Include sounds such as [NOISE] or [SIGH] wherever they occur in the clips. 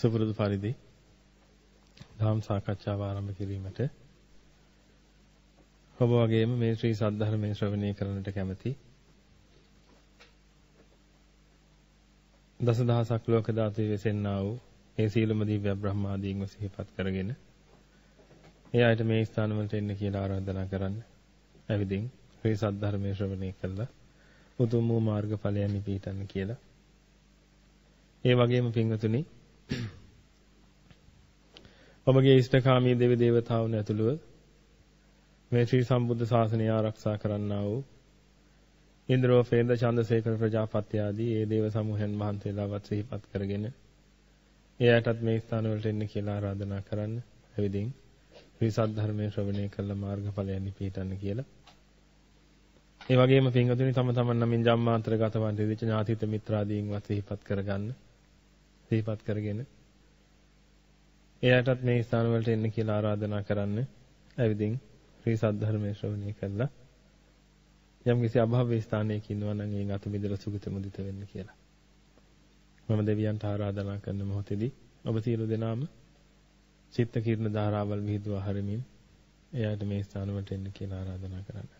සුපුරුදු පරිදි ධම් සාකච්ඡාව ආරම්භ කිරීමට ඔබ වගේම මේ ශ්‍රී සද්ධර්මයේ ශ්‍රවණය කරන්නට කැමැති දසදහසක් ලෝක ධාතුවේ වෙසෙන්නා වූ ඒ සීලම දිව්‍ය බ්‍රහ්මාදීන්ව සිහිපත් කරගෙන ඒ ආයත මේ ස්ථාන වලට එන්න කියලා ආරාධනා කරන්න. ඇවිදින් ශ්‍රී සද්ධර්මයේ ශ්‍රවණය කළා උතුම් වූ මාර්ගඵලයන් පිහිටන්න කියලා. ඒ වගේම පින්වතුනි ඔබගේ ඉෂ්ඨකාමී දෙවි දේවතාවුන් ඇතුළුව මේ ශ්‍රී සම්බුද්ධ ශාසනය ආරක්ෂා කරන්නා වූ ඉන්ද්‍රෝපේන්ද්‍ර චන්දසේකර ප්‍රජාපති ආදී ඒ දේව සමූහයන් වහන්සේලාවත් සිහිපත් කරගෙන එයාටත් මේ ස්ථාන වලට එන්න කියලා ආරාධනා කරන්න. එවිදින් ශ්‍රී සද්ධර්මයේ ශ්‍රවණය කළ මාර්ගඵලයන් පිහිටන්න කියලා. ඒ වගේම පින්වතුනි තම තමන් නමින් ජම්මාන්තර ගතවන් දෙවිච ඥාතිත මිත්‍රාදීන්වත් සිහිපත් කරගන්න. සිහිපත් කරගෙන එයාටත් මේ ස්ථාන වලට එන්න කියලා ආරාධනා කරන්න. ඇවිදින් ශ්‍රී සද්ධර්මයේ ශ්‍රවණය කළා. යම් කිසි අභාව්‍ය ස්ථානයක ඉන්නවා නම් එයින් අතු මිදලා සුගත මුදිත වෙන්න කියලා. මම දෙවියන්ට ආරාධනා කරන මොහොතේදී ඔබ සියලු දෙනාම චිත්ත කිර්ණ ධාරාවල් විහිදුවා හරිමින් එයාට මේ ස්ථාන වලට එන්න කියලා ආරාධනා කරන්න.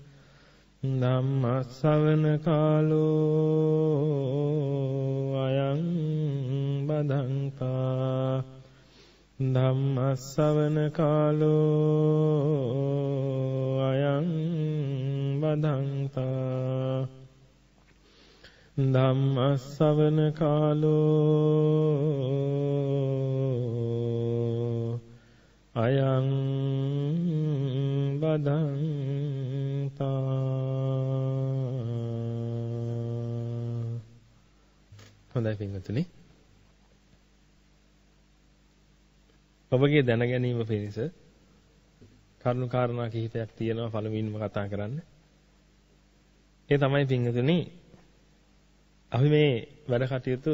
ධම්ම ශ්‍රවණ කාලෝ අයං බදංතා ධම්ම ශ්‍රවණ කාලෝ අයං බදංතා ධම්මස්සවන කාලෝ අයං බදන්තා. හොඳයි පින්වතුනි ඔබගේ දැන ගැනීම පිණිස කරුණු කාරණා කිහිපයක් තියෙනවා පළමුවෙන්ම කතා කරන්න. ඒ තමයි පින්වතුනි අපි මේ වැඩ කටයුතු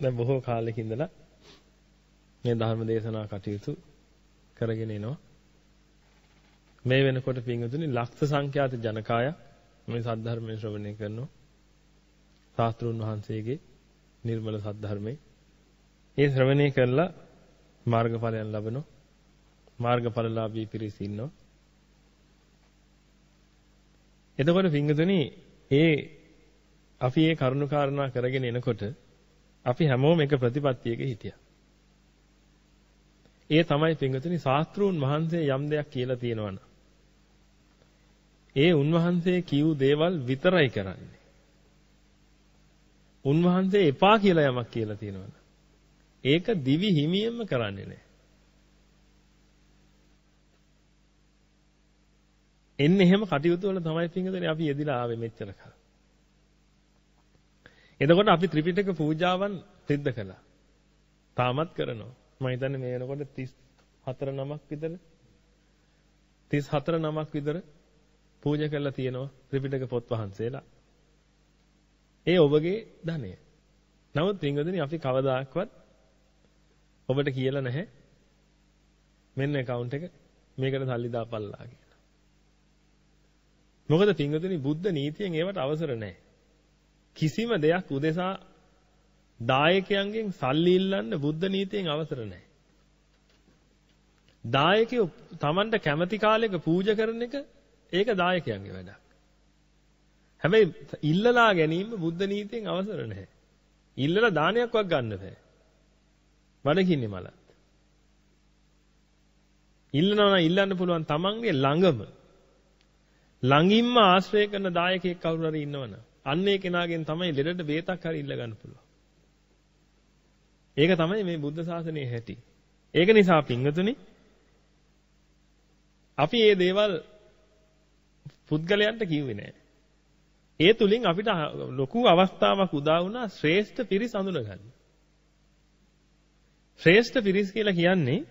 දැන් බොහෝ කාලෙක ඉඳලා මේ ධර්ම දේශනා කටයුතු කරගෙන එනවා. මේ වෙනකොට පින්වතුනි ලක්ෂ සංඛ්‍යාත ජනකාය මේ සද්ධර්මයේ ශ්‍රවණය කරනවා. ශාස්ත්‍රුන් වහන්සේගේ නිර්මල සද්ධර්මයේ ඒ ශ්‍රවණය කරලා මාර්ගඵලයන් ලබනවා. මාර්ගඵලලාභී පිරිස ඉන්නවා. එතකොට පින්වතුනි ඒ අපි මේ කරුණු කාරණා කරගෙන එනකොට අපි හැමෝම එක ප්‍රතිපත්තියක හිටියා. ඒ තමයි පින්වතුනි ශාස්ත්‍රූන් වහන්සේ යම් දෙයක් කියලා තියෙනවනම් ඒ උන්වහන්සේ කියූ දේවල් විතරයි කරන්නේ. උන්වහන්සේ එපා කියලා යමක් කියලා තියෙනවනම් ඒක දිවි හිමියෙන්ම කරන්නේ නැහැ. එන්නේ එහෙම කටයුතු වල තමයි පින්වතුනි අපි යෙදිලා ආවේ මෙච්චර කල්. එතකොට අපි ත්‍රිපිටක පූජාවන් සිද්ධ කළා. තාමත් කරනවා. මම හිතන්නේ මේ වෙනකොට 34 නමක් විතර 34 නමක් විතර පූජා කරලා තියෙනවා ත්‍රිපිටක පොත් වහන්සේලා. ඒ ඔබගේ ධනය. නමුත් වින්ගදෙනි අපි කවදාක්වත් ඔබට කියලා නැහැ මෙන්න account එක මේකට සල්ලි දාපල්ලා කියලා. මොකද පින්වතුනි බුද්ධ නීතියෙන් ඒවට අවසර නැහැ. කිසිම දෙයක් උදෙසා දායකයන්ගෙන් සල්ලි ඉල්ලන්න බුද්ධ නීතියෙන් අවසර නැහැ. දායකයෝ Tamanට කැමති කාලයක පූජා කරන එක ඒක දායකයන්ගේ වැඩක්. හැබැයි ඉල්ලලා ගැනීම බුද්ධ නීතියෙන් අවසර නැහැ. ඉල්ලලා දානයක්වත් ගන්න බෑ. වඩකින්නේ මලත්. ඉල්ලනවා නම් ඉල්ලන්න පුළුවන් Tamanගේ ළඟම ළඟින්ම ආශ්‍රය කරන දායකයෙක් කවුරු හරි ඉන්නවනම් අන්න ඒ කෙනාගෙන් තමයි ලෙඩට බේතක් හරි ඉල්ල ගන්න පුළුවන්. ඒක තමයි මේ බුද්ධ ශාසනයේ හැටි. ඒක නිසා පින්වතුනි අපි මේ දේවල් පුද්ගලයන්ට කිව්වේ නෑ. ඒ තුලින් අපිට ලොකු අවස්ථාවක් උදා වුණා ශ්‍රේෂ්ඨ පිරිස අඳුනගන්න. ශ්‍රේෂ්ඨ පිරිස කියලා කියන්නේ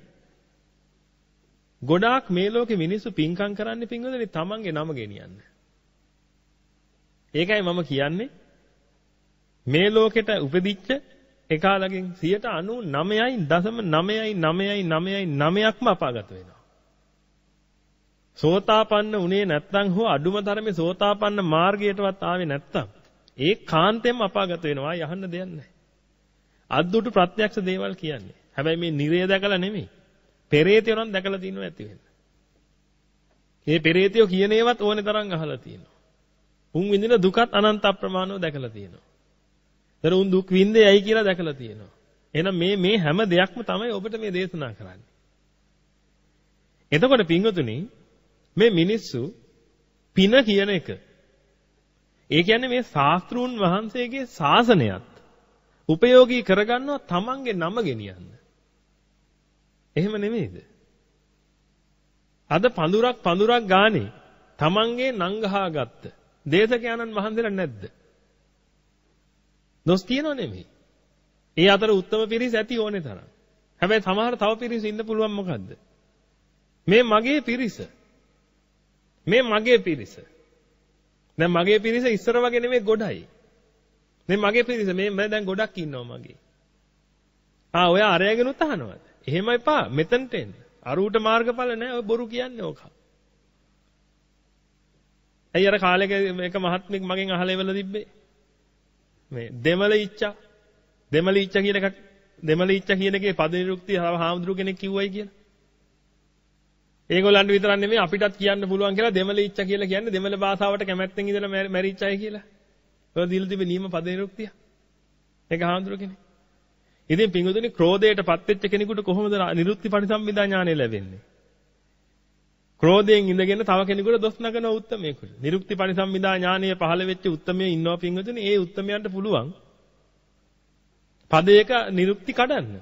ගොඩාක් මේ ලෝකේ මිනිස්සු පින්කම් කරන්නේ පින්වදනේ තමන්ගේ නම ගෙනියන්න. ඒකයි මම කියන්නේ මේ ලෝකෙට උපදිච්ච එකාලගෙන් 99.99999ක්ම අපාගත වෙනවා. සෝතාපන්න උනේ නැත්නම් හෝ අඩුම තරමේ සෝතාපන්න මාර්ගයටවත් ආවේ නැත්නම් ඒ කාන්තෙන්ම අපාගත වෙනවා යහන්න දෙයක් නැහැ. අද්දුටු ප්‍රත්‍යක්ෂ දේවල් කියන්නේ. හැබැයි මේ නිරය දැකලා නෙමෙයි. පෙරේතයෝ නම් දැකලා තිනව ඇති වෙන්න. මේ පෙරේතයෝ කියන ඒවත් ඕනේ තරම් අහලා තියෙනවා. උන් විඳින දුකත් අනන්ත අප්‍රමාණව දැකලා තියෙනවා. ඒතර උන් දුක් විඳේ ඇයි කියලා දැකලා තියෙනවා. එහෙනම් මේ මේ හැම දෙයක්ම තමයි ඔබට මේ දේශනා කරන්නේ. එතකොට පින්වතුනි මේ මිනිස්සු පින කියන එක ඒ කියන්නේ මේ ශාස්ත්‍රූන් වහන්සේගේ ශාසනයත් උපයෝගී කරගන්නවා තමන්ගේ නම ගෙනියන්න. එහෙම නෙමෙයිද? අද පඳුරක් පඳුරක් ගානේ තමන්ගේ නංගහා ගත්ත දේශකයන්න් වහන්සේලා නැද්ද? දොස් තියනව නෙමෙයි. ඒ අතර උත්තම පිරිස ඇති ඕනේ තරම්. හැබැයි සමහර තව පිරිස ඉන්න පුළුවන් මොකද්ද? මේ මගේ පිරිස. මේ මගේ පිරිස. දැන් මගේ පිරිස ඉස්සර වගේ නෙමෙයි ගොඩයි. මේ මගේ පිරිස මේ මම දැන් ගොඩක් ඉන්නවා මගේ. ආ ඔයා අරයගෙනුත් අහනවද? එහෙම එපා මෙතනට එන්න. අරූට මාර්ගඵල නැහැ ඔය බොරු කියන්නේ ඕක. ඇයි අර කාලෙක මේක මහත්මෙක් මගෙන් අහලා ඉවල තිබ්බේ? මේ දෙමළ ඉච්ඡා දෙමළ ඉච්ඡා කියන එකක් දෙමළ ඉච්ඡා කියන එකේ පද නිරුක්තිය හාමුදුරු කෙනෙක් කිව්වයි කියලා. ඒගොල්ලන්ට විතරක් නෙමෙයි අපිටත් කියන්න පුළුවන් කියලා දෙමළ ඉච්ඡා කියලා කියන්නේ දෙමළ භාෂාවට කැමැත්තෙන් ඉඳලා මැරිච්චයි කියලා. ඔය දීලා තිබෙ නියම පද නිරුක්තිය. ඒක හාමුදුරු කෙනෙක්. ඉතින් පිංගුතුනි ක්‍රෝධයටපත් වෙච්ච කෙනෙකුට කොහොමද නිරුක්ති පරිසම්පදා ඥානය ලැබෙන්නේ? ක්‍රෝධයෙන් ඉඳගෙන තව කෙනෙකුට දොස් නගන උත්මයෙකුට. නිරුක්ති පරිසම්පදා ඥානය පහළ වෙච්ච උත්මයෙ ඉන්නවා පිංගුතුනි. ඒ උත්මයන්ට පුළුවන් පදයක නිරුක්ති කඩන්න.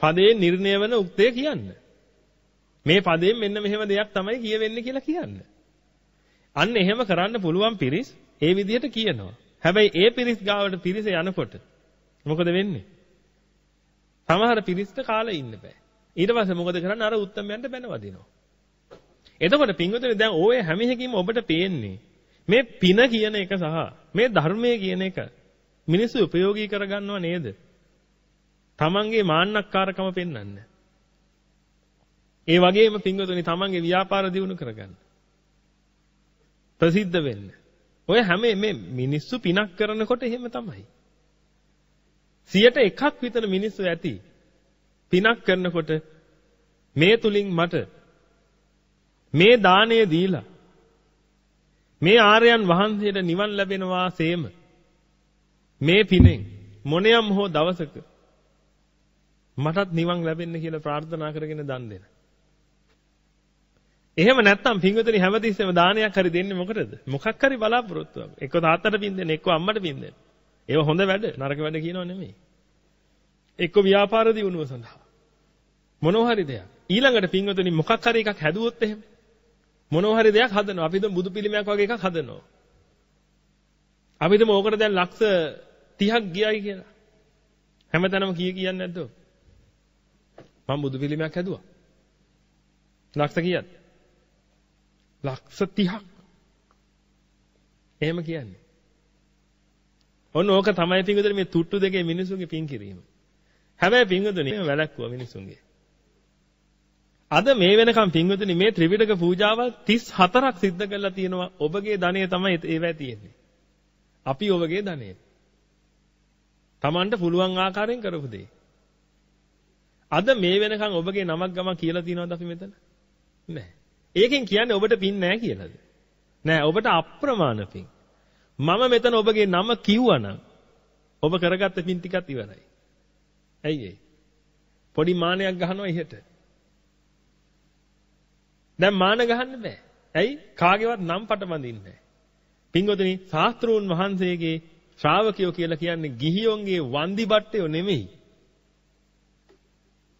පදයේ නිර්ණය වෙන උක්තය කියන්න. මේ පදයෙන් මෙන්න මෙහෙම දෙයක් තමයි කියවෙන්නේ කියලා කියන්න. අන්න එහෙම කරන්න පුළුවන් පිරිස් ඒ විදිහට කියනවා. හැබැයි ඒ පිරිස් ගාවට පිරිස යනකොට මොකද වෙන්නේ? සමහර පිරිස්ට කාලේ ඉන්න බෑ. ඊට පස්සේ මොකද කරන්නේ? අර උත්තමයන්ට බැනවදිනවා. එතකොට පින්වතුනි දැන් ඕයේ හැම එකකින්ම ඔබට පේන්නේ මේ පින කියන එක සහ මේ ධර්මයේ කියන එක මිනිස්සු උපයෝගී කරගන්නව නේද? තමන්ගේ මාන්නක්කාරකම පෙන්වන්න. ඒ වගේම පින්වතුනි තමන්ගේ ව්‍යාපාර දියුණු කරගන්න. ප්‍රසිද්ධ වෙන්න. ඔය හැම මේ මිනිස්සු පිනක් කරනකොට එහෙම තමයි. 100ට එකක් විතර මිනිස්සු ඇති පිනක් කරනකොට මේ තුලින් මට මේ දාණය දීලා මේ ආර්යයන් වහන්සේට නිවන් ලැබෙනවා සේම මේ පිනෙන් මොනියම් හෝ දවසක මටත් නිවන් ලැබෙන්න කියලා ප්‍රාර්ථනා කරගෙන දන් දෙන. එහෙම නැත්නම් පින්වතුනි හැමතිස්සෙම දානයක් හරි දෙන්නේ මොකටද? මොකක් හරි බලාපොරොත්තුවක්. එක්ක තාත්තට පින් දෙන්න, එක්ක අම්මට පින් දෙන්න. ඒව හොඳ වැඩ, නරක වැඩ කියනව නෙමෙයි. එක්ක ව්‍යාපාර දියුණුව සඳහා. මොනවා හරි දෙයක්. ඊළඟට පින්වතුනි මොකක් හරි එකක් හැදුවොත් එහෙම මොනවා හරි දෙයක් හදනවා. අපි දුම් බුදු පිළිමයක් වගේ එකක් හදනවා. අපි දුම් ඕකට දැන් ලක්ෂ 30ක් ගියයි කියලා. හැමතැනම කී කියන්නේ නැද්ද? මම බුදු පිළිමයක් හැදුවා. ලක්ෂ කීයද? ලක්ෂ 30ක්. එහෙම කියන්නේ. ඔන්න ඕක තමයි පිංගුදේ මේ තුට්ටු දෙකේ මිනිසුන්ගේ පින් කිරීම. හැබැයි පිංගුදුනි වැලක්කුවා මිනිසුන්ගේ. අද මේ වෙනකම් පිංගුතුනි මේ ත්‍රිවිධක පූජාවල් 34ක් සිද්ධ කරලා තියෙනවා. ඔබගේ ධනය තමයි ඒවැ තියෙන්නේ. අපි ඔබගේ ධනය. Tamanට පුළුවන් ආකාරයෙන් කරපු දෙය. අද මේ වෙනකම් ඔබගේ නමක් ගමක් කියලා තියෙනවද අපි මෙතන? නැහැ. ඒකෙන් කියන්නේ ඔබට පින් නැහැ කියලාද? නෑ ඔබට අප්‍රමාණ පින්. මම මෙතන ඔබගේ නම කිව්වනම් ඔබ කරගත්ත පින් ටිකත් ඉවරයි. ඇයි ඒ? පොඩි මානයක් ගහනවා ඉහෙට. දැන් මාන ගහන්න බෑ. ඇයි? කාගේවත් නම් පට බඳින්නේ නැහැ. පින්වතුනි, ශාස්ත්‍රූන් වහන්සේගේ ශ්‍රාවකයෝ කියලා කියන්නේ ගිහියොන්ගේ වන්දි බට්ටයෝ නෙමෙයි.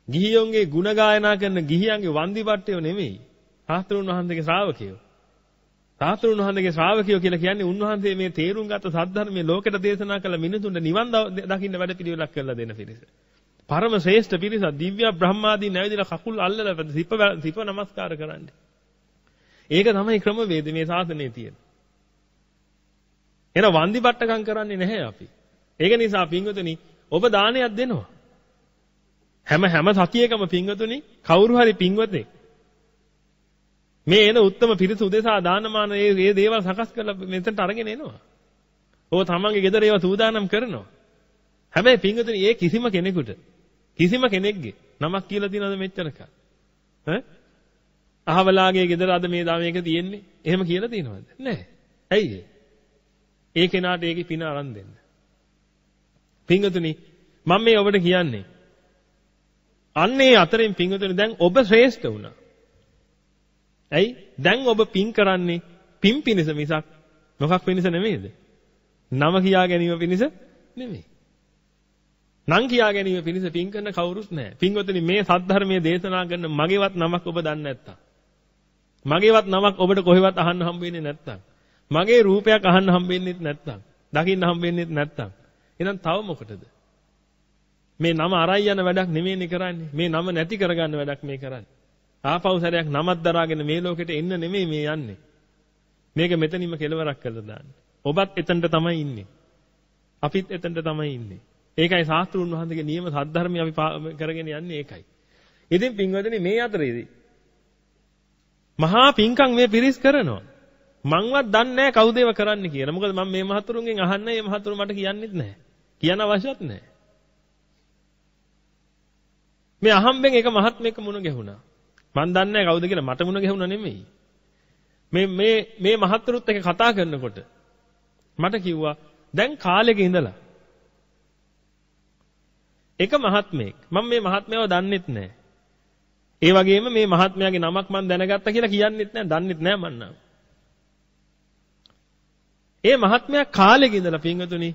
ගිහියොන්ගේ ಗುಣ ගායනා කරන ගිහියන්ගේ වන්දි බට්ටයෝ නෙමෙයි. ශාස්ත්‍රූන් වහන්සේගේ ශ්‍රාවකයෝ. ශාස්ත්‍රූන් වහන්සේගේ ශ්‍රාවකයෝ කියලා කියන්නේ උන්වහන්සේ මේ තේරුම් ගත්ත සද්ධර්මයේ ලෝකෙට දේශනා කළ මිනිසුන්ට නිවන් දකින්න වැඩ පිළිවෙලක් කරලා දෙන පිරිස. පරම ශ්‍රේෂ්ඨ පිරිස දිව්‍ය බ්‍රහ්මාදී නැවිදලා කකුල් අල්ලලා සිප සිප නමස්කාර කරන්නේ. ඒක තමයි ක්‍රමවේද මේ ශාසනයේ තියෙන. එන වන්දිපට්ටකම් කරන්නේ නැහැ අපි. ඒක නිසා පින්වතුනි ඔබ දානයක් දෙනවා. හැම හැම සතියකම පින්වතුනි කවුරු හරි පින්වතෙක් මේ එන උත්තම පිරිස උදෙසා දානමාන මේ මේ දේවල් සකස් කරලා මෙතනට අරගෙන එනවා. ඕ තමන්ගේ ගෙදර ඒවා සූදානම් කරනවා. හැබැයි පින්වතුනි ඒ කිසිම කෙනෙකුට කිසිම කෙනෙක්ගේ නමක් කියලා තියනවද මෙච්චරක? ඈ? අහවලාගේ ගෙදර අද මේ දාමයක තියෙන්නේ. එහෙම කියලා තියනවද? නැහැ. ඇයි ඒ කෙනාට ඒකේ පින අරන් දෙන්න. පින්වතුනි මම මේ ඔබට කියන්නේ අන්නේ අතරින් පින්වතුනි දැන් ඔබ ශ්‍රේෂ්ඨ වුණා. ඇයි? දැන් ඔබ පින් කරන්නේ පින් පිණිස මිසක් මොකක් පිණිස නෙමෙයිද? නම කියා ගැනීම පිණිස නෙමෙයි. නම් කියා ගැනීම පිණිස පින් කරන කවුරුත් නැහැ. පින්වතුනි මේ සද්ධර්මයේ දේශනා කරන මගේවත් නමක් ඔබ දන්නේ නැත්තම්. මගේවත් නමක් ඔබට කොහෙවත් අහන්න හම්බ වෙන්නේ නැත්තම්. මගේ රූපයක් අහන්න හම්බ වෙන්නේ නැත්තම්. දකින්න හම්බ වෙන්නේ නැත්තම්. එහෙනම් තව මොකටද? මේ නම අරයි යන වැඩක් නෙමෙයිනේ කරන්නේ. මේ නම නැති කරගන්න වැඩක් මේ කරන්නේ. ආපහු සැරයක් නමක් දරාගෙන මේ ලෝකෙට එන්න නෙමෙයි මේ යන්නේ. මේක මෙතනින්ම කෙලවරක් කරලා දාන්න. ඔබත් එතනට තමයි ඉන්නේ. අපිත් එතනට තමයි ඉන්නේ. ඒකයි ශාස්ත්‍රුන් වහන්සේගේ නියම සද්ධර්මය අපි කරගෙන යන්නේ ඒකයි. ඉතින් පින්වදනි මේ අතරේදී මහා පින්කම් මේ පිරිස් කරනවා. මංවත් දන්නේ නැහැ කවුද ඒව කරන්න කියලා. මොකද මම මේ මහතුරුන්ගෙන් අහන්නේ මේ මහතුරු මට කියන්නෙත් නැහැ. කියන්න අවශ්‍යත් නැහැ. මේ අහම්බෙන් එක මහත්මෙක් මුණ ගැහුණා. මන් දන්නේ නැහැ කවුද කියලා මට මුණ ගැහුණා නෙමෙයි. මේ මේ මේ මහත්තුරුත් එක්ක කතා කරනකොට මට කිව්වා දැන් කාලෙක ඉඳලා එක මහත්මයෙක් මම මේ මහත්මයව දන්නෙත් නැහැ. ඒ වගේම මේ මහත්මයාගේ නමක් මම දැනගත්තා කියලා කියන්නෙත් නැහැ, දන්නෙත් නැහැ මන් නම්. ඒ මහත්මයා කාලෙක ඉඳලා පින්වතුනි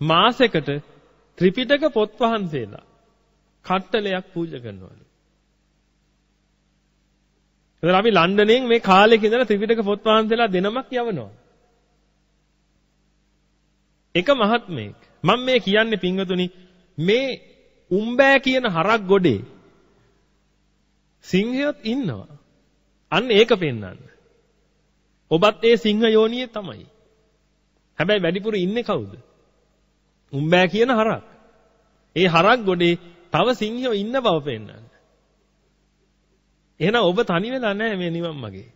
මාසෙකට ත්‍රිපිටක පොත් වහන්සේලා කට්ටලයක් පූජා කරනවලු. එතන අපි ලන්ඩනයෙන් මේ කාලෙක ඉඳලා ත්‍රිපිටක පොත් වහන්සේලා දෙනමක් යවනවා. එක මහත්මයෙක් මම මේ කියන්නේ පින්වතුනි මේ උම්බෑ කියන හරක් ගොඩේ සිංහයොත් ඉන්නවා. අන්න ඒක පෙන්වන්න. ඔබත් ඒ සිංහ යෝනියේ තමයි. හැබැයි වැඩිපුර ඉන්නේ කවුද? උම්බෑ කියන හරක්. ඒ හරක් ගොඩේ තව සිංහයෝ ඉන්න බව පෙන්වන්න. එහෙනම් ඔබ තනි වෙලා නැහැ මේ නිවන් මාගේ.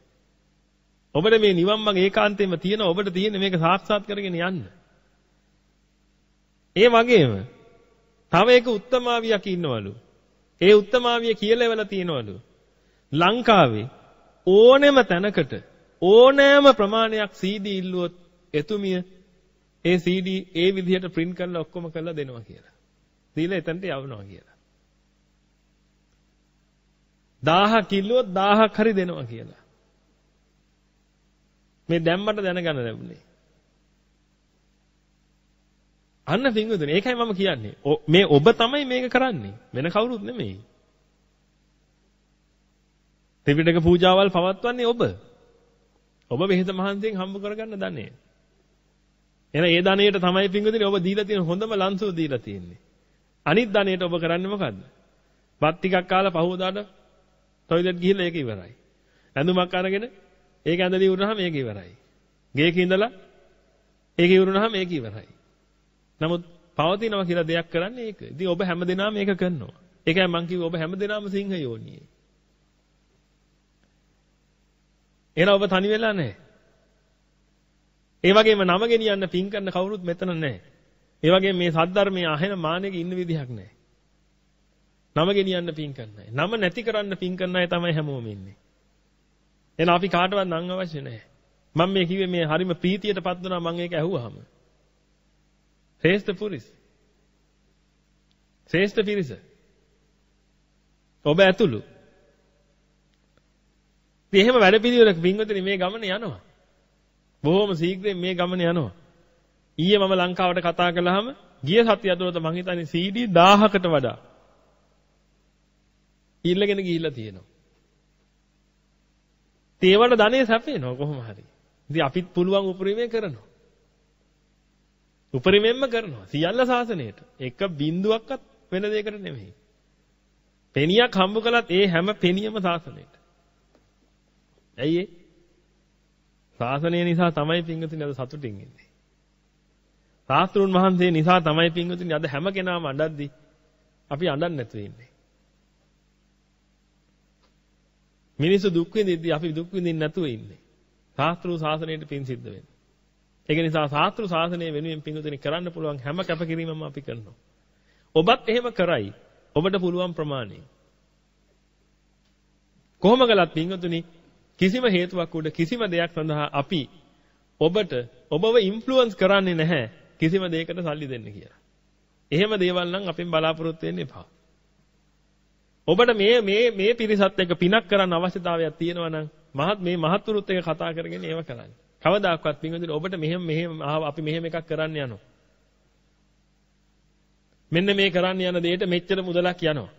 ඔබට මේ නිවන් මාගේ ඒකාන්තයෙන්ම තියෙන ඔබට තියෙන මේක සාක්ෂාත් කරගෙන යන්න. ඒ වගේම තව එක උත්තමාවියක් ඉන්නවලු. ඒ උත්තමාවිය කියලා එවලා තියනවලු. ලංකාවේ ඕනෙම තැනකට ඕනෑම ප්‍රමාණයක් CD ඉල්ලුවොත් එතුමිය ඒ CD ඒ විදිහට print කරලා ඔක්කොම කරලා දෙනවා කියලා. දීලා එතනට යවනවා කියලා. 1000 කිල්ලුවොත් 1000ක් හරි දෙනවා කියලා. මේ දැම්මට දැනගන්න ලැබුණේ. අන්න පින්වතුනි ඒකයි මම කියන්නේ. මේ ඔබ තමයි මේක කරන්නේ. වෙන කවුරුත් නෙමෙයි. ත්‍රිපිටක පූජාවල් පවත්වන්නේ ඔබ. ඔබ මෙහෙත මහන්සියෙන් හම්බ කරගන්න ධනෙ. එහෙනම් ඒ ධනෙට තමයි පින්වතුනි ඔබ දීලා තියෙන හොඳම ලන්සුව දීලා තියෙන්නේ. අනිත් ධනෙට ඔබ කරන්නේ මොකද්ද? බත් ටිකක් කාලා පහවදාට ටොයිලට් ගිහිල්ලා ඒක ඉවරයි. ඇඳුමක් අරගෙන ඒක ඇඳලා ඉවරනහම ඒක ඉවරයි. ගේක ඉඳලා ඒක ඉවරනහම ඒක ඉවරයි. නමුත් පවතිනවා කියලා දෙයක් කරන්නේ ඒක. ඉතින් ඔබ හැමදෙනාම මේක කරනවා. ඒකයි මං කිව්වේ ඔබ හැමදෙනාම සිංහ යෝනියේ. එහෙනම් ඔබ තනි වෙලා නැහැ. ඒ වගේම නම ගෙනියන්න පින් කරන කවුරුත් මෙතන නැහැ. ඒ වගේම මේ සද්ධර්මයේ අහෙන මානෙක ඉන්න විදිහක් නැහැ. නම ගෙනියන්න පින් කරන අය. නම නැති කරන්න පින් කරන අය තමයි හැමෝම ඉන්නේ. එහෙනම් අපි කාටවත් නම් අවශ්‍ය නැහැ. මම මේ කිව්වේ මේ හරිම ප්‍රීතියටපත් වුණා මම ඒක ඇහුවාම. ශ්‍රේෂ්ඨ පුරිස. ශ්‍රේෂ්ඨ පිරිස. ඔබ ඇතුළු. ඉතින් එහෙම වැඩපිළිවෙලක පින්වතුනි මේ ගමන යනවා. බොහොම ශීඝ්‍රයෙන් මේ ගමන යනවා. ඊයේ මම ලංකාවට කතා කළාම ගිය සතිය ඇතුළත මං හිතන්නේ CD 1000කට වඩා ඉල්ලගෙන ගිහිල්ලා තියෙනවා. ඒවට ධනෙ සැපේනවා කොහොම හරි. ඉතින් අපිත් පුළුවන් උපරිමයෙන් කරනවා. උපරිමයෙන්ම කරනවා. සියල්ල සාසනයට. එක බිඳුවක්වත් වෙන දෙයකට නෙමෙයි. පෙනියක් හම්බ කළත් ඒ හැම පෙනියම සාසනයට. ඇයි ඒ? ශාසනය නිසා තමයි පින්වතුනි අද සතුටින් ඉන්නේ. සාස්ත්‍රුන් වහන්සේ නිසා තමයි පින්වතුනි අද හැම කෙනාම අඬද්දි අපි අඬන්නේ නැතුව ඉන්නේ. මිනිස්සු දුක් විඳිද්දි අපි දුක් විඳින්න නැතුව ඉන්නේ. සාස්ත්‍රු ශාසනයට පින් සිද්ධ වෙන්නේ. ඒක නිසා සාස්ත්‍රු ශාසනය වෙනුවෙන් පින්වතුනි කරන්න පුළුවන් හැම කැපකිරීමම අපි කරනවා. ඔබත් එහෙම කරයි. ඔබට පුළුවන් ප්‍රමාණය. කොහොම කළත් පින්වතුනි කිසිම හේතුවක් උඩ කිසිම දෙයක් සඳහා අපි ඔබට ඔබව ඉන්ෆ්ලුවන්ස් කරන්නේ නැහැ කිසිම දෙයකට සල්ලි දෙන්න කියලා. එහෙම දේවල් නම් අපෙන් බලාපොරොත්තු වෙන්න එපා. ඔබට මේ මේ මේ පිරිසත් එක්ක පිනක් කරන්න අවශ්‍යතාවයක් තියෙනවා නම් මහත් මේ මහත්තුරුත් එක්ක කතා කරගෙන ඒව කරන්න. කවදාකවත් පින්වතුනි ඔබට මෙහෙම මෙහෙම අපි මෙහෙම එකක් කරන්න යනවා. මෙන්න මේ කරන්න යන දෙයට මෙච්චර මුදලක් යනවා.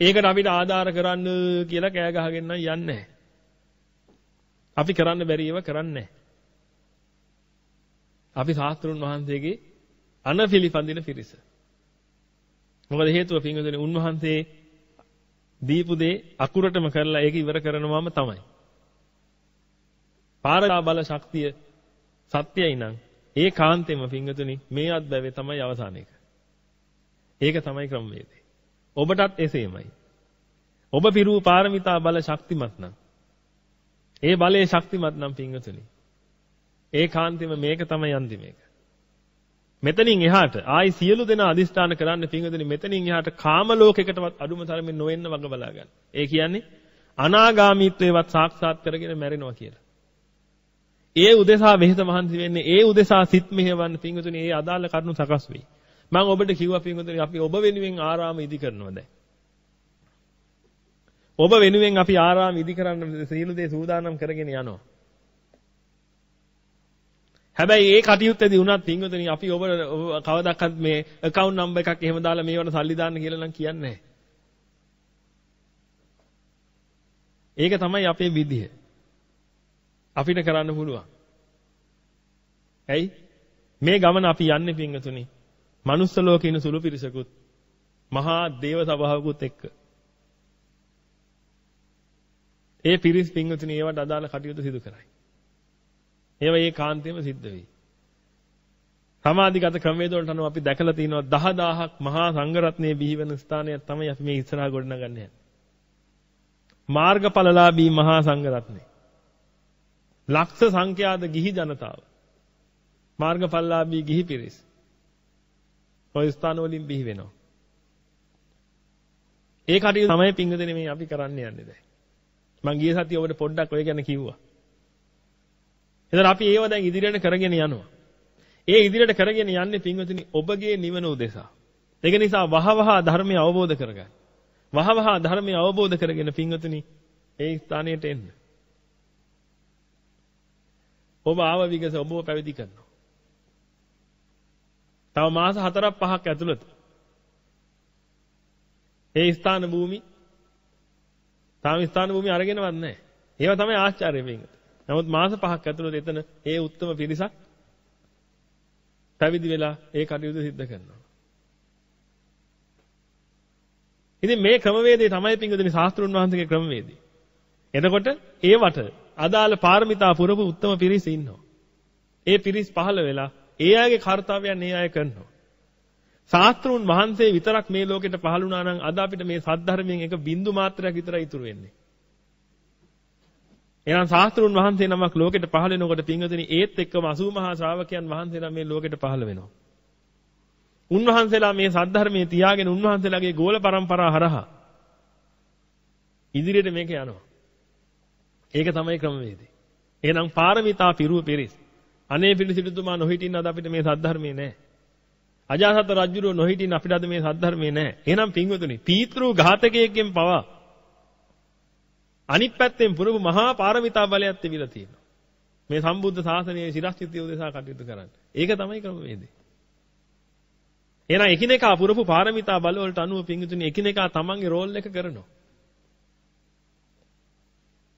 ඒකට අපිට ආධාර කරන්න කියලා කෑ ගහගෙන නම් යන්නේ අපි කරන්න බැරි ඒවා කරන්නේ අපි ශාස්ත්‍රුන් වහන්සේගේ අනපිලිපඳින පිරිස. මොකද හේතුව පින්වතුනි උන්වහන්සේ දීපු දේ අකුරටම කරලා ඒක ඉවර කරනවාම තමයි. පාරා බල ශක්තිය සත්‍යයි නම් ඒ කාන්තෙම පින්වතුනි මේ අත්බැවේ තමයි අවසාන එක. ඒක තමයි ක්‍රමවේදය. ඔබටත් එසේමයි. ඔබ පිරූ පාරමිතා බල ශක්තිමත් නම් ඒ බලයේ ශක්තිමත් නම් පින්වතුනි. ඒ කාන්තෙම මේක තමයි අන්තිම එක. මෙතනින් එහාට ආයි සියලු දෙනා අදිස්ථාන කරන්න පින්වතුනි මෙතනින් එහාට කාම ලෝකයකටවත් අඩුම තරමින් නොවෙන්න වග බලා ගන්න. ඒ කියන්නේ අනාගාමීත්වයවත් සාක්ෂාත් කරගෙන මැරෙනවා කියලා. ඒ උදෙසා වෙහෙස මහන්සි වෙන්නේ ඒ උදෙසා සිත් මෙහෙවන්න පින්වතුනි ඒ අදාළ කරුණු සකස් වෙයි. මම ඔබට කිව්වා පින්වතුනි අපි ඔබ වෙනුවෙන් ආරාම ඉදි කරනවා දැන්. ඔබ වෙනුවෙන් අපි ආරාම ඉදි කරන්න සීල දේ සූදානම් කරගෙන යනවා. හැබැයි ඒ කටයුත්තේදී උනත් පින්වතුනි අපි ඔබ කවදාවත් මේ account number එකක් එහෙම දාලා මේවට සල්ලි දාන්න කියලා නම් කියන්නේ නැහැ. ඒක තමයි අපේ විදිය. අපිට කරන්න පුළුවන්. ඇයි? මේ ගමන අපි යන්නේ පින්වතුනි. manuss ලෝකේ ඉන්න සුළු පිරිසකුත් මහා දේව සභාවකුත් එක්ක. ඒ පිරිස් පින්වතුනි ඒවට අදාළ කටයුතු සිදු කරයි. ඒව ඒ කාන්තේම සිද්ධ වෙයි. සමාධිගත ක්‍රමවේද වලට අනුව අපි දැකලා තියෙනවා 10000ක් මහා සංඝරත්නයේ බිහි වෙන ස්ථානයක් තමයි අපි මේ ඉස්සරහා ගොඩනගන්නේ යන්නේ. මාර්ගඵලලාභී මහා සංඝරත්නය. ලක්ෂ සංඛ්‍යාත ගිහි ජනතාව. මාර්ගඵලලාභී ගිහි පිරිස්. ওই ස්ථාන වලින් බිහි වෙනවා. ඒ කටයුතු තමයි පිංගුදෙනේ මේ අපි කරන්න යන්නේ දැන්. මං ගිය සතිය ඔබට පොඩ්ඩක් ඔය ගැන කිව්වා. එතන අපි ඒව දැන් ඉදිරියට කරගෙන යනවා. ඒ ඉදිරියට කරගෙන යන්නේ පින්වතුනි ඔබගේ නිවන උදෙසා. ඒක නිසා වහවහ ධර්මය අවබෝධ කරගන්න. වහවහ ධර්මය අවබෝධ කරගෙන පින්වතුනි ඒ ස්ථානයට එන්න. ඔබ ආව විගස ඔබව පැවිදි කරනවා. තව මාස 4ක් 5ක් ඇතුළත ඒ ස්ථාන භූමි තාම ස්ථාන භූමි අරගෙනවත් නැහැ. ඒවා තමයි ආශ්චර්ය වෙන්නේ. නමුත් මාස පහක් ඇතුළත එතන ඒ උත්තම පිරිසක් පැවිදි වෙලා ඒ කටයුතු සිද්ධ කරනවා. ඉතින් මේ ක්‍රමවේදය තමයි පින්වතුනි ශාස්ත්‍රුන් වහන්සේගේ ක්‍රමවේදය. එතකොට ඒවට අදාළ පාරමිතා පුරපු උත්තම පිරිස ඉන්නවා. ඒ පිරිස් පහළ වෙලා ඒ අයගේ කාර්යයන් ඒ අය කරනවා. ශාස්ත්‍රුන් වහන්සේ විතරක් මේ ලෝකෙට පහළ වුණා නම් අද අපිට මේ සද්ධර්මයෙන් එක බින්දු මාත්‍රයක් විතරයි ඉතුරු වෙන්නේ. එහෙනම් ශාස්ත්‍රුන් වහන්සේ නමක් ලෝකෙට පහළ වෙනකොට පින්වතුනි ඒත් එක්කම 80 මහා ශ්‍රාවකයන් වහන්සේලා මේ ලෝකෙට පහළ වෙනවා. උන්වහන්සේලා මේ සද්ධර්මයේ තියාගෙන උන්වහන්සේලාගේ ගෝල પરම්පරා හරහා ඉදිරියට මේක යනවා. ඒක තමයි ක්‍රමවේදය. එහෙනම් පාරමිතා පිරුව පිරිස්. අනේ පිළිසිටුතුමා නොහිටින්න අද අපිට මේ සද්ධර්මයේ නැහැ. අජාසත් රජුරෝ නොහිටින්න අපිට අද මේ සද්ධර්මයේ නැහැ. එහෙනම් පින්වතුනි පීතෘ ඝාතකයෙක්ගෙන් පවා අනිත් පැත්තෙන් පුරපු මහා පාරමිතා බලයක් තිබිලා තියෙනවා. මේ සම්බුද්ධ ශාසනයේ සිරස්තිතිය උදෙසා කටයුතු කරන්න. ඒක තමයි ක්‍රමවේදය. එහෙනම් එකිනෙකා පුරපු පාරමිතා බල වලට අනුව පින්විතුනි එකිනෙකා තමන්ගේ රෝල් එක කරනවා.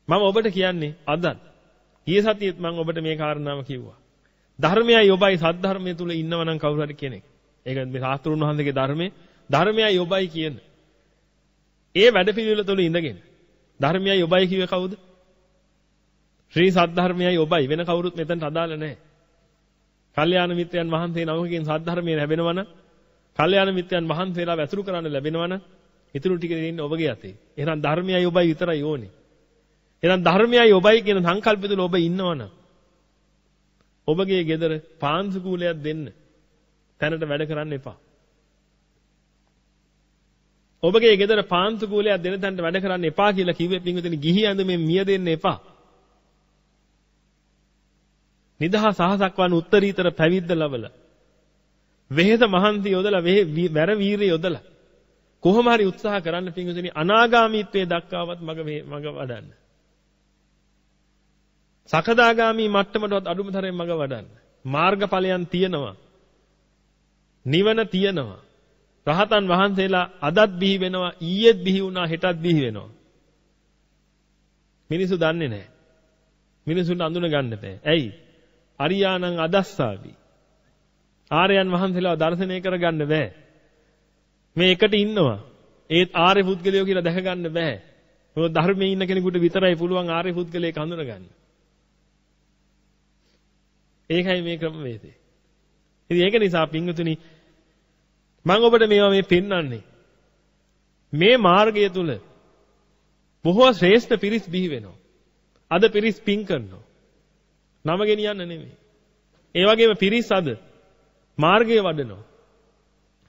මම ඔබට කියන්නේ අදත් ඊයේ සතියේත් මම ඔබට මේ කාරණාව කිව්වා. ධර්මයයි ඔබයි සද්ධර්මයේ තුල ඉන්නවනම් කවුරු හරි කෙනෙක්. ඒක මේ ශාස්ත්‍රුන් වහන්සේගේ ධර්මයේ ධර්මයයි ඔබයි කියන. ඒ වැඩපිළිවෙල තුළ ඉඳගෙන ධර්මයයි ඔබයි කිව්වේ කවුද? ශ්‍රී සද්ධර්මයයි ඔබයි වෙන කවුරුත් මෙතනට අදාළ නැහැ. කල්යාණ මිත්‍රයන් වහන්සේ නමකින් සද්ධර්මයේ ලැබෙනවනම් කල්යාණ මිත්‍රයන් වහන්සේලා වැසුරු කරන්න ලැබෙනවනම් ඊටු ටික දෙන්නේ ඔබගේ අතේ. එහෙනම් ධර්මයයි ඔබයි විතරයි ඕනේ. එහෙනම් ධර්මයයි ඔබයි කියන සංකල්පය තුළ ඔබ ඉන්නවනම් ඔබගේ ගෙදර පාන්සු කූලයක් දෙන්න තැනට වැඩ කරන්න එපා. ඔබගේ ගෙදර පාන්සු කූලයක් දෙන තැනට වැඩ කරන්න එපා කියලා කිව්වේ පින්විතනි ගිහි ඇඳුමෙන් මිය දෙන්න එපා. නිදහස් අහසක් වන් උත්තරීතර පැවිද්ද ලබලා වෙහෙස මහන්සි යොදලා වැර වීරිය යොදලා කොහොම හරි උත්සාහ කරන්න පින්විතනි අනාගාමීත්වයේ දක්වාවත් මග මග වඩන්න. සකදාගාමී මට්ටමටවත් අඩුම තරම් මග වඩන්න. මාර්ගඵලයන් තියෙනවා. නිවන තියෙනවා. රහතන් වහන්සේලා අදත් බිහි වෙනවා ඊයේත් බිහි වුණා හෙටත් බිහි වෙනවා. මිනිස්සු දන්නේ නැහැ. මිනිසුන්ට අඳුන ගන්න බෑ. ඇයි? අරියානං අදස්සාවි. ආර්යයන් වහන්සේලා දර්ශනය කරගන්න බෑ. මේ එකට ඉන්නවා. ඒත් ආර්ය පුද්ගලයෝ කියලා දැක ගන්න බෑ. මොකද ධර්මයේ ඉන්න කෙනෙකුට විතරයි පුළුවන් ආර්ය පුද්ගලයෙක් හඳුනගන්න. ඒකයි මේ ක්‍රමවේදය. ඉතින් ඒක නිසා පින්වතුනි මම ඔබට මේවා මේ පෙන්වන්නේ. මේ මාර්ගය තුල බොහෝ ශ්‍රේෂ්ඨ පිරිස් බිහි වෙනවා. අද පිරිස් පින් කරනවා. නම ගෙනියන්න නෙමෙයි. ඒ වගේම පිරිස් අද මාර්ගය වඩනවා.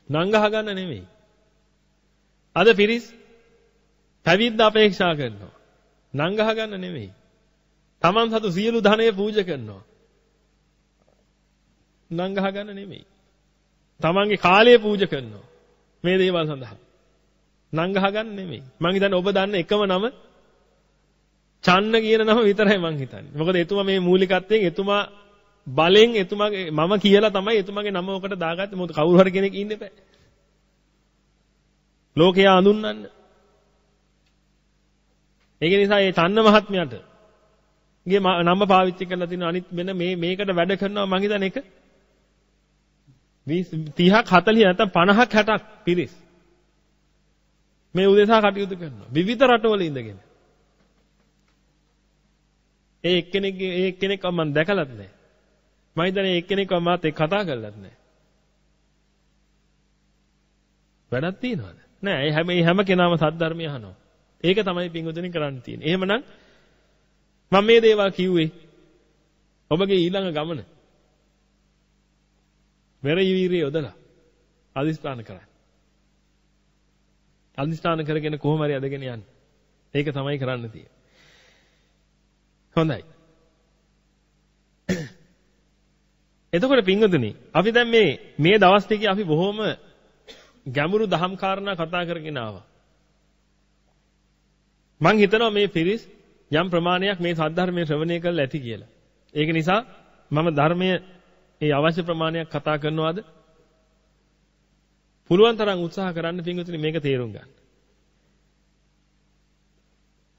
නංගහ ගන්න නෙමෙයි. අද පිරිස් පැවිද්ද අපේක්ෂා කරනවා. නංගහ ගන්න නෙමෙයි. Taman සතු සියලු ධනය පූජා කරනවා. නංගහ ගන්න නෙමෙයි. Tamanගේ කාලය පූජා කරනවා. මේ දේවල් සඳහා. නංගහ ගන්න නෙමෙයි. මං හිතන්නේ ඔබ දන්න එකම නම චන්න කියන නම විතරයි මං හිතන්නේ. මොකද එතුමා මේ මූලිකත්වයෙන් එතුමා බලෙන් එතුමාගේ මම කියලා තමයි එතුමාගේ නම ඔකට දාගත්තේ. මොකද කවුරු හරි කෙනෙක් ඉන්න බෑ. ලෝකයා අඳුන්වන්න. ඒක නිසා මේ චන්න මහත්මයාට ගේ නම පාවිච්චි කරලා තියෙන අනිත් මෙන්න මේ මේකට වැඩ කරනවා මං හිතන්නේ එක 30ක් 40 නැත්නම් 50ක් 60ක් පිරිස්. මේ උදෙසා කටයුතු කරනවා. විවිධ රටවල ඉඳගෙන. ඒ එක්කෙනෙක්ගේ ඒ එක්කෙනෙක්ව මම දැකලත් නැහැ මම හිතන්නේ එක්කෙනෙක්ව මාත් එක්ක කතා කරලත් නැහැ වැඩක් තියනවාද? නෑ හැම හැම කෙනාම සද්ධර්මය අහනවා. ඒක තමයි පින්වතුනි කරන්න තියෙන්නේ. එහෙමනම් මම මේ දේවල් කිව්වේ ඔබගේ ඊළඟ ගමන. වෙර වීරිය යොදලා අදිස්ථාන කරන්න. අදිස්ථාන කරගෙන කොහොම හරි අදගෙන යන්න. ඒක තමයි කරන්න තියෙන්නේ. හොඳයි. එතකොට පින්වතුනි අපි දැන් මේ මේ දවස් ටිකේ අපි බොහොම ගැඹුරු දහම් කාරණා කතා කරගෙන ආවා. මං හිතනවා මේ පිරිස් යම් ප්‍රමාණයක් මේ සද්ධර්මයේ ශ්‍රවණය කරලා ඇති කියලා. ඒක නිසා මම ධර්මයේ ඒ අවශ්‍ය ප්‍රමාණයක් කතා කරනවාද? පුළුවන් තරම් උත්සාහ කරන්න පින්වතුනි මේක තේරුම් ගන්න.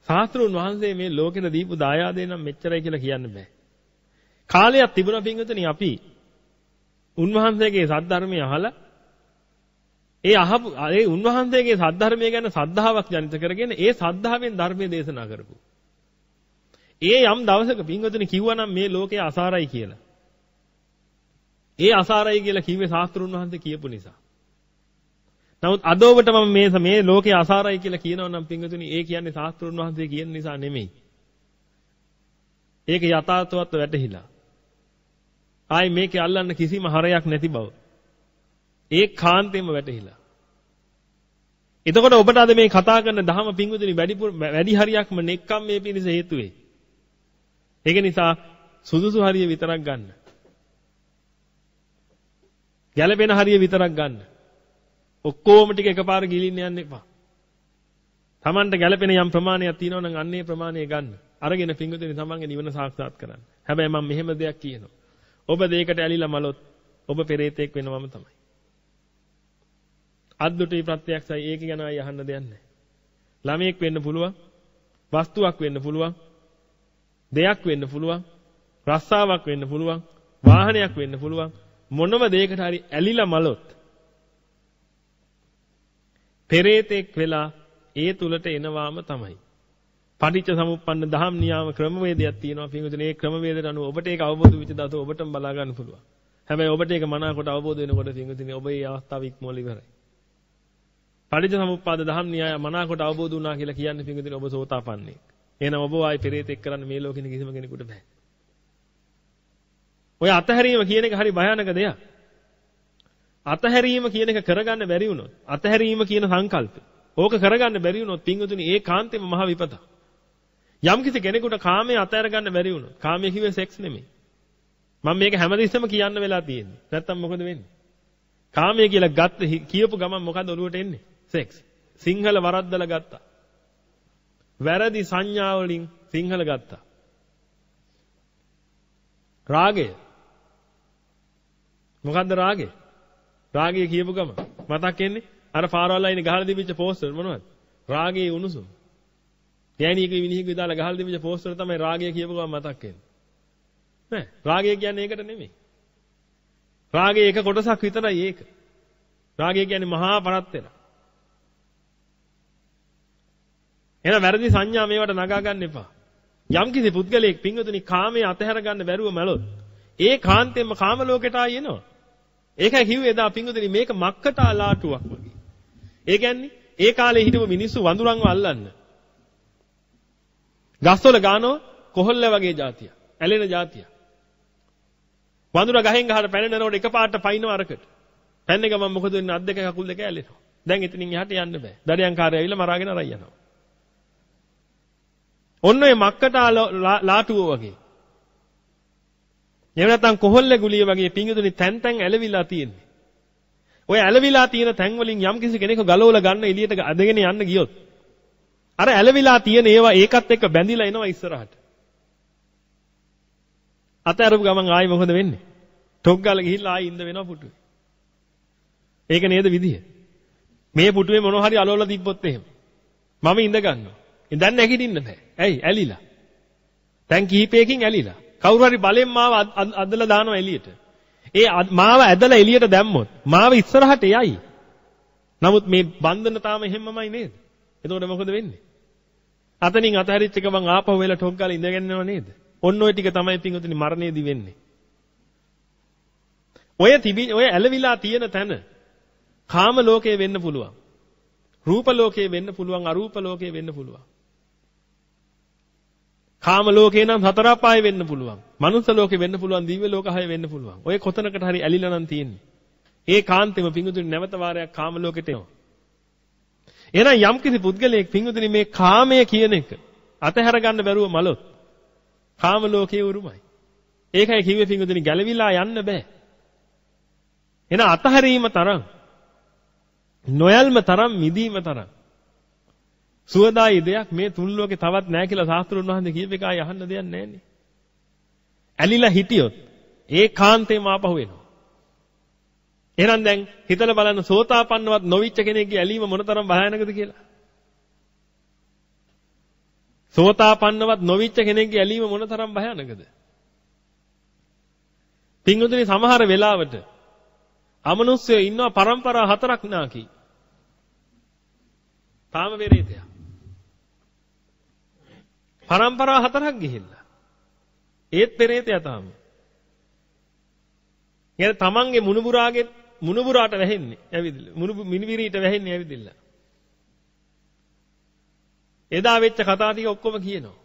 ශාස්ත්‍රුන් වහන්සේ මේ ලෝකෙට දීපු දායාදේ නම් මෙච්චරයි කියලා කියන්න බෑ. කාලයක් තිබුණා පින්වතුනි අපි උන්වහන්සේගේ සද්ධර්මය අහලා ඒ අහපු ඒ උන්වහන්සේගේ සද්ධර්මය ගැන සද්ධාාවක් ජනිත කරගෙන ඒ සද්ධාවෙන් ධර්මයේ දේශනා කරපු. ඒ යම් දවසක පින්වතුනි කිව්වනම් මේ ලෝකය අසාරයි කියලා. ඒ අසාරයි කියලා කිව්වේ ශාස්ත්‍රුන් වහන්සේ කියපු නිසා. නමුත් අද ඔබට මම මේ මේ ලෝකේ අසාරයි කියලා කියනවා නම් පින්වතුනි ඒ කියන්නේ ශාස්ත්‍රුන් වහන්සේ කියන නිසා නෙමෙයි. ඒක යථාර්ථවත් වැටහිලා. ආයි මේකේ අල්ලන්න කිසිම හරයක් නැති බව. ඒ කාන්තේම වැටහිලා. එතකොට ඔබට අද මේ කතා කරන දහම පිංගුතුනි වැඩිපුර වැඩි හරියක්ම නෙක්කම් මේ පිණිස හේතු වෙයි. ඒක නිසා සුදුසු හරිය විතරක් ගන්න. ගැළපෙන හරිය විතරක් ගන්න. ඔක්කොම ටික එකපාර ගිලින්න යන්න එපා. Tamanට ගැළපෙන යම් ප්‍රමාණයක් තියෙනවා නම් අන්නේ ප්‍රමාණය ගන්න. අරගෙන පිංගුතුනි තමන්ගේ නිවන සාක්ෂාත් කරන්න. හැබැයි මම මෙහෙම දෙයක් කියනවා. ඔබ දෙයකට ඇලිලා මලොත් ඔබ පෙරේතෙක් වෙනවම තමයි. අද්දුටි ප්‍රත්‍යක්ෂයි ඒක ගැන අය අහන්න දෙයක් නැහැ. ළමයෙක් වෙන්න පුළුවන්. වස්තුවක් වෙන්න පුළුවන්. දෙයක් වෙන්න පුළුවන්. රස්සාවක් වෙන්න පුළුවන්. වාහනයක් වෙන්න පුළුවන්. මොනම දෙයකට හරි ඇලිලා මලොත් පෙරේතෙක් වෙලා ඒ තුලට එනවාම තමයි. පටිච්ච සමුප්පන්න දහම් නියාම ක්‍රමවේදයක් තියෙනවා පින්විතනේ ඒ ක්‍රමවේදයට අනුව ඔබට ඒක අවබෝධ වෙච්ච දවස ඔබටම බලා ගන්න පුළුවන්. හැබැයි ඔබට ඒක මනාකොට අවබෝධ වෙනකොට පින්විතනේ ඔබ මේ අවස්ථාව ඉක්මවල ඉවරයි. පටිච්ච සමුප්පාද දහම් න්‍යාය මනාකොට අවබෝධ වුණා කියලා කියන්නේ පින්විතනේ ඔබ සෝතාපන්නයෙක්. එහෙනම් ඔබ ආයි පෙරේතෙක් කරන්න මේ ලෝකෙන කිසිම කෙනෙකුට බෑ. ඔය අතහැරීම කියන එක හරි භයානක දෙයක්. අතහැරීම කියන එක කරගන්න බැරි වුණොත් අතහැරීම කියන සංකල්පය ඕක කරගන්න බැරි වුණොත් පින්වතුනි ඒ කාන්තේම මහ විපතක්. යම්කිසි කෙනෙකුට කාමයේ අතහැර ගන්න බැරි වුණොත් කාමයේ කිව්වේ සෙක්ස් නෙමෙයි. මම මේක හැමදෙස්සම කියන්න වෙලා තියෙන්නේ. නැත්තම් මොකද වෙන්නේ? කාමයේ කියලා ගත්ත කියපු ගමන් මොකද ඔළුවට එන්නේ? සෙක්ස්. සිංහල වරද්දලා ගත්තා. වැරදි සංඥා වලින් සිංහල ගත්තා. රාගය. මොකද්ද රාගය? රාගය කියපු ගම මතක් එන්නේ අර පාරවල් අයිනේ ගහලා තිබිච්ච පෝස්ටර් මොනවද? රාගයේ උණුසුම. ගෑණියක විනිහික විදාලා ගහලා තිබිච්ච පෝස්ටර් තමයි රාගය කියපු ගම මතක් එන්නේ. නෑ රාගය කියන්නේ ඒකට නෙමෙයි. රාගයේ එක කොටසක් විතරයි ඒක. රාගය කියන්නේ මහා පරත්තර. එහෙනම් වැරදි සංඥා මේවට නගා ගන්න එපා. යම්කිසි පුද්ගලයෙක් පින්වතුනි කාමයේ අතහැර ගන්න බැරුව මැලොත් ඒ කාන්තෙන්ම කාම ලෝකෙට ආයෙ එනවා. ඒකයි කිව්වේ එදා පින්වතුනි මේක මක්කටා ලාටුවක් වගේ. ඒ කියන්නේ ඒ කාලේ හිටපු මිනිස්සු වඳුරන්ව අල්ලන්න. ගස්වල ගානෝ කොහොල්ල වගේ જાතිය. ඇලෙන જાතිය. වඳුර ගහෙන් ගහට පැනනකොට එකපාරට පයින්ව අරකට. පැන්නේ ගමන් මොකද වෙන්නේ? අත් දෙක කකුල් දෙක ඇලෙනවා. දැන් එතනින් එහාට යන්න බෑ. දඩයන් කාර්යය ඇවිල්ලා මරාගෙන අරයි යනවා. ඔන්න ඔය මක්කටා ලාටුව වගේ. එහෙම නැත්නම් කොහොල්ලේ ගුලිය වගේ පිංගුතුනි තැන් තැන් ඇලවිලා තියෙන්නේ. ඔය ඇලවිලා තියෙන තැන් වලින් යම් කිසි කෙනෙකු ගලවලා ගන්න එළියට අදගෙන යන්න ගියොත් අර ඇලවිලා තියෙන ඒවා ඒකත් එක්ක බැඳිලා එනවා ඉස්සරහට. අතහැරපු ගමන් ආයි මොකද වෙන්නේ? ටොක් ගාලා ගිහිල්ලා ආයි ඉඳ වෙනවා පුටුවේ. ඒක නේද විදිය? මේ පුටුවේ මොන හරි අලවලා තිබ්බොත් එහෙම. මම ඉඳ ගන්නවා. දැන් නැගිටින්න බෑ. ඇයි? ඇලිලා. දැන් කිහිපයකින් ඇලිලා. කවුරු හරි බලෙන් මාව අදලා දානවා එළියට. ඒ මාව ඇදලා එළියට දැම්මොත් මාව ඉස්සරහට යයි. නමුත් මේ බන්ධන තාම එහෙම්මමයි නේද? එතකොට මොකද වෙන්නේ? අතනින් අතහැරිච්ච එක මං ආපහු වෙලා ටොක් ගාලා ඉඳගෙනව නේද? ඔන්න ඔය ටික තමයි පින්වතුනි මරණයේදී වෙන්නේ. ඔය තිබි ඔය ඇලවිලා තියෙන තැන කාම ලෝකයේ වෙන්න පුළුවන්. රූප ලෝකයේ වෙන්න පුළුවන් අරූප ලෝකයේ වෙන්න පුළුවන්. කාම ලෝකේ නම් සතර අපාය වෙන්න පුළුවන්. මනුස්ස ලෝකේ වෙන්න පුළුවන්, දිව්‍ය ලෝක හය වෙන්න පුළුවන්. ඔය කොතනකට හරි ඇලිලා නම් තියෙන්නේ. ඒ කාන්තෙම පිංගුතුනි නැවත වාරයක් කාම ලෝකෙට එනවා. එහෙනම් යම්කිසි පුද්ගලයෙක් පිංගුතුනි මේ කාමය කියන එක අතහැර ගන්න බැරුව මලොත් කාම ලෝකයේ උරුමයි. ඒකයි කිව්වේ පිංගුතුනි ගැලවිලා යන්න බෑ. එහෙනම් අතහැරීම තරම් නොයල්ම තරම් මිදීම තරම් සුවදායි දෙයක් මේ තුන් ලෝකේ තවත් නැහැ කියලා ශාස්ත්‍රුන් වහන්සේ කියප එක ආය අහන්න දෙයක් නැහැනේ. ඇලිලා හිටියොත් ඒ කාන්තේම ආපහු එනවා. එහෙනම් දැන් හිතලා බලන්න සෝතාපන්නවත් නොවිච්ච කෙනෙක්ගේ ඇලීම මොනතරම් භයානකද කියලා. සෝතාපන්නවත් නොවිච්ච කෙනෙක්ගේ ඇලීම මොනතරම් භයානකද? පින්වතුනි සමහර වෙලාවට අමනුෂ්‍යයෝ ඉන්නවා પરම්පරා හතරක් නාකි. තාම පෙරේතයා. පරම්පරා හතරක් ගිහිල්ලා. ඒත් පෙරේතයා තාම. يعني තමන්ගේ මුණුබුරාගේ මුණුබුරාට වැහෙන්නේ ඇවිදිලා. මුණු මිනිවිරීට වැහෙන්නේ ඇවිදිලා. එදා වෙච්ච කතා ටික ඔක්කොම කියනවා.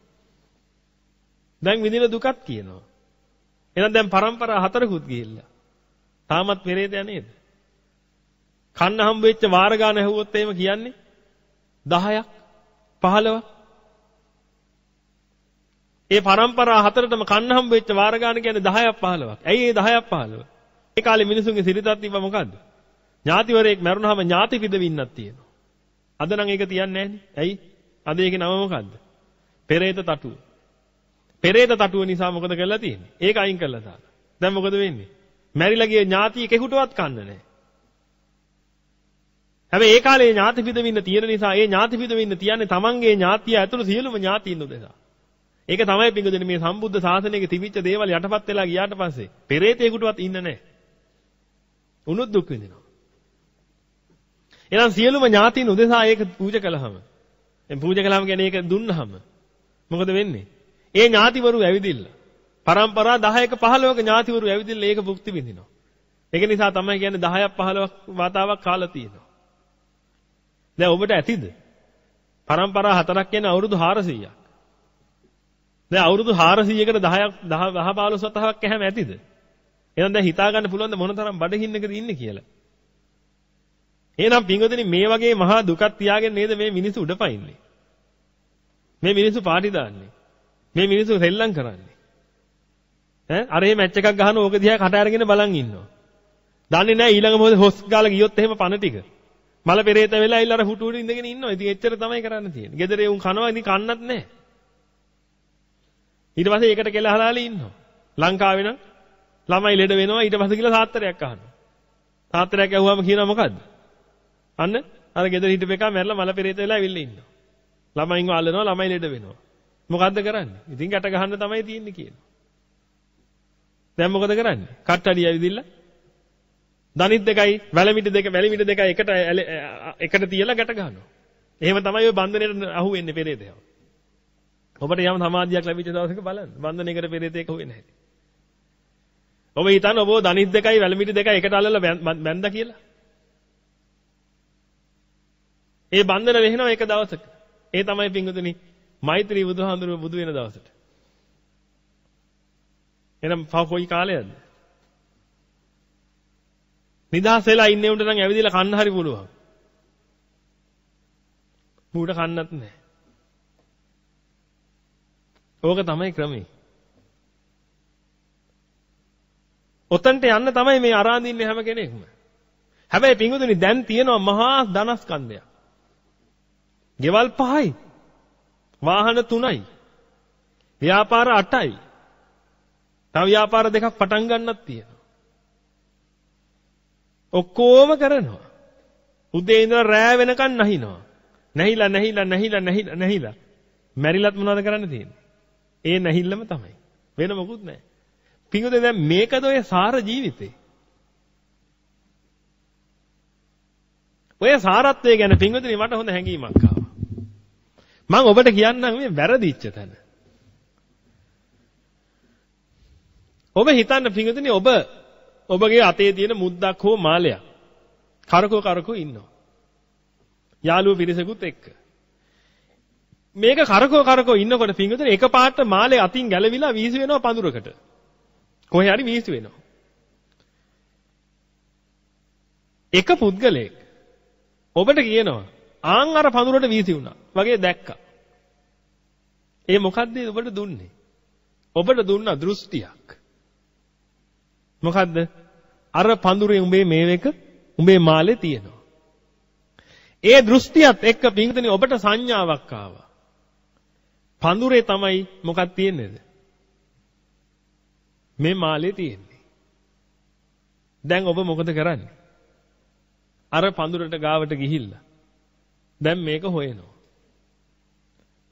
දැන් විඳින දුකත් කියනවා. එහෙනම් දැන් පරම්පරා හතරකුත් ගිහිල්ලා. තාමත් පෙරේතයා නේද? කන්න හම්බ වෙච්ච වාර ගාන ඇහුවොත් එහෙම කියන්නේ 10ක් 15ක් ඒ પરම්පරා හතරටම කන්න හම්බ වෙච්ච වාර ගාන කියන්නේ 10ක් 15ක්. ඇයි ඒ 10ක් 15? ඒ කාලේ මිනිසුන්ගේ සිරිතක් තිබ්බ මොකද්ද? ඥාතිවරයෙක් මැරුණාම ඥාති පිදවින්නක් තියෙනවා. අද නම් ඒක තියන්නේ ඇයි? අද ඒකේ නම මොකද්ද? පෙරේත තටුව. පෙරේත තටුව නිසා මොකද කරලා තියෙන්නේ? ඒක අයින් කරලා දාලා. දැන් මොකද වෙන්නේ? මැරිලා ගිය ඥාති කෙකුටවත් කන්න නැහැ. හැබැයි ඒ කාලේ ඥාති පිදවින්න තියෙන නිසා ඒ ඥාති පිදවින්න තියන්නේ තමන්ගේ ඥාතිය ඇතුළු සියලුම ඥාතීන් උදෙසා. ඒක තමයි පිංගුදෙනි මේ සම්බුද්ධ ශාසනයේ තිබිච්ච දේවල් යටපත් වෙලා ගියාට පස්සේ පෙරේතයෙකුටවත් ඉන්න නැහැ. උනුත් දුක් විඳිනවා. එහෙනම් සියලුම ඥාතීන් උදෙසා ඒක පූජා කළාම දැන් පූජා කළාම කියන්නේ ඒක දුන්නාම මොකද වෙන්නේ? ඒ ඥාතිවරු ඇවිදින්න. පරම්පරා 10ක 15ක ඥාතිවරු ඇවිදින්න ඒක භුක්ති විඳිනවා. ඒක නිසා තමයි කියන්නේ 10ක් 15ක් වතාවක් කාලා තියෙනවා. දැන් ඔබට ඇතිද? පරම්පරා හතරක් කියන්නේ අවුරුදු 400ක්. දැන් අවුරුදු 400කට 10ක් 10 15 වතාවක් කැහැම ඇතිද? එහෙනම් දැන් හිතා ගන්න පුළුවන් මොන තරම් බඩගින්නකද ඉන්නේ කියලා. එහෙනම් පින්වතුනි මේ වගේ මහා දුකක් තියාගෙන නේද මේ මිනිස්සු උඩපයින්නේ. මේ මිනිස්සු පාටි දාන්නේ. මේ මිනිස්සු සෙල්ලම් කරන්නේ. ඈ අර එහෙම මැච් එකක් ගහන ඕක දිහා කට අරගෙන බලන් ඉන්නවා. දන්නේ නැහැ ඊළඟ මොහොතේ හොස් ගාලා ගියොත් එහෙම පණ ටික. මල පෙරේත වෙලා ඇවිල්ලා අර හුටු උඩ ඉඳගෙන ඉන්නවා. ඉතින් එච්චර තමයි කරන්න තියෙන්නේ. ගෙදර උන් කනවා ඉතින් කන්නත් නැහැ. ඊට පස්සේ ඒකට කෙල හලාලේ ඉන්නවා. ලංකාවේ නම් ළමයි ලෙඩ වෙනවා ඊට පස්සේ කියලා සාත්තරයක් අහනවා. සාත්තරයක් ඇහුවාම කියනවා මොකද්ද? අන්න අර ගෙදර හිටපු එකා මැරලා මල පෙරේත වෙලා ඇවිල්ලා ඉන්නවා. ළමයින්ව අල්ලනවා ළමයි ලෙඩ වෙනවා. මොකද්ද කරන්නේ? ඉතින් ගැට ගහන්න තමයි තියෙන්නේ කියනවා. දැන් මොකද කරන්නේ? කට්ටඩිය ඇවිදින්න දනිත් දෙකයි වැලමිටි දෙක වැලිමිටි දෙකයි එකට එකට තියලා ගැට ගන්නවා. එහෙම තමයි ඔය බන්ධනයට අහු වෙන්නේ පෙරේතයව. ඔබට යම් සමාධියක් ලැබිච්ච දවසක බලන්න බන්ධනයකට පෙරේතෙක් හොවෙන්නේ නැහැ. ඔබ හිතන්නේ ඔබ දනිත් දෙකයි වැලමිටි දෙකයි එකට අල්ලලා බැන්දා කියලා. ඒ බන්ධන වෙහෙනවා එක දවසක. ඒ තමයි පිංගුතුනි මෛත්‍රී බුදුහාඳුරුව බුදු වෙන දවසට. එහෙනම් පව කොයි කාලයක්ද? නිදහස් වෙලා ඉන්නේ උන්ට නම් ඇවිදලා කන්න හරි පුළුවන්. මූට කන්නත් නැහැ. ඕක තමයි ක්‍රමේ. ඔතන්ට යන්න තමයි මේ අරාඳ ඉන්නේ හැම කෙනෙක්ම. හැබැයි පිංගුතුනි දැන් තියෙනවා මහා ධනස්කන්ධයක්. ගෙවල් පහයි. වාහන තුනයි. ව්‍යාපාර 8යි. තව ව්‍යාපාර දෙකක් පටන් ගන්නත් තියෙනවා. ඔක්කොම කරනවා. උදේ ඉඳලා රෑ වෙනකන් නැහිනවා. නැහිලා නැහිලා නැහිලා නැහිලා නැහිලා. මැරිලත් මොනවද කරන්න තියෙන්නේ? ඒ නැහිල්ලම තමයි. වෙන මොකුත් නැහැ. පිඟුද දැන් මේකද ඔය සාර ජීවිතේ. ඔය සාරත්වය ගැන පිඟුදනි මට හොඳ හැඟීමක් ආවා. මම ඔබට කියන්නම් මේ වැරදිච්ච තැන. ඔබ හිතන්න පිඟුදනි ඔබ ඔබගේ අතේ තියෙන මුද්දක් හෝ මාලයක් කරකෝ කරකෝ ඉන්නවා. යාළුවෝ පිරිසකුත් එක්ක. මේක කරකෝ කරකෝ ඉන්නකොට පිංගුතුනේ එකපාරට මාලේ අතින් ගැලවිලා වීසි වෙනවා පඳුරකට. කොහේ හරි වීසි වෙනවා. එක පුද්ගලයෙක් ඔබට කියනවා ආන් අර පඳුරට වීසි වුණා වගේ දැක්කා. ඒ මොකද්ද ඔබට දුන්නේ? ඔබට දුන්නා දෘෂ්ටියක්. මොකද්ද? අර පඳුරේ උඹේ මේවක උඹේ මාලේ තියෙනවා. ඒ දෘෂ්ටියත් එක්ක පිංගුතුනි ඔබට සංඥාවක් ආවා. පඳුරේ තමයි මොකක් තියෙන්නේද? මේ මාලේ තියෙන්නේ. දැන් ඔබ මොකද කරන්නේ? අර පඳුරට ගාවට ගිහිල්ලා දැන් මේක හොයනවා.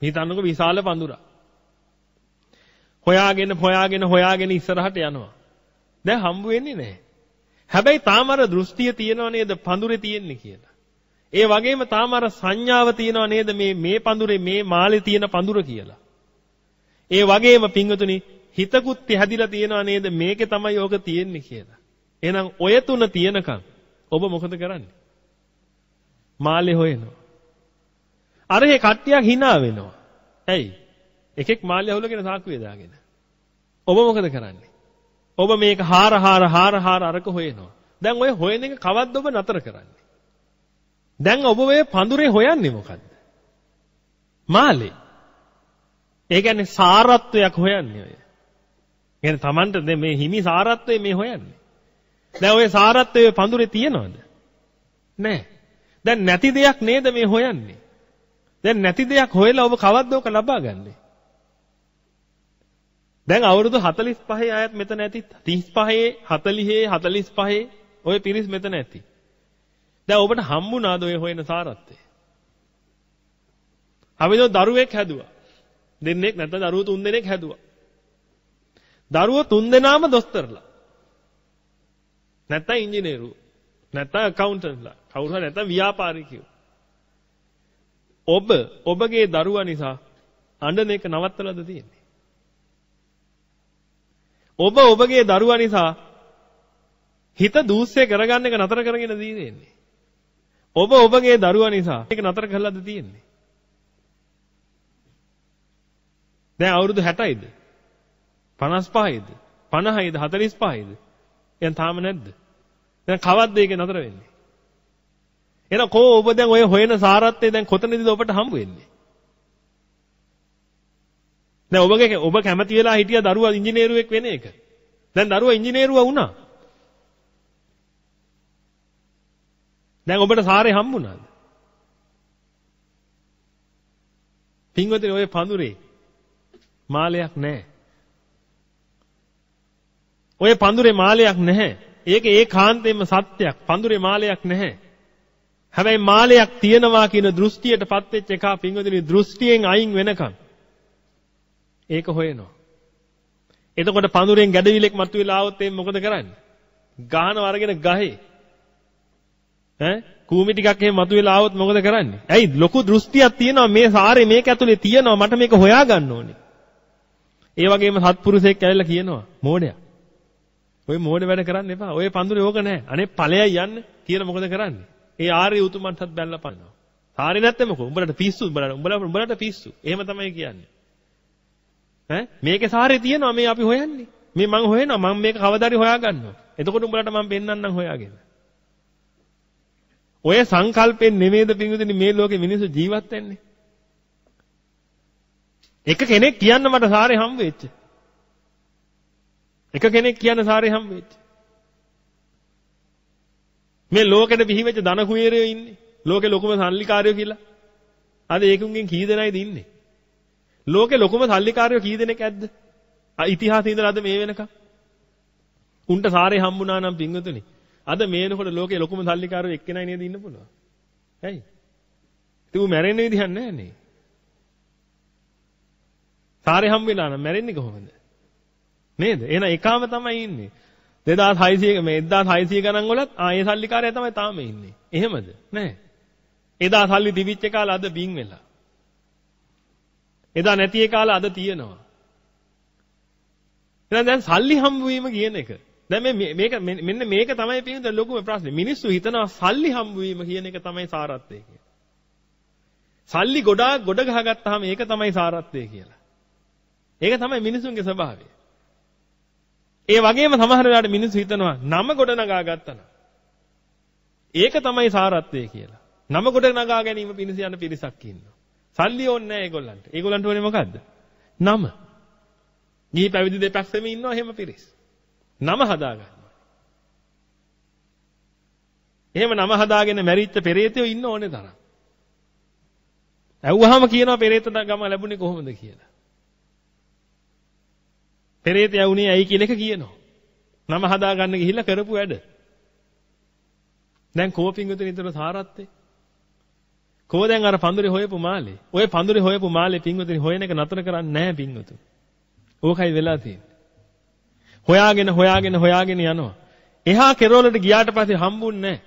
හිතන්නකො විශාල පඳුරක්. හොයාගෙන හොයාගෙන හොයාගෙන ඉස්සරහට යනවා. දැන් හම්බ වෙන්නේ නැහැ. හැබැයි තාම අර දෘෂ්ටිය තියෙනව නේද පඳුරේ තියෙන්නේ කියලා. ඒ වගේම තාම අර සංඥාව තියෙනව නේද මේ මේ පඳුරේ මේ මාලේ තියෙන පඳුර කියලා. ඒ වගේම පින්වතුනි හිතකුත් හැදිලා තියෙනව නේද මේකේ තමයි ඕක තියෙන්නේ කියලා. එහෙනම් ඔය තුන තියෙනකන් ඔබ මොකද කරන්නේ? මාලේ හොයනවා. අර ඒ කට්ටියක් hina වෙනවා. ඇයි? එකෙක් මාලේ අහුලගෙන සාක්කුවේ දාගෙන. ඔබ මොකද කරන්නේ? ඔබ මේක හාර හාර හාර හාර අරක හොයනවා. දැන් ඔය හොයන එක කවද්ද ඔබ නතර කරන්නේ? දැන් ඔබ ඔය පඳුරේ හොයන්නේ මොකද්ද? මාලේ. ඒ කියන්නේ සාරත්වයක් හොයන්නේ ඔය. කියන්නේ Tamanට මේ හිමි සාරත්වය මේ හොයන්නේ. දැන් ඔය සාරත්වය පඳුරේ තියනවද? නැහැ. දැන් නැති දෙයක් නේද මේ හොයන්නේ? දැන් නැති දෙයක් හොයලා ඔබ කවද්ද ඔක ලබා ගන්නේ? දැන් අවුරුදු 45 අයත් මෙතන ඇති 35 40 45 ඔය පිරිස් මෙතන ඇති. දැන් ඔබට හම්බුණාද ඔය හොයන සාරත්වය? අපි දරුවෙක් හැදුවා. දෙන්නෙක් නැත්නම් දරුවෝ තුන් දෙනෙක් හැදුවා. දරුවෝ තුන් දෙනාම දොස්තරලා. නැත්නම් ඉංජිනේරුවෝ. නැත්නම් accountantලා. කවුරු හරි නැත්නම් ව්‍යාපාරිකයෝ. ඔබ ඔබගේ දරුවා නිසා අඬන එක නවත්තලාද තියෙන්නේ? ඔබ ඔබගේ දරුවා නිසා හිත දූෂ්‍ය කරගන්න එක නතර කරගෙන දීන්නේ. ඔබ ඔබගේ දරුවා නිසා ඒක නතර කරලාද තියෙන්නේ? දැන් අවුරුදු 60යිද? 55යිද? 50යිද? 45යිද? එහෙනම් තාම නැද්ද? දැන් කවද්ද ඒක නතර වෙන්නේ? එහෙනම් කෝ ඔබ දැන් ඔය හොයන සාරත්වය දැන් කොතනදද ඔබට හම්බ වෙන්නේ? දැන් ඔබගේ ඔබ කැමති වෙලා හිටිය දරුවා ඉංජිනේරුවෙක් වෙන එක. දැන් දරුවා ඉංජිනේරුවා වුණා. දැන් ඔබට සාරේ හම්බුණාද? පින්වතුනි ඔය පඳුරේ මාලයක් නැහැ. ඔය පඳුරේ මාලයක් නැහැ. ඒක ඒකාන්තයෙන්ම සත්‍යයක්. පඳුරේ මාලයක් නැහැ. හැබැයි මාලයක් තියෙනවා කියන දෘෂ්ටියටපත් වෙච්ච එක පින්වතුනි දෘෂ්ටියෙන් අයින් වෙනකන් ඒක හොයනවා. එතකොට පඳුරෙන් ගැඩවිලෙක් මතුවලා ආවොත් එම් මොකද කරන්නේ? ගහනව අරගෙන ගහේ. ඈ කූමි ටිකක් එහෙම මතුවලා ආවොත් මොකද කරන්නේ? ඇයි ලොකු දෘෂ්ටියක් තියෙනවා මේ සාරේ මේක ඇතුලේ තියෙනවා මට මේක හොයාගන්න ඕනේ. ඒ වගේම සත්පුරුෂයෙක් ඇවිල්ලා කියනවා මෝඩයා. ඔය මෝඩ වැඩ කරන්න එපා. ඔය පඳුරේ ඕක නැහැ. අනේ ඵලයයි යන්න කියලා මොකද කරන්නේ? ඒ ආර්ය උතුමන්ටත් බැලලා පන්නවා. සාරේ නැත්නම් මොකෝ? උඹලට පිස්සු උඹලට උඹලට උඹලට පිස්සු. එහෙම තමයි කියන්නේ. ඈ මේකේ සාරේ තියෙනවා මේ අපි හොයන්නේ. මේ මං හොයනවා මං මේක කවදාරි හොයාගන්නවා. එතකොට උඹලට මං පෙන්වන්නම් හොයාගෙන. ඔය සංකල්පෙන් නෙමෙයිද පිංගුදිනේ මේ ලෝකේ මිනිස්සු ජීවත් වෙන්නේ? එක කෙනෙක් කියන්න මට සාරේ හම්බ වෙච්ච. එක කෙනෙක් කියන්න සාරේ හම්බ වෙච්ච. මේ ලෝකෙට පිහිවෙච්ච ධන කුයරයෝ ඉන්නේ. ලෝකේ ලොකුම සල්ලිකාරයෝ කියලා. අද ඒකුන්ගෙන් කී දෙනයිද ඉන්නේ? ලෝකේ ලොකුම සල්ලිකාරයෝ කී දෙනෙක් ඇද්ද? ඉතිහාසයේ ඉඳලා අද මේ වෙනකම්. උන්ට සාරේ හම්බුණා නම් පිංගුතුනි. අද මේනකොට ලෝකේ ලොකුම සල්ලිකාරයෝ එක්කෙනයි නේද ඉන්න පුළුවන්. ඇයි? ඉතින් ඌ මැරෙන්න විදිහක් නැහැ නේ. සාරේ හම්බ වෙලා නම් මැරෙන්නේ කොහොමද? නේද? එහෙනම් එකාම තමයි ඉන්නේ. 2600 මේ 1600 ගණන් වලත් ආ ඒ සල්ලිකාරයා තමයි තාම ඉන්නේ. එහෙමද? නැහැ. එදා සල්ලි දිවිච්ච කාලේ අද බින් වෙලා. එදා නැති ඒ කාලේ අද තියෙනවා. එහෙනම් දැන් සල්ලි හම්බ වීම කියන එක. දැන් මේ මේක මෙන්න මේක තමයි පිළිඳ ලොකුම ප්‍රශ්නේ. මිනිස්සු හිතනවා සල්ලි හම්බ වීම කියන එක තමයි සාරත්වය කියලා. සල්ලි ගොඩාක් ගොඩ ගහගත්තාම ඒක තමයි සාරත්වය කියලා. ඒක තමයි මිනිසුන්ගේ ස්වභාවය. ඒ වගේම සමහර වෙලාවට මිනිස්සු හිතනවා නම ගොඩ නගා ගත්තා ඒක තමයි සාරත්වය කියලා. නම ගොඩ නගා ගැනීම පිණිස යන පිරිසක් ඉන්නවා. සල්ලි ඕනේ නැහැ ඒගොල්ලන්ට. ඒගොල්ලන්ට ඕනේ මොකද්ද? නම. ගිහි පැවිදි දෙපැත්තෙම ඉන්නවා එහෙම පිරිස්. නම හදාගන්න. එහෙම නම හදාගෙන මැරිච්ච පෙරේතයෝ ඉන්න ඕනේ තරම්. ඇව්වහම කියනවා පෙරේත ගම ලැබුණේ කොහොමද කියලා. පෙරේතයා වුණේ ඇයි කියලා එක කියනවා. නම හදාගන්න ගිහිල්ලා කරපු වැඩ. දැන් කෝපින්ගුතුන් විතර සාරත්තේ. කෝ දැන් අර පඳුරේ හොයපු මාලේ. ඔය පඳුරේ හොයපු මාලේ පින්වතුනි හොයන එක නතර කරන්නේ නැහැ පින්වතුන්. ඕකයි වෙලා තියෙන්නේ. හොයාගෙන හොයාගෙන හොයාගෙන යනවා. එහා කෙරවලට ගියාට පස්සේ හම්බුන්නේ නැහැ.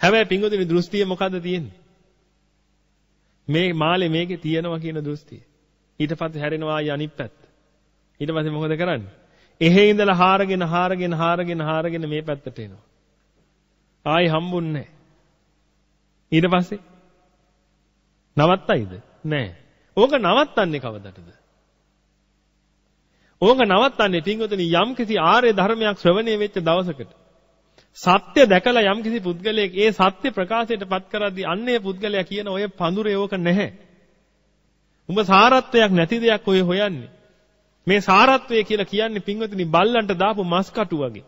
හැබැයි පින්වතුනි දෘෂ්ටිය මොකද්ද තියෙන්නේ? මේ මාලේ මේකේ තියෙනවා කියන දෘෂ්ටිය. ඊට පස්සේ හැරෙනවා ආයි අනිත් පැත්ත. ඊට පස්සේ මොකද කරන්නේ? එහෙ ඉඳලා හාරගෙන හාරගෙන හාරගෙන හාරගෙන මේ පැත්තට එනවා. ආයි හම්බුන්නේ ඊට පස්සේ නවත්තයිද? නෑ. ඕක නවත්තන්නේ කවදටද? ඕක නවත්තන්නේ පින්වතුනි යම්කිසි ආර්ය ධර්මයක් ශ්‍රවණය වෙච්ච දවසකට සත්‍ය දැකලා යම්කිසි පුද්ගලයෙක් ඒ සත්‍ය ප්‍රකාශයට පත් කරද්දී අන්නේ පුද්ගලයා කියන ඔය පඳුරේ ඕක නැහැ. උඹ සාරත්වයක් නැති දෙයක් ඔය හොයන්නේ. මේ සාරත්වය කියලා කියන්නේ පින්වතුනි බල්ලන්ට දාපු මස් කටු වගේ.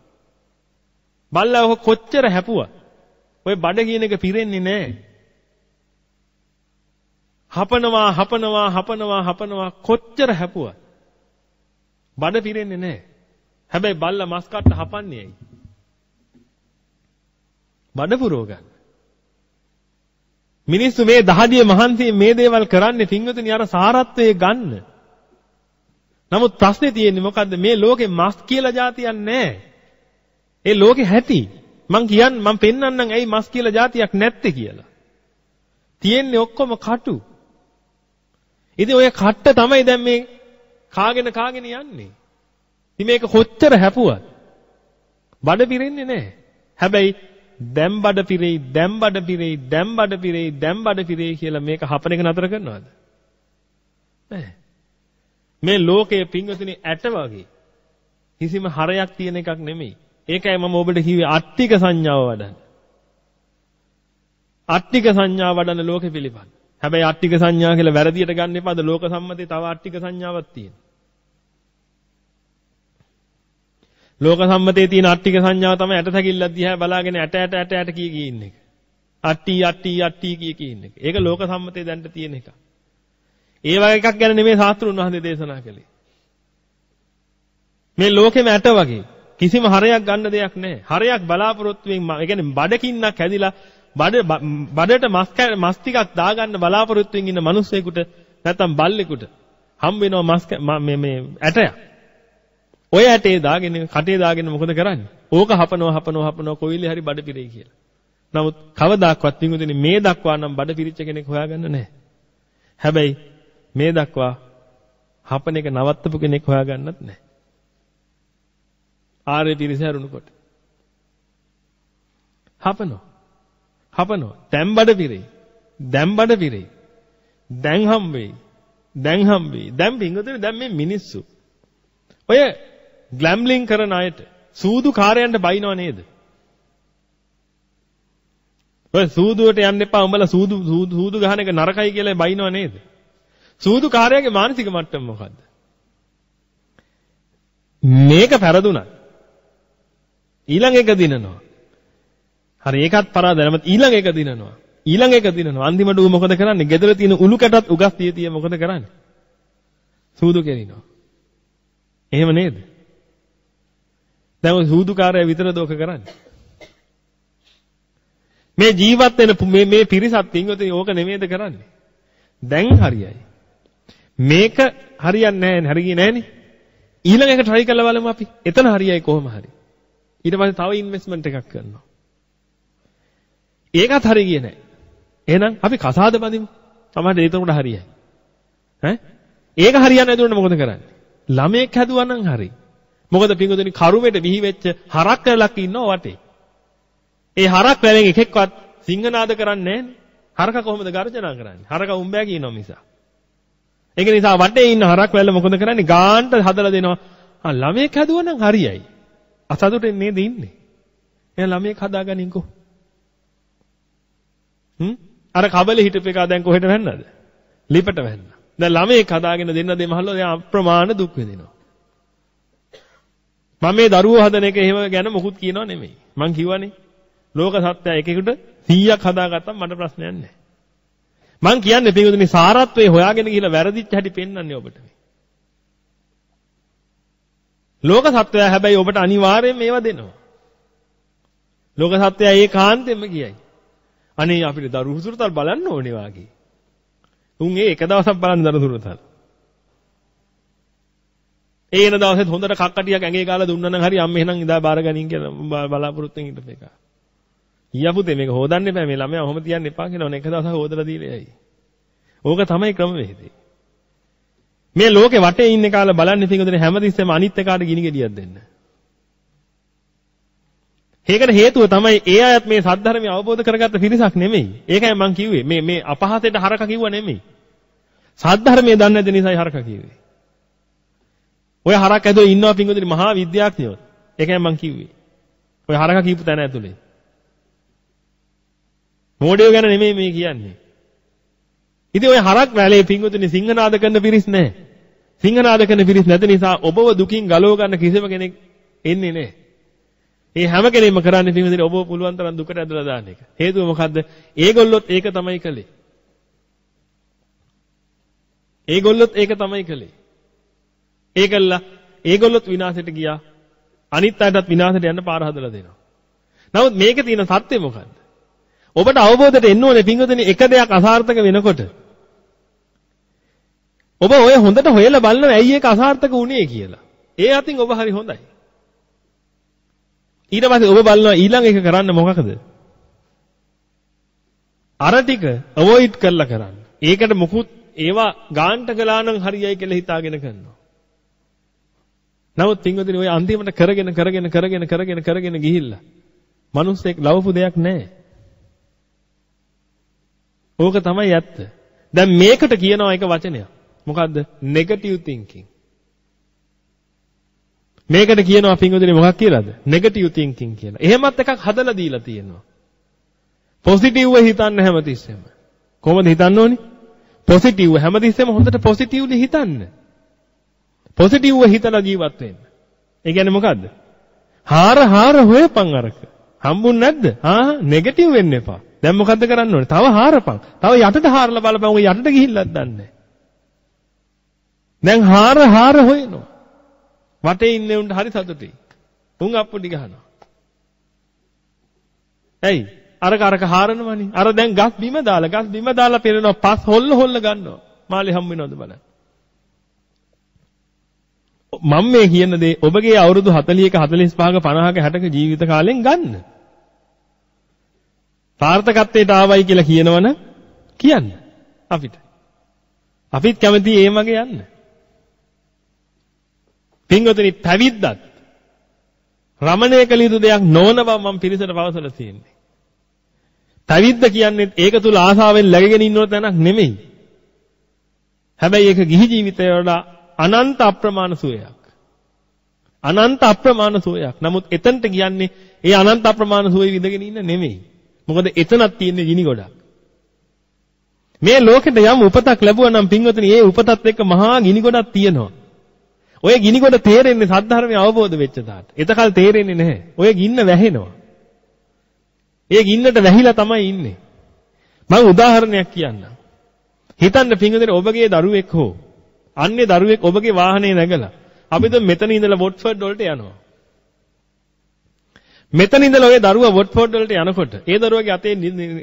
බල්ලා ඔහ කොච්චර හැපුවා. ඔය බඩ කියන එක පිරෙන්නේ නැහැ. හපනවා හපනවා හපනවා හපනවා කොච්චර හැපුවා. බඩ පිරෙන්නේ නැහැ. හැබැයි බල්ලා මස් කට්ට හපන්නේ ඇයි? බඩ පුරව ගන්න. මිනිස්සු මේ දහදිය මහන්සියෙන් මේ දේවල් කරන්නේ පින්වතුනි අර සාරත්වයේ ගන්න. නමුත් ප්‍රශ්නේ තියෙන්නේ මොකද්ද? මේ ලෝකේ මස් කියලා જાතියක් නැහැ. ඒ ලෝකේ හැටි. මං කියන්නේ මං පෙන්වන්නම් ඇයි මස් කියලා જાතියක් නැත්තේ කියලා. තියෙන්නේ ඔක්කොම කටු. ඉතින් ඔය කට්ට තමයි දැන් මේ කාගෙන කාගෙන යන්නේ. ඉතින් මේක කොච්චර හැපුවත් බඩ පිරෙන්නේ නැහැ. හැබැයි දැන් බඩ පිරෙයි, දැන් බඩ පිරෙයි, දැන් බඩ පිරෙයි, දැන් බඩ පිරෙයි කියලා මේක හපන එක නතර කරනවද? නැහැ. මේ ලෝකයේ පිංගුතුනි ඇට වගේ කිසිම හරයක් තියෙන එකක් නෙමෙයි. ඒකයි මම ඔබට කිව්වේ අට්ටික සංඥාව වඩන්න. අට්ටික සංඥා වඩන ලෝකෙ පිළිබඳ. හැබැයි අට්ටික සංඥා කියලා වැරදියට ගන්න එපාද ලෝක සම්මතේ තව අට්ටික සංඥාවක් තියෙනවා. ලෝක සම්මතේ තියෙන අට්ටික සංඥාව තමයි ඇට සැකිල්ලක් දිහා බලාගෙන ඇට ඇට ඇට ඇට කී කී ඉන්න එක. අට්ටි අට්ටි අට්ටි කී කී ඉන්න එක. ඒක ලෝක සම්මතේ දැන්ට තියෙන එක. ඒ වගේ එකක් ගැන නෙමෙයි සාස්ත්‍රුන් වහන්සේ දේශනා කළේ. මේ ලෝකෙම ඇට වගේ කිසිම හරයක් ගන්න දෙයක් නැහැ. හරයක් බලාපොරොත්තු වෙමින් ඒ කියන්නේ බඩකින්නක් හැදිලා බඩ බඩට මස් මස් ටිකක් දාගන්න බලාපොරොත්තු වෙමින් ඉන්න මිනිස්සෙකුට නැත්තම් බල්ලෙකුට හම් වෙනවා මස් මේ මේ ඇටයක්. ඔය ඇටේ දාගෙන කටේ දාගෙන මොකද කරන්නේ? ඕක හපනවා හපනවා හපනවා කොයිලේ හරි බඩ පිරෙයි කියලා. නමුත් කවදාක්වත් වින්දුනේ මේ දක්වා නම් බඩ පිරිච්ච කෙනෙක් හොයාගන්න නැහැ. හැබැයි මේ දක්වා හපන එක නවත්තපු කෙනෙක් හොයාගන්නත් නැහැ. ආර්ය පිරිස හැරුණකොට. හපනවා. හපනවා. දැන් බඩ පිරෙයි. දැන් බඩ පිරෙයි. දැන් හම් වෙයි. දැන් හම් වෙයි. දැන් පිංගුතුනේ දැන් මේ මිනිස්සු ඔය ග්ලැම්ලින් කරන අයට සූදු කාර්යයන්ට බයිනව නේද? ඔය සූදුවට යන්න එපා උඹලා සූදු සූදු ගහන එක නරකයි කියලා බයිනව නේද? සූදු කාර්යයේ මානසික මට්ටම මොකද්ද? මේක පෙරදුනත් ඊළඟ එක දිනනවා. හරි ඒකත් පරාද නැමත් ඊළඟ එක දිනනවා. ඊළඟ එක දිනනවා. අන්තිමට ඌ මොකද කරන්නේ? ගෙදර තියෙන උළු කැටත් උගස් තිය තිය මොකද කරන්නේ? සූදු කෙරිනවා. එහෙම නේද? දැන් ඔය සූදුකාරය විතරද ඔක කරන්නේ? මේ ජීවත් වෙන මේ මේ පිරිසත් පින්වතුනි ඕක නෙමෙයිද කරන්නේ? දැන් හරියයි. මේක හරියන්නේ නැහැ හරියන්නේ නැහනේ. ඊළඟ එක try කරලා බලමු අපි. එතන හරියයි කොහොම හරි. ඊට පස්සේ තව ඉන්වෙස්ට්මන්ට් එකක් කරනවා. ඒකත් හරි ගියේ නැහැ. එහෙනම් අපි කසාද බඳිමු. තමයි ඒතකොට හරියයි. ඈ? ඒක හරියන්නේ නැතුනොත් මොකද කරන්නේ? ළමයෙක් හැදුවා නම් හරි. මොකද පිංගුතුනි කරුමෙට විහි වෙච්ච හරක් කැලක් ඉන්නව වටේ. ඒ හරක් වැලෙන් එකෙක්වත් සිංහනාද කරන්නේ නැහනේ. හරක කොහොමද ගර්ජනා කරන්නේ? හරක උඹෑ කියනවා මිසා. ඒක නිසා වටේ ඉන්න හරක් වැල්ල මොකද කරන්නේ? ගාන්ට හදලා දෙනවා. ආ ළමයෙක් හැදුවා නම් හරියයි. අසතුටෙන් නේද ඉන්නේ? එහෙනම් ළමයෙක් හදාගනින්කෝ. හ්ම්? අර කබලේ හිටපු එක දැන් කොහෙට වැන්නද? ලිපට වැන්න. දැන් ළමයෙක් හදාගෙන දෙන්න දෙමහල්ලෝ දැන් අප්‍රමාණ දුක් විඳිනවා. මම මේ දරුවෝ හදන එක එහෙම ගැන මොකුත් කියනව නෙමෙයි. මං කිව්වනේ ලෝක සත්‍යය එකෙකුට 100ක් හදාගත්තම මට ප්‍රශ්නයක් නැහැ. මං කියන්නේ පිටුදුනි සාරත්වයේ හොයාගෙන ගිහිල්ලා වැරදිච්ච හැටි පෙන්වන්නේ ඔබට. ලෝක සත්‍යය හැබැයි ඔබට අනිවාර්යයෙන් මේවා දෙනවා. ලෝක සත්‍යය ඒකාන්තයෙන්ම කියයි. අනේ අපිට දරු හුසුරුතල් බලන්න ඕනේ වාගේ. උන් ඒ එක දවසක් බලන්න දරු හුසුරුතල්. ඒ එන දවසෙත් හොඳට කක්කටියක් ඇඟේ ගාලා දුන්නා නම් හරි අම්ම එහෙනම් ඉදා බාර ගනින් කියලා බලාපොරොත්තු වෙන ඉඳපේක. ඊයා පුතේ මේක හොදන්න එපා මේ ළමයා ඔහොම තියන්න එපා කියලා ඕන එක දවසක් හොදලා දීලා යයි. ඕක තමයි ක්‍රමවේදේ. මේ ලෝකේ වටේ ඉන්න කාලා බලන්නේ පිටුදේ හැමතිස්සෙම අනිත් එකාට ගිනි ගෙඩියක් දෙන්න. ඒකට හේතුව තමයි ඒ අයත් මේ සද්ධර්මය අවබෝධ කරගත්ත පිරිසක් නෙමෙයි. ඒකයි මම කිව්වේ මේ මේ අපහසයට හරක කිව්ව නෙමෙයි. සද්ධර්මයේ දන්නේ නැති නිසායි හරක කිව්වේ. ඔය හරක් ඇතුලේ ඉන්නවා පින්වතුනි මහා විද්‍යාඥයෝ. ඒකයි මම කිව්වේ. ඔය හරක කියපු තැන ඇතුලේ. මෝඩයෝ ගැන නෙමෙයි මේ කියන්නේ. ඉතින් ඔය හරක් වැලේ පින්වතුනි සිංහනාද කරන පිරිස් නැහැ. සිංහනාද කරන පිරිස් නැති නිසා ඔබව දුකින් ගලව ගන්න කිසිම කෙනෙක් එන්නේ නැහැ. ඒ හැම කෙනෙක්ම කරන්නේ පින්වතුනි ඔබව පුළුවන් තරම් දුකට ඇදලා දාන එක. හේතුව මොකද්ද? ඒගොල්ලොත් ඒක තමයි කළේ. ඒගොල්ලොත් ඒක තමයි කළේ. ඒකල්ලා ඒගොල්ලොත් විනාශයට ගියා. අනිත් අයටත් විනාශයට යන්න පාර හදලා දෙනවා. නමුත් මේකේ තියෙන සත්‍ය මොකද්ද? ඔබට අවබෝධයට එන්න ඕනේ පින්වතුනි එක දෙයක් අසාර්ථක වෙනකොට. ඔබ ඔය හොඳට හොයලා බලනවා ඇයි ඒක අසාර්ථක වුනේ කියලා. ඒ අතින් ඔබ හරි හොඳයි. ඊට පස්සේ ඔබ බලනවා ඊළඟ එක කරන්න මොකකද? අර ටික අවොයිඩ් කරලා කරන්න. ඒකට මොකුත් ඒවා ගාන්ට කළා නම් හරියයි කියලා හිතාගෙන කරනවා. නමුත් පින්වතුනි ඔය අන්තිමට කරගෙන කරගෙන කරගෙන කරගෙන කරගෙන ගිහිල්ලා මිනිස්සෙක් ලවපු දෙයක් නැහැ. ඕක තමයි ඇත්ත. දැන් මේකට කියනවා එක වචනයක්. මොකද්ද? negative thinking. මේකට කියනවා පින්වතුනි මොකක් කියලාද? negative thinking කියලා. එහෙමත් එකක් හදලා දීලා තියෙනවා. පොසිටිව්ව හිතන්න හැමතිස්සෙම. කොහොමද හිතන්න ඕනි? පොසිටිව්ව හැමතිස්සෙම හොඳට පොසිටිව්ලි හිතන්න. පොසිටිව්ව හිතලා ජීවත් වෙන්න. ඒ කියන්නේ මොකද්ද? හාර හාර හොයපන් අරක. හම්බුන්නේ නැද්ද? ආ නෙගටිව් වෙන්න එපා. දැන් මොකද්ද කරන්න ඕනේ? තව හාරපන්. තව යටට හාරලා බලපන්. ඔය යටට ගිහිල්ලත් දන්නේ දැන් හාර හාර හොයනවා. වටේ ඉන්නේ උන්ට හරි සතුටුයි. උන් අප්පුඩි ගහනවා. ඇයි? අරක අරක හාරනවනේ. අර දැන් ගස් බිම දාලා ගස් බිම දාලා පෙරනවා පස් හොල්ල හොල්ල ගන්නවා. මාළේ හම් වෙනවද බලන්න. මම මේ කියන දේ ඔබගේ අවුරුදු 40ක 45ක 50ක 60ක ජීවිත කාලෙන් ගන්න. සාර්ථකත්වයට ආවයි කියලා කියනවනම් කියන්න අපිට. අපිත් කැමති ඒ වගේ යන්න. පින්වතුනි පැවිද්දත් රමණය කළ යුතු දෙයක් නොවන බව මම පිරිසට පවසලා තියෙන්නේ. පැවිද්ද කියන්නේ ඒක තුල ආසාවෙන් läගගෙන ඉන්න තැනක් නෙමෙයි. හැබැයි ඒක ගිහි ජීවිතය වඩා අනන්ත අප්‍රමාණ සුවයක්. අනන්ත අප්‍රමාණ සුවයක්. නමුත් එතනට කියන්නේ ඒ අනන්ත අප්‍රමාණ සුවේ විඳගෙන ඉන්න නෙමෙයි. මොකද එතනක් තියෙන්නේ ගිනි ගොඩක්. මේ ලෝකෙට යම් උපතක් ලැබුවා නම් පින්වතුනි ඒ උපතත් එක්ක මහා ගිනි ගොඩක් තියෙනවා. ඔය ගිනි ගොඩ තේරෙන්නේ සද්ධර්මය අවබෝධ වෙච්ච තාට. එතකල් තේරෙන්නේ නැහැ. ඔය ගින්න වැහෙනවා. ඒ ගින්නට වැහිලා තමයි ඉන්නේ. මම උදාහරණයක් කියන්නම්. හිතන්න පින්වතුනි ඔබගේ දරුවෙක් හෝ අන්‍ය දරුවෙක් ඔබගේ වාහනේ නැගලා අපි දැන් මෙතන ඉඳලා වොට්ෆර්ඩ් වලට යනවා. මෙතන ඉඳලා ඔය දරුවා වොට්ෆෝඩ් වලට යනකොට ඒ දරුවගේ අතේ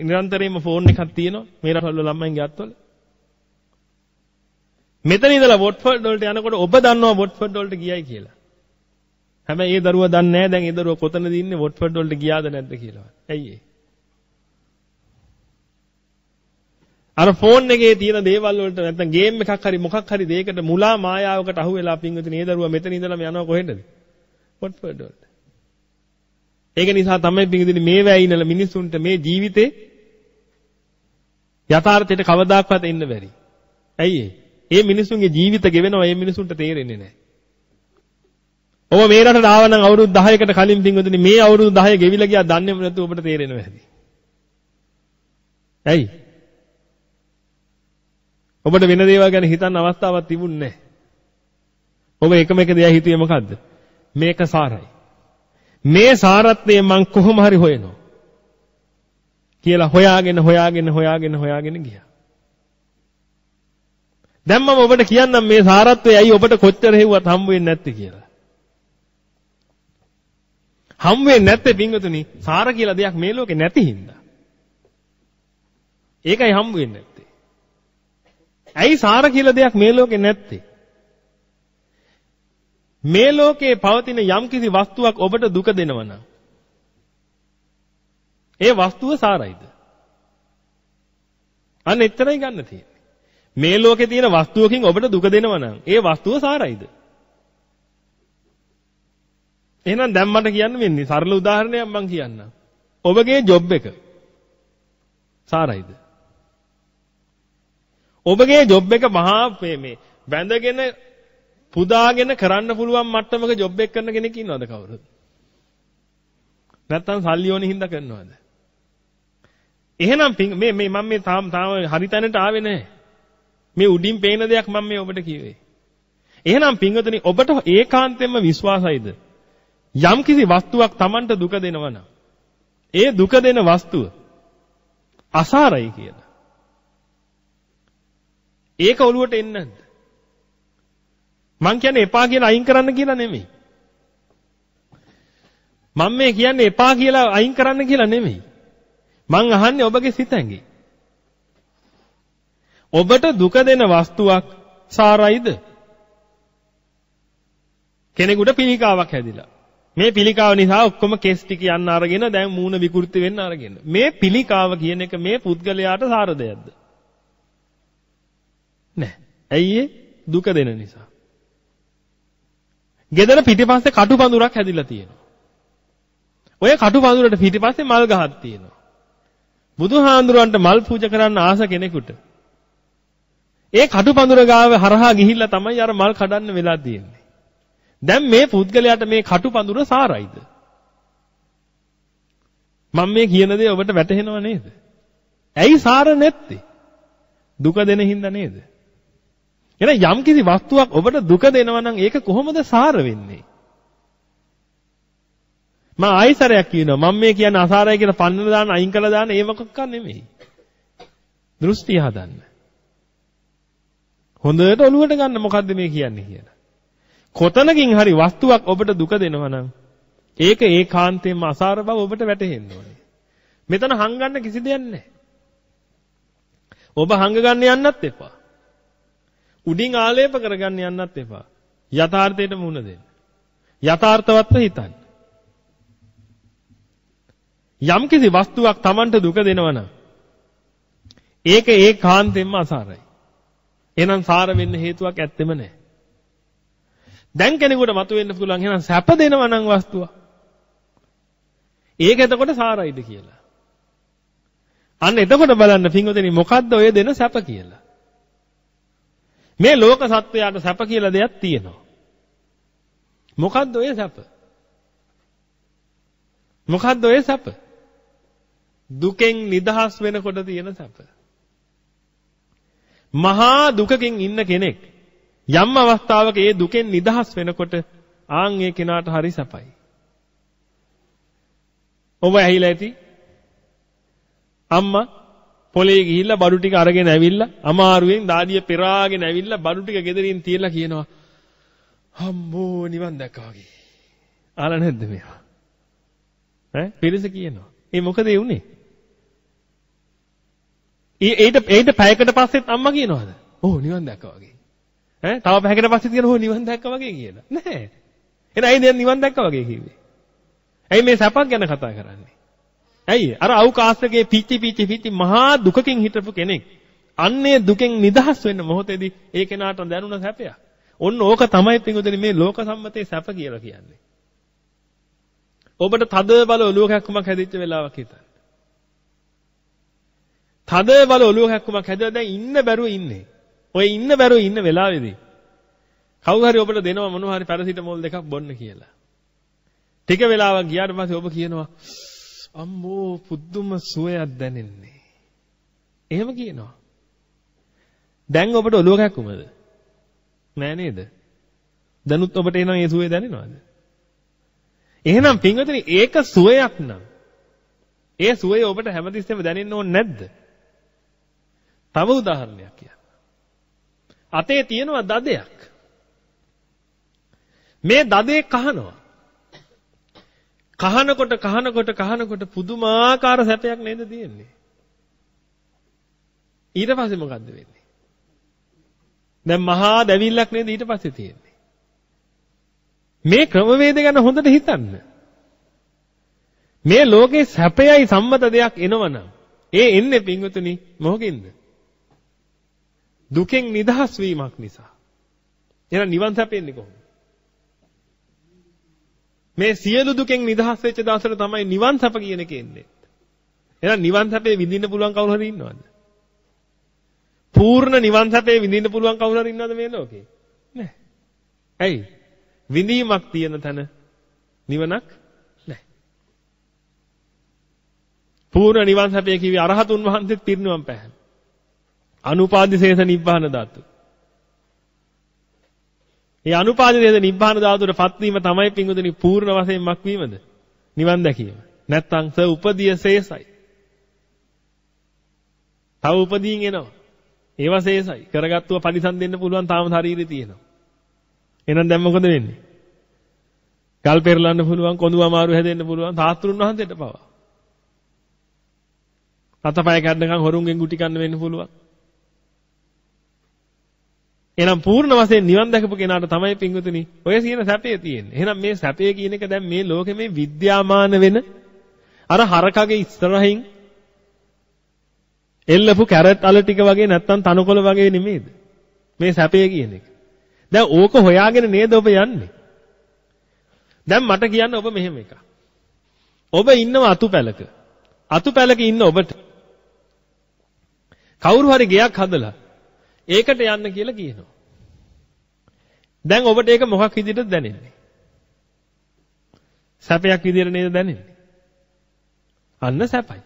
නිරන්තරයෙන්ම ෆෝන් එකක් තියෙනවා මේ රටවල ළමයින්ගේ අත්වල. මෙතන ඉඳලා වොට්ෆෝඩ් වලට යනකොට ඔබ දන්නවා වොට්ෆෝඩ් වලට ගියයි කියලා. හැබැයි ඒ දරුවා දන්නේ නැහැ දැන් ඒ දරුවා කොතනද ඉන්නේ වොට්ෆෝඩ් වලට ගියාද නැද්ද කියලා. ඇයි අර ෆෝන් එකේ තියෙන දේවල් වලට නැත්නම් ගේම් එකක් හරි මොකක් හරි දෙයකට මුලා මායාවකට අහු වෙලා පින්විතනේ ඒ දරුවා මෙතන ඉඳලාම යනවා කොහෙටද? වොට්ෆෝඩ් වලට. ඒක නිසා තමයි පිටින් මේ වැයිනල මිනිසුන්ට මේ ජීවිතේ යථාර්ථයට කවදාක්වත් එන්න බැරි. ඇයි ඒ මිනිසුන්ගේ ජීවිත ගෙවෙනවා ඒ මිනිසුන්ට තේරෙන්නේ නැහැ. ඔබ මේ රටට ආව නම් අවුරුදු 10කට කලින් පින්වතුනි මේ අවුරුදු 10 ගෙවිලා ගියා දන්නේම නැතුව ඔබට තේරෙනවා ඇති. ඇයි? ඔබට වෙන දේවල් ගැන හිතන්න අවස්ථාවක් තිබුණේ නැහැ. ඔබ එකම එක දෙයක් හිතුවේ මොකද්ද? මේක සාරයි. මේ සාරත්වය මං කොහොම හරි හොයනවා. කියලා හොයාගෙන හොයාගෙන හොයාගෙන හොයාගෙන ගියා. දැන් මම ඔබට කියන්නම් මේ සාරත්වය ඇයි ඔබට කොච්චර හෙව්වත් හම්බ වෙන්නේ නැත්තේ කියලා. හම්බ වෙන්නේ නැත්තේ පින්වතුනි සාර කියලා දෙයක් මේ ලෝකේ නැති හින්දා. ඒකයි හම්බ වෙන්නේ නැත්තේ. ඇයි සාර කියලා දෙයක් මේ ලෝකේ නැත්තේ? මේ ලෝකේ පවතින යම්කිසි වස්තුවක් ඔබට දුක දෙනවා නම් ඒ වස්තුව සාරයිද? අන්න එතරම් ගන්න තියෙන්නේ. මේ ලෝකේ තියෙන වස්තුවකින් ඔබට දුක දෙනවා නම් ඒ වස්තුව සාරයිද? එහෙනම් දැන් මට කියන්න වෙන්නේ සරල උදාහරණයක් මම කියන්නම්. ඔබගේ ජොබ් එක සාරයිද? ඔබගේ ජොබ් එක මහා මේ බැඳගෙන පුදාගෙන කරන්න පුළුවන් මට්ටමක ජොබ් එක කරන කෙනෙක් ඉන්නවද කවුරුද? නැත්තම් සල්ලි ඕනේ හින්දා කරනවද? එහෙනම් මේ මේ මම මේ තාම තාම හරි තැනට ආවේ නැහැ. මේ උඩින් පේන දෙයක් මම මේ ඔබට කිව්වේ. එහෙනම් පින්වතුනි ඔබට ඒකාන්තයෙන්ම විශ්වාසයිද? යම් කිසි වස්තුවක් Tamanට දුක දෙනවනම් ඒ දුක දෙන වස්තුව අසාරයි කියලා. ඒක ඔළුවට එන්නේ නැද්ද? මං කියන්නේ එපා කියලා අයින් කරන්න කියලා නෙමෙයි. මම මේ කියන්නේ එපා කියලා අයින් කරන්න කියලා නෙමෙයි. මං අහන්නේ ඔබගේ සිත ඇඟේ. ඔබට දුක දෙන වස්තුවක් සාරයිද? කෙනෙකුට පිළිකාවක් හැදිලා. මේ පිළිකාව නිසා ඔක්කොම කෙස් ටික යන්න අරගෙන දැන් මූණ විකෘති වෙන්න අරගෙන. මේ පිළිකාව කියන එක මේ පුද්ගලයාට සාර දෙයක්ද? නෑ. ඇයි දුක දෙන නිසා. ගෙදර පිටිපස්සේ කටු පඳුරක් හැදිලා තියෙනවා. ඔය කටු පඳුරට පිටිපස්සේ මල් ගහක් තියෙනවා. බුදුහාඳුරන්ට මල් පූජා කරන්න ආස කෙනෙකුට ඒ කටු පඳුර ගාව හරහා ගිහිල්ලා තමයි අර මල් කඩන්න වෙලා තියෙන්නේ. දැන් මේ පුද්ගලයාට මේ කටු පඳුර සාරයිද? මම මේ කියන දේ ඔබට වැටහෙනව නේද? ඇයි සාර නැත්තේ? දුක දෙන හින්දා නේද? එහෙනම් යම්කිසි වස්තුවක් ඔබට දුක දෙනවා නම් ඒක කොහොමද සාර වෙන්නේ? මම ආයිසරයක් කියනවා මම මේ කියන්නේ අසාරයි කියලා පන්නන දාන අයින් කළා දාන ඒ මොකක්ද නෙමෙයි. දෘෂ්ටි හදන්න. හොඳට ඔලුවට ගන්න මොකද්ද මේ කියන්නේ කියලා. කොතනකින් හරි වස්තුවක් ඔබට දුක දෙනවා නම් ඒක ඒකාන්තයෙන්ම අසාර බව ඔබට වැටහෙන්න ඕනේ. මෙතන හංගන්න කිසි දෙයක් නැහැ. ඔබ හංග ගන්න යන්නත් එපා. උඩින් ආලේප කරගන්න යන්නත් එපා. යථාර්ථයට මුහුණ දෙන්න. යථාර්ථවත්ව හිතන්න. යම්කිසි වස්තුවක් Tamanට දුක දෙනවා නම් ඒක ඒකාන්තයෙන්ම අසාරයි. එහෙනම් සාර වෙන්න හේතුවක් ඇත්තෙම නැහැ. දැන් කෙනෙකුට මතුවෙන්න පුළුවන් එහෙනම් සැප දෙනවා නම් වස්තුව. ඒක එතකොට සාරයිද කියලා. අන්න එතකොට බලන්න පින්වතුනි මොකද්ද ඔය දෙන සැප කියලා. මේ ලෝක සත්වයාට සැප කියලා දෙයක් තියෙනවා. මොකද්ද ඔය සැප? මොකද්ද ඔය සැප? දුකෙන් නිදහස් වෙනකොට තියෙන සැප. මහා දුකකින් ඉන්න කෙනෙක් යම් අවස්ථාවක ඒ දුකෙන් නිදහස් වෙනකොට ආන් ඒ කෙනාට හරි සැපයි. ඔබ ඇහිලා ඇති අම්මා පොලේ ගිහිල්ලා බඩු ටික අරගෙන ඇවිල්ලා අමාරුවෙන් දාඩිය පෙරාගෙන ඇවිල්ලා බඩු ටික ගෙදරින් තියලා කියනවා අම්මෝ නිවන් දැක්කා වගේ. ආලා නැද්ද මේවා? ඈ පිරිස කියනවා. ඒ මොකද ඒ උනේ? ඊට ඊට පැයකට පස්සෙත් අම්මා කියනවාද? ඔව් නිවන් දැක්කා වගේ. ඈ තව පැයකට පස්සෙත් කියනවා ඔව් නිවන් දැක්කා වගේ කියලා. නැහැ. එහෙනම් ඇයි දැන් නිවන් දැක්කා වගේ කිව්වේ? ඇයි මේ සැපක් ගැන කතා කරන්නේ? ඇයි? අර අවකාශයේ පිච්චි පිච්චි පිච්චි මහා දුකකින් හිටපු කෙනෙක්. අන්නේ දුකෙන් නිදහස් වෙන්න මොහොතේදී ඒ කෙනාට දැනුණ සැපයක්. ඔන්න ඕක තමයි පිටුදෙනි මේ ලෝක සම්මතයේ සැප කියලා කියන්නේ. ඔබට තද බල ඔලුව කැක්කමක් හැදිච්ච වෙලාවක් හිතන්න. තද බල ඔලුව කැක්කමක් හැදලා දැන් ඉන්න බැරුව ඉන්නේ. ඔය ඉන්න බැරුව ඉන්න වෙලාවේදී කවුරු හරි ඔබට දෙනවා මොනවා හරි පැරසිටමෝල් දෙකක් බොන්න කියලා. ටික වෙලාවක් ගියාට පස්සේ ඔබ කියනවා අම්මෝ පුදුම සුවයක් දැනෙන්නේ. එහෙම කියනවා. දැන් ඔබට ඔලුව කැක්කුමද? නෑ නේද? දැනුත් ඔබට එනවා මේ සුවේ දැනෙනවද? එහෙනම් පින්වතුනි ඒක සුවයක් නම් ඒ සුවේ ඔබට හැමතිස්සෙම දැනෙන්න ඕනේ නැද්ද? තව උදාහරණයක් කියන්න. අතේ තියෙනවා දදයක්. මේ දදේ කහනවා. කහනකොට කහනකොට කහනකොට පුදුමාකාර සැපයක් නේද තියෙන්නේ. ඊට පස්සේ මොකද්ද වෙන්නේ? දැන් මහා දැවිල්ලක් නේද ඊට පස්සේ තියෙන්නේ. මේ ක්‍රමවේද ගැන හොඳට හිතන්න. මේ ලෝකේ සැපයයි සම්මත දෙයක් එනවනම් ඒ එන්නේ පින්වතුනි මොකකින්ද? දුකෙන් නිදහස් වීමක් නිසා. එහෙනම් නිවන් සැපෙන්නේ කොහොමද? මේ සියලු දුකෙන් නිදහස් වෙච්ච දවසට තමයි නිවන් සැප කියන එක එන්නේ. එහෙනම් නිවන් සැපේ විඳින්න පුළුවන් කවුරු හරි ඉන්නවද? පූර්ණ නිවන් සැපේ විඳින්න පුළුවන් කවුරු හරි ඉන්නවද මේ ලෝකේ? නැහැ. ඇයි? විඳීමක් තියෙන තැන නිවනක් නැහැ. පූර්ණ නිවන් සැපේ කිව්වේ අරහතුන් වහන්සේත් පිරිනුවම් පෑහන. අනුපාදිශේෂ නිබ්බාන ධාතු. ඒ අනුපාදිතේද නිබ්බාන ධාතුවට පත්වීම තමයි පිංගුදෙනි පූර්ණ වශයෙන් මක් වීමද? නිවන් දැකීම. නැත්තම් ස උපදිය ශේසයි. තව උපදීන් එනවා. ඒව ශේසයි. කරගත්තුව පරිසම් දෙන්න පුළුවන් තාම ශරීරේ තියෙනවා. එහෙනම් දැන් මොකද වෙන්නේ? ගල් පෙරලන්න පුළුවන්, කොඳු අමාරු හැදෙන්න පුළුවන් තාත්තුරුන් වහන්සේට පවා. අතපය කැඩනකම් හොරුන්ගෙන් ගුටි කන්න වෙන්න පුළුවන්. එහෙනම් පූර්ණ වශයෙන් නිවන් දැකපු කෙනාට තමයි පිංගුතුනි ඔය කියන සැපේ තියෙන්නේ. එහෙනම් මේ සැපේ කියන එක දැන් මේ ලෝකෙ මේ විද්‍යාමාන වෙන අර හරකගේ ඉස්සරහින් එල්ලපු කැරට් අල ටික වගේ නැත්තම් තනකොළ වගේ නෙමෙයිද? මේ සැපේ කියන එක. දැන් ඕක හොයාගෙන නේද ඔබ යන්නේ? දැන් මට කියන්න ඔබ මෙහෙම එකක්. ඔබ ඉන්නව අතුපැලක. අතුපැලක ඉන්න ඔබට කවුරු හරි ගෙයක් හදලා ඒකට යන්න කියලා කියනවා. දැන් ඔබට ඒක මොකක් විදිහටද දැනෙන්නේ? සැපයක් විදිහට නේද දැනෙන්නේ? අන්න සැපයි.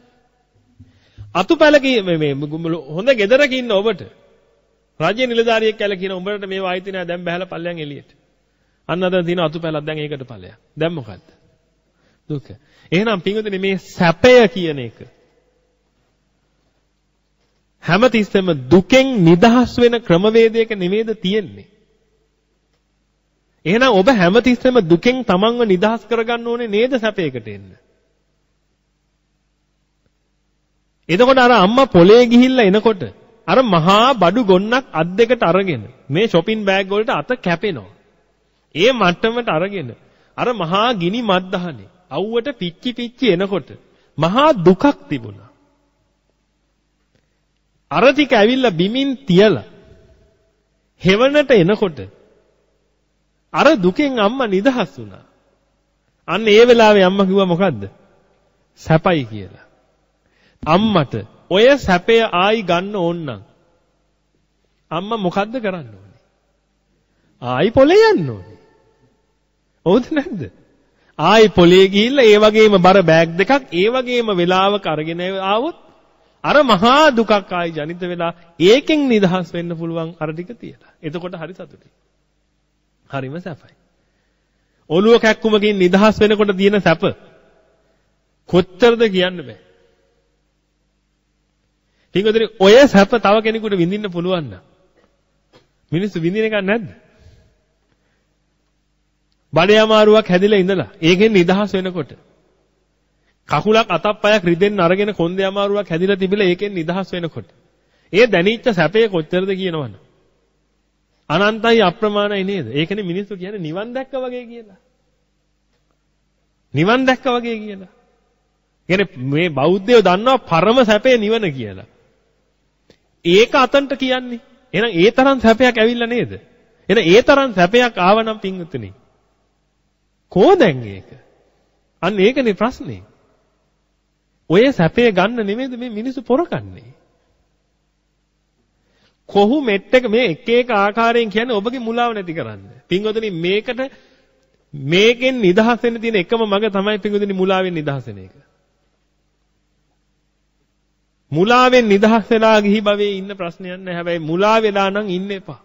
අතුපැලක මේ හොඳ ගෙදරක ඉන්න ඔබට රජ්‍ය නිලධාරියෙක් කියලා කියන උඹට මේවා ආйти නෑ දැන් බහැලා පල්ලයන් එළියට. අන්න අද තියෙන අතුපැලක් දැන් ඒකට ඵලයක්. දැන් මොකද්ද? දුක. එහෙනම් පින්වතුනි මේ සැපය කියන එක හැමතිස්සෙම දුකෙන් නිදහස් වෙන ක්‍රමවේදයක නෙමෙයිද තියෙන්නේ. එහෙනම් ඔබ හැමතිස්සෙම දුකෙන් තමන්ව නිදහස් කරගන්න ඕනේ නේද සැපයකට එන්න. එතකොට අර අම්මා පොලේ ගිහිල්ලා එනකොට අර මහා බඩු ගොන්නක් අත් දෙකට අරගෙන මේ shopping bag වලට අත කැපෙනවා. ඒ මට්ටමට අරගෙන අර මහා ගිනි මද්දහනේ අවුවට පිච්චි පිච්චි එනකොට මහා දුකක් තිබුණා. අර ටික ඇවිල්ලා බිමින් තියලා හෙවණට එනකොට අර දුකෙන් අම්මා නිදහස් වුණා. අන්න ඒ වෙලාවේ අම්මා කිව්වා මොකද්ද? සැපයි කියලා. අම්මට ඔය සැපය ආයි ගන්න ඕන නම් අම්මා මොකද්ද කරන්න ඕනේ? ආයි පොලේ යන්න ඕනේ. හවුද නැද්ද? ආයි පොලේ ගිහිල්ලා ඒ වගේම බර බෑග් දෙකක් ඒ වගේම වෙලාවක අරගෙන ආවොත් අර මහා දුකක් ආයි ජනිත වෙලා ඒකෙන් නිදහස් වෙන්න පුළුවන් අර ටික තියලා. එතකොට හරි සතුටුයි. හරිම සැපයි. ඔළුව කැක්කුමකින් නිදහස් වෙනකොට තියෙන සැප කොච්චරද කියන්න බෑ. පින්වතුනි ඔය සැප තව කෙනෙකුට විඳින්න පුළුවන් නම් මිනිස්සු විඳින එකක් නැද්ද? බඩේ අමාරුවක් හැදිලා ඉඳලා ඒකෙන් නිදහස් වෙනකොට කකුලක් අතක් පයක් රිදෙන්න අරගෙන කොන්දේ අමාරුවක් හැදිලා තිබිලා ඒකෙන් නිදහස් වෙනකොට. ඒ දැනිච්ච සැපේ කොච්චරද කියනවනේ අනන්තයි අප්‍රමාණයි නේද? ඒකනේ මිනිස්සු කියන්නේ නිවන් දැක්ක වගේ කියලා. නිවන් දැක්ක වගේ කියලා. කියන්නේ මේ බෞද්ධයෝ දන්නවා පරම සැපේ නිවන කියලා. ඒක අතන්ට කියන්නේ. එහෙනම් ඒ තරම් සැපයක් ඇවිල්ලා නේද? එහෙනම් ඒ තරම් සැපයක් ආවනම් පින්වතුනි කෝ දැන් ඒක? අන්න ඒකනේ ප්‍රශ්නේ. ඔය සැපේ ගන්න නෙමෙයිද මේ මිනිස්සු පොරකන්නේ? කොහු මෙට් එක මේ එක එක ආකාරයෙන් කියන්නේ ඔබගේ මුලාව නැති කරන්න. පින්වතුනි මේකට මේකෙන් නිදහස් වෙන්න තියෙන එකම මඟ තමයි පින්වතුනි මුලාවෙන් නිදහස් වෙන එක. මුලාවෙන් නිදහස් වෙලා ගිහි භවයේ ඉන්න ප්‍රශ්නයක් නැහැ. හැබැයි මුලා වෙලා නම් ඉන්න එපා.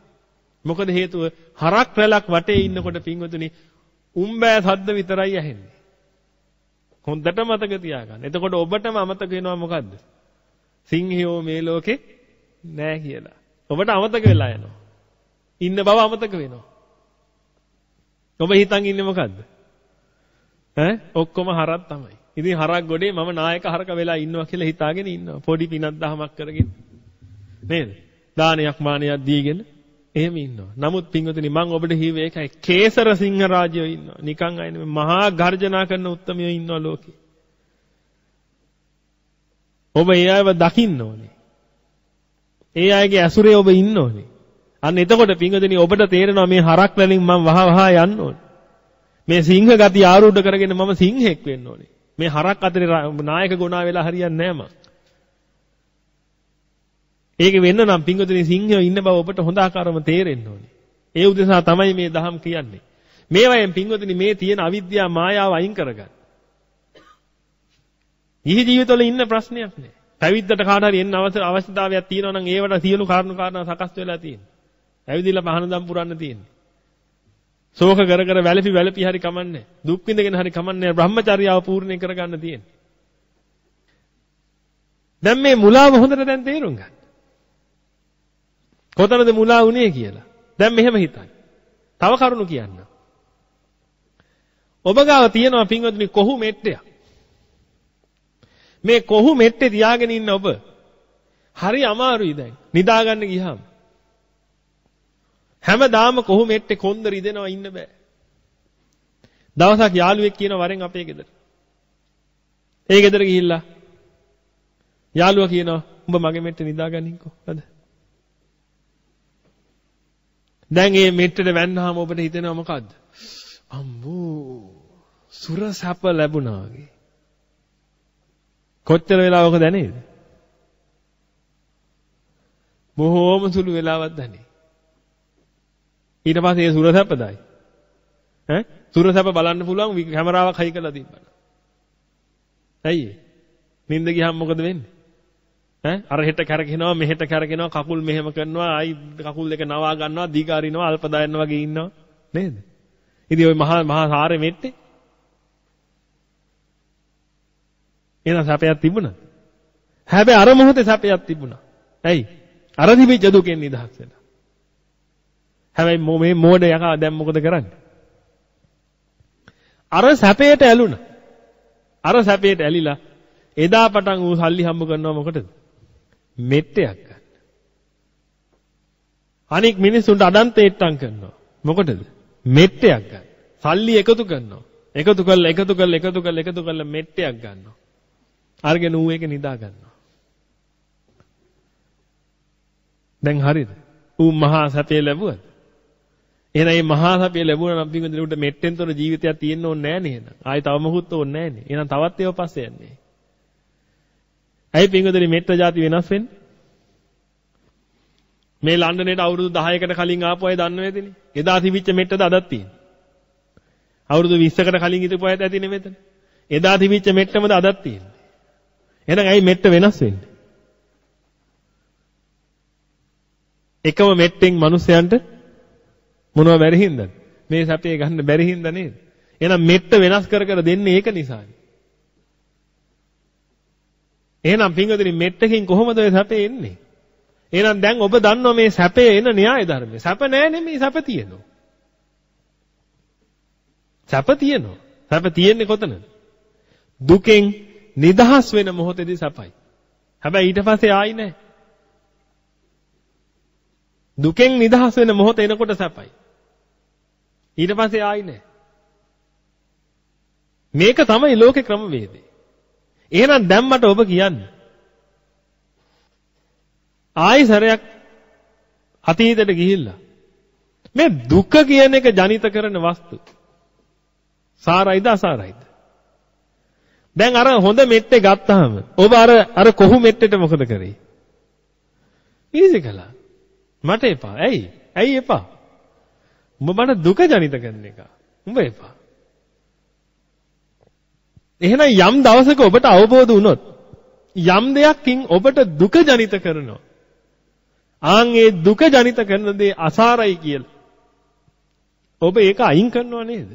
මොකද හේතුව හරක් රැලක් වටේ ඉන්නකොට පින්වතුනි උම්බෑ සද්ද විතරයි ඇහෙන්නේ. හොඳට මතක තියාගන්න. එතකොට ඔබටම අමතක වෙනවා මොකද්ද? සිංහයෝ මේ ලෝකේ නෑ කියලා. ඔබට අමතක වෙලා යනවා. ඉන්න බව අමතක වෙනවා. ඔබ හිතන් ඉන්නේ මොකද්ද? ඈ ඔක්කොම හරක් තමයි. ඉතින් හරක් ගොඩේ මම නායක හරක වෙලා ඉන්නවා කියලා හිතාගෙන ඉන්නවා. පොඩි පිනක් දහමක් කරගෙන. නේද? දානයක් මානයක් දීගෙන එහෙම ඉන්නවා. නමුත් පින්වතුනි මම ඔබට හිව්වේ ඒකයි. කේසර සිංහ රාජයෝ ඉන්නවා. නිකන් අය නෙමෙයි මහා ගර්ජනා කරන උත්තමයෝ ඉන්නවා ලෝකේ. ඔබ ඒ අයව දකින්න ඕනේ. ඒ අයගේ ඇසුරේ ඔබ ඉන්න ඕනේ. අන්න එතකොට පින්වතුනි ඔබට තේරෙනවා මේ හරක් වලින් මම වහ වහ යන්න ඕනේ. මේ සිංහ ගති ආරූඪ කරගෙන මම සිංහෙක් වෙන්න ඕනේ. මේ හරක් අතරේ නායක ගුණා වෙලා හරියන්නේ නැහැ මම. ඒක වෙන්න නම් පිංගුතුනි සිංහයෝ ඉන්න බව ඔබට හොඳ ආකාරව තේරෙන්න ඕනේ. ඒ උදෙසා තමයි මේ දහම් කියන්නේ. මේවයෙන් පිංගුතුනි මේ තියෙන අවිද්‍යාව මායාව අයින් කරගන්න. ගිහි ජීවිතවල ඉන්න ප්‍රශ්නයක් නෑ. පැවිද්දට කාට හරි එන්න අවශ්‍යතාවයක් තියෙනවා නම් ඒවට සියලු කාරණා කාරණා සකස් වෙලා තියෙනවා. ඇවිදිලා පහනදම් පුරන්න තියෙන්නේ. ශෝක කර කර වැළපි වැළපි හරි කමන්නේ. දුක් විඳගෙන හරි කමන්නේ. බ්‍රහ්මචර්යාව පූර්ණේ කරගන්න තියෙන්නේ. දැන් මේ මුලාව හොඳට දැන් තේරුම් ගන්න. කොතනද මුලා වුනේ කියලා. දැන් මෙහෙම හිතන්න. තව කරුණු කියන්න. ඔබ ගාව තියෙනවා පින්වත්නි කොහු මෙට්ටයක්. මේ කොහු මෙට්ටේ තියාගෙන ඉන්න ඔබ හරි අමාරුයි දැන්. නිදා ගන්න ගියාම. හැමදාම කොහොම මෙට්ටේ කොන්ද රිදෙනවා ඉන්න බෑ. දවසක් යාළුවෙක් කියන වරෙන් අපේ ගෙදර. ඒ ගෙදර ගිහිල්ලා යාළුවා කියනවා උඹ මගේ මෙට්ටේ නිදාගනින්කෝ. අද. දැන් මේ මෙට්ටේට වැන්නාම ඔබට හිතෙනවා මොකද්ද? අම්මෝ සුර සැප ලැබුණා වගේ. කොච්චර වෙලාවක දැනේද? බොහෝම සුළු වෙලාවක් දැනේ. ඊට පස්සේ ඒ සුරසැපදයි. ඈ සුරසැප බලන්න පුළුවන් කැමරාවක් හයි කරලා තිබ්බන. ඇයි ඒ? නිින්ද ගියාම මොකද වෙන්නේ? ඈ අර හෙට කැරකිනවා මෙහෙට කැරකිනවා කකුල් මෙහෙම කරනවා ආයි කකුල් දෙක නවා ගන්නවා දීගාරිනවා අල්පදායන්න වගේ ඉන්නවා නේද? ඉතින් ওই මහා මහා සාරේ මෙට්ටේ එහෙනම් සැපයක් තිබුණා. හැබැයි අර මොහොතේ සැපයක් තිබුණා. ඇයි? අර තිබිච්ච දුකෙන් නිදහස් වෙලා. හැබැයි මේ මෝඩ යකා දැන් මොකද කරන්නේ? අර සැපයට ඇලුනා. අර සැපයට ඇලිලා එදා පටන් ඌ සල්ලි හම්බ කරනවා මොකටද? මෙට්ටයක් ගන්න. අනික් මිනිස්සුන්ට අඩන්තේට්ටම් කරනවා. මොකටද? මෙට්ටයක් ගන්න. සල්ලි එකතු කරනවා. එකතු කරලා එකතු කරලා එකතු කරලා එකතු කරලා මෙට්ටයක් ගන්නවා. අරගෙන ඌ ඒක නිදා ගන්නවා. දැන් හරිද? ඌ මහා සැපේ ලැබුවද? එහෙනම් මේ මහා සැපේ ලැබුණා නම් පින්වදිනුට මෙට්ටෙන්තර ජීවිතයක් තියෙන්න ඕනේ නැහැ නේද? ආයි තව මොකුත් ඕනේ නැහැ නේ. එහෙනම් තවත් ඒව පස්සේ යන්නේ. ඇයි පින්වදින මෙට්ට જાති වෙනස් වෙන්නේ? මේ ලන්ඩනේට අවුරුදු 10කට කලින් ආපු අය දන්නවේදනේ? එදා තිබිච්ච මෙට්ටද අදත් තියෙන්නේ? අවුරුදු 20කට කලින් හිටපු අයත් ඇතිනේ මෙතන. එදා තිබිච්ච මෙට්ටමද අදත් තියෙන්නේ? එහෙනම් ඇයි මෙට්ට වෙනස් වෙන්නේ? එකම මෙට්ටෙන් මිනිසයන්ට මොනව බැරි හින්දාද? මේ සැපේ ගන්න බැරි හින්දා නේද? එහෙනම් මෙට්ට වෙනස් කර කර දෙන්නේ ඒක නිසානේ. එහෙනම් පින්වතුනි මෙට්ටකින් කොහොමද ඔය සැපේ එන්නේ? එහෙනම් දැන් ඔබ දන්නවා මේ සැපේ එන න්‍යාය ධර්මය. සැප නෑ නෙමෙයි සැප තියෙනවා. සැප තියෙනවා. සැප තියෙන්නේ කොතනද? දුකෙන් නිදහස් වෙන මොහොතේදී සැපයි. හැබැයි ඊට පස්සේ ආයි නෑ. දුකෙන් නිදහස් වෙන මොහොත එනකොට සැපයි. ඊට පස්සේ ආයි නෑ. මේක තමයි ලෝකේ ක්‍රමවේදය. එහෙනම් දැන් මට ඔබ කියන්න. ආයි සැරයක් අතීතයට ගිහිල්ලා මේ දුක කියන එක ජනිත කරන වස්තු සාරයිද අසාරයිද? දැන් අර හොඳ මෙට්ටේ ගත්තාම ඔබ අර අර කොහු මෙට්ටේට මොකද කරේ? ඊසි කළා. මට එපා. ඇයි? ඇයි එපා? උඹ මට දුක ජනිත කරන එක. උඹ එපා. එහෙනම් යම් දවසක ඔබට අවබෝධ වුණොත් යම් දෙයක්කින් ඔබට දුක ජනිත කරනවා. ආන් ඒ දුක ජනිත කරන දේ අසාරයි කියලා. ඔබ ඒක අයින් කරනව නේද?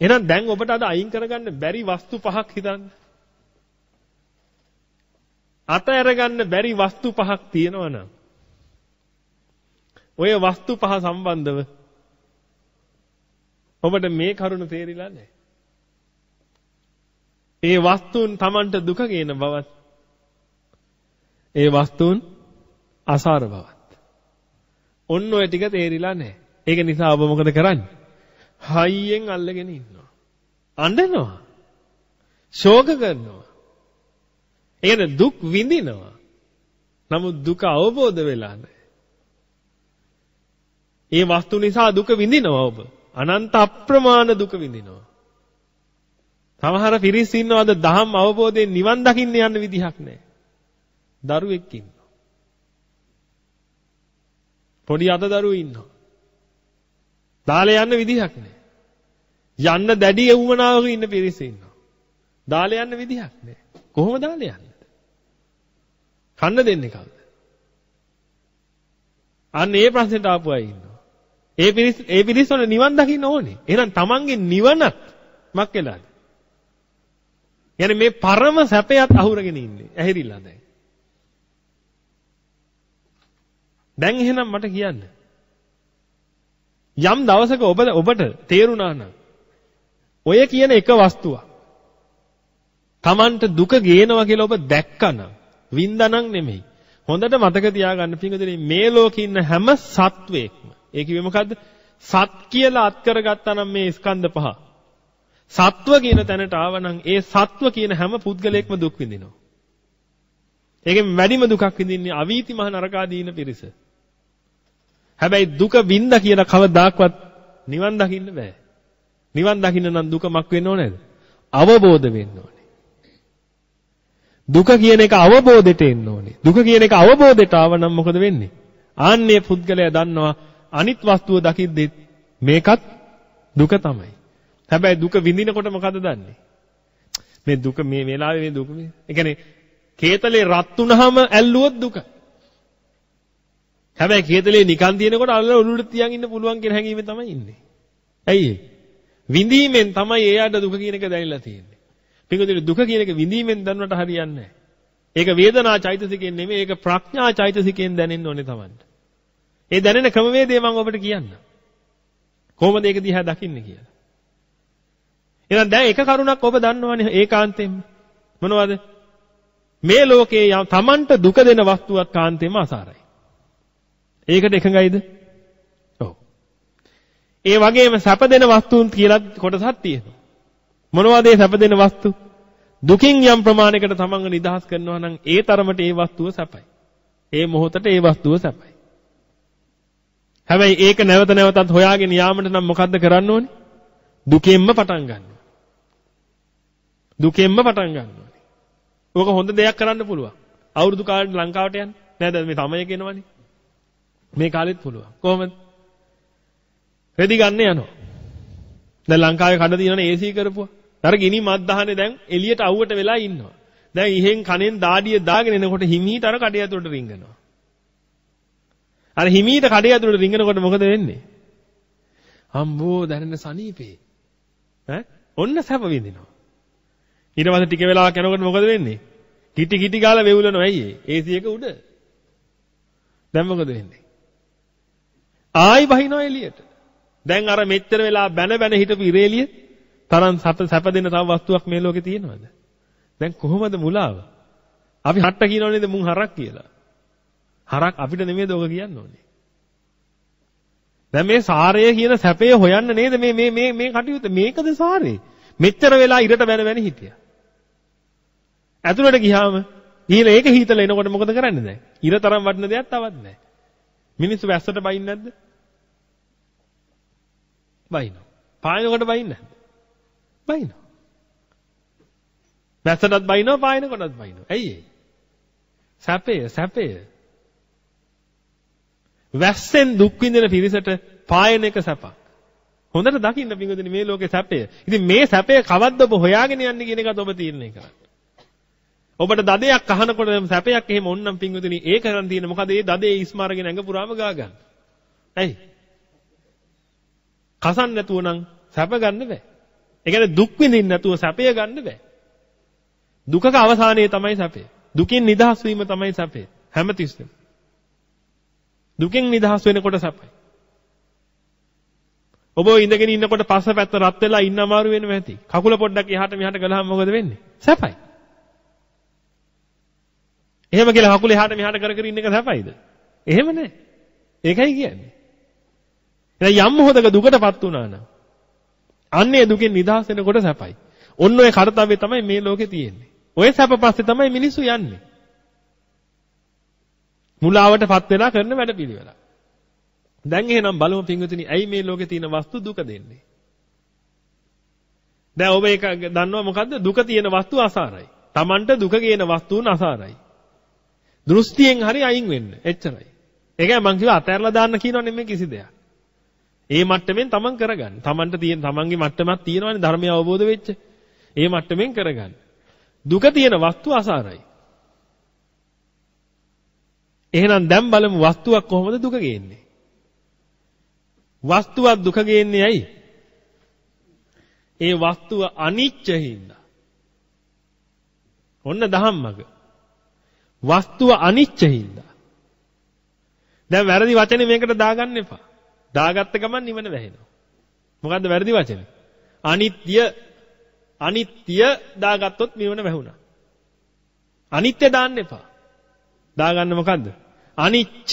එහෙනම් දැන් ඔබට අද අයින් කරගන්න බැරි වස්තු පහක් හිතන්න. අත ඇරගන්න බැරි වස්තු පහක් තියෙනවනම් ඔය වස්තු පහ සම්බන්ධව ඔබට මේ කරුණ තේරිලා නැහැ. ඒ වස්තුන් Tamanට දුක ගේන බවත් ඒ වස්තුන් අසාර බවත්. ඔන්න ඔය ටික තේරිලා නැහැ. ඒක නිසා ඔබ මොකද කරන්නේ? හයියෙන් අල්ලගෙන ඉන්නවා. අඬනවා. ශෝක කරනවා. ඒ දුක් විඳිනවා. නමුත් දුක අවබෝධ වෙලා නැහැ. ඒ වස්තු නිසා දුක විඳිනවා ඔබ. අනන්ත අප්‍රමාණ දුක විඳිනවා. සමහර පිරිස් ඉන්නවද දහම් අවබෝධයෙන් නිවන් දකින්න යන්න විදිහක් නැහැ. දරුවෙක් ඉන්නවා. පොඩි අත දරුවෝ ඉන්නවා. දාලේ යන්න විදිහක් නැහැ. යන්න දැඩි යවුමනාවක ඉන්න පිරිස ඉන්නවා. දාලේ යන්න විදිහක් නැහැ. කොහොම දාලේ යන්නද? කන්න දෙන්නේ කවුද? අන්න ඒ ප්‍රශ්නෙට ආපු අය ඉන්නවා. ඒ පිරිස් ඒ පිරිස් වල නිවන් දකින්න ඕනේ. එහෙනම් Tamange නිවනත් මක් වෙලාද? يعني මේ පරම සැපයත් අහුරගෙන ඉන්නේ. ඇහිරිලා දැන්. දැන් එහෙනම් මට කියන්න. යම් දවසක ඔබ ඔබට තේරුණා නම් ඔය කියන එක වස්තුවක් Tamanට දුක ගේනවා කියලා ඔබ දැක්කනම් වින්දානම් නෙමෙයි. හොඳට මතක තියාගන්න පින්වතුනි මේ ලෝකේ ඉන්න හැම සත්වෙක්ම ඒ කිව්වේ මොකද්ද? සත් කියලා අත් කරගත්තා නම් මේ ස්කන්ධ පහ. සත්ව කියන තැනට ආවනම් ඒ සත්ව කියන හැම පුද්ගලයෙක්ම දුක් විඳිනවා. ඒකෙන් වැඩිම දුකක් විඳින්නේ අවීති මහ නරකාදීන පිරිස. හැබැයි දුක විඳ කියලා කවදාක්වත් නිවන් දකින්න බෑ. නිවන් දකින්න නම් දුක මක් වෙන්න ඕනේද? අවබෝධ වෙන්න ඕනේ. දුක කියන එක අවබෝධයට එන්න ඕනේ. දුක කියන එක අවබෝධයට ආවනම් මොකද වෙන්නේ? ආන්නේ පුද්ගලයා දන්නවා අනිත් වස්තුව දකිද්දි මේකත් දුක තමයි. හැබැයි දුක විඳිනකොට මොකද දන්නේ? මේ දුක මේ වෙලාවේ මේ දුක මේ. ඒ කියන්නේ කේතලේ රත් වුනහම ඇල්ලුවොත් දුක. හැබැයි කේතලේ නිකන් තියෙනකොට අල්ලලා ඔළුවට තියන් ඉන්න පුළුවන් කියන හැඟීමෙන් තමයි ඉන්නේ. ඇයි විඳීමෙන් තමයි එයාට දුක කියන එක දැනෙලා තියෙන්නේ. පිටුදින දුක කියන එක විඳීමෙන් දන්නවට හරියන්නේ නැහැ. ඒක වේදනා චෛතසිකයෙන් නෙමෙයි ඒක ප්‍රඥා චෛතසිකයෙන් දැනෙන්න ඕනේ Tamanට. ඒ දැනෙන ක්‍රමවේදය මම ඔබට කියන්නම්. කොහොමද ඒක දිහා දකින්නේ කියලා. එහෙනම් දැන් එක කරුණක් ඔබ දන්නවනේ ඒකාන්තයෙන්ම. මොනවද? මේ ලෝකේ යම් Tamanට දුක දෙන වස්තුවක් කාන්තෙම අසාරයි. ඒකට එකඟයිද? ඔව්. ඒ වගේම සැප දෙන වස්තුන් කියලා කොටසක් තියෙනවා. මොනවද ඒ සැප දෙන වස්තු? දුකින් යම් ප්‍රමාණයකට තමන්ව නිදහස් කරනවා නම් ඒ තරමට ඒ වස්තුව සැපයි. ඒ මොහොතට ඒ වස්තුව සැපයි. හැබැයි ඒක නැවත නැවතත් හොයාගෙන යාමට නම් මොකද්ද කරන්න ඕනේ? දුකෙන්ම පටන් ගන්න. දුකෙන්ම පටන් ගන්න ඕනේ. ඕක හොඳ දෙයක් කරන්න පුළුවන්. අවුරුදු කාලෙට ලංකාවට යන්න. නේද මේ තමයි කියනවනේ. මේ කාලෙත් පුළුවන්. කොහොමද? රෙදි ගන්න යනවා. දැන් ලංකාවේ කඩ තියෙනවනේ AC කරපුවා. අර ගිනි මත් දහනේ දැන් එළියට අවුවට වෙලා ඉන්නවා. දැන් ඉහෙන් කනෙන් දාඩිය දාගෙන එනකොට හිමීට අර කඩේ ඇතුළට රිංගනවා. අර හිමීට කඩේ ඇතුළට රිංගනකොට මොකද වෙන්නේ? අම්බෝ දැනෙන සනීපේ. ඈ ඔන්න සැප විඳිනවා. ඊට පස්සේ ටික වෙලාවක් යනකොට මොකද වෙන්නේ? කිටි කිටි ගාලා වෙවුලනවා ඇයි ඒ? AC එක උඩ. දැන් මොකද වෙන්නේ? ආයි බහිනවා එළියට. දැන් අර මෙච්චර වෙලා බැන බැන හිටපු ඉරේලිය තරම් සැප සැප දෙන තව වස්තුවක් මේ ලෝකේ තියෙනවද? දැන් කොහොමද මුලාව? අපි හට්ට කියනව නේද මුන් හරක් කියලා. හරක් අපිට නෙමෙයිද ඔක කියන්න ඕනේ. දැන් මේ සාරය කියන සැපය හොයන්න නේද මේ මේ මේ මේ කටයුත්ත මේකද සාරේ? මෙච්චර වෙලා ඉරට බැන බැන හිටියා. ඇතුළට ගියාම ගිහලා ඒක හීතල එනකොට මොකද කරන්නේ දැන්? ඉර තරම් වටින දෙයක් තවත් නැහැ. මිනිස්සු වැස්සට බයින්නේ නැද්ද? බයිනවා. පායනකොට බයින්නේ නැද්ද? බයිනවා. වැස්සටත් බයිනවා පායනකොටත් බයිනවා. ඇයි ඒ? සැපය සැපය. වැස්සෙන් දුක් විඳින පිරිසට පායන එක සැපක්. හොඳට දකින්න පිංගුදින මේ ලෝකේ සැපය. ඉතින් මේ සැපය කවද්ද ඔබ හොයාගෙන යන්නේ කියන එකත් ඔබ තීරණය කරන්න. ඔබට දදයක් අහනකොට සැපයක් එහෙම ඕන්නම් පිංගුදින ඒ කරන් තියෙන මොකද ඒ දදේ ඉස්මාරගෙන ඇඟ පුරාම ගා ගන්න. ඇයි? කසන් නැතුව නම් සැප ගන්න බෑ. ඒ කියන්නේ දුක් විඳින්න නැතුව සැපය ගන්න බෑ. දුකක අවසානයේ තමයි සැපය. දුකින් නිදහස් වීම තමයි සැපය. හැමතිස්සෙම. දුකෙන් නිදහස් වෙනකොට සැපයි. ඔබ ඉඳගෙන ඉන්නකොට පස්ස පැත්ත රත් වෙලා ඉන්න අමාරු වෙනවා ඇති. කකුල පොඩ්ඩක් එහාට මෙහාට ගලහම මොකද වෙන්නේ? සැපයි. එහෙම කියලා කකුල එහාට මෙහාට කර කර ඉන්න එක සැපයිද? එහෙම නැහැ. ඒකයි කියන්නේ. එහෙනම් යම් මොහොතක දුකටපත් වුණා නම් අන්නේ දුකෙන් නිදහස් වෙනකොට සැපයි. ඔන්න ඔය කාර්යය තමයි මේ ලෝකේ තියෙන්නේ. ඔය සැප පස්සේ තමයි මිනිස්සු යන්නේ. මුලාවටපත් වෙලා කරන වැඩපිළිවෙල. දැන් එහෙනම් බලමු පින්වතුනි ඇයි මේ ලෝකේ තියෙන වස්තු දුක දෙන්නේ? දැන් ඔබ ඒක දන්නවා මොකද්ද? දුක තියෙන වස්තු අසාරයි. Tamanට දුක කියන වස්තුන් අසාරයි. දෘෂ්ටියෙන් හරි අයින් වෙන්න. එච්චරයි. ඒකයි මං කිව්වා අතහැරලා දාන්න කියනෝ නෙමෙයි කිසි දෙයක්. ඒ මට්ටමින් තමන් කරගන්න. තමන්ට තියෙන තමන්ගේ මට්ටමක් තියෙනවානේ ධර්මය අවබෝධ වෙච්ච. ඒ මට්ටමින් කරගන්න. දුක තියෙන වස්තු අසාරයි. එහෙනම් දැන් බලමු වස්තුවක් කොහොමද දුක ගේන්නේ? වස්තුවක් දුක ගේන්නේ ඇයි? ඒ වස්තුව අනිච්ච හින්දා. ඔන්න දහම්මග. වස්තුව අනිච්ච හින්දා. දැන් වැරදි වචනේ මේකට දාගන්න එපා. දාගත්ත ගමන් නිවන වැහෙනවා. මොකද්ද වැරදි වචනේ? අනිත්‍ය අනිත්‍ය දාගත්තොත් නිවන වැහුණා. අනිත්‍ය දාන්න එපා. දාගන්න මොකද්ද? අනිච්ච.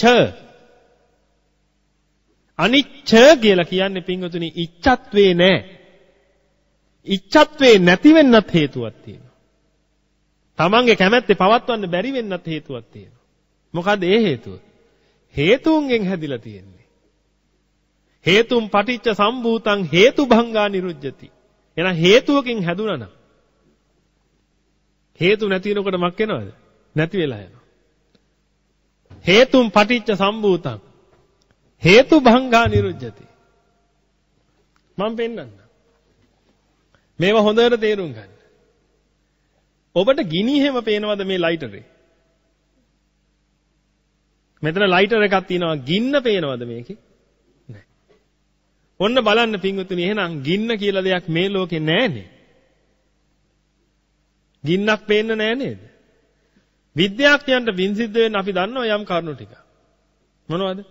අනිච්ච කියලා කියන්නේ පින්වතුනි ඉච්ඡත්වේ නෑ. ඉච්ඡත්වේ නැති වෙන්නත් හේතුවක් තියෙනවා. තමන්ගේ කැමැත්තේ පවත්වන්න බැරි වෙන්නත් හේතුවක් තියෙනවා. මොකද ඒ හේතුව? හේතුන්ගෙන් හැදිලා තියෙන්නේ. හේතුම් පටිච්ච සම්භූතං හේතුභංගා නිරුජ්ජති. එහෙනම් හේතුවකින් හැදුනා නම් හේතු නැති වෙනකොට මක් වෙනවද? නැති වෙලා යනවා. හේතුම් පටිච්ච සම්භූතං හේතුභංගා නිරුජ්ජති. මම පෙන්නන්න. මේවා හොඳට තේරුම් ගන්න. ඔබට ගිනි හැම පේනවද මේ ලයිටරේ? මෙතන ලයිටර් එකක් තියෙනවා ගින්න පේනවද මේකේ? නැහැ. ඔන්න බලන්න පින්වතුනි එහෙනම් ගින්න කියලා දෙයක් මේ ලෝකේ නැහැනේ. ගින්නක් පේන්න නෑ නේද? විද්‍යාඥයන්ට වින්සිද්ධ වෙන්න අපි දන්නවා යම් කරුණු ටික. මොනවද?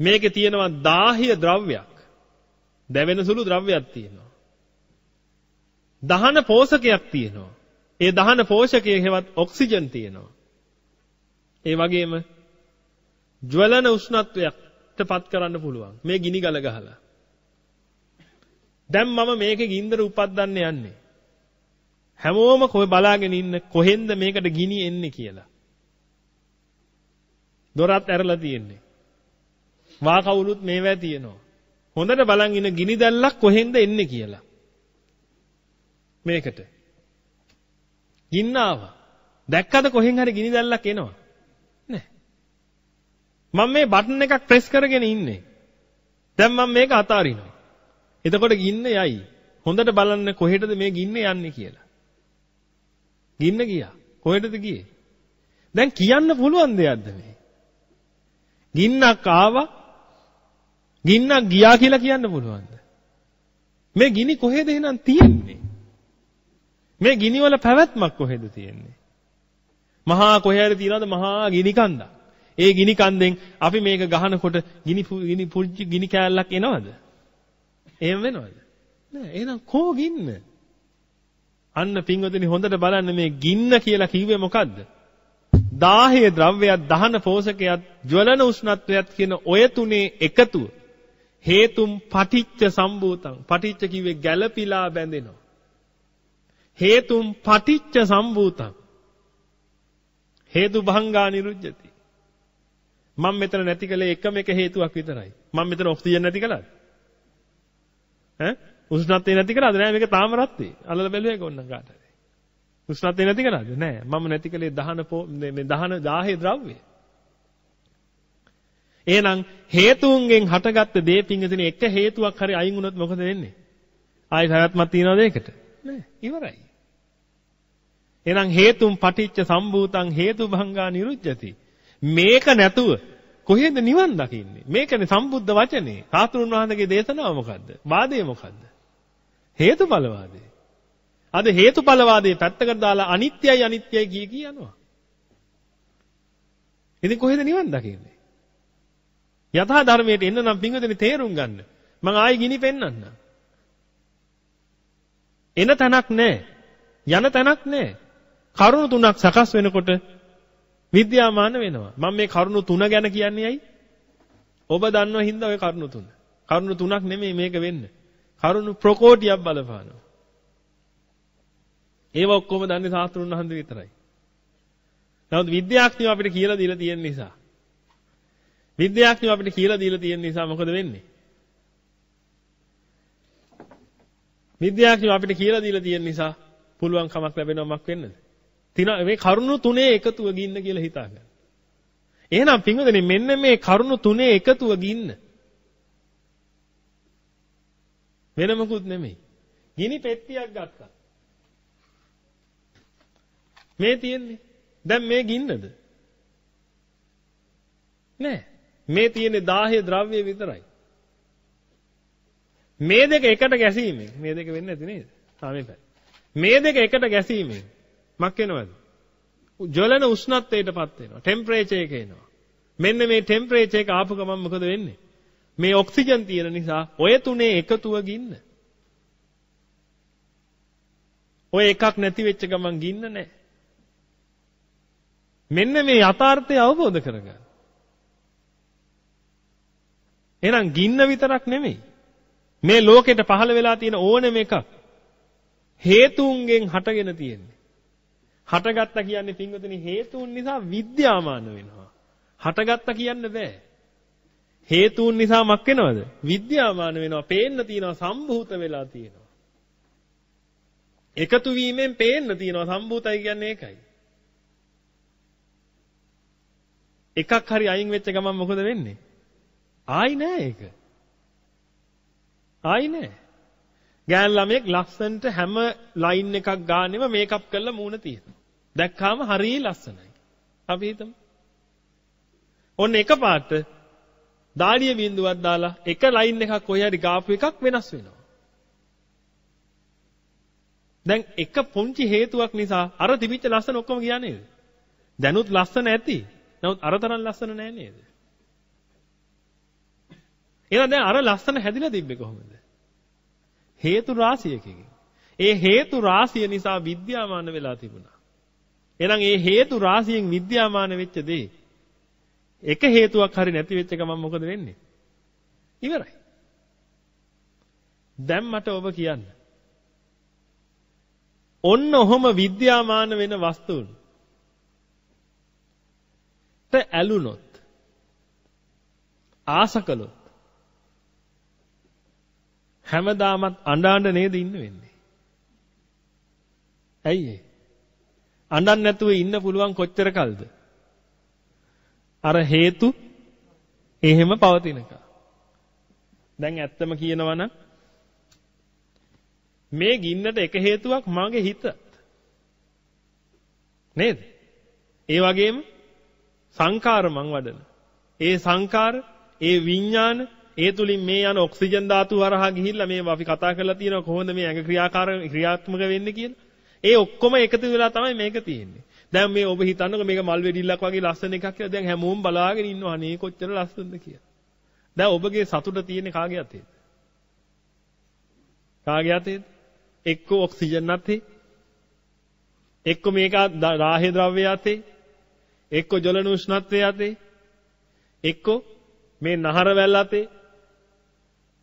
මේකේ තියෙනවා දාහ්‍ය ද්‍රව්‍යයක්. දැවෙන සුළු ද්‍රව්‍යයක් තියෙනවා. දහන පෝෂකයක් තියෙනවා. ඒ දහන පෝෂකයේ හේවත් ඔක්සිජන් තියෙනවා. ඒ වගේම ජ්වලන උෂ්ණත්වයකට පත් කරන්න පුළුවන්. මේ ගිනි ගල ගහලා. දැන් මම මේකේ ගින්දර උපද්දන්න යන්නේ. හැමෝම කොහෙ බලාගෙන ඉන්න කොහෙන්ද මේකට ගිනි එන්නේ කියලා. දොරත් ඇරලා තියෙන්නේ. වා කවුරුත් මේවැ තියෙනවා. හොඳට බලන් ඉන්න ගිනි දැල්ලක් කොහෙන්ද එන්නේ කියලා. මේකට. ගින්න ආවා. දැක්කද කොහෙන් හරි ගිනි දැල්ලක් එනවා? නැහැ. මම මේ බටන් එකක් ප්‍රෙස් කරගෙන ඉන්නේ. දැන් මම මේක අතාරිනවා. එතකොට ගින්න යයි. හොඳට බලන්න කොහෙටද මේ ගින්න යන්නේ කියලා. ගින්න ගියා. කොහෙටද ගියේ? දැන් කියන්න පුළුවන් දෙයක්ද මේ? ගින්නක් ආවා. ගින්නක් ගියා කියලා කියන්න පුළුවන්ද? මේ ගිනි කොහෙද එහෙනම් තියෙන්නේ? මේ ගිනි වල පැවැත්මක් කොහෙද තියෙන්නේ? මහා කොහේ හරි තියනවද මහා ගිනි කන්දක්? ඒ ගිනි කන්දෙන් අපි මේක ගහනකොට ගිනි ගිනි පුංචි ගිනි කෑල්ලක් එනවද? එහෙම වෙනවද? නෑ එහෙනම් කෝ ගින්න? අන්න පින්වතුනි හොඳට බලන්න මේ ගින්න කියලා කිව්වේ මොකද්ද? දාහයේ ද්‍රව්‍යයක් දහන පෝෂකයක් ජ්වලන උෂ්ණත්වයක් කියන ඔය තුනේ එකතුව හේතුම් පටිච්ච සම්භූතං පටිච්ච කිව්වේ ගැළපිලා බැඳෙනවා හේතුම් පටිච්ච සම්භූතං. හේතු භංගා නිරුජ්ජති. මම මෙතන නැති කළේ එකම එක හේතුවක් විතරයි. මම මෙතන ඔක්සිජන් නැති කළාද? ඈ? උෂ්ණත්වය නැති කරාද නෑ මේක තාම රත්වේ අල්ලලා බැලුවේ කොන්න කාට හරි උෂ්ණත්වය නැති කරාද නෑ. මම නැති කළේ දහන මේ දහන 10 ද්‍රව්‍ය එහෙනම් හේතුන්ගෙන් හටගත්ත දේ පිංගුතුනි එක හේතුවක් හරි අයින් වුණොත් මොකද වෙන්නේ? ආයි හැවත්මක් තියනවද ඒකට? නෑ ඉවරයි එහෙනම් හේතුම් පටිච්ච සම්භූතං හේතු භංගා නිරුජ්ජති මේක නැතුව කොහෙද නිවන් දකින්නේ මේකනේ සම්බුද්ධ වචනේ සාතුරුන් වහන්සේගේ දේශනාව මොකද්ද වාදය මොකද්ද හේතුඵලවාදී. අද හේතුඵලවාදී පැත්තකට දාලා අනිත්‍යයි අනිත්‍යයි කිය කී යනවා. ඉතින් කොහෙද නිවන් දකින්නේ? යථා ධර්මයට එන්න නම් පින්වතුනි තේරුම් ගන්න. මම ආයි ගිනි පෙන්නන්න. එන තැනක් නැහැ. යන තැනක් නැහැ. කරුණු තුනක් සකස් වෙනකොට විද්‍යාමාන වෙනවා. මම මේ කරුණු තුන ගැන කියන්නේ ඇයි? ඔබ දන්නව හින්දා ඔය කරුණු තුන. කරුණු තුනක් නෙමෙයි මේක වෙන්නේ. කරුණු ප්‍රකෝටියක් බලපානවා. ඒව ඔක්කොම දන්නේ සාස්ත්‍රුන් වහන්සේ විතරයි. නමුත් විද්‍යාඥයෝ අපිට කියලා දීලා තියෙන නිසා විද්‍යාඥයෝ අපිට කියලා දීලා තියෙන නිසා මොකද වෙන්නේ? විද්‍යාඥයෝ අපිට කියලා දීලා තියෙන නිසා පුළුවන් කමක් ලැබෙනවා මක් වෙන්නද? තින මේ කරුණු තුනේ එකතුව ගින්න කියලා හිතාගන්න. එහෙනම් පින්වදනි මෙන්න මේ කරුණු තුනේ එකතුව ගින්න. වෙන මොකුත් නෙමෙයි. ගිනි පෙට්ටියක් ගත්තා. මේ තියෙන්නේ. දැන් මේ ගින්නද? නෑ. මේ තියෙන්නේ 10 ද්‍රව්‍ය විතරයි. මේ දෙක එකට ගැසීමෙන් මේ දෙක වෙන්නේ නැති නේද? ආ මේකයි. මේ දෙක එකට ගැසීමෙන් මක් වෙනවද? ජලන උෂ්ණත්වයටපත් වෙනවා. ටෙම්පරේචර් එක එනවා. මෙන්න මේ ටෙම්පරේචර් එක ආපු ගමන් මොකද වෙන්නේ? මේ ඔක්සිජන් තියෙන නිසා ඔය තුනේ එකතුව ගින්න. ඔය එකක් නැති වෙච්ච ගමන් ගින්න නැහැ. මෙන්න මේ යථාර්ථය අවබෝධ කරගන්න. එහෙනම් ගින්න විතරක් නෙමෙයි. මේ ලෝකෙට පහළ වෙලා තියෙන ඕනෙම එකක් හේතුන්ගෙන් හටගෙන තියෙන්නේ. හටගත්තා කියන්නේ පින්වතුනි හේතුන් නිසා විද්‍යාමාන වෙනවා. හටගත්තා කියන්න බෑ. හේතුන් නිසා මක් වෙනවද? විද්‍යාමාන වෙනවා. පේන්න තියෙනවා සම්භූත වෙලා තියෙනවා. එකතු වීමෙන් පේන්න තියෙනවා සම්භූතයි කියන්නේ ඒකයි. එකක් හරි අයින් වෙච්ච ගමන් මොකද වෙන්නේ? ආයි නෑ ඒක. ආයි නෑ. ගෑන් ළමයෙක් ලස්සන්ට හැම ලයින් එකක් ගානෙම මේකප් කරලා මූණ තියෙනවා. දැක්කාම හරිය ලස්සනයි. අපි හිතමු. ඔන්න එකපාරට දාඩිය බින්දුවක් දාලා එක ලයින් එකක් කොහේ හරි ගාපු එකක් වෙනස් වෙනවා. දැන් එක පුංචි හේතුවක් නිසා අර තිබිච්ච ලස්සන ඔක්කොම ගියා නේද? දැනුත් ලස්සන ඇති. නමුත් අර තරම් ලස්සන නෑ නේද? එහෙනම් දැන් අර ලස්සන හැදිලා තිබ්බේ කොහොමද? හේතු රාශියකින්. ඒ හේතු රාශිය නිසා විද්‍යාමාන වෙලා තිබුණා. එහෙනම් ඒ හේතු රාශියෙන් විද්‍යාමාන වෙච්ච දේ එක හේතුවක් හරි නැති වෙච්ච ගමන් මොකද වෙන්නේ? ඉවරයි. දැන් මට ඔබ කියන්න. ඔන්න ඔහොම විද්‍යාමාන වෙන වස්තුන්. ත ඇලුනොත් ආසකලොත් හැමදාමත් අඬ අඬ නේද ඉන්න වෙන්නේ. ඇයි අඬන්න නැතුව ඉන්න පුළුවන් කොච්චර කල්ද? අර හේතු එහෙම පවතිනක. දැන් ඇත්තම කියනවා නම් මේ ගින්නට එක හේතුවක් මගේ හිත. නේද? ඒ වගේම සංකාර මං වඩන. ඒ සංකාර, ඒ විඥාන, ඒ තුලින් මේ යන ඔක්සිජන් ධාතු හරහා ගිහිල්ලා මේ අපි කතා කරලා තියෙනවා කොහොමද මේ ඇඟ ක්‍රියාකාර ක්‍රියාත්මක වෙන්නේ කියලා. ඒ ඔක්කොම එකතු වෙලා තමයි මේක තියෙන්නේ. දැන් මේ ඔබ හිතන්නකෝ මේක මල් වෙඩිල්ලක් වගේ ලස්සන එකක් කියලා. දැන් හැමෝම බලාගෙන ඉන්නවා අනේ කොච්චර ලස්සනද කියලා. දැන් ඔබගේ සතුට තියෙන්නේ කාගේ අතේද? කාගේ අතේද? එක්ක ඔක්සිජන් අතේ. එක්ක මේක රාහ්‍ය ද්‍රව්‍ය අතේ. එක්ක ජලන උෂ්ණත්වයේ අතේ. එක්ක මේ නහර වැල් අතේ.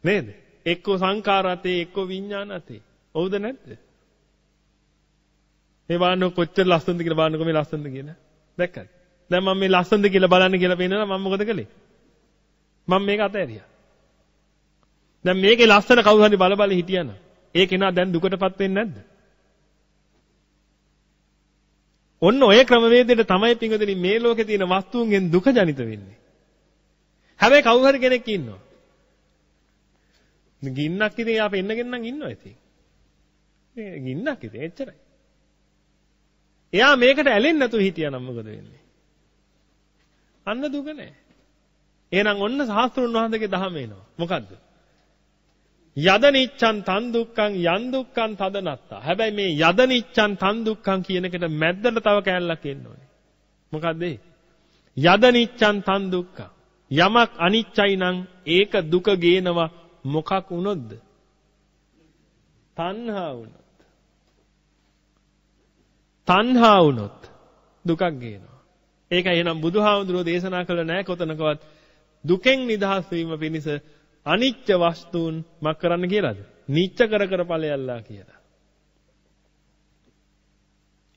නේද? එක්ක සංකාර අතේ, එක්ක විඥාන අතේ. හවුද නැද්ද? මේ බලන්න කොච්චර ලස්සනද කියලා බලන්නකො මේ ලස්සනද කියලා. දැක්කද? දැන් මම මේ ලස්සනද කියලා බලන්න කියලා පේනවා මම මොකද කළේ? මම මේක අතෑරියා. දැන් මේකේ ලස්සන කවුරු හරි බල බල හිටියනම් ඒ කෙනා දැන් දුකටපත් වෙන්නේ නැද්ද? ඔන්න ඔය ක්‍රමවේදයට තමයි පිංගුදෙනි මේ ලෝකේ තියෙන වස්තුන්ගෙන් දුක ජනිත වෙන්නේ. හැබැයි කවුරු හරි කෙනෙක් ඉන්නවා. ගින්නක් ඉතින් යා පෙන්නගෙන නම් ඉන්නවා ඉතින්. ගින්නක් ඉතින් එච්චරයි. එයා මේකට ඇලෙන්නේ නැතුව හිටියානම් මොකද වෙන්නේ? අන්න දුක නැහැ. එහෙනම් ඔන්න සාස්ත්‍රුන් වහන්සේගේ දහම එනවා. මොකද්ද? යද නිච්ඡන් තන් දුක්ඛං යන් දුක්ඛං තදනත්තා. හැබැයි මේ යද නිච්ඡන් තන් දුක්ඛං කියන එකට මැද්දට තව කෑල්ලක් එන්න ඕනේ. මොකද්ද ඒ? යද නිච්ඡන් තන් දුක්ඛං. යමක් අනිච්චයි නම් ඒක දුක ගේනවා මොකක් වුණොත්ද? තණ්හා වුණා. තණ්හා වුණොත් දුකක් ගේනවා. ඒකයි එහෙනම් බුදුහාමුදුරෝ දේශනා කළ නැහැ කොතනකවත් දුකෙන් නිදහස් වීම පිණිස අනිත්‍ය වස්තුන් මක් කරන්න කියලාද? නිච්ච කර කර ඵලයල්ලා කියලා.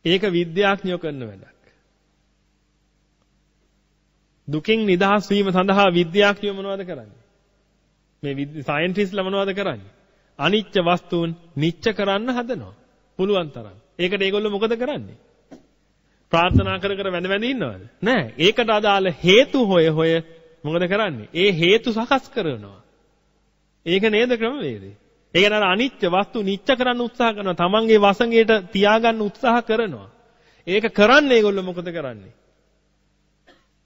ඒක විද්‍යාඥයෝ කරන වැඩක්. දුකෙන් නිදහස් වීම සඳහා විද්‍යාඥයෝ මොනවද කරන්නේ? මේ සයන්ටිස්ට්ලා මොනවද කරන්නේ? අනිත්‍ය වස්තුන් නිච්ච කරන්න හදනවා. පුළුවන් තරම්. ඒකට ඒගොල්ලෝ මොකද කරන්නේ? ප්‍රාර්ථනා කර කර වැඳ වැඳ ඉන්නවද? නෑ. ඒකට අදාළ හේතු හොය හොය මොකද කරන්නේ? ඒ හේතු සකස් කරනවා. ඒක නේද ක්‍රමවේදය? ඒ කියන්නේ අර අනිත්‍ය වස්තු නිච්ච කරන්න උත්සාහ කරනවා. තමන්ගේ වසඟයට තියාගන්න උත්සාහ කරනවා. ඒක කරන්නේ ඒගොල්ලෝ මොකද කරන්නේ?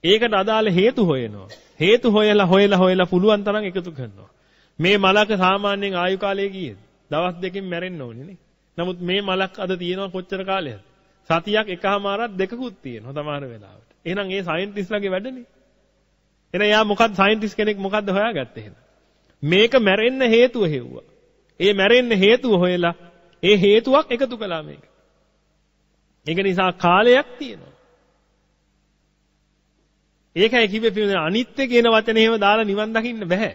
ඒකට අදාළ හේතු හොයනවා. හේතු හොයලා හොයලා හොයලා පුළුවන් තරම් එකතු කරනවා. මේ මලක සාමාන්‍යයෙන් ආයු කාලය කීයද? දවස් දෙකකින් මැරෙන්න ඕනේ නේ. නමුත් මේ මලක් අද තියෙනවා කොච්චර කාලයක්ද? සතියක් එකමාරක් දෙකකුත් තියෙනවා සමහර වෙලාවට. එහෙනම් ඒ සයන්ටිස්ට්ලාගේ වැඩනේ. එහෙනම් යා මොකක්ද සයන්ටිස්ට් කෙනෙක් මොකද්ද හොයාගත්තේ එහෙනම්? මේක මැරෙන්න හේතුව හෙව්වා. ඒ මැරෙන්න හේතුව හොයලා ඒ හේතුවක් එකතු කළා මේක. ඒක නිසා කාලයක් තියෙනවා. ඒකයි කිව්වේ පිළිඳ අනිත්‍ය කියන වචනේ එහෙම දාලා නිවන් දකින්න බෑ.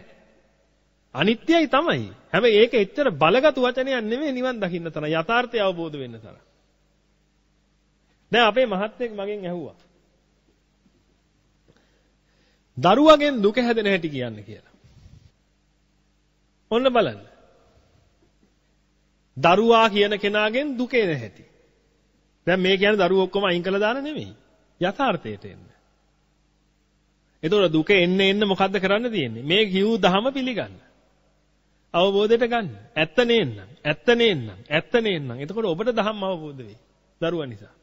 අනිත්‍යයි තමයි. හැබැයි ඒක එච්චර බලගත් වචනයක් නෙමෙයි නිවන් දකින්න තරම් යථාර්ථය අවබෝධ වෙන්න තරම්. දැන් අපේ මහත්මයෙක් මගෙන් ඇහුවා. දරුවගෙන් දුක හැදෙන හැටි කියන්න කියලා. ඔන්න බලන්න. දරුවා කියන කෙනාගෙන් දුක එන හැටි. දැන් මේ කියන්නේ දරුවෝ ඔක්කොම අයින් කළා දාන නෙමෙයි. යථාර්ථයට එන්න. එතකොට දුක එන්න එන්න මොකද්ද කරන්න තියෙන්නේ? මේ කිව් දහම පිළිගන්න. අවබෝධයට ගන්න. ඇත්ත නේන්නම්. ඇත්ත නේන්නම්. ඇත්ත නේන්නම්. එතකොට ඔබට දහම් අවබෝධ වෙයි. දරුවා නිසා.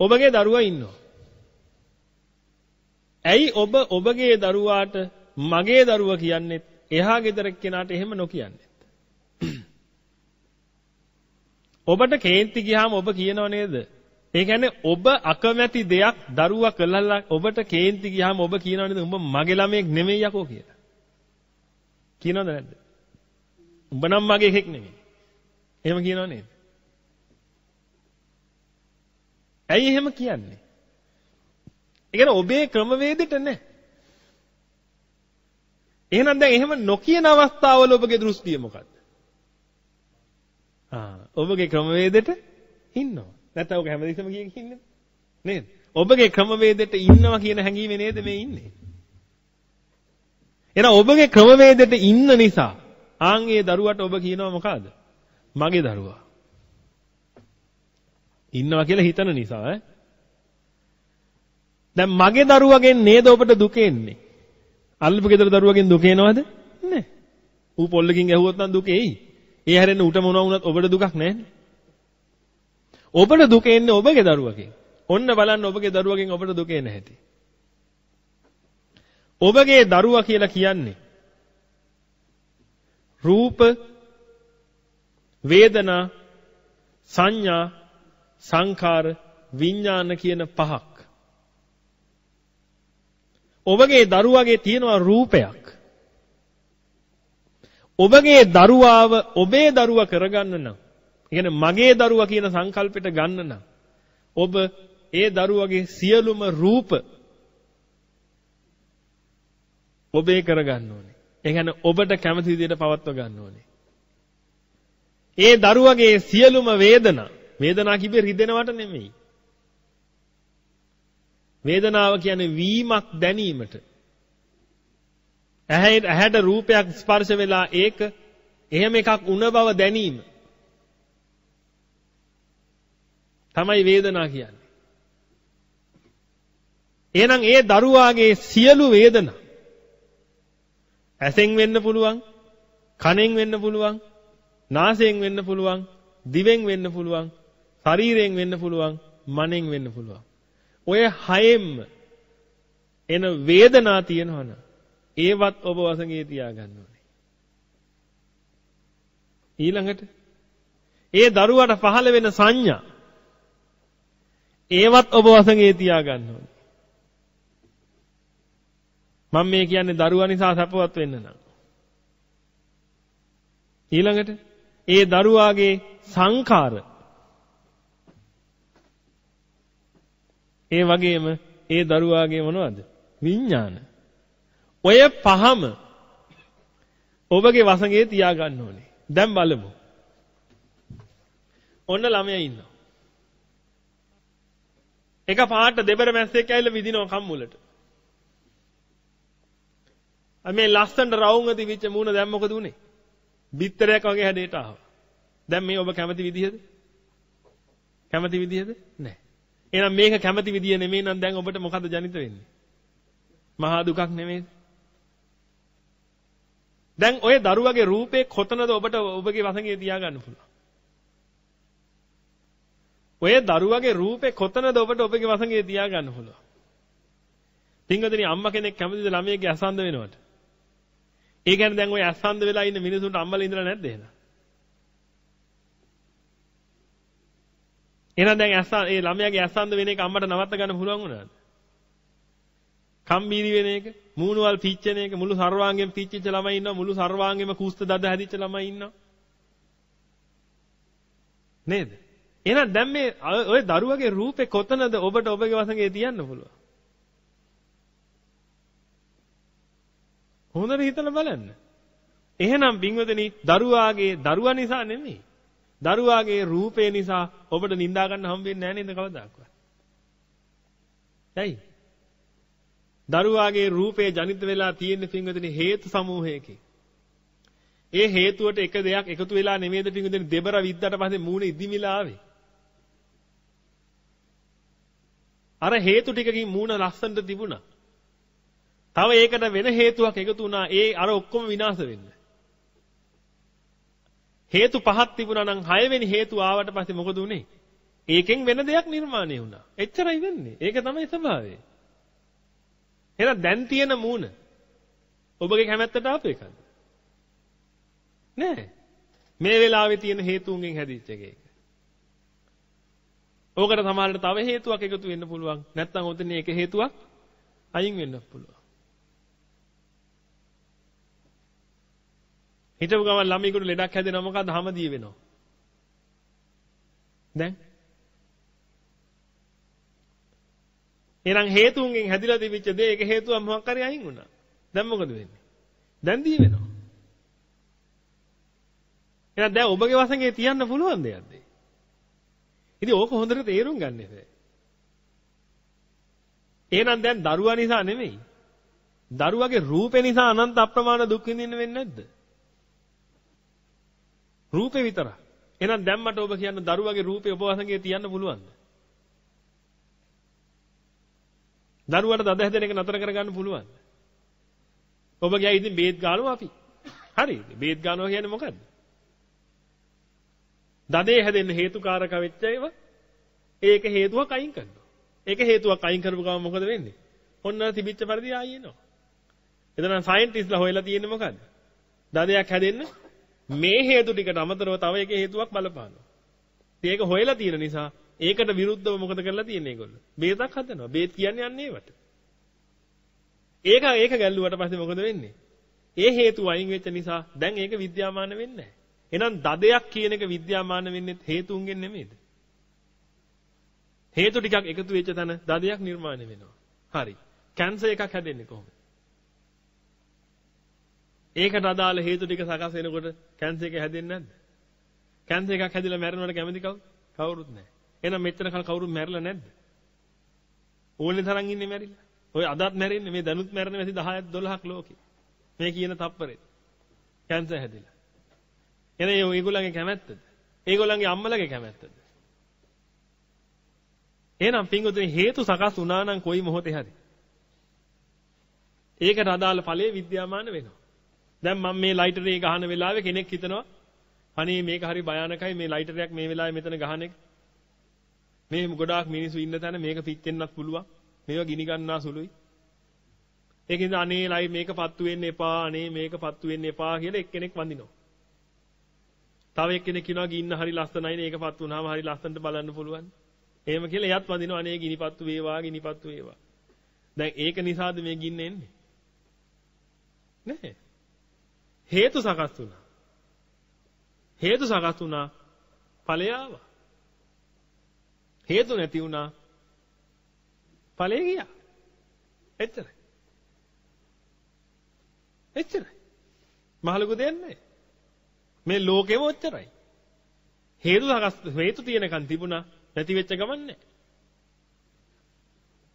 ඔබගේ දරුවා ඉන්නවා. ඇයි ඔබ ඔබගේ දරුවාට මගේ දරුවා කියන්නේ එහා ගෙදර කෙනාට එහෙම නොකියන්නේ? ඔබට කේන්ති ගියාම ඔබ කියනව නේද? ඒ කියන්නේ ඔබ අකමැති දෙයක් දරුවා කළා ඔබට කේන්ති ගියාම ඔබ කියනව නේද? උඹ මගේ ළමයෙක් නෙමෙයි යකෝ කියලා. කියනවද නැද්ද? උඹ නම් මගේ එකෙක් නෙමෙයි. එහෙම කියනව නේද? ඇයි එහෙම කියන්නේ? ඒ කියන්නේ ඔබේ ක්‍රමවේදෙට නැහැ. එහෙනම් දැන් එහෙම නොකියන අවස්ථාවල ඔබගේ දෘෂ්ටිය මොකක්ද? ආ ඔබගේ ක්‍රමවේදෙට ඉන්නවා. නැත්නම් ඔබ හැමදෙස්සම කිය කින්නේ නේද? ඔබගේ ක්‍රමවේදෙට ඉන්නවා කියන හැඟීමේ නේද මේ ඉන්නේ? එහෙනම් ඔබගේ ක්‍රමවේදෙට ඉන්න නිසා ආන් ඒ දරුවට ඔබ කියනවා මොකද්ද? මගේ දරුවා. ඉන්නවා කියලා හිතන නිසා ඈ. දැන් මගේ දරුවගෙන් නේද ඔබට දුක එන්නේ? අල්ලපු ගෙදර දරුවගෙන් දුක එනවද? නැහැ. ඌ පොල්ලකින් ඇහුවොත් නම් දුක එයි. ඒ හැරෙන්න උට මොනවා වුණත් ඔබට දුකක් නැහැනේ. ඔබට දුක එන්නේ ඔබගේ දරුවගෙන්. ඔන්න බලන්න ඔබගේ දරුවගෙන් ඔබට දුක එන්නේ නැහැටි. ඔබගේ දරුවා කියලා කියන්නේ රූප වේදනා සංඥා සංඛාර විඥාන කියන පහක් ඔබගේ දරුවාගේ තියෙනවා රූපයක් ඔබගේ දරුවාව ඔබේ දරුවා කරගන්න නම් ඒ මගේ දරුවා කියන සංකල්පෙට ගන්න නම් ඔබ ඒ දරුවගේ සියලුම රූප ඔබේ කරගන්න ඕනේ. ඒ කියන්නේ ඔබට කැමති විදිහට පවත්ව ගන්න ඕනේ. ඒ දරුවගේ සියලුම වේදනා වේදනා කිව්වේ රිදෙනවට නෙමෙයි. වේදනාව කියන්නේ වීමක් දැනීමට. ඇහැට රූපයක් ස්පර්ශ වෙලා ඒක එහෙම එකක් උන බව දැනීම. තමයි වේදනා කියන්නේ. එහෙනම් ඒ දරුවාගේ සියලු වේදනා ඇසෙන් වෙන්න පුළුවන්, කනෙන් වෙන්න පුළුවන්, නාසයෙන් වෙන්න පුළුවන්, දිවෙන් වෙන්න පුළුවන්, ශරීරයෙන් වෙන්න පුළුවන්, මනෙන් වෙන්න පුළුවන්. ඔය හයෙන්ම එන වේදනා තියෙනවනේ ඒවත් ඔබ වසඟේ තියාගන්න ඕනේ. ඊළඟට ඒ දරුවට පහළ වෙන සංඥා ඒවත් ඔබ වසඟේ තියාගන්න ඕනේ. මම මේ කියන්නේ දරුවා නිසා සැපවත් වෙන්න නම්. ඊළඟට ඒ දරුවාගේ සංකාර ඒ වගේම ඒ දරුවාගේ මොනවද? විඥාන. ඔය පහම ඔබගේ වසඟේ තියාගන්න ඕනේ. දැන් බලමු. ඔන්න ළමයා ඉන්නවා. එක පාට දෙබර මැස්සෙක් ඇවිල්ලා විදිනවා කම්මුලට. මේ ලස්සනට රවුම් අතිවිච්ච මූණ දැන් මොකද උනේ? බිත්තරයක් වගේ හැඩයට ආවා. දැන් මේ ඔබ කැමති විදිහද? කැමති විදිහද? නැහැ. එහෙනම් මේක කැමති විදිය නෙමෙයි නම් දැන් ඔබට මොකද ජනිත වෙන්නේ? මහා දුකක් නෙමෙයිද? දැන් ඔය දරුවගේ රූපේ කොතනද ඔබට ඔබගේ වසඟේ තියාගන්න පුළුවන්? ඔය දරුවගේ රූපේ කොතනද ඔබට ඔබගේ වසඟේ තියාගන්න පුළුවන්? පින්වදනි අම්මා කෙනෙක් කැමතිද ළමයෙක්ගේ අසන්ද වෙනවට? ඒ කියන්නේ දැන් ඔය අසන්ද වෙලා ඉන්න මිනිසුන්ට අම්මලා ඉඳලා නැද්ද එහෙනම්? එහෙනම් දැන් අසන් ඒ ළමයාගේ අසන්ද වෙන එක අම්මට නවත්ත ගන්න පුළුවන් වුණාද? කම්බීරි වෙන එක, මූණවල් පිච්චෙන එක, මුළු සර්වාංගෙම පිච්චිච්ච ළමයි ඉන්නවා, මුළු සර්වාංගෙම කුස්ත දද හැදිච්ච ළමයි ඉන්නවා. නේද? එහෙනම් දැන් මේ ඔය දරුවගේ රූපේ කොතනද ඔබට ඔබගේ වසඟේ තියන්න පුළුවන්? හොඳට හිතලා බලන්න. එහෙනම් බින්වදනි දරුවාගේ දරුවා නිසා නෙමෙයි. දරුවාගේ රූපේ නිසා ඔබට නිඳා ගන්න හම්බෙන්නේ නැහැ නේද කවදාකවත්? ඇයි? දරුවාගේ රූපේ ජනිත වෙලා තියෙන පින්වදනි හේතු සමූහයකින්. ඒ හේතුවට එක දෙයක් එකතු වෙලා නෙමෙයිද පින්වදනි දෙබර විද්දාට පස්සේ මූණ ඉදිමිලා ආවේ. අර හේතු ටිකකින් මූණ ලස්සනට තිබුණා. තව ඒකට වෙන හේතුවක් එකතු වුණා. ඒ අර ඔක්කොම විනාශ වෙන්න. හේතු පහක් තිබුණා නම් හයවෙනි හේතුව ආවට පස්සේ මොකද උනේ? ඒකෙන් වෙන දෙයක් නිර්මාණය වුණා. එච්චරයි වෙන්නේ. ඒක තමයි ස්වභාවය. එහෙනම් දැන් තියෙන මූණ ඔබගේ කැමැත්තට ආපු එකද? නෑ. මේ වෙලාවේ තියෙන හේතුන්ගෙන් හැදිච්ච එකේ. ඕකට සමහරවිට තව හේතුවක් එකතු වෙන්න පුළුවන්. නැත්නම් උතන එක හේතුවක් අයින් වෙන්න පුළුවන්. හිටපු ගමන් ළමයිකට ලෙඩක් හැදෙනවා මොකද්ද? හැමදී වෙනවා. දැන් එහෙනම් හේතුන්ගෙන් හැදිලා තිබිච්ච දේ ඒක හේතුවක් මොකක් හරි අයින් වුණා. දැන් මොකද වෙන්නේ? දැන් දී වෙනවා. එහෙනම් දැන් ඔබගේ වසඟේ තියන්න පුළුවන් දෙයක්ද? ඉතින් ඕක හොඳට තේරුම් ගන්න එපා. එහෙනම් දැන් දරුවා නිසා නෙමෙයි. දරුවගේ රූපේ නිසා අනන්ත අප්‍රමාණ දුක් විඳින්න වෙන්නේ නැද්ද? රූපේ විතරක්. එහෙනම් දැන් මට ඔබ කියන්න දරුවගේ රූපේ ඔබ වසඟේ තියන්න පුළුවන්ද? දරුවට දද හැදෙන එක නතර කරගන්න පුළුවන්ද? ඔබ ගියා ඉතින් බේත් ගන්නවා අපි. හරිද? බේත් ගන්නවා කියන්නේ මොකද්ද? දදේ හැදෙන්න හේතුකාරක වෙච්ච ඒවා ඒක හේතුවක් අයින් කරනවා. ඒක හේතුවක් අයින් කරපු ගමන් මොකද වෙන්නේ? ඔන්න තිබිච්ච පරිදි ආයෙ එනවා. එතන සයන්ටිස්ලා හොයලා තියෙන්නේ මොකද්ද? දදයක් හැදෙන්න මේ හේතු ටිකට අමතරව තව එක හේතුවක් බලපානවා. ඒක හොයලා තියෙන නිසා ඒකට විරුද්ධව මොකද කරලා තියෙන්නේ ඒගොල්ලෝ? බේතක් හදනවා. බේත් කියන්නේ යන්නේ ඒවට. ඒක ඒක ගැල්ලුවට පස්සේ මොකද වෙන්නේ? ඒ හේතු අයින් වෙච්ච නිසා දැන් ඒක විද්‍යාමාන වෙන්නේ නැහැ. එහෙනම් දදයක් කියන එක විද්‍යාමාන වෙන්නේ හේතුන්ගෙන් නෙමෙයිද? හේතු ටිකක් එකතු වෙච්ච තැන දදයක් නිර්මාණය වෙනවා. හරි. කැන්සර් එකක් හැදෙන්නේ කොහොමද? ඒකට අදාළ හේතු ටික සකස් වෙනකොට කැන්සර් එක හැදෙන්නේ නැද්ද? කැන්සර් එකක් හැදිලා මැරෙනවට කැමති කවුද? කවුරුත් නැහැ. එහෙනම් මෙච්චර කල් කවුරුත් මැරිලා නැද්ද? ඕනේ තරම් ඉන්නේ මැරිලා. ඔය අදත් මැරෙන්නේ මේ දැනුත් මැරෙන වැඩි 10ක් 12ක් ලෝකේ. මේ කියන තප්පරේ. කැන්සර් හැදිලා. එනේ ඒගොල්ලන්ගේ කැමැත්තද? ඒගොල්ලන්ගේ අම්මලගේ කැමැත්තද? එහෙනම් පින්වතුනි හේතු සකස් වුණා නම් කොයි මොහොතේ හරි. ඒකට අදාළ ඵලයේ විද්‍යාමාන වෙනවා. දැන් මම මේ ලයිටරේ ගහන වෙලාවේ කෙනෙක් හිතනවා අනේ මේක හරි භයානකයි මේ ලයිටරයක් මේ වෙලාවේ මෙතන ගහන එක. මේ ගොඩාක් මිනිස්සු ඉන්න තැන මේක පිච්චෙන්නත් පුළුවන්. මේවා ගිනි ගන්නා සුළුයි. ඒකින්ද අනේ ලයි මේක පත්තු වෙන්න එපා අනේ මේක පත්තු වෙන්න එපා කියලා එක්කෙනෙක් වඳිනවා. තව එක්කෙනෙක් කියනවා ගින්න හරි ලස්සනයි නේ ඒක පත්තු වුණාම හරි ලස්සනට බලන්න පුළුවන්. එහෙම කියලා එයත් වඳිනවා අනේ ගිනිපත්තු වේවා ගිනිපත්තු වේවා. දැන් ඒක නිසාද මේ ගින්න එන්නේ? නැහැ. හේතු සකස් වුණා. හේතු සකස් වුණා ඵලය ආවා. හේතු නැති වුණා ඵලය ගියා. එච්චරයි. එච්චරයි. මහලුකු දෙන්නේ. මේ ලෝකෙම ඔච්චරයි. හේතු සකස් හේතු තියෙනකන් තිබුණා නැති වෙච්ච ගමන්නේ.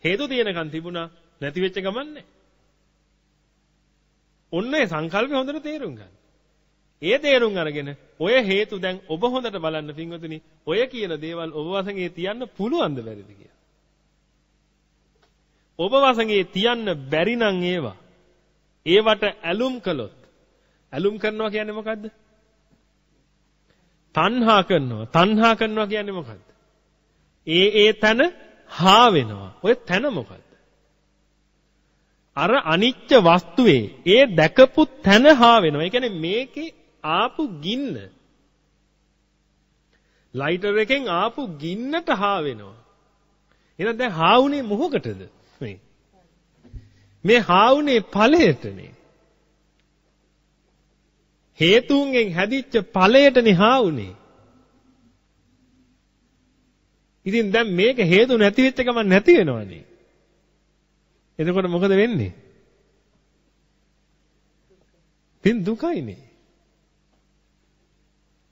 හේතු තියෙනකන් තිබුණා නැති වෙච්ච ගමන්නේ. ඔන්න ඒ සංකල්පය හොඳට තේරුම් ගන්න. ඒ තේරුම් අරගෙන ඔය හේතු දැන් ඔබ හොඳට බලන්න පින්වතුනි ඔය කියන දේවල් ඔබ වසඟේ තියන්න පුළුවන්ද බැරිද කියලා. ඔබ වසඟේ තියන්න බැරි නම් ඒවා ඒවට ඇලුම් කළොත් ඇලුම් කරනවා කියන්නේ මොකද්ද? තණ්හා කරනවා. තණ්හා කරනවා කියන්නේ මොකද්ද? ඒ ඒ තන හා වෙනවා. ඔය තන මොකද්ද? අර අනිච්ච වස්තුවේ ඒ දැකපු තන හා වෙනවා. ඒ කියන්නේ මේකේ ආපු ගින්න ලයිටර් එකෙන් ආපු ගින්නට හා වෙනවා. එහෙනම් දැන් හා වුනේ මොහොකටද මේ? මේ හා වුනේ ඵලයටනේ. හේතුන්ගෙන් හැදිච්ච ඵලයටනේ හා වුනේ. ඉතින් දැන් මේක හේතු නැති වෙච්ච ගමන් නැති වෙනවනේ. එතකොට මොකද වෙන්නේ? පින් දුකයිනේ.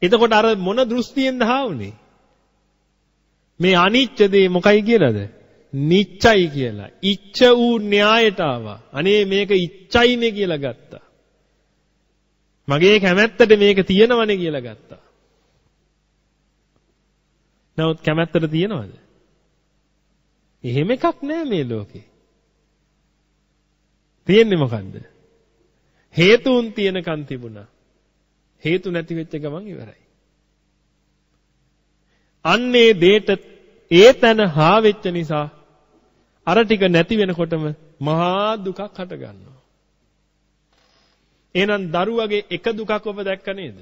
එතකොට අර මොන දෘෂ්ටියෙන්ද ආවුනේ? මේ අනිච්ච දේ මොකයි කියලාද? නිච්චයි කියලා. ඉච්ඡ වූ න්‍යායට ආවා. අනේ මේක ඉච්ඡයිනේ කියලා ගත්තා. මගේ කැමැත්තට මේක තියෙනවනේ කියලා ගත්තා. නමුත් කැමැත්තට තියෙනවද? එහෙම එකක් නෑ මේ ලෝකේ. තියෙන්නේ මොකන්ද? හේතුන් තියෙනකන් තිබුණා. හේතු නැති වෙච්ච ගමන් ඉවරයි. අන්නේ දෙයට ඒ තැන හා වෙච්ච නිසා අර ටික නැති වෙනකොටම මහා දුකක් හට ගන්නවා. එහෙනම් දරුවගේ එක දුකක් ඔබ දැක්ක නේද?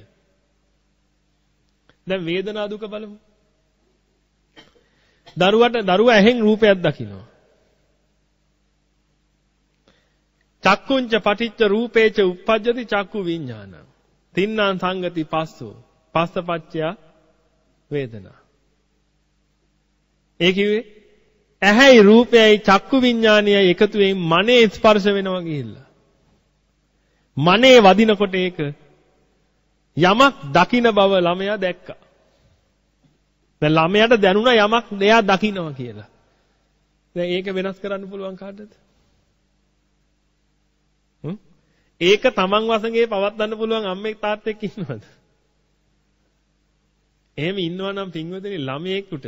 දැන් වේදනා දුක බලමු. දරුවට දරුවා ඇහෙන් රූපයක් දකිනවා. චක්කුංච පටිච්ච රූපේච uppajjati චක්කු විඥානං. තින්නාං සංගති පස්සෝ. පස්සපච්චය වේදනා. ඒ කිව්වේ ඇහැයි රූපයයි චක්කු විඥානයයි එකතු වෙමින් මනේ ස්පර්ශ වෙනවා ගිහිල්ලා. මනේ වදිනකොට ඒක යමක් දකින බව ළමයා දැක්කා. දැන් ළමයාට දැනුණා යමක් එයා දකිනවා කියලා. දැන් ඒක වෙනස් කරන්න පුළුවන් කාටද? ඒක තමන් වසඟේ පවත්වන්න පුළුවන් අම්මෙක් තාත්තෙක් ඉන්නවද? එහෙම ඉන්නවා නම් පින්වතුනි ළමයෙකුට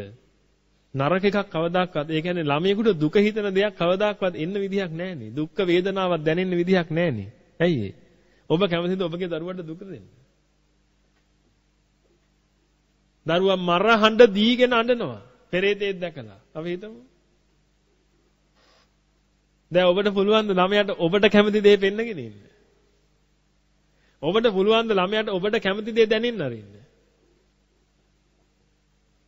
නරක එකක් කවදාක්වත් ඒ කියන්නේ ළමයෙකුට දුක හිතන දෙයක් කවදාක්වත් එන්න විදිහක් නැහැනේ. දුක්ඛ වේදනාවක් දැනෙන්න විදිහක් නැහැනේ. ඇයි ඔබ කැමතිද ඔබගේ දරුවන්ට දුක දෙන්න? දරුවා මර හඬ දීගෙන අඬනවා. පෙරේතෙක් දැකලා. අපි හිතමු. දැන් ඔබට පුළුවන් ද ළමයාට ඔබට කැමති දේ පෙන්නගෙන ඉන්න? ඔබට පුළුවන් ද ළමයාට ඔබට කැමති දේ දැනෙන්න අරින්න?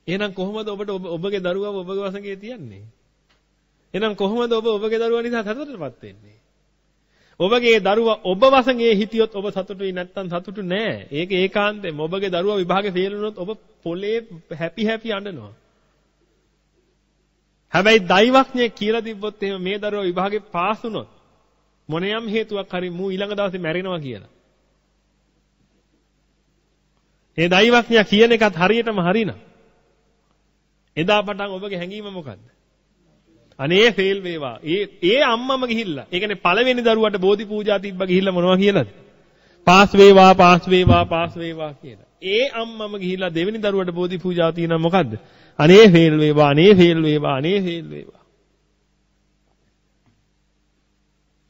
එහෙනම් කොහොමද ඔබට ඔබගේ දරුවව ඔබගේ වසඟේ තියන්නේ? එහෙනම් කොහොමද ඔබ ඔබගේ දරුවා නිසා සතුටටපත් වෙන්නේ? ඔබගේ දරුවා ඔබ වසඟේ හිටියොත් ඔබ සතුටුයි නැත්නම් සතුටු නෑ. ඒක ඒකාන්තයෙන් ඔබගේ දරුවා විභාගේ ෆේල් වුණොත් ඔබ පොලේ හැපි හැපි අඬනවා. හැබැයි දෛවඥයෙක් කියලා තිබ්බොත් එහෙම මේ දරුවා විභාගේ පාස් වුණොත් මොනියම් හේතුවක් හරි මූ ඊළඟ දවසේ මැරෙනවා කියලා. ඒ දෛවඥයා කියන එකත් හරියටම හරිනම් එදා පටන් ඔබගේ හැඟීම මොකද්ද? අනේ ෆේල් වේවා. ඒ ඒ අම්මම ගිහිල්ලා. ඒ කියන්නේ පළවෙනි දරුවට බෝධි පූජා තිබ්බ ගිහිල්ලා මොනවා කියලාද? පාස් වේවා පාස් වේවා පාස් වේවා කියලා. ඒ අම්මම ගිහිල්ලා දෙවෙනි දරුවට බෝධි පූජා තියනවා මොකද්ද? අනේ ෆේල් වේවා අනේ ෆේල් වේවා අනේ ෆේල් වේවා.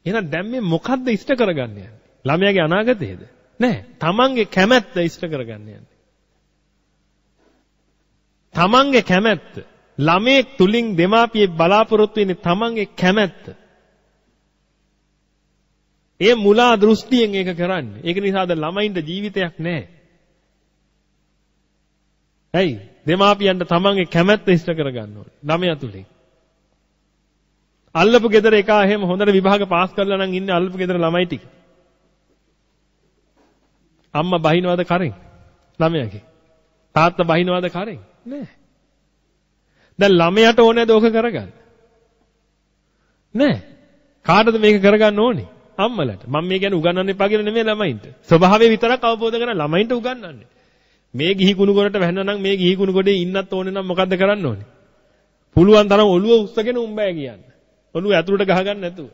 එහෙනම් දැන් මේ මොකද්ද ඉෂ්ට කරගන්නේ? ළමයාගේ අනාගතයේද? නෑ. තමන්ගේ කැමැත්ත ඉෂ්ට කරගන්න යන්නේ. තමන්ගේ කැමැත්ත ළමයෙක් තුලින් දෙමාපියෙක් බලාපොරොත්තු වෙන්නේ තමන්ගේ කැමැත්ත. ඒ මුලා දෘෂ්ටියෙන් ඒක කරන්නේ. ඒක නිසාද ළමයින්ට ජීවිතයක් නැහැ. ඇයි? දෙමාපියන්ට තමන්ගේ කැමැත්ත ඉෂ්ට කරගන්න ඕනේ. ළමයා තුලින්. අල්ලපු ගෙදර එක එහෙම හොඳට විභාග පාස් කරලා නම් ඉන්නේ අල්ලපු ගෙදර ළමයි ටික. අම්මා බහිනවද කරෙන්? ළමයාගේ. තාත්තා බහිනවද කරෙන්? නෑ. දැන් ළමයාට ඕනේද ඕක කරගන්න? නෑ. කාටද මේක කරගන්න ඕනේ? අම්මලට. මම මේ කියන්නේ උගන්වන්න එපා කියලා නෙමෙයි ළමයින්ට. ස්වභාවය විතරක් අවබෝධ කරගන්න ළමයින්ට උගන්වන්නේ. මේ ගිහි කුණු ගොඩට වැහෙනවා නම් මේ ගිහි කුණු ගොඩේ ඉන්නත් ඕනේ නම් මොකද්ද කරන්න ඕනේ? පුළුවන් තරම් ඔළුව උස්සගෙන උඹෑ කියන්න. ඔළුව ඇතුළට ගහගන්න නැතුව.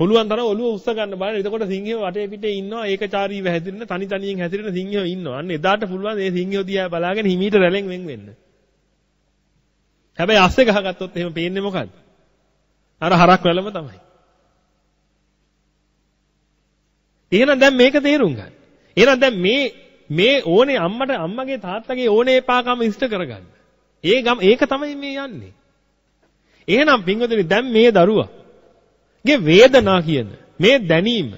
පුළුවන් තරම් ඔළුව උස්ස ගන්න බලන්න. එතකොට සිංහයෝ වටේ පිටේ ඉන්නවා ඒකචාරීව හැදිරෙන තනි තනියෙන් හැදිරෙන සිංහයෝ ඉන්නවා. අන්න එදාට පුළුවන් මේ සිංහයෝ දිහා බලාගෙන හිමීට රැලෙන් වෙන් වෙන්න. හැබැයි අස්සේ ගහගත්තොත් එහෙම පේන්නේ මොකද්ද? අර හරක් වැලම තමයි. එහෙනම් දැන් මේක තේරුම් ගන්න. එහෙනම් දැන් මේ මේ ඕනේ අම්මට අම්මගේ තාත්තගේ ඕනේ එපාකම ඉෂ්ට කරගන්න. ඒ ගම ඒක තමයි මේ යන්නේ. එහෙනම් පින්වතුනි දැන් මේ දරුවා ගේ වේදනා කියන මේ දැනීම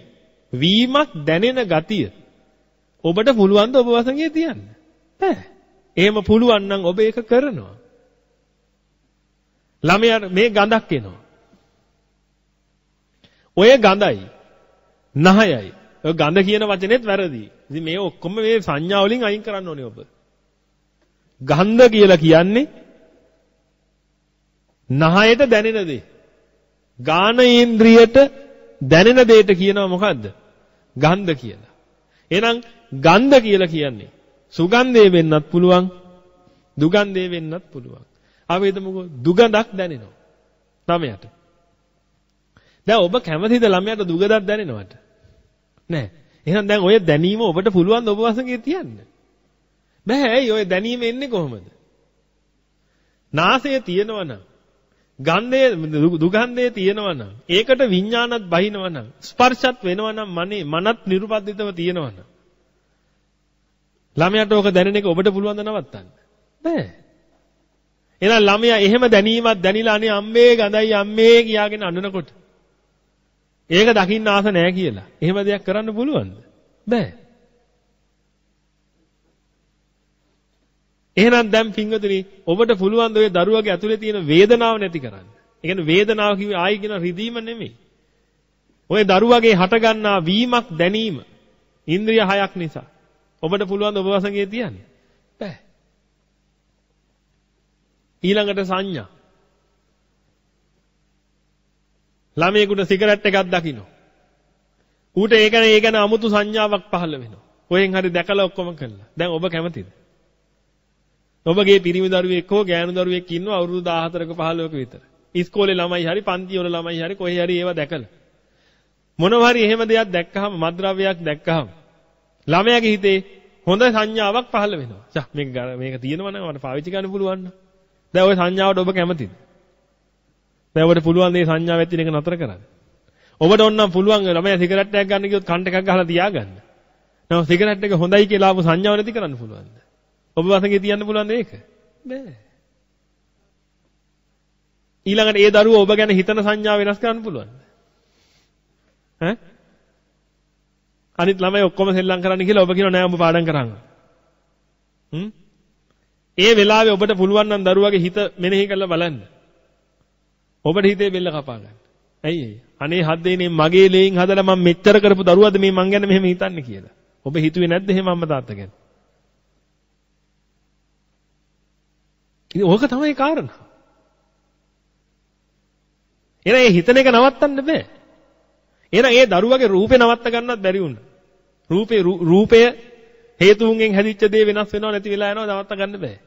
වීමක් දැනෙන ගතිය ඔබට පුළුවන් ද ඔබ වසඟේ තියන්න? බෑ එහෙම පුළුවන් නම් ඔබ ඒක කරනවා. ළමයාට මේ ගඳක් එනවා. ඔය ගඳයි නහයයි. ඔය ගඳ කියන වචනේත් වැරදි. ඉතින් මේ ඔක්කොම මේ සංඥා වලින් අයින් කරන්න ඕනේ ඔබ. ගන්ධ කියලා කියන්නේ නහයට දැනෙන දේ. ගාන ඉන්ද්‍රියට දැනෙන දෙයට කියනවා මොකද්ද? ගන්ධ කියලා. එහෙනම් ගන්ධ කියලා කියන්නේ සුගන්ධය වෙන්නත් පුළුවන් දුගන්ධය වෙන්නත් පුළුවන්. අපි හිතමුකෝ දුගඳක් දැනෙනවා. ළමයට. දැන් ඔබ කැමතිද ළමයට දුගඳක් දැනෙනවට? නෑ. එහෙනම් දැන් ඔය දැනීම ඔබට පුළුවන් ඔබ වසඟේ තියන්න. බෑ ඇයි ඔය දැනීම එන්නේ කොහොමද? නාසය තියෙනවා නම් ගන්ධය දුගන්ධය තියෙනවා නම් ඒකට විඥානත් බහිනවා නම් ස්පර්ශත් වෙනවා නම් මනේ මනත් නිර්පද්දිතව තියෙනවා නම් ළමයාට ඕක දැනෙන එක ඔබට පුළුවන් ද නවත්තන්න? බෑ. එහෙනම් ළමයා එහෙම දැනීමක් දැනිලා අනේ අම්මේ ගඳයි අම්මේ කියාගෙන අඬනකොට ඒක දකින්න ආස නැහැ කියලා. එහෙම දෙයක් කරන්න පුළුවන්ද? බෑ. එහෙනම් දැන් පින්වතුනි ඔබට පුළුවන් ඔය දරුවගේ ඇතුලේ තියෙන වේදනාව නැති කරන්න. ඒ කියන්නේ වේදනාව කිව්වේ ආයි කියන රිදීම නෙමෙයි. ඔය දරුවගේ හටගන්නා වීමක් දැනීම ඉන්ද්‍රිය හයක් නිසා. ඔබට පුළුවන් ඔබ වසඟේ තියන්න. බෑ. ඊළඟට සංඥා. ළමයෙකුට සිගරට් එකක් දකින්න. ඌට ඒ ගැන ඒ ගැන 아무තු සංඥාවක් පහළ වෙනවා. කොහෙන් හරි දැකලා ඔක්කොම කළා. දැන් ඔබ කැමතිද? ඔබගේ පිරිමි දරුවෙක් හෝ ගෑනු දරුවෙක් ඉන්නවා අවුරුදු 14ක 15ක විතර. ඉස්කෝලේ ළමයි හරි පන්ති වල ළමයි හරි කොහේ හරි ඒවා දැකලා. මොනවා හරි එහෙම දෙයක් දැක්කහම මද්ද්‍රව්‍යයක් දැක්කහම ළමයාගේ හිතේ හොඳ සංඥාවක් පහළ වෙනවා. ඡා මේක මේක තියෙනවනම් මට පාවිච්චි කරන්න පුළුවන් නම්. දැන් ওই සංඥාවට ඔබ කැමතිද? දැන් ඔබට පුළුවන් මේ සංඥාව ඇතුළේ එක නතර කරන්න. ඔබට ඕනනම් පුළුවන් ළමයා සිගරට් එකක් ගන්න කිව්වොත් කන්ට එකක් ගහලා තියාගන්න. නම සිගරට් එක හොඳයි කියලා ආපු සංඥාව නැති කරන්න පුළුවන්ද? ඔබ වසඟේ තියන්න පුළුවන්ද ඒක? බෑ. ඊළඟට ඒ දරුවා ඔබ ගැන හිතන සංඥා වෙනස් කරන්න පුළුවන්ද? ඈ? අනිත් ළමයි ඔක්කොම සෙල්ලම් කරන්න කියලා ඔබ කියනවා නෑ ඔබ පාඩම් කරන්න. හ්ම්? ඒ වෙලාවේ ඔබට පුළුවන් නම් දරුවගේ හිත මෙනෙහි කරලා බලන්න. ඔබට හිතේ බෙල්ල කපා ගන්න. ඇයි ඒ? අනේ හද්දේනේ මගේ ලේන් හදලා මම මෙච්චර කරපු දරුවද මේ මං ගැන මෙහෙම හිතන්නේ කියලා. ඔබ හිතුවේ නැද්ද එහෙම අම්මා තාත්තා ගැන? ඉතින් ඕක තමයි කාරණා. එහෙනම් ඒ හිතන එක නවත්තන්න බෑ. එහෙනම් ඒ දරුවගේ රූපේ නවත්ත ගන්නත් බැරි වුණා. රූපේ රූපය හේතුන්ගෙන් හැදිච්ච දේ වෙනස් වෙනව නැති වෙලා යනවා නවත්ත ගන්න බෑ.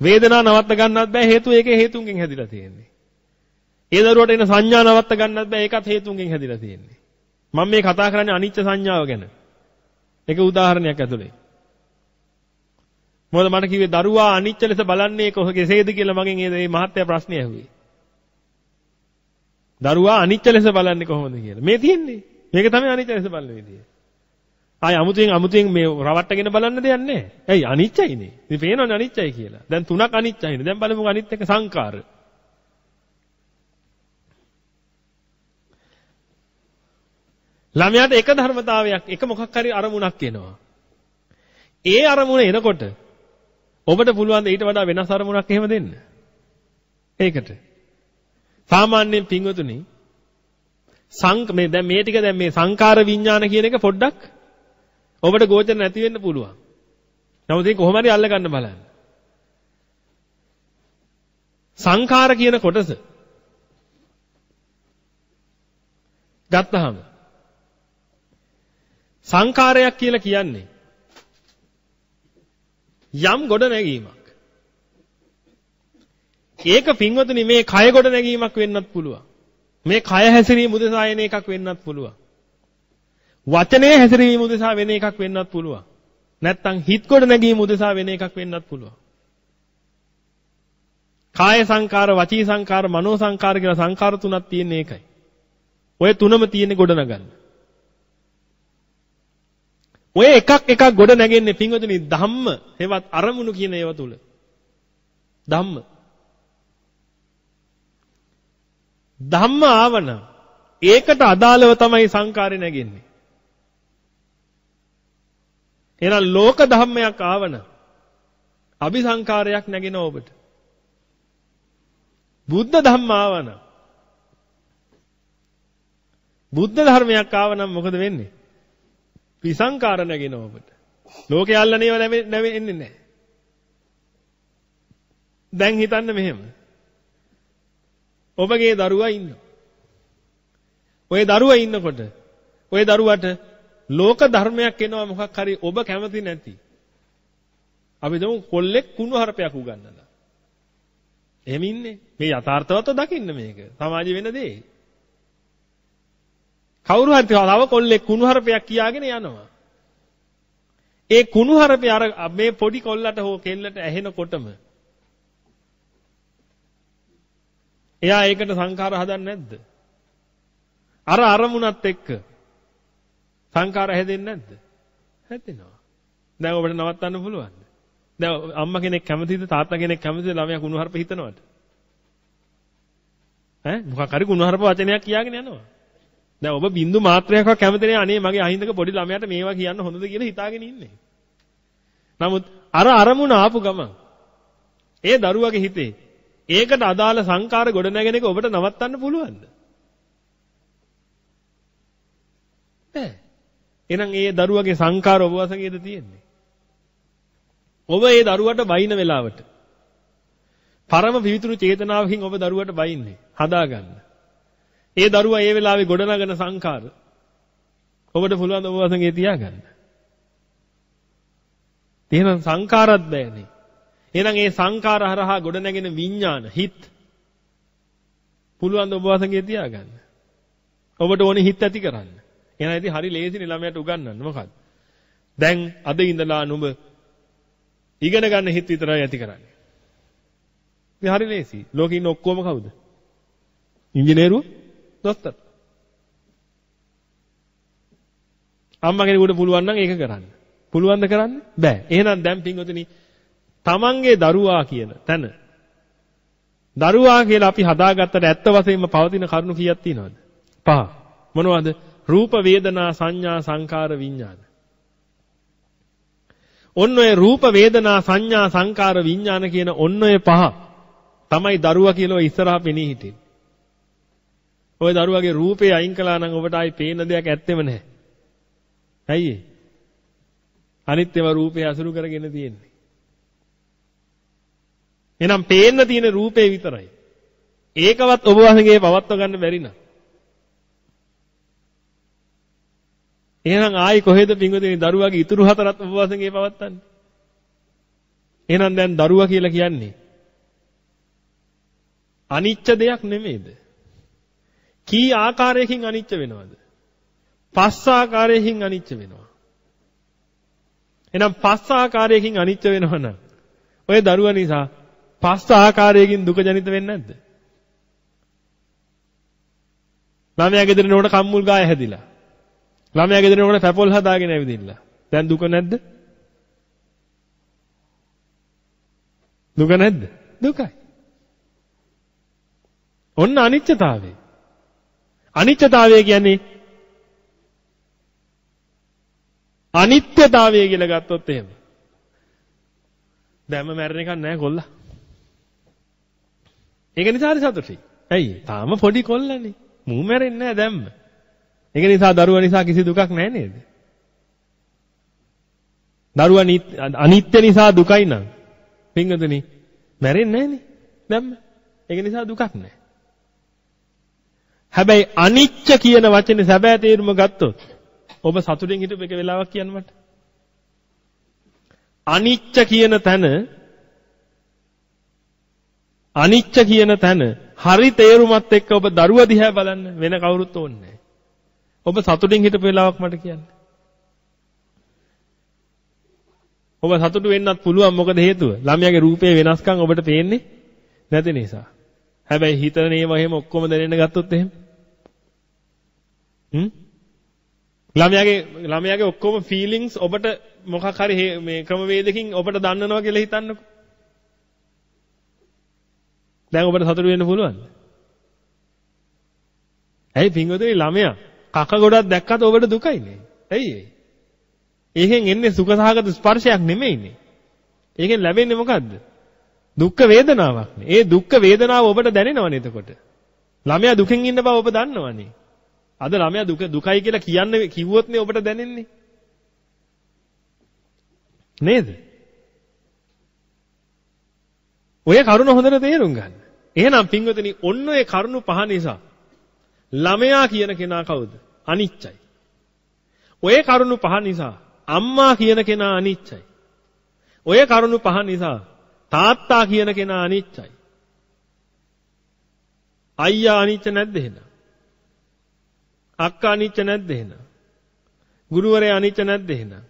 වේදනාව නවත්ත ගන්නත් බෑ හේතුව ඒකේ හේතුන්ගෙන් හැදිලා තියෙන්නේ. ඒ දරුවට එන සංඥා නවත්ත ගන්නත් බෑ ඒකත් හේතුන්ගෙන් හැදිලා තියෙන්නේ. මම මේ කතා කරන්නේ අනිත්‍ය සංඥාව ගැන. ඒක උදාහරණයක් ඇතුලේ. මොකද මට කිව්වේ දරුවා අනිත්‍ය ලෙස බලන්නේ කොහොමද කියලා මගෙන් මේ මහත්ය ප්‍රශ්නේ ඇහුවේ. දරුවා අනිත්‍ය ලෙස බලන්නේ කොහොමද කියලා. මේ තියෙන්නේ. මේක තමයි අනිත්‍ය ලෙස බලන විදිය. ආය අමුතුවෙන් අමුතුවෙන් මේ රවට්ටගෙන බලන්න දෙයක් නැහැ. ඇයි අනිත්‍යයිනේ. ඉතින් පේනවනේ අනිත්‍යයි කියලා. දැන් තුනක් අනිත්‍යයිනේ. දැන් බලමු අනිත් එක සංකාර. ළමයාට එක ධර්මතාවයක් එක මොකක් හරි අරමුණක් එනවා. ඒ අරමුණ එනකොට ඔබට පුළුවන් ඊට වඩා වෙනස් අරමුණක් එහෙම දෙන්න. ඒකට. සාමාන්‍යයෙන් පින්වතුනි සංක මේ දැන් මේ ටික දැන් මේ සංකාර විඥාන කියන එක පොඩ්ඩක් ඔබට ගෝචර නැති වෙන්න පුළුවන්. නමුත් ඒක කොහොම හරි අල්ල ගන්න බලන්න. සංඛාර කියන කොටස ගත්තාම සංඛාරයක් කියලා කියන්නේ යම් ගොඩ නැගීමක්. ඒක පින්වතුනි මේ කය ගොඩ නැගීමක් වෙන්නත් පුළුවන්. මේ කය හැසිරීම උදෙසා එන එකක් වෙන්නත් පුළුවන්. වචනේ හැසිරීම උදෙසා වෙන එකක් වෙන්නත් පුළුවන්. නැත්තම් හිත් ගොඩ නැගීම උදෙසා වෙන එකක් වෙන්නත් පුළුවන්. කාය සංකාර, වචී සංකාර, මනෝ සංකාර කියලා සංකාර තුනක් තියෙන එකයි. ඔය තුනම තියෙන්නේ ගොඩ නගන්න. ඔය එකක් එකක් ගොඩ නැගෙන්නේ පින්වතුනි ධම්ම හෙවත් අරමුණු කියන ඒවා තුල. ධම්ම. ධම්ම ආවන ඒකට අදාළව තමයි සංකාරය නැගෙන්නේ. එහෙනම් ලෝක ධම්මයක් ආවන අபிසංකාරයක් නැගෙන ඔබට. බුද්ධ ධම්ම ආවන බුද්ධ ධර්මයක් ආවනම් මොකද වෙන්නේ? විසංකාර නැගෙන ඔබට. ලෝකේ අල්ලනේව නැවෙන්නේ නැහැ. දැන් හිතන්න මෙහෙම. ඔබගේ දරුවා ඉන්නවා. ඔය දරුවා ඉන්නකොට ඔය දරුවට ලෝක ධර්මයක් එනවා මොකක් හරි ඔබ කැමති නැති. අපි දමු කොල්ලෙක් කුණු හරපයක් උගන්නලා. එහෙම ඉන්නේ. මේ යථාර්ථවත්ව දකින්න මේක. සමාජෙ වෙන දේ. කවුරු හරි තව කොල්ලෙක් කුණු හරපයක් කියාගෙන යනවා. ඒ කුණු හරපේ අර මේ පොඩි කොල්ලට හෝ කෙල්ලට ඇහෙනකොටම එයා ඒකට සංඛාර හදන්නේ නැද්ද? අර අරමුණත් එක්ක සංඛාර හැදෙන්නේ නැද්ද? හැදෙනවා. දැන් ඔබට නවත්තන්න පුළුවන්ද? දැන් අම්මා කෙනෙක් කැමතිද තාත්තා කෙනෙක් කැමතිද ළමයා කුණුහරුප හිතනවට? ඈ මොකක් හරි කුණුහරුප වචනයක් කියාගෙන යනවා. දැන් ඔබ බින්දු මාත්‍රයක්වත් කැමති නෑ අනේ මගේ අහිංසක පොඩි ළමයාට මේවා කියන්න හොඳද කියලා හිතාගෙන ඉන්නේ. නමුත් අර අරමුණ ආපු ගමන් ඒ දරුවගේ හිතේ ඒකට අදාළ සංකාර ගොඩනැගෙන එක ඔබට නවත්තන්න පුළුවන්ද? බෑ. එහෙනම් ඒ දරුවගේ සංකාර ඔබ වශයෙන්ද තියෙන්නේ? ඔබ ඒ දරුවට බයින වෙලාවට පරම පිවිතුරු චේතනාවකින් ඔබ දරුවට බයින්නේ හදාගන්න. ඒ දරුවා ඒ වෙලාවේ ගොඩනගන සංකාර ඔබට පුළුවන් ඔබ වශයෙන් තියාගන්න. එහෙනම් සංකාරත් බෑනේ. එහෙනම් ඒ සංකාර හරහා ගොඩනැගෙන විඥාන හිත් පුළුවන් ඔබ වශයෙන් තියාගන්න. ඔබට ඕනේ හිත ඇති කරන්න. එහෙනම් ඉතින් හරි ලේසිනේ ළමයට උගන්වන්න මොකද්ද? දැන් අද ඉඳලා නුඹ ඉගෙන ගන්න හිත විතරයි ඇති කරන්නේ. මේ හරි ලේසි. ලෝකේ ඉන්න ඔක්කොම කවුද? ඉංජිනේරුවෝ, දොස්තර. අම්මා කෙනෙකුට පුළුවන් නම් ඒක කරන්න. පුළුවන්ද කරන්න? බෑ. එහෙනම් දැන් පින්වතුනි තමන්ගේ දරුවා කියන තැන දරුවා කියලා අපි හදාගත්තට ඇත්ත වශයෙන්ම පවතින කරුණු කීයක් තියෙනවද? පහ. මොනවද? රූප වේදනා සංඥා සංකාර විඥාන. ඔන්න ඔය රූප වේදනා සංඥා සංකාර විඥාන කියන ඔන්න ඔය පහ තමයි දරුවා කියලා ඉස්සරහා පෙනී හිටින්නේ. ඔය දරුවගේ රූපේ අයින් කළා නම් ඔබට ආයි පේන දෙයක් ඇත්තෙම නැහැ. ඇයි ඒ? අනිත් ඒවා රූපේ අසුරු කරගෙන තියෙන්නේ. එහෙනම් පේන්න තියෙන රූපේ විතරයි. ඒකවත් ඔබ වහන්සේගේ පවත්ව ගන්න බැරි නම් එහෙනම් ආයි කොහෙද පින්වතුනි දරුවාගේ ඉතුරු හතරත් උපවාසයේ පවත්තන්නේ? එහෙනම් දැන් දරුවා කියලා කියන්නේ අනිච්ච දෙයක් නෙමෙයිද? කී ආකාරයකින් අනිච්ච වෙනවද? පස් ආකාරයකින් අනිච්ච වෙනවා. එහෙනම් පස් ආකාරයකින් අනිච්ච වෙනවනම් ඔය දරුවා නිසා පස් ආකාරයකින් දුක ජනිත වෙන්නේ නැද්ද? ළමයා ගෙදර නෝට කම්මුල් ගාය හැදිලා. ළමයා ගෙදර යනකොට පැපොල් හදාගෙන ඇවිදින්න. දැන් දුක නැද්ද? දුක නැද්ද? දුකයි. ඔන්න අනිත්‍යතාවය. අනිත්‍යතාවය කියන්නේ අනිත්‍යතාවය කියලා ගත්තොත් එහෙම. දැම්ම මැරෙන එකක් නෑ කොල්ලා. ඒක නිසා හරි සතුටුයි. ඇයි? තාම පොඩි කොල්ලනේ. මූ මැරෙන්නේ නෑ දැම්ම. ඒක නිසා දරුවා නිසා කිසි දුකක් නැහැ නේද? දරුවා අනිත්‍ය නිසා දුකයි නම් පින්වතුනි මැරෙන්නේ නැහනේ. දැම්ම. ඒක නිසා දුකක් නැහැ. හැබැයි අනිච්ච කියන වචනේ සැබෑ තේරුම ගත්තොත් ඔබ සතුටින් හිටපු එක වෙලාවක් කියන්න මට. අනිච්ච කියන තැන අනිච්ච කියන තැන හරි තේරුමත් එක්ක ඔබ දරුවා දිහා බලන්න වෙන කවුරුත් ඕනේ නැහැ. ඔබ සතුටින් හිටපු වෙලාවක් මට කියන්න. ඔබ සතුටු වෙන්නත් පුළුවන් මොකද හේතුව? ළමයාගේ රූපේ වෙනස්කම් ඔබට පේන්නේ නැති නිසා. හැබැයි හිතන ඒවා එහෙම ඔක්කොම දැනෙන්න ගත්තොත් එහෙම. හ්ම්? ළමයාගේ ළමයාගේ ඔක්කොම ෆීලිංගස් ඔබට මොකක් හරි මේ ක්‍රමවේදකින් ඔබට දන්නනවා කියලා හිතන්නකෝ. දැන් ඔබට සතුටු වෙන්න පුළුවන්ද? ඇයි පින්වතුනි ළමයා කක ගොඩක් දැක්කත් ඔබට දුකයිනේ. ඇයි ඒ? ඒකෙන් එන්නේ සුඛසහගත ස්පර්ශයක් නෙමෙයිනේ. ඒකෙන් ලැබෙන්නේ මොකද්ද? දුක්ඛ වේදනාවක් නේ. ඒ දුක්ඛ වේදනාව ඔබට දැනෙනවනේ එතකොට. ළමයා දුකෙන් ඉන්න බව ඔබ දන්නවනේ. අද ළමයා දුක දුකයි කියලා කියන්නේ කිව්වොත් නේ ඔබට දැනෙන්නේ. නේද? ඔය කරුණ හොඳට තේරුම් ගන්න. එහෙනම් පින්වතුනි ඔන්න ඔය කරුණු පහ නිසා ළමයා කියන කෙනා කවුද? අනිච්චයි. ඔය කරුණු පහ නිසා අම්මා කියන කෙනා අනිච්චයි. ඔය කරුණු පහ නිසා තාත්තා කියන කෙනා අනිච්චයි. අයියා අනිච්ච නැද්ද එහෙනම්? අක්කා අනිච්ච නැද්ද එහෙනම්? ගුරුවරයා අනිච්ච නැද්ද එහෙනම්?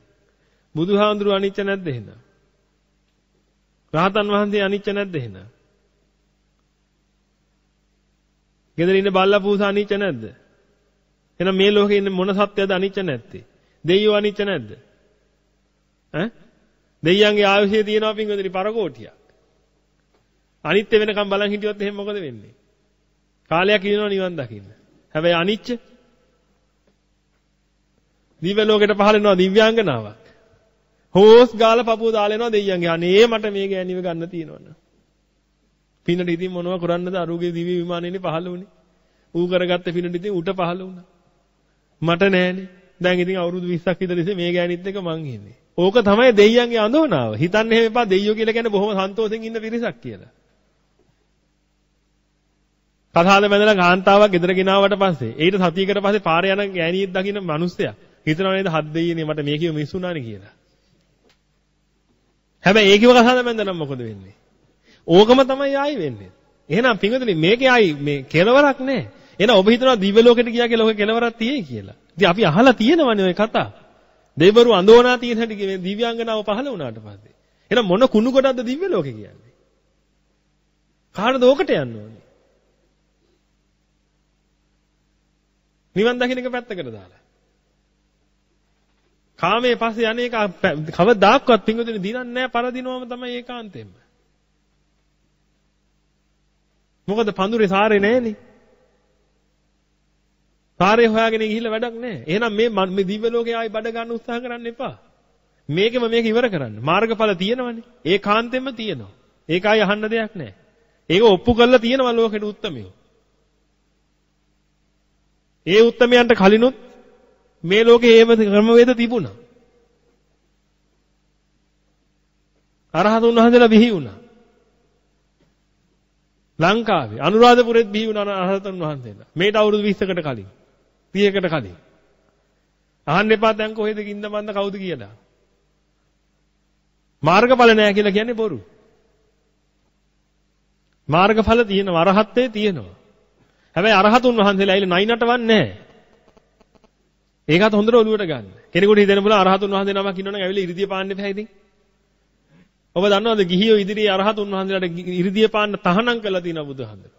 බුදුහාඳුරු අනිච්ච නැද්ද එහෙනම්? රහතන් වහන්සේ අනිච්ච නැද්ද එහෙනම්? ගෙදර ඉන්න බල්ලා පූසා අනිච්ච නැද්ද? එහෙනම් මේ ලෝකේ ඉන්න මොන සත්‍යද අනිච්ච නැත්තේ? දෙයියෝ අනිච්ච නැද්ද? ඈ? දෙයියන්ගේ ආයුෂය තියෙනවා පින්වතුනි පරකෝටියක්. අනිත්‍ය වෙනකම් බලන් හිටියොත් එහෙනම් මොකද වෙන්නේ? කාලයක් ඉන්නවා නිවන් දකින්න. හැබැයි අනිච්ච දිව්‍ය ලෝකෙට පහළ වෙනවා දිව්‍යාංගනාවක්. හෝස් ගාලා පපුව දාලා එනවා දෙයියන්ගේ. අනේ මට මේ ගෑණිව ගන්න තියෙනවනේ. පින්නට ඉතින් මොනව කරන්නද අරුගේ දිව්‍ය විමානයේනේ පහළ වුණේ. ඌ කරගත්ත පින්නට ඉතින් උට පහළ වුණා. මට නෑනේ. දැන් ඉතින් අවුරුදු 20ක් විතර ඉස්සේ මේ ගෑණිත් එක්ක මං ඉන්නේ. ඕක තමයි දෙයියන්ගේ අඳෝනාව. හිතන්න එහෙම එපා දෙයියෝ කියලා කියන්නේ බොහොම සන්තෝෂෙන් ඉන්න පිරිසක් කියලා. කතාද බැඳලා කාන්තාවක් ගෙදර ගෙනාවට පස්සේ ඊට සතියකට පස්සේ පාරේ යන ගෑණියෙක් දකින්න මිනිස්සයා හිතනවා නේද හත් දෙයියනේ මට මේ කිව්ව මිනිස්සුනානේ කියලා. හැබැයි ඒකව කතාද බැඳනනම් මොකද වෙන්නේ? ඕකම තමයි ආයි වෙන්නේ. එහෙනම් පින්වතුනි මේකේ ආයි මේ කෙලවරක් නැහැ. එහෙනම් ඔබ හිතනවා දිව්‍ය ලෝකෙට ගියා කියලා ඔක කෙලවරක් තියෙයි කියලා. ඉතින් අපි අහලා තියෙනවනේ ওই කතා. දෙවිවරු අඳෝනා තියෙන හැටි මේ දිව්‍යාංගනාව පහළ වුණාට පස්සේ. එහෙනම් මොන කුණු කොටක්ද දිව්‍ය ලෝකෙ කියන්නේ? කාටද ඕකට යන්න ඕනේ? නිවන් දකින්න එක පැත්තකට දාලා. කාමයේ පස්සේ යන්නේක කවදාක්වත් පිංගුතුනි දිනන්නේ නැහැ පරදිනවම තමයි ඒකාන්තයෙන්ම. මොකද පඳුරේ සාරේ නැහෙනේ. සාරේ හොයාගෙන ගිහිල්ලා වැඩක් නැහැ. එහෙනම් මේ මේ දිව්‍ය ලෝකේ ආයි බඩ ගන්න උත්සාහ කරන්න එපා. මේකෙම මේක ඉවර කරන්න. මාර්ගඵල තියෙනවනේ. ඒකාන්තයෙන්ම තියෙනවා. ඒක ආයි අහන්න දෙයක් නැහැ. ඒක ඔප්පු කරලා තියෙනවා ලෝකෙට උත්තමියෝ. ඒ උත්තමයන්ට කලිනුත් මේ ලෝකේ ඒව ක්‍රමවේද තිබුණා. අරහතුන් වහන්සේලා බිහි වුණා. ලංකාවේ අනුරාධපුරෙත් බිහි වුණා අරහතුන් වහන්සේලා. මේට අවුරුදු 20කට කලින් 30කට කලින්. අහන්න එපා දැන් කොහෙද ගින්ද මන්ද කවුද කියලා. මාර්ගඵල නැහැ කියලා කියන්නේ බොරු. මාර්ගඵල තියෙනවා අරහත්ත්වේ තියෙනවා. හැබැයි අරහතුන් වහන්සේලා ඇවිල්ලා නයි නටවන්නේ නැහැ. ඒකත් හොඳට ඔලුවට ගන්න. කෙනෙකුට හිතෙන්න බුණා අරහතුන් වහන්සේ නමක් ඉන්නවනම් ඇවිල්ලා ඉරිදිය පාන්න එපා ඉතින්. ඔබ දන්නවද ගිහියෝ ඉදිරියේ අරහතුන් වහන්සේලාට ඉරිදිය පාන්න තහනම් කළා තියෙනවා බුදුහන්සේ.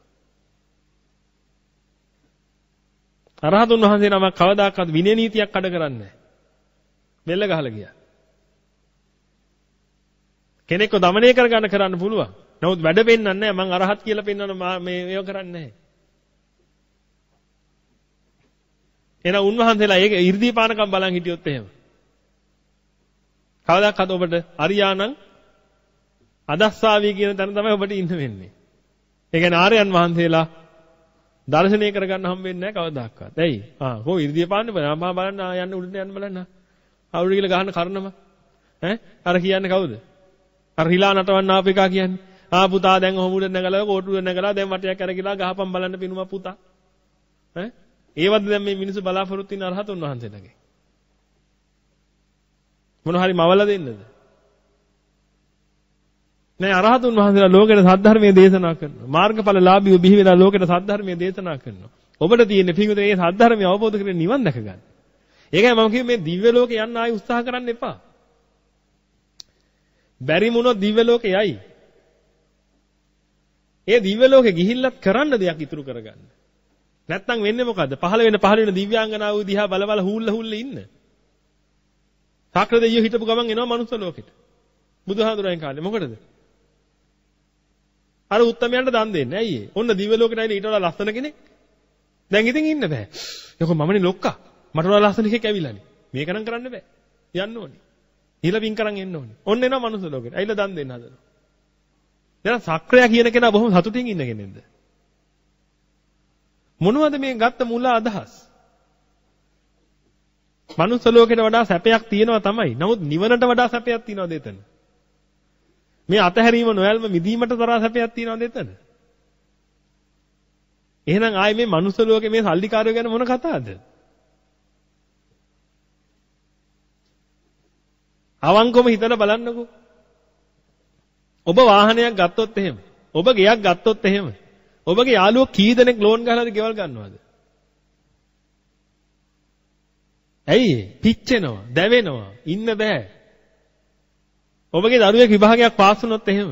අරහතුන් වහන්සේ නමක් කවදාකවත් විනය නීතියක් අඩ කරන්නේ නැහැ. බෙල්ල ගහලා ගියා. කෙනෙක්ව দমনය කරගන්න කරන්න පුළුවන්. නමුත් වැඩ පෙන්වන්නේ නැහැ. මං අරහත් කියලා පෙන්වන මේ ඒව කරන්නේ නැහැ. එහෙනම් උන්වහන්සේලා ඒක 이르දීපානකම් බලන් හිටියොත් එහෙම. කවදාකවත් ඔබට අරියානම් අදස්සාවී කියන තැන තමයි ඔබට ඉන්න වෙන්නේ. ඒ කියන්නේ ආර්යයන් වහන්සේලා දර්ශනය කරගන්න හම් වෙන්නේ නැහැ කවදාවත්. ඇයි? ආ කො 이르දී පාන්නේ බලන්න මම බලන්න යන්න උඩට යන්න බලන්න. අවුරු කියලා ගහන කරනම. ඈ අර කියන්නේ කවුද? අර හිලා නටවන්න ආපු එකා කියන්නේ. ආ පුතා දැන් ඔහොම උඩ නැගලා කෝටුව නැගලා දැන් වටයක් අරගෙන ගහපම් බලන්න පිනුම පුතා. ඈ ඒවද දැන් මේ මිනිස්සු බලාපොරොත්තු වෙන අරහතුන් වහන්සේලාගේ. මොන හරි මවල දෙන්නද? නෑ අරහතුන් වහන්සේලා ලෝකෙට සද්ධර්මයේ දේශනා කරනවා. මාර්ගඵලලාභීව බිහි වෙලා ලෝකෙට සද්ධර්මයේ දේශනා කරනවා. ඔබට තියෙන්නේ පිංගුතේ මේ සද්ධර්මය අවබෝධ කරගෙන නිවන් දැක ගන්න. ඒකයි මම කිව්වේ මේ දිව්‍ය ලෝකේ යන්න ආයි උත්සාහ කරන්න එපා. බැරි වුණොත් දිව්‍ය ලෝකේ යයි. ඒ දිව්‍ය ලෝකේ ගිහිල්ලත් කරන්න දෙයක් ඉතුරු කරගන්න. නැත්තම් වෙන්නේ මොකද්ද? පහළ වෙන පහළ වෙන දිව්‍යාංගනාව දිහා බල බල හූල්ල හූල්ල ඉන්න. සක්‍ර දෙවියෝ හිටපු ගමන් එනවා මනුස්ස ලෝකෙට. බුදුහාඳුරෙන් කාලේ මොකටද? අර උත්තමයන්ට දන් දෙන්නේ. ඇයි ඒ? ඔන්න දිව්‍ය ලෝකෙට ඇවිල්ලා ඊට වඩා ලස්සන කෙනෙක්. දැන් ඉතින් ඉන්න බෑ. යකෝ මමනේ ලොක්කා. මට වඩා ලස්සන කෙනෙක් ඇවිල්ලානේ. මේක නම් කරන්න බෑ. යන්න ඕනේ. ඊළඟ පින් කරන් එන්න ඕනේ. ඔන්න එනවා මනුස්ස ලෝකෙට. ඇවිල්ලා දන් දෙන්න හදනවා. දැන් සක්‍රයා කියන කෙනා බොහොම සතුටින් ඉන්න කෙනෙක්ද? මොනවද මේ ගත්ත මුල අදහස්? මනුස්ස ලෝකෙට වඩා සැපයක් තියෙනවා තමයි. නමුත් නිවනට වඩා සැපයක් තියෙනවද එතන? මේ අතහැරීම නොයල්ම මිදීමට තරහ සැපයක් තියෙනවද එතන? එහෙනම් ආයේ මේ මනුස්ස ලෝකේ මේ සල්ලිකාරයෝ ගැන මොන කතාවද? අවංකවම හිතලා බලන්නකෝ. ඔබ වාහනයක් ගත්තොත් එහෙම. ඔබ ගෙයක් ගත්තොත් එහෙම. ඔබගේ යාළුවෝ කී දෙනෙක් ලෝන් ගහලාද ගෙවල් ගන්නවද? ඇයි පිච්චෙනවා, දැවෙනවා, ඉන්න බෑ. ඔබගේ දරුවෙක් විභාගයක් පාස් වුණොත් එහෙම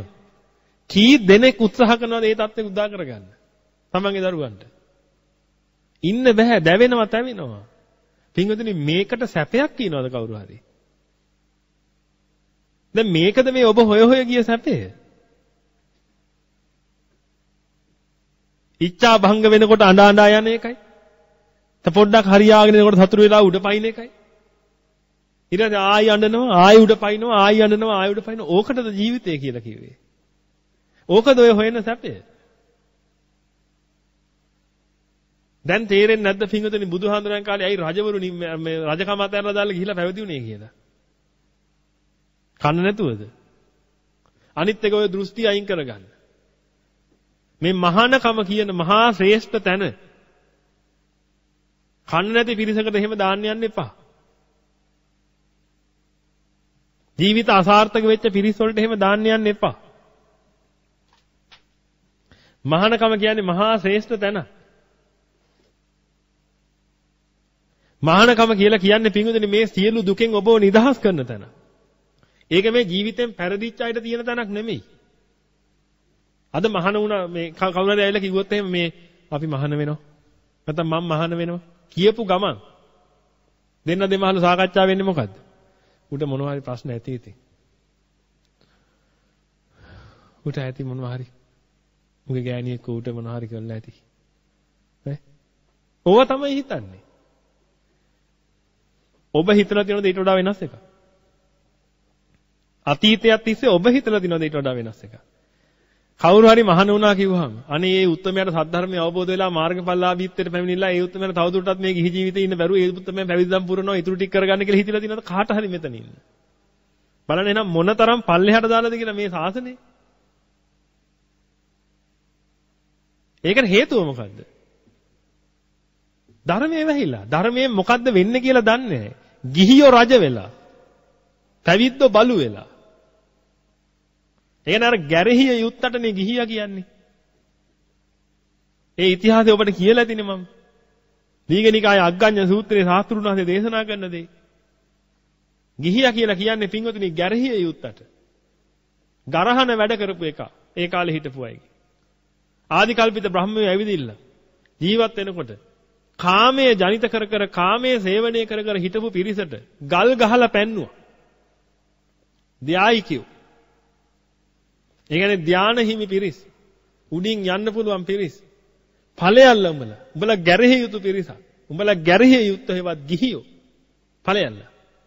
කී දෙනෙක් උත්සාහ කරනවද ඒ தත්ත්වෙ උදා කරගන්න? තමන්ගේ දරුවන්ට. ඉන්න බෑ, දැවෙනවා, තැවෙනවා. පින්වතුනි මේකට සැපයක් කියනවද කවුරු හරි? දැන් මේකද මේ ඔබ හොය හොය ගිය සැපේ? ඉච්ඡා භංග වෙනකොට අඬ අඬ යන එකයි. ත පොඩ්ඩක් හරියාගෙන එනකොට සතුරු වෙලා උඩ පයින් එකයි. ඊට පස්සේ ආයි අඬනවා ආයි උඩ පයින්නවා ආයි අඬනවා ආයි උඩ පයින්නවා ඕකටද ජීවිතය කියලා කිව්වේ. ඕකද ඔය හොයන සැපය. දැන් තේරෙන්නේ නැද්ද පින්වතුනි බුදුහාඳුරන් කාලේ ඇයි රජවරු මේ රජකම අතහැරලා දාලා ගිහිලා පැවිදි වුණේ කියලා. කන්න නැතුවද? අනිත් එක ඔය දෘෂ්ටි අයින් කරගන්න. මේ මහානකම කියන මහා ශ්‍රේෂ්ඨ තැන කන්න නැති පිරිසකට එහෙම දාන්න යන්න එපා. ජීවිත අසාර්ථක වෙච්ච පිරිස් වලට එහෙම දාන්න යන්න එපා. මහානකම කියන්නේ මහා ශ්‍රේෂ්ඨ තැන. මහානකම කියලා කියන්නේ පිංගුදෙනි මේ සියලු දුකෙන් ඔබව නිදහස් කරන තැන. ඒක මේ ජීවිතෙන් පෙරදිච්ච අයට තියෙන තැනක් නෙමෙයි. අද මහාන වුණා මේ කවුරු හරි ඇවිල්ලා කිව්වොත් එහෙම මේ අපි මහාන වෙනවා. නැත්නම් මම මහාන වෙනවා. කියපු ගමන් දෙන්න දෙමහල සාකච්ඡා වෙන්නේ මොකද්ද? උට මොනවා හරි ප්‍රශ්න ඇති ඉතින්. උට ඇති මොනවා හරි. උගේ ගෑණියෙක් ඌට මොනවා හරි කරලා ඇති. ඈ? ඕවා තමයි හිතන්නේ. ඔබ හිතලා තියෙනවද ඊට වඩා වෙනස් එකක්? අතීතයක් තිස්සේ ඔබ හිතලා තියෙනවද ඊට වඩා වෙනස් එකක්? කවුරු හරි මහාන වුණා කිව්වහම අනේ ඒ උත්තරමයට සද්ධර්මය අවබෝධ වෙලා මාර්ගඵලලාභීත්වයට පැමිණිලා ඒ උත්තරමයට තවදුරටත් මේ ගිහි ජීවිතේ ඉන්න බැරුව ඒ උත්තරමයෙන් පැවිදිදම් පුරනවා ඉතුරු ටික කරගන්න කියලා හිතලා තියෙනවද? කාට හරි මෙතන ඉන්න. බලන්න එහෙනම් මොනතරම් පල්ලෙහාට දාලාද කියලා මේ ශාසනය? ඒකට හේතුව මොකද්ද? ධර්මයේ වැහිලා. ධර්මයෙන් මොකද්ද වෙන්නේ කියලා දන්නේ නැහැ. ගිහියෝ රජ වෙලා. පැවිද්දෝ බලු වෙලා. ඒ කියන්නේ අර ගැරහිය යුත්තටනේ ගිහියා කියන්නේ. ඒ ඉතිහාසය ඔබට කියලා ඇතිනේ මම. දීඝනිකායේ අග්ගඤ්ඤ සූත්‍රයේ සාස්ත්‍රුණ වහන්සේ දේශනා කරන දේ. ගිහියා කියලා කියන්නේ පින්වතුනි ගැරහිය යුත්තට. ගරහන වැඩ කරපු එක. ඒ කාලේ හිටපු අයගේ. ආදි කල්පිත බ්‍රහ්මයේ ඇවිදින්න. ජීවත් වෙනකොට කාමයේ ජනිත කර කර කාමයේ සේවනය කර කර හිටපු පිරිසට ගල් ගහලා පැන්නුවා. ධ්‍යායිකයෝ ඒ කියන්නේ ධාන හිමි පිරිස්. උඩින් යන්න පුළුවන් පිරිස්. ඵලයල්ල උඹලා. උඹලා ගැරහිය යුතු පිරිසක්. උඹලා ගැරහිය යුත්තේ හේවත් ගිහියෝ. ඵලයල්ල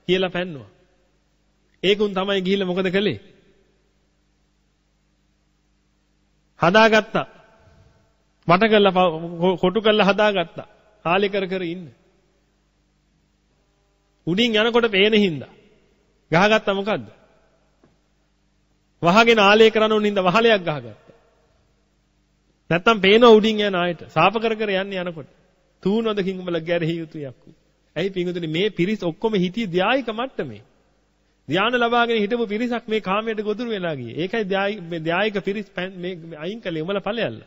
කියලා පැන්නුවා. ඒකුන් තමයි ගිහිල්ලා මොකද කළේ? හදාගත්තා. වට කරලා කොටු කරලා හදාගත්තා. කාලේ කර කර ඉන්න. උඩින් යනකොට පේන හින්දා. ගහගත්තා මොකද්ද? වහගෙන ආලේ කරන උන් හින්දා වහලයක් ගහගත්තා. නැත්තම් පේන උඩින් යන ආයත සාප කර කර යන්නේ යනකොට. තූනොදකින් උඹලා ගැරහි යුතු යක්කු. ඇයි පිංගුතුනි මේ පිරිස් ඔක්කොම හිටියේ ධායික මට්ටමේ. ධානය ලබාගෙන හිටපු පිරිසක් මේ කාමයට ගොදුරු වෙලා ගියේ. ඒකයි ධායික පිරිස් මේ අයින් කළේ උඹලා ඵලයල්ල.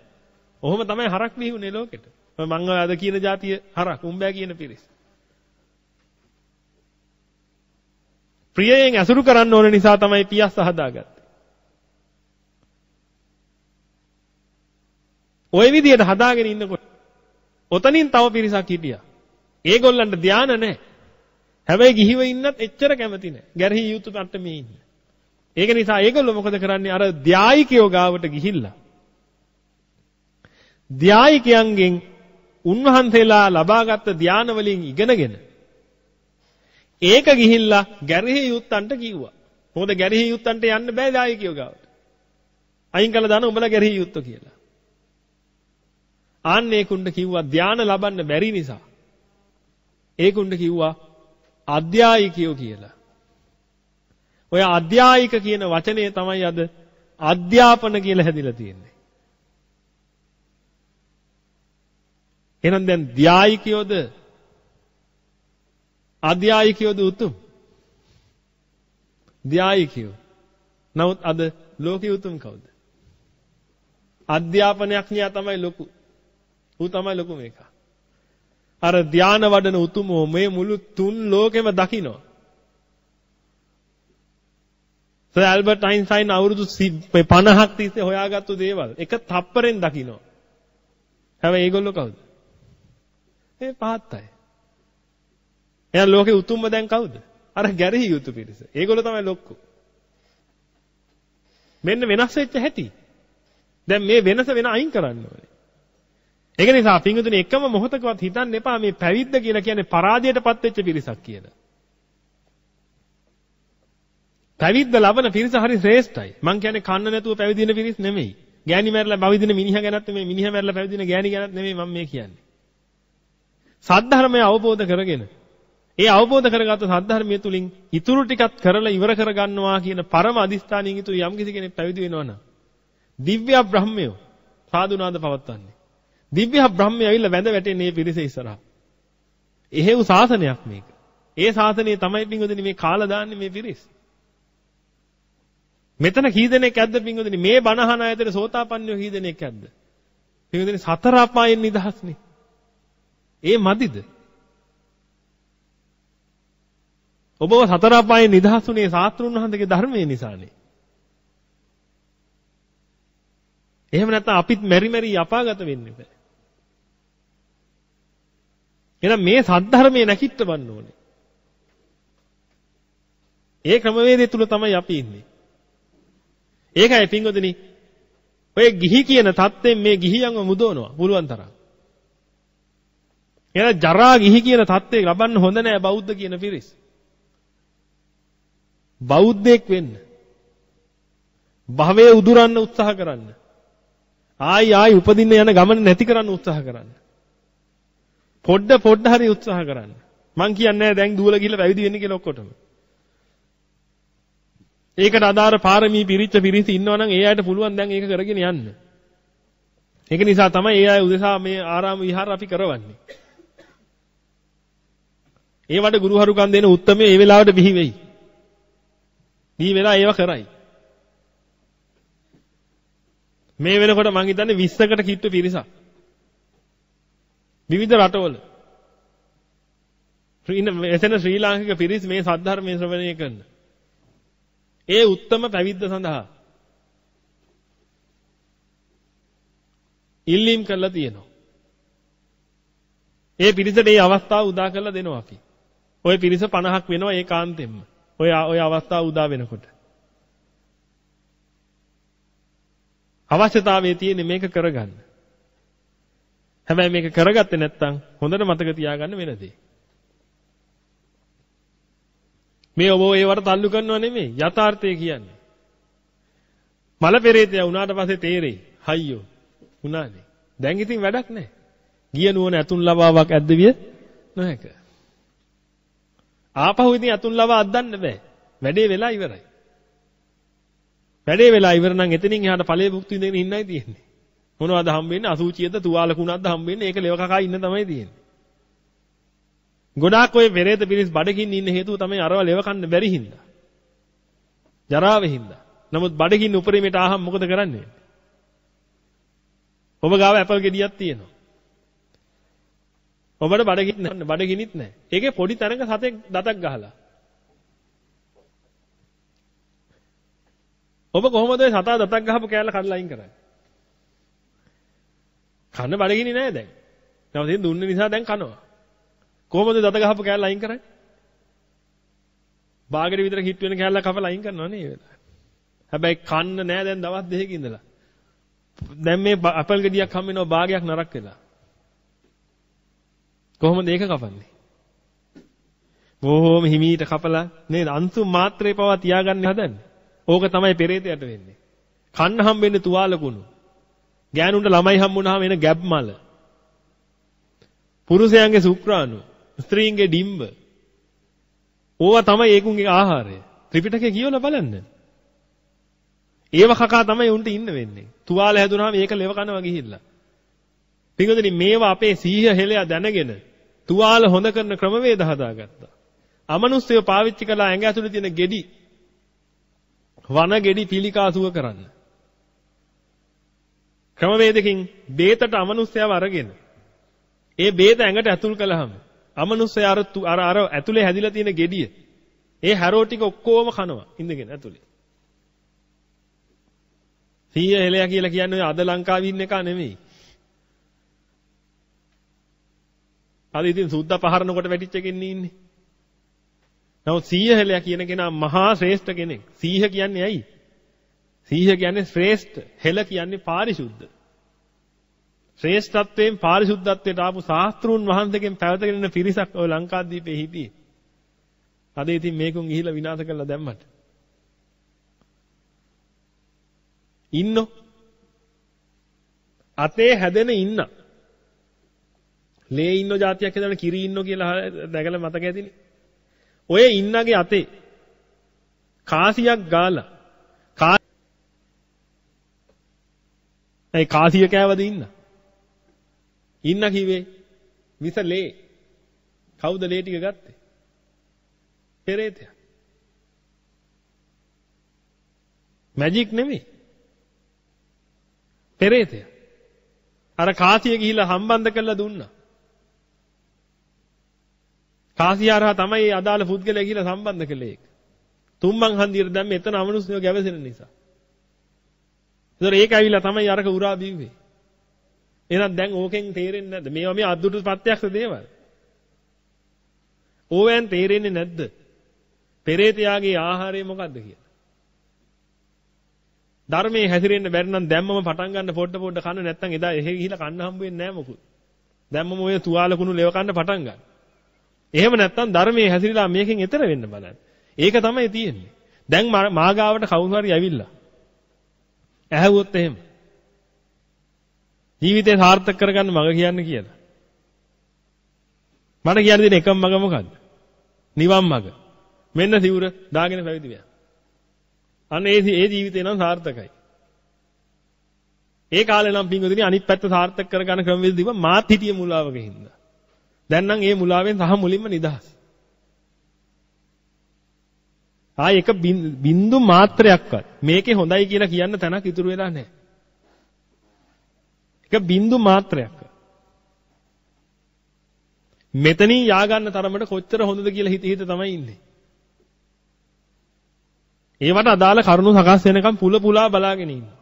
ඔහොම තමයි හරක් විහුනේ ලෝකෙට. මං අද කියන જાතිය හරක් උඹෑ කියන පිරිස්. ප්‍රියයෙන් ඇසුරු කරන්න ඕන නිසා තමයි පියස්ස හදාගත්තේ. ওই විදිහට හදාගෙන ඉන්නකොට ඔතනින් තව පිරිසක් හිටියා. ඒගොල්ලන්ට ධාන නැහැ. හැබැයි ගිහිව ඉන්නත් එච්චර කැමති නැහැ. ගැරහි යුතු මට්ටමේ ඉන්න. ඒක නිසා ඒගොල්ලෝ මොකද කරන්නේ? අර ධායිකයෝ ගාවට ගිහිල්ලා ධායිකයන්ගෙන් උන්වහන්සේලා ලබාගත් ධාන වලින් ඉගෙනගෙන ඒක ගිහිල්ලා ගැරහි යුත්තන්ට කිව්වා. මොකද ගැරහි යුත්තන්ට යන්න බෑ ධායිකයෝ ගාවට. අයින් කළා දාන උඹලා ගැරහි යුත්තෝ කියලා. ආන්නේ කුණ්ඩ කිව්වා ධාන ලබන්න බැරි නිසා. ඒ කුණ්ඩ කිව්වා අධ්‍යායිකයෝ කියලා. ඔය අධ්‍යායික කියන වචනේ තමයි අද අධ්‍යාපන කියලා හැදිලා තියෙන්නේ. එහෙනම් දැන් ධ්‍යායිකයෝද අධ්‍යායිකයෝද උතුම්? ධ්‍යායිකයෝ. නමුත් අද ලෝකයේ උතුම් කවුද? අධ්‍යාපනයක් නියා තමයි ලොකු. ඌ තමයි ලොකු මේක. අර ධාන වඩන උතුමෝ මේ මුළු තුන් ලෝකෙම දකිනවා. සර් ඇල්බර්ට් අයින්ස්ටයින් අවුරුදු 50ක් තිස්සේ හොයාගත්තු දේවල් එක තප්පරෙන් දකිනවා. හැබැයි ඒගොල්ලෝ කවුද? ඒ පහත් අය. එහෙනම් ලෝකේ උතුම්ම දැන් කවුද? අර ගැරහි යුතු පිරිස. ඒගොල්ලෝ තමයි ලොක්කෝ. මෙන්න වෙනස් වෙච්ච හැටි. දැන් මේ වෙනස වෙන අයින් කරන්න ඕනේ. ඒක නිසා පින්වතුනි එකම මොහොතකවත් හිතන්න එපා මේ පැවිද්ද කියලා කියන්නේ පරාජයටපත් වෙච්ච පිරිසක් කියලා. පැවිද්ද ලබන පිරිස හරි ශ්‍රේෂ්ඨයි. මං කියන්නේ කන්න නැතුව පැවිදින පිරිස් නෙමෙයි. ගෑණි මැරලා පැවිදින මිනිහා ගැනත් නෙමෙයි මිනිහා මැරලා පැවිදින ගෑණි ගැනත් නෙමෙයි මම මේ කියන්නේ. සද්ධර්මය අවබෝධ කරගෙන ඒ අවබෝධ කරගත්ත සද්ධර්මය තුලින් ඉතුරු ටිකත් කරලා ඉවර කරගන්නවා කියන පරම අදිස්ථානින් යුතු යම් කිසි කෙනෙක් පැවිදි වෙනවා නම් දිව්‍ය බ්‍රහ්මයෝ සාදුනාද පවත්වන්නේ. දිව්‍ය බ්‍රහ්මය ඇවිල්ලා වැඳ වැටෙන්නේ මේ පිරිස ඉස්සරහා. එහෙව් ශාසනයක් මේක. ඒ ශාසනය තමයි පින්වදින මේ කාලා දාන්නේ මේ පිරිස. මෙතන කී දෙනෙක් ඇද්ද පින්වදින මේ බණහන ආයතන සෝතාපන්නයෝ කී දෙනෙක් ඇද්ද? පින්වදින සතර අපායෙන් නිදහස්නේ. ඒ මදිද? ඔබව සතර අපායෙන් නිදහස්ුනේ සාස්ත්‍රුන් වහන්සේගේ ධර්මයේ නිසානේ. එහෙම නැත්නම් අපිත් මෙරි මෙරි අපාගත වෙන්නේ බෑ. එහෙනම් මේ සද්ධර්මයේ නැකිටවන්න ඕනේ. ඒ ක්‍රමවේදය තුල තමයි අපි ඉන්නේ. ඒකයි පින්වදනි ඔය ගිහි කියන தත්ත්වෙන් මේ ගිහියන්ව මුදවනවා පුළුවන් තරම්. එහෙනම් ජරා ගිහි කියන தත්ත්වය ලබන්න හොඳ නෑ බෞද්ධ කියන පිරිස්. බෞද්ධයෙක් වෙන්න. භවයේ උදුරන්න උත්සාහ කරන්න. ආයි ආයි උපදින්න යන ගමන නැති කරන්න උත්සාහ කරන්න. පොඩ පොඩ හරි උත්සාහ කරන්න. මං කියන්නේ දැන් දුවලා ගිහලා පැවිදි වෙන්න කියලා ඔක්කොටම. ඒකට අදාළ පාරමී පිරිච්ච පිරිස ඉන්නවනම් ඒ අයට පුළුවන් දැන් ඒක කරගෙන යන්න. ඒක නිසා තමයි ඒ අය උදෙසා මේ ආරාම විහාර අපි කරවන්නේ. ඒවට ගුරුහරුකම් දෙන උත්මය ඒ වෙලාවට බිහි වෙයි. බිහි වෙලා ඒව කරයි. මේ වෙනකොට මං හිතන්නේ 20කට කිට්ටු පිරිසක්. විවිධ රටවල. එතන ශ්‍රී ලාංකික පිරිස් මේ සද්ධර්මයේ ශ්‍රවණය කරන. ඒ උත්තම පැවිද්ද සඳහා ඉල්ලීම් කරලා තියෙනවා. ඒ පිරිසට මේ අවස්ථාව උදා කරලා දෙනවා අපි. ওই පිරිස 50ක් වෙනවා ඒකාන්තෙන්ම. ඔය ඔය අවස්ථාව උදා වෙනකොට. අවශ්‍යතාවයේ තියෙන්නේ මේක කරගන්න. හැබැයි මේක කරගත්තේ නැත්නම් හොඳට මතක තියාගන්න වෙන දේ. මේ ඔබ ඒවට තල්ලු කරනව නෙමෙයි යථාර්ථය කියන්නේ. මල පෙරේතය වුණාට පස්සේ තේරෙයි. හයියෝ. වුණානේ. දැන් ඉතින් වැඩක් නැහැ. ගිය නුවණ ඇතුන් ලබාවක් ඇද්ද විය නොහැක. ආපහු ඉතින් ඇතුන් ලබා අද්දන්න බෑ. වැඩේ වෙලා ඉවරයි. වැඩේ වෙලා ඉවර නම් එතනින් එහාට ඵලයේ භුක්ති විඳගෙන ඉන්නයි තියෙන්නේ. මොනවද හම්බෙන්නේ? අසුචියද තුවාල කුණක්ද හම්බෙන්නේ? ඒක ලෙව කකා ඉන්න තමයි තියෙන්නේ. ගොඩාක් ඔය පෙරේත පිරිස් බඩගින්න ඉන්න හේතුව තමයි අරව ලෙව කන්න බැරි හින්දා. ජරාවෙ හින්දා. නමුත් බඩගින්න උපරිමයට ආහම මොකද කරන්නේ? ඔබ ගාව ඇපල් ගෙඩියක් තියෙනවා. ඔබට බඩගින්න බඩගිනිත් නැහැ. ඒකේ පොඩි තැනක සතෙක් දතක් ගහලා. ඔබ කොහොමද ඔය සතා දතක් ගහපු කෑල්ල කඩලා අයින් කරන්නේ? කන්න බඩගිනි නෑ දැන්. නැවතින් දුන්නේ නිසා දැන් කනවා. කොහොමද දත ගහපු කෑල්ල අයින් කරන්නේ? බාගෙට විතර හිට වෙන කෑල්ල කපලා අයින් කරනවා නේ වෙලාව. හැබැයි කන්න නෑ දැන් දවස් දෙකක ඉඳලා. දැන් මේ අපල් ගෙඩියක් හම් වෙනවා බාගයක් නරක් වෙලා. කොහොමද ඒක කපන්නේ? බොහොම හිමීට කපලා නේද අන්තිම මාත්‍රේ පවා තියාගන්න හදන්නේ. ඕක තමයි පෙරේතයට වෙන්නේ. කන්න හම්බෙන්නේ තුවාල කුණු. ගෑනුන්ට ළමයි හම්බුනහම එන ගැබ් මල. පුරුෂයන්ගේ සුක්‍රාණු, ස්ත්‍රීන්ගේ ඩිම්බ. ඕවා තමයි ඒකුන්ගේ ආහාරය. ත්‍රිපිටකේ කියවලා බලන්න. ඒව කකා තමයි උන්ට ඉන්න වෙන්නේ. තුවාල හැදුනහම ඒක ලෙව කනවා ගිහිල්ලා. පිටුදෙනි මේවා අපේ සීහ හෙලයා දැනගෙන තුවාල හොඳ කරන ක්‍රමවේද හදාගත්තා. අමනුස්සයව පාවිච්චි කළා ඇඟ ඇතුලේ තියෙන ගෙඩි වන ගෙඩි පිළිකා සුව කරන්න. ක්‍රමවේදකින් බේතට අමනුස්සයව අරගෙන ඒ බේත ඇඟට ඇතුල් කළාම අමනුස්සය අර අර අර ඇතුලේ හැදිලා තියෙන ගෙඩිය ඒ හැරෝ ටික ඔක්කොම කනවා ඉඳගෙන ඇතුලේ. සීය හෙලයා කියලා කියන්නේ අද ලංකාවේ ඉන්න එක නෙමෙයි. අද ඉතින් සුද්දා පහරනකොට වැටිච්ච කෙනෙක් ඉන්නේ. නමුත් සීය හෙලයා කියන කෙනා මහා ශ්‍රේෂ්ඨ කෙනෙක්. සීහ කියන්නේ ඇයි? සීහ කියන්නේ ශ්‍රේෂ්ඨ, හෙල කියන්නේ පාරිශුද්ධ. ශ්‍රේෂ්ඨත්වයෙන් පාරිශුද්ධත්වයට ආපු ශාස්ත්‍රුන් වහන්සේගෙන් පැවතගෙන ඉන්න පිරිසක් ඔය ලංකාද්වීපේ හිටියේ. අද ඉතින් මේකුන් ගිහිලා විනාශ කරලා දැම්මට. ඉන්නෝ. අතේ හැදෙන ඉන්න. ලේ ඉන්නෝ જાතියක් හදන කිරි ඉන්නෝ කියලා දැකලා මතක ඇතිනේ. ඔය ඉන්නගේ අතේ කාසියක් ගාලා කා ඒ කාසිය කෑවද ඉන්න? ඉන්න කිව්වේ විස ලේ. කවුද ලේ ටික ගත්තේ? පෙරේතයා. මැජික් නෙමෙයි. පෙරේතයා. අර කාසිය ගිහිල්ලා හම්බන්ද කරලා දුන්නා. කාසියාරහා තමයි ඒ අදාළ පුද්ගලයා කියලා සම්බන්ධ කළේ ඒක. තුම්මන් හන්දියට දැම්ම එතන අමනුෂ්‍යව ගැවසෙන නිසා. ඒතර ඒක ඇවිල්ලා තමයි අරක උරා බිව්වේ. එහෙනම් දැන් ඕකෙන් තේරෙන්නේ නැද්ද? මේවා මේ අද්දුට ප්‍රත්‍යක්ෂ දේවල්. ඕවෙන් තේරෙන්නේ නැද්ද? පෙරේතයාගේ ආහාරය මොකද්ද කියලා. ධර්මයේ හැසිරෙන්න බැරි නම් දැම්මම පටන් ගන්න පොඩ පොඩ කන්න නැත්නම් එදා එහෙ ගිහිලා කන්න හම්බ වෙන්නේ නැහැ මොකුත්. දැම්මම ඔය තුවාල කුණු ලෙව කන්න පටන් ගන්න. එහෙම නැත්නම් ධර්මයේ හැසිරීලා මේකෙන් එතර වෙන්න බලන්න. ඒක තමයි තියෙන්නේ. දැන් මාගාවට කවුරු හරි ඇවිල්ලා ඇහුවොත් එහෙම ජීවිතේ සාර්ථක කරගන්න මඟ කියන්න කියලා. මට කියන්න දෙන එකම මඟ මොකද්ද? නිවන් මඟ. මෙන්න සිවුර දාගෙන පැවිදි වෙනවා. අන්න ඒ ඒ ජීවිතේ නම් සාර්ථකයි. ඒ කාලේ නම් පින්වතුනි අනිත් පැත්ත සාර්ථක කරගන්න ක්‍රමවේද දීප මාත් හිටිය මුලාවක හින්දා. දැන් නම් ඒ මුලාවෙන් සහ මුලින්ම නිදහස්. ආයේ එක බින්දු මාත්‍රයක්වත් මේකේ හොඳයි කියලා කියන්න තැනක් ඉතුරු වෙලා නැහැ. එක බින්දු මාත්‍රයක්. මෙතනින් යා ගන්න තරමට කොච්චර හොඳද කියලා හිත හිත තමයි ඉන්නේ. ඒවට අදාළ කරුණු සකස් වෙනකම් පුල පුලා බලාගෙන ඉන්නවා.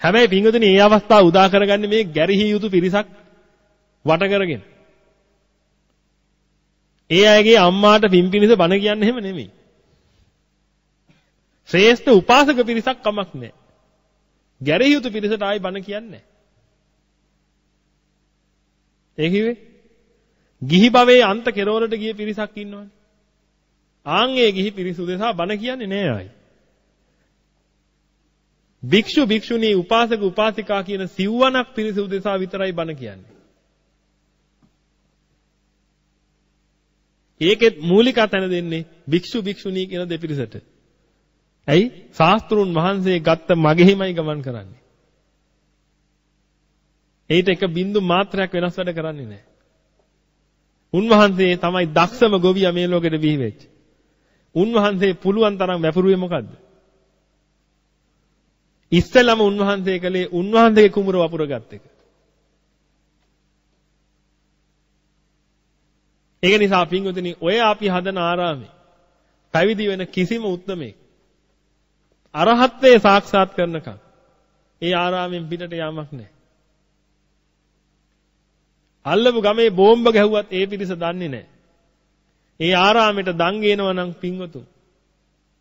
හැබැයි පින්වතුනි මේ අවස්ථාව උදා කරගන්නේ මේ ගැරහි යුතු පිරිසක් වට කරගෙන. ඒ අයගේ අම්මාට පිම්පිනිස බණ කියන්නේ එහෙම නෙමෙයි. ශ්‍රේෂ්ඨ උපාසක පිරිසක් කමක් නැහැ. ගැරහි යුතු පිරිසට ආයි බණ කියන්නේ නැහැ. ඒ කිව්වේ ගිහි භවයේ අන්ත කෙරවලට ගිය පිරිසක් ඉන්නවනේ. ආන් ඒ ගිහි පිරිසු දෙසා බණ කියන්නේ නෑ ආයි. භික්ෂු භික්ෂුණී උපාසක උපාසිකා කියන සිව්වනක් පිරිස උදෙසා විතරයි බණ කියන්නේ. ඒකෙත් මූලික තැන දෙන්නේ භික්ෂු භික්ෂුණී කියන දෙපිරිසට. ඇයි? ශාස්ත්‍රුන් වහන්සේ ගත්ත මගෙහිමයි ගමන් කරන්නේ. ඒිට එක බින්දු මාත්‍රයක් වෙනස් වැඩ කරන්නේ නැහැ. උන්වහන්සේ තමයි දක්ෂම ගොවියා මේ ලෝකෙට බිහි වෙච්ච. උන්වහන්සේ පුළුවන් තරම් වැපරුවේ මොකද්ද? ඉස්සෙල්ලම උන්වහන්සේ කලේ උන්වහන්සේගේ කුඹුර වපුරගත් එක. ඒක නිසා පින්වතුනි ඔය අපි හදන ආරාමේ පැවිදි වෙන කිසිම උත්මේ අරහත්ත්වයේ සාක්ෂාත් කරනකම් ඒ ආරාමෙන් පිටට යාමක් නැහැ. අල්ලපු ගමේ බෝම්බ ගැහුවත් ඒ පිරිස දන්නේ නැහැ. ඒ ආරාමෙට දන් ගේනවා නම් පින්වතුන්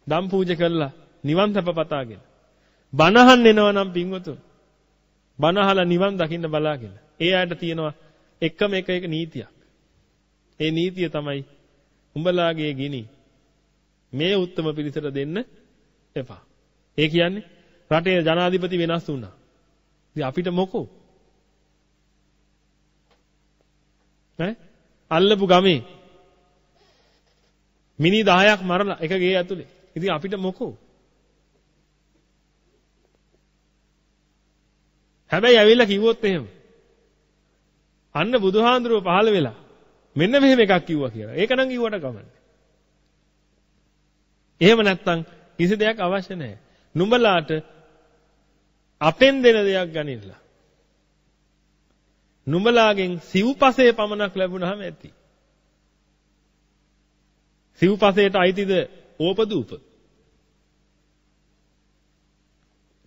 දම් පූජ කළා නිවන් සප පතාගෙන බණහන් එනවා නම් පින්වතුන් බණහලා නිවන් දකින්න බලාගෙන ඒ අයට තියෙනවා එකම එක එක නීතියක්. ඒ නීතිය තමයි උඹලාගේ ගිනි මේ උත්තම පිරිසට දෙන්න එපා. ඒ කියන්නේ රටේ ජනාධිපති වෙනස් වුණා. ඉතින් අපිට මොකෝ? ඈ අල්ලපු ගමේ මිනි 10ක් මරලා එක ගේ ඇතුලේ. ඉතින් අපිට මොකෝ? හැබැයි ඇවිල්ලා කිව්වොත් එහෙම. අන්න බුදුහාඳුරුව පහළ වෙලා මෙන්න මෙහෙම එකක් කිව්වා කියලා. ඒක නම් කිව්වට කමන්නේ. එහෙම නැත්තම් කිසි දෙයක් අවශ්‍ය නැහැ. නුඹලාට අපෙන් දෙන දෙයක් ගනින්නලා. නුඹලාගෙන් සිව්පසේ පමණක් ලැබුණාම ඇති. සිව්පසේට අයිතිද ඕපදූප?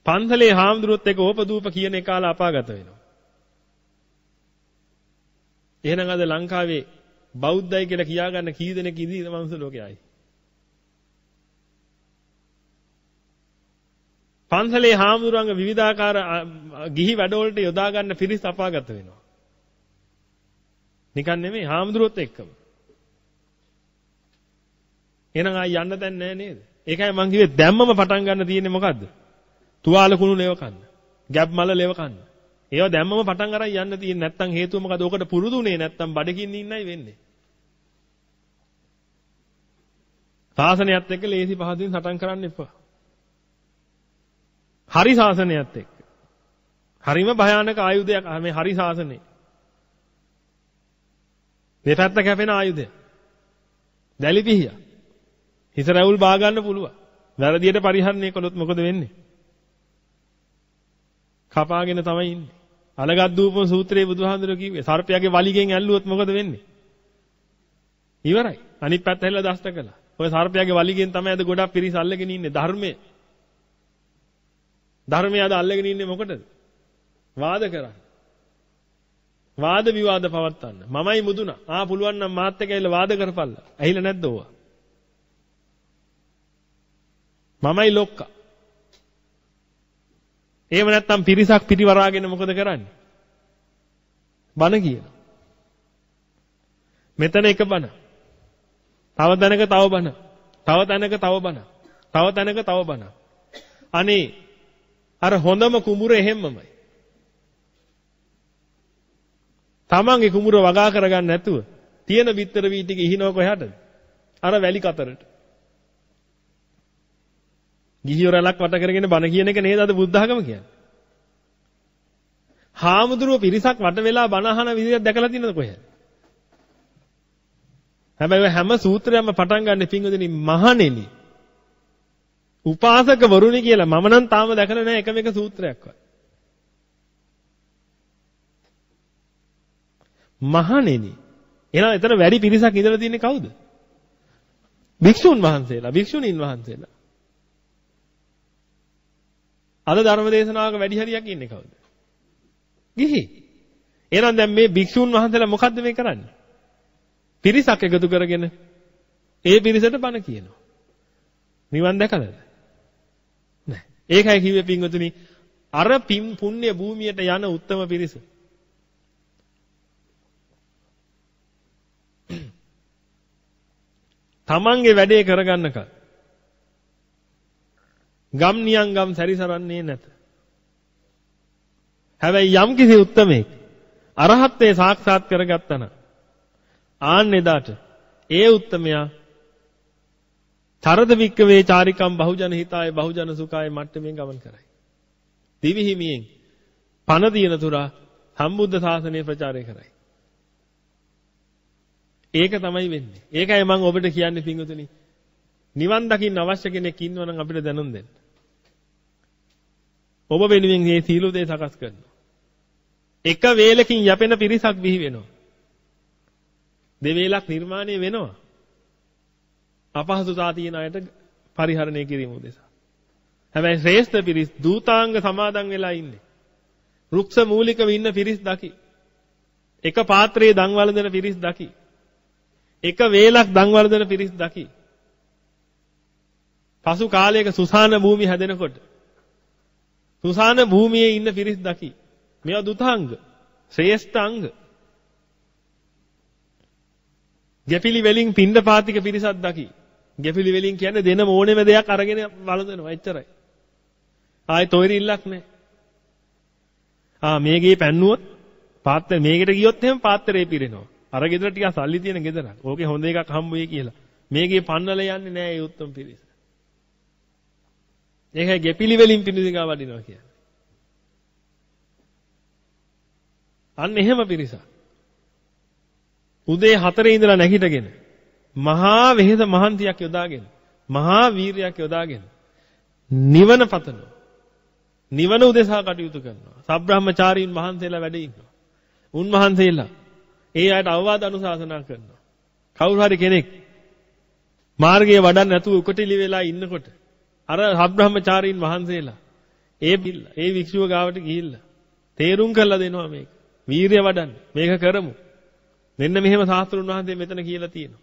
පන්සලේ හාමුදුරුවොත් එක්ක ඕපදූප කියන එකාල අපාගත වෙනවා. එහෙනම් අද ලංකාවේ බෞද්ධයි කියලා කියාගන්න කී දෙනෙක් ඉඳීද මනුස්ස ලෝකයයි? පන්සලේ හාමුදුරන්ගේ විවිධාකාර ගිහි වැඩවලට යොදා ගන්න පිරිස් අපාගත වෙනවා. නිකන් නෙමෙයි හාමුදුරුවොත් එක්කම. එහෙනම් ආයි යන්න දැන් නෑ නේද? ඒකයි මං කිව්වේ දැම්මම පටන් ගන්න තියෙන්නේ මොකද්ද? තුවාල කුණු ලේව කන්න. ගැබ් මල ලේව කන්න. ඒවා දැම්මම පටන් අරන් යන්න තියෙන්නේ නැත්තම් හේතුව මොකද? ඕකට පුරුදුනේ නැත්තම් බඩගින්න ඉන්නයි වෙන්නේ. සාසනයත් එක්ක ලේසි පහදින් සටන් කරන්න එපා. හරි ශාසනයත් එක්ක. හරිම භයානක ආයුධයක් මේ හරි ශාසනය. දෙපැත්ත කැපෙන ආයුධය. දැලිපිහිය. හිස රැවුල් බා ගන්න පුළුවන්. වැරදියට පරිහරණය කළොත් මොකද වෙන්නේ? කපාගෙන තමයි ඉන්නේ. අලගත් දූපම සූත්‍රයේ බුදුහාඳුර කිව්වේ සර්පයාගේ වලිගෙන් ඇල්ලුවොත් මොකද වෙන්නේ? ඉවරයි. අනිත් පැත්ත හැල්ලා දෂ්ට කළා. ඔය සර්පයාගේ වලිගෙන් තමයි අද ගොඩක් පිරිස අල්ලගෙන ඉන්නේ ධර්මයේ. ධර්මය අද අල්ලගෙන ඉන්නේ මොකටද? වාද කරන්න. වාද විවාද පවත්වන්න. මමයි මුදුනා. ආ පුළුවන් නම් මාත් එක්ක ඇවිල්ලා වාද කරපල්ලා. ඇහිලා නැද්ද ඕවා? මමයි ලොක්කා. එහෙම නැත්නම් පිරිසක් පිටිවරාගෙන මොකද කරන්නේ? බන කියනවා. මෙතන එක බන. තව තැනක තව බන. තව තැනක තව බන. තව තැනක තව බන. අනේ අර හොඳම කුඹුර එහෙම්මමයි. තමන්ගේ කුඹුර වගා කරගන්න නැතුව තියෙන බිත්තර වී ටික ඉහිනව කොහටද? අර වැලි කතරට. ගිහියෝ රැලක් වට කරගෙන බණ කියන එක නේද අද බුද්ධ ආගම කියන්නේ? හාමුදුරුව පිරිසක් වට වෙලා බණ අහන විදිහක් දැකලා තියෙනවද කොහෙද? හැබැයි හැම සූත්‍රයක්ම පටන් ගන්න පින්වදින මහණෙනි උපාසක වරුනි කියලා මම නම් තාම දැකලා නැහැ එකම එක සූත්‍රයක්වත්. මහණෙනි. එහෙනම් එතන වැඩි පිරිසක් ඉඳලා තින්නේ කවුද? භික්ෂුන් වහන්සේලා, භික්ෂුණීන් වහන්සේලා. අද ධර්ම දේශනාවක වැඩි හරියක් ඉන්නේ කවුද? ගිහි. එහෙනම් දැන් මේ භික්ෂුන් වහන්සේලා මොකද්ද මේ කරන්නේ? පිරිසක් එකතු කරගෙන ඒ පිරිසට බණ කියනවා. නිවන් දැකලාද? ඒකයි කිව්වේ පින්වතුනි අර පින් පුණ්‍ය භූමියට යන උත්තම පිරිස. තමන්ගේ වැඩේ කරගන්නකම් ගම් නියම් ගම් සැරිසරන්නේ නැත. හැබැයි යම් කිසි උත්තමෙක් අරහත්ත්වේ සාක්ෂාත් කරගත්තා නම් ආන්න එදාට ඒ උත්තමයා චරද වික්කවේ චාරිකම් බහුජන හිතාය බහුජන සුඛාය මට්ටමින් ගමන් කරයි. දිවි හිමියෙන් පණ දින තුරා සම්බුද්ධ ශාසනය ප්‍රචාරය කරයි. ඒක තමයි වෙන්නේ. ඒකයි මම ඔබට කියන්නේ පින්වතුනි. නිවන් දකින්න අවශ්‍ය කෙනෙක් ඉන්නවනම් අපිට දැනුම් දෙන්න. ඔබ වෙනුවෙන් මේ සීල දේ සකස් කරනවා. එක වේලකින් යැපෙන පිරිසක් බිහි වෙනවා. දෙවේලක් නිර්මාණය වෙනවා. අපහසුතා තියෙන අයට පරිහරණය කිරීම උදෙසා. හැබැයි ශ්‍රේෂ්ඨ පිරිස් දූතාංග සමාදන් වෙලා ඉන්නේ. රුක්ෂ මූලිකව ඉන්න පිරිස් දකි. එක පාත්‍රයේ දන් වළඳන පිරිස් දකි. එක වේලක් දන් වළඳන පිරිස් දකි. පසු කාලයක සුසාන භූමිය හැදෙනකොට සුසාන භූමියේ ඉන්න පිරිස් දකි. මේවා දුතාංග ශ්‍රේෂ්ඨ අංග. ගැපිලි වලින් පින්ඳ පාතික පිරිසක් දකි. ගෙපිලි වලින් කියන්නේ දෙන ඕනෙම දෙයක් අරගෙන වළඳනවා එච්චරයි. ආයෙ තොইরিල්ලක් නැහැ. ආ මේකේ පැන්නුවොත් පාත්‍ර මේකට ගියොත් එහෙම පාත්‍රේ පිරෙනවා. අර ගෙදර ටිකක් සල්ලි තියෙන ගෙදරක්. ඕකේ හොඳ එකක් හම්බ වෙයි කියලා. මේකේ පන්නල යන්නේ නෑ ඒ උත්තම පිරිස. ඒකයි ගෙපිලි වලින් පිණිසිකා වඩිනවා කියන්නේ. අන්න එහෙම පිරිසක්. උදේ 4 ඉඳලා නැගිටගෙන මහා වෙහෙස මහන්තියක් යොදාගෙන මහා වීරියක් යොදාගෙන නිවන පතනවා. නිවන උදෙසා කටයුතු කරනවා. සබ්‍රාහ්මචාරීන් වහන්සේලා වැඩ ඉන්නවා. උන්වහන්සේලා ඒ අයට අවවාද අනුශාසනා කරනවා. කවුරු හරි කෙනෙක් මාර්ගයේ වඩන්න නැතුව උකටිලි වෙලා ඉන්නකොට අර සබ්‍රාහ්මචාරීන් වහන්සේලා ඒ බිල්ල ඒ වික්ෂුව ගාවට ගිහිල්ලා තේරුම් කරලා දෙනවා මේක. වීරිය වඩන්න. මේක කරමු. මෙන්න මෙහෙම සාස්ත්‍රුන් වහන්සේ මෙතන කියලා තියෙනවා.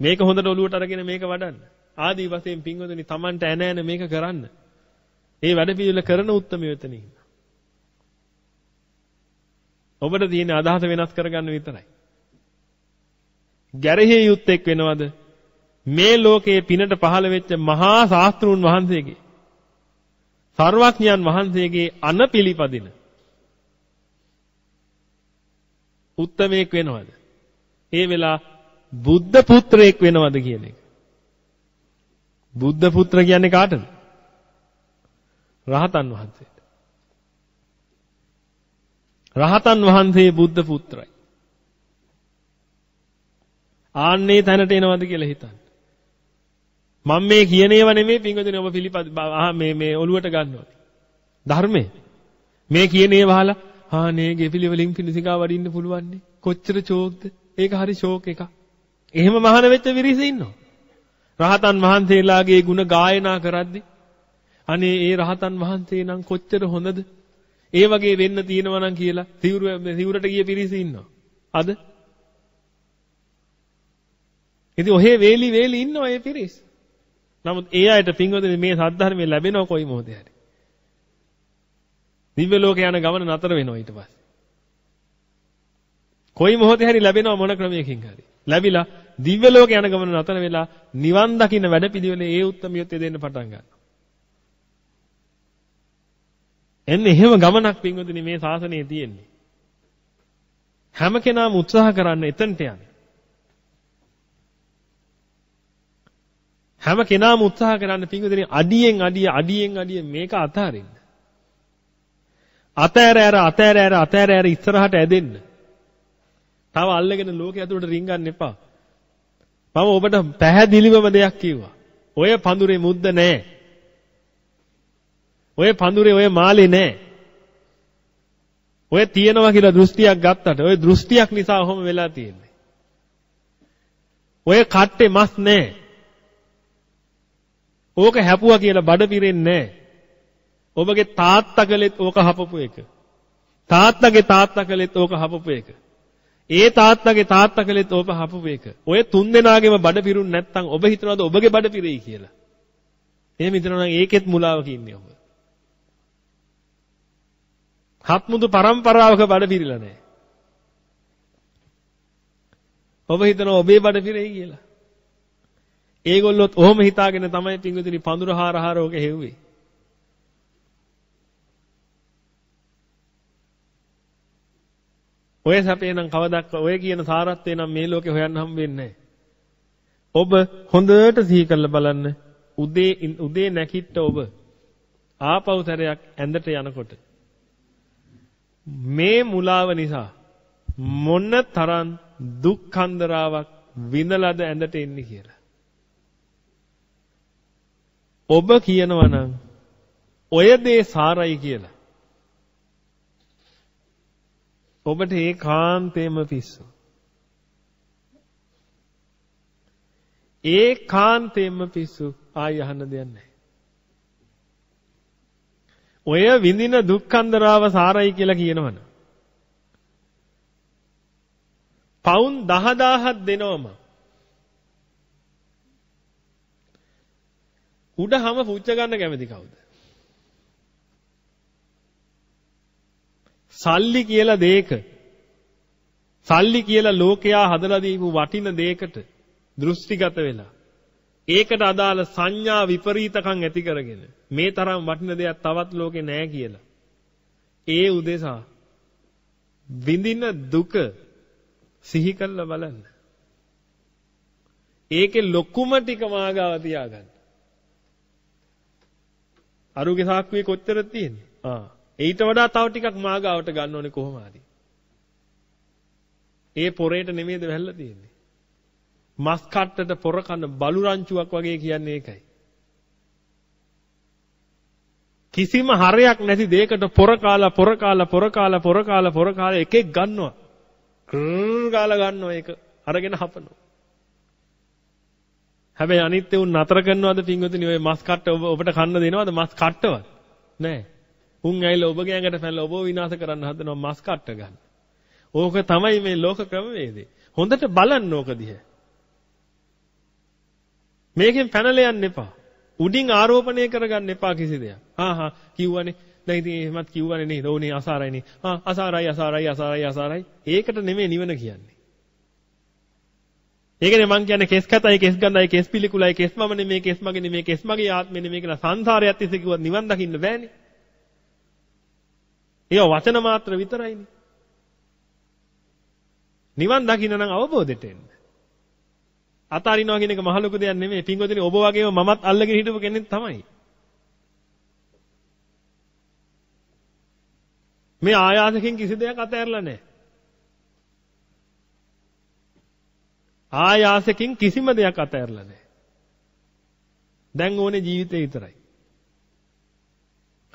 මේක හොඳට ඔලුවට අරගෙන මේක වඩන්න. ආදී වශයෙන් පින්වතුනි Tamanට ඇන ඇන මේක කරන්න. ඒ වැඩ පිළිවෙල කරන උත්මය වෙතන ඉන්න. ඔබට තියෙන අදහස වෙනස් කරගන්න විතරයි. ගැරහේ යුත්තේක් වෙනවද? මේ ලෝකයේ පිනට පහළ වෙච්ච මහා ශාස්ත්‍රුන් වහන්සේගේ සර්වඥයන් වහන්සේගේ අන පිළිපදින උත්තමයෙක් වෙනවද? ඒ වෙලා බුද්ධ පුත්‍රයෙක් වෙනවද කියන එක. බුද්ධ පුත්‍ර කියන්නේ කාටද? රහතන් වහන්සේට. රහතන් වහන්සේ බුද්ධ පුත්‍රයි. ආන්නේ තැනට එනවද කියලා හිතන්න. මම මේ කියන ඒවා නෙමෙයි පින්වතුනි ඔබ පිළිපද මේ මේ ඔලුවට ගන්නවා. ධර්මයේ මේ කියන ඒවා අහලා ආනේ ගෙපිලි වලින් පිණිසිකා වඩින්න පුළුවන් නේ. කොච්චර ෂෝක්ද? ඒක හරි ෂෝක් එකක්. එහෙම මහාන වෙච්ච විරිස ඉන්නවා. රහතන් වහන්සේලාගේ ಗುಣ ගායනා කරද්දී අනේ ඒ රහතන් වහන්සේ නම් කොච්චර හොඳද? ඒ වගේ වෙන්න තියෙනවා නම් කියලා සිවුර සිවුරට ගිය පිරිස ඉන්නවා. අද ඉතින් ඔහේ වේලි වේලි ඉන්නවා ඒ පිරිස්. නමුත් ඒ අයට පින්වතුනි මේ සද්ධර්මයේ ලැබෙනව කොයි මොහොතේ හරි. දිව්‍ය ලෝකේ යන ගමන නතර වෙනවා ඊට පස්සේ. කොයි මොහොතේ හරි ලැබෙනව මොන ක්‍රමයකින් හරි. ලැබිලා දිව්‍ය ලෝකේ යන ගමන නතර වෙලා නිවන් දකින්න වැඩපිළිවෙලේ ඒ උත්තරමියොත් දෙන්න පටන් ගන්නවා. එන්නේ එහෙම ගමනක් පින්වතුනි මේ ශාසනයේ තියෙන්නේ. හැම කෙනාම උත්සාහ කරන්න එතනට යන්න. හැම කෙනාම උත්සාහ කරන්න පින්වතුනි අඩියෙන් අඩිය අඩියෙන් අඩිය මේක අතාරින්න. අතෑර ඇර අතෑර ඇර අතෑර ඇර ඉස්සරහට ඇදෙන්න. තව අල්ලගෙන ලෝකෙ ඇතුළට රින්ගන්න එපා. මම ඔබට පැහැදිලිවම දෙයක් කිව්වා. ඔය පඳුරේ මුද්ද නැහැ. ඔය පඳුරේ ඔය මාලේ නැහැ. ඔය තියනවා කියලා දෘෂ්ටියක් ගත්තට ඔය දෘෂ්ටියක් නිසා ඔහොම වෙලා තියෙන්නේ. ඔය කට්ටේ මස් නැහැ. ඕක හැපුවා කියලා බඩ පිරෙන්නේ නැහැ. ඔබගේ තාත්තා කළෙත් ඕක හපපු එක. තාත්තගේ තාත්තා කළෙත් ඕක හපපු එක. ඒ තාත්තගේ තාත්තා කළෙත් ඕක හපපු එක. ඔය තුන් දෙනාගේම බඩ පිරුන් නැත්තම් ඔබ හිතනවාද ඔබගේ බඩ පිරෙයි කියලා? එහෙම හිතනවා නම් ඒකෙත් මුලාවක ඉන්නේ ඔබ. හත්මුදු පරම්පරාවක බඩ පිරিলা නැහැ. ඔබ හිතනවා ඔබේ බඩ පිරෙයි කියලා. ඒගොල්ලොත් ඔහොම හිතාගෙන තමයි පිංගුතුනි පඳුර හාර හාර ඔක හෙව්වේ. ඔය සැපේ නම් කවදක් ඔය කියන සාරත්වේ නම් මේ ලෝකේ හොයන්න හම් වෙන්නේ ඔබ හොඳට සිහි කරලා බලන්න උදේ උදේ නැකිට ඔබ ආපහු සැරයක් ඇඳට යනකොට මේ මුලාව නිසා මොන තරම් දුක් කන්දරාවක් විඳලාද ඇඳට එන්නේ කියලා. ඔබ කියනවා නම් ඔය දේ සාරයි කියලා. ඔබට ඒකාන්තයෙන්ම පිස්සු. ඒකාන්තයෙන්ම පිස්සු ආයි අහන්න දෙයක් නැහැ. ඔය විඳින දුක්ඛන්දරාව සාරයි කියලා කියනවනේ. පවුන් 10000ක් දෙනවම. උඩහම පුච්ච ගන්න කැමති කවුද? සල්ලි කියලා දෙයක සල්ලි කියලා ලෝකයා හදලා දීපු වටින දෙයකට දෘෂ්ටිගත වෙලා ඒකට අදාළ සංඥා විපරීතකම් ඇති කරගෙන මේ තරම් වටින දෙයක් තවත් ලෝකේ නැහැ කියලා ඒ උදෙසා විඳින දුක සිහි කරලා බලන්න ඒකේ ලොකුම ටික මාගාව තියාගන්න. අරුගේ සාක්කුවේ කොච්චරද තියෙන්නේ? ආ. ඊට වඩා තව ටිකක් මාගාවට ගන්න ඕනේ කොහොම හරි. ඒ පොරේට නෙමෙයිද වැල්ලා තියෙන්නේ. මස් කට්ටට පොර කන බලු රංචුවක් වගේ කියන්නේ ඒකයි. කිසිම හරයක් නැති දෙයකට පොර කාලා පොර කාලා පොර කාලා පොර කාලා පොර කාලා එකෙක් ගන්නවා. ක්‍රර් කාලා ගන්නවා ඒක අරගෙන හපනවා. හැබැයි අනිත් උන් නතර කරනවද පින්වතුනි ඔය මස් කට්ට ඔබට කන්න දෙනවද මස් කට්ටවත්? නෑ. උන් ඇවිල්ලා ඔබ ගෑඟට පැනලා ඔබව විනාශ කරන්න හදනවා මස් කට්ට ගන්න. ඕක තමයි මේ ලෝක ක්‍රමවේදය. හොඳට බලන්න ඕක දිහා. මේකෙන් පැනලා යන්න එපා. උඩින් ආරෝපණය කරගන්න එපා කිසි දෙයක්. ආහා කිව්වනේ. දැන් ඉතින් එහෙමත් කිව්වනේ නේද? ඕනේ අසාරයිනේ. ආ අසාරයි අසාරයි අසාරයි අසාරයි. ඒකට නෙමෙයි නිවන කියන්නේ. ඒකනේ මං කියන්නේ කෙස් කතයි කෙස් ගඳයි කෙස් පිළිකුලයි කෙස් මම නෙමේ කෙස් මගේ නෙමේ කෙස් මගේ ආත්මෙ නෙමේ කියලා සංසාරයත් ඉස්සේ කිව්වත් නිවන් දකින්න බෑනේ. ඒවා වචන මාත්‍ර විතරයිනේ. නිවන් දකින්න නම් අවබෝධයට එන්න. අතාරිනවා කියන එක මහ ලොකු දෙයක් නෙමෙයි. පින්වතුනි ඔබ වගේම මමත් අල්ලගෙන හිටපු කෙනෙක් තමයි. මේ ආයාසකින් කිසි දෙයක් අතහැරලා නැහැ. ආයාසකින් කිසිම දෙයක් අතහැරලා නැහැ. දැන් ඕනේ ජීවිතේ විතරයි.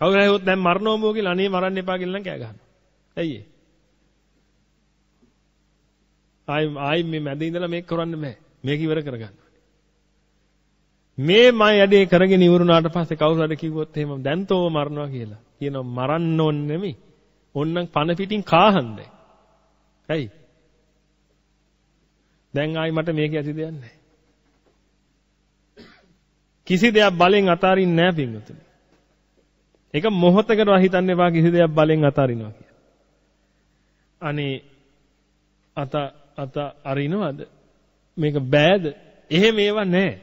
කවුරු හරි දැන් මරණෝමෝ කියලා අනේ මරන්න එපා කියලා නම් කෑ ගහනවා. ඇයි ඒ? ආයි ආයි මේ මැද ඉඳලා මේක කරන්න බෑ. මේක ඉවර කරගන්න මේ මම යඩේ කරගෙන ඉවරුණාට පස්සේ කවුරු හරි කිව්වොත් එහෙම දැන් තෝව මරනවා කියලා. කියනවා මරන්න ඕනේ නෙමෙයි. ඕන්නම් පන පිටින් කාහන්ද. ඇයි? දැන් ආයි මට මේක ඇති දෙයක් නැහැ. කිසි දෙයක් බලෙන් අතාරින්නේ නැහැ පින්වතුනි. ඒක මොහොතකට හිතන්න එපා කිසි දෙයක් බලෙන් අතාරිනවා කියලා. අනේ අත අත අරිනවද? මේක බෑද? එහෙම ඒවා නැහැ.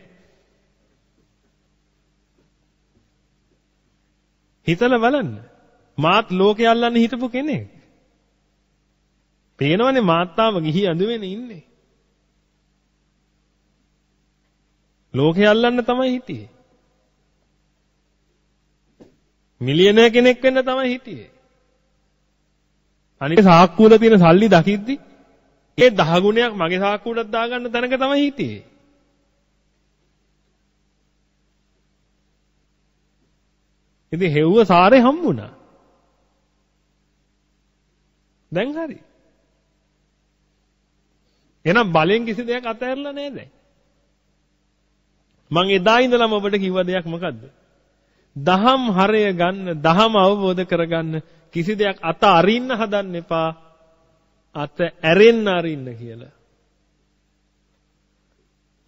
හිතලා බලන්න. මාත් ලෝකේ අල්ලන්න හිටපු කෙනෙක්. පේනවනේ මාත්තාම ගිහි ඇඳුමෙන ඉන්නේ. ලෝකේ අල්ලන්න තමයි හිටියේ. මිලියනර් කෙනෙක් වෙන්න තමයි හිටියේ. අනික සාක්කුවල තියෙන සල්ලි දකිද්දි ඒ 10 ගුණයක් මගේ සාක්කුවටත් දාගන්න තැනක තමයි හිටියේ. ඉතින් හෙව්ව සාරේ හම්බුණා. දැන් හරි. එහෙනම් බලෙන් කිසි දෙයක් අතහැරලා නෑ දැන්. මං එදා ඉඳලම ඔබට කිව්ව දෙයක් මොකද්ද? දහම් හරය ගන්න, දහම අවබෝධ කරගන්න කිසි දෙයක් අත අරින්න හදන්න එපා. අත ඇරෙන්න අරින්න කියලා.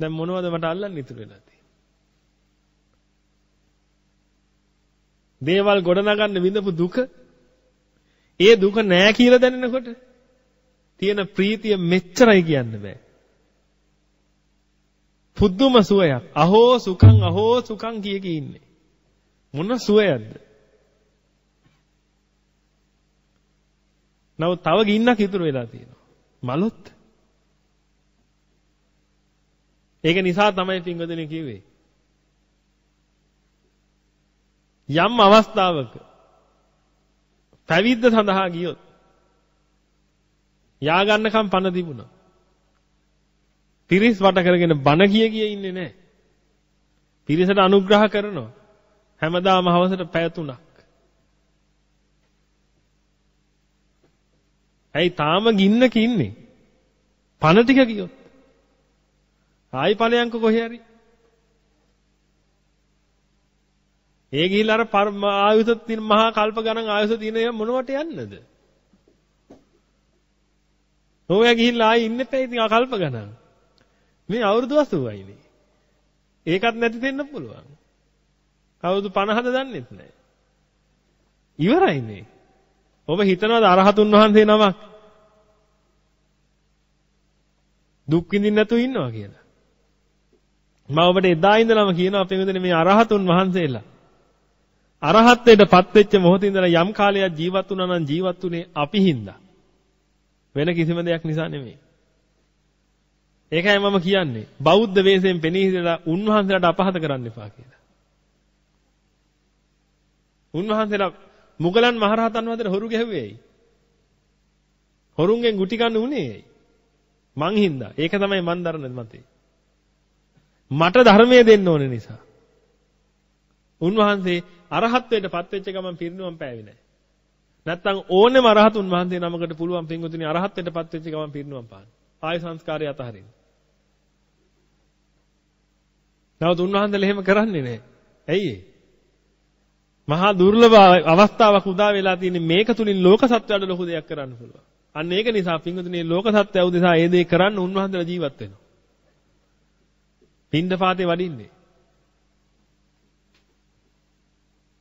දැන් මොනවද මට අල්ලන්න ඉතුරු වෙලා තියෙන්නේ? දේවල් ගොඩනගන්න විඳපු දුක ඒ දුක නෑ කියලා දැනෙනකොට තියෙන ප්‍රීතිය මෙච්චරයි කියන්න බෑ. පුදුම සුවයක්. අහෝ සුඛං අහෝ සුඛං කිය කී ඉන්නේ. මොන සුවයක්ද? නව තව ගින්නක් ඉතුරු වෙලා තියෙනවා. මලොත්. ඒක නිසා තමයි පින්වදෙනි කිව්වේ. යම් අවස්ථාවක පැවිද්ද සඳහා ගියොත් යා ගන්නකම් පණ තිබුණා. පිරිස් වට කරගෙන බණ කිය කිය ඉන්නේ නැහැ. පිරිසට අනුග්‍රහ කරනවා. හැමදාම හවසට පැය තුනක්. ඇයි තාම ගින්නක ඉන්නේ? පණ ටික ගියොත්. ආයි ඵලයන්ක කොහේ හරි. ඒ ගිහිල්ලා අර ආයුෂ තියෙන මහා කල්ප ගණන් ආයුෂ තියෙන මොනවට යන්නද? ඔය ගිහිල්ලා ආයි ඉන්න එපා ඉතින් කල්ප ගණන්. මේ අවුරුදු 80යිනේ. ඒකත් නැති දෙන්න පුළුවන්. අවුරුදු 50ද දන්නෙත් නැහැ. ඉවරයිනේ. ඔබ හිතනවාද අරහතුන් වහන්සේ නමක් දුක් විඳින්න නැතුව ඉන්නවා කියලා? මම ඔබට එදා ඉඳලම කියනවා අපේ මෙතන මේ අරහතුන් වහන්සේලා අරහත්ත්වයටපත් වෙච්ච මොහොතේ ඉඳලා යම් කාලයක් ජීවත් වුණා නම් ජීවත් වුණේ අපි හින්දා. වෙන කිසිම දෙයක් නිසා නෙමෙයි. ඒකයි මම කියන්නේ. බෞද්ධ වෙස්යෙන් පෙනී හිටලා උන්වහන්සේලාට අපහත කරන්න එපා කියලා. උන්වහන්සේලා මුගලන් මහරහතන් වහන්සේට හොරු ගැහුවේයි. හොරුන්ගෙන් ගුටි කන්න උනේයි. මං හින්දා. ඒක තමයි මන් දරන මතේ. මට ධර්මයේ දෙන්න ඕන නිසා. උන්වහන්සේ අරහත්ත්වයට පත් වෙච්ච ගමන් පිරිනුවම් පෑවේ නැහැ. නැත්තම් ඕනෙම අරහතුන් වහන්සේ නමකට පුළුවන් පින්වතුනි අරහත්ත්වයට පත් වෙච්ච ගමන් පිරිනුවම් පාන්න. ආය සංස්කාරය අතහරින්න. නමුත් උන්වහන්සේලා එහෙම කරන්නේ නැහැ. ඇයි මහා දුර්ලභ අවස්ථාවක් උදා වෙලා තියෙන්නේ මේක තුලින් ලෝක සත්‍යයට ලොකු දෙයක් කරන්න පුළුවන්. අන්න ඒක නිසා පින්වතුනි ලෝක සත්‍ය උදෙසා ඒ දේ කරන්න උන්වහන්සේලා ජීවත් වෙනවා. පින්ඳ පාතේ වඩින්නේ.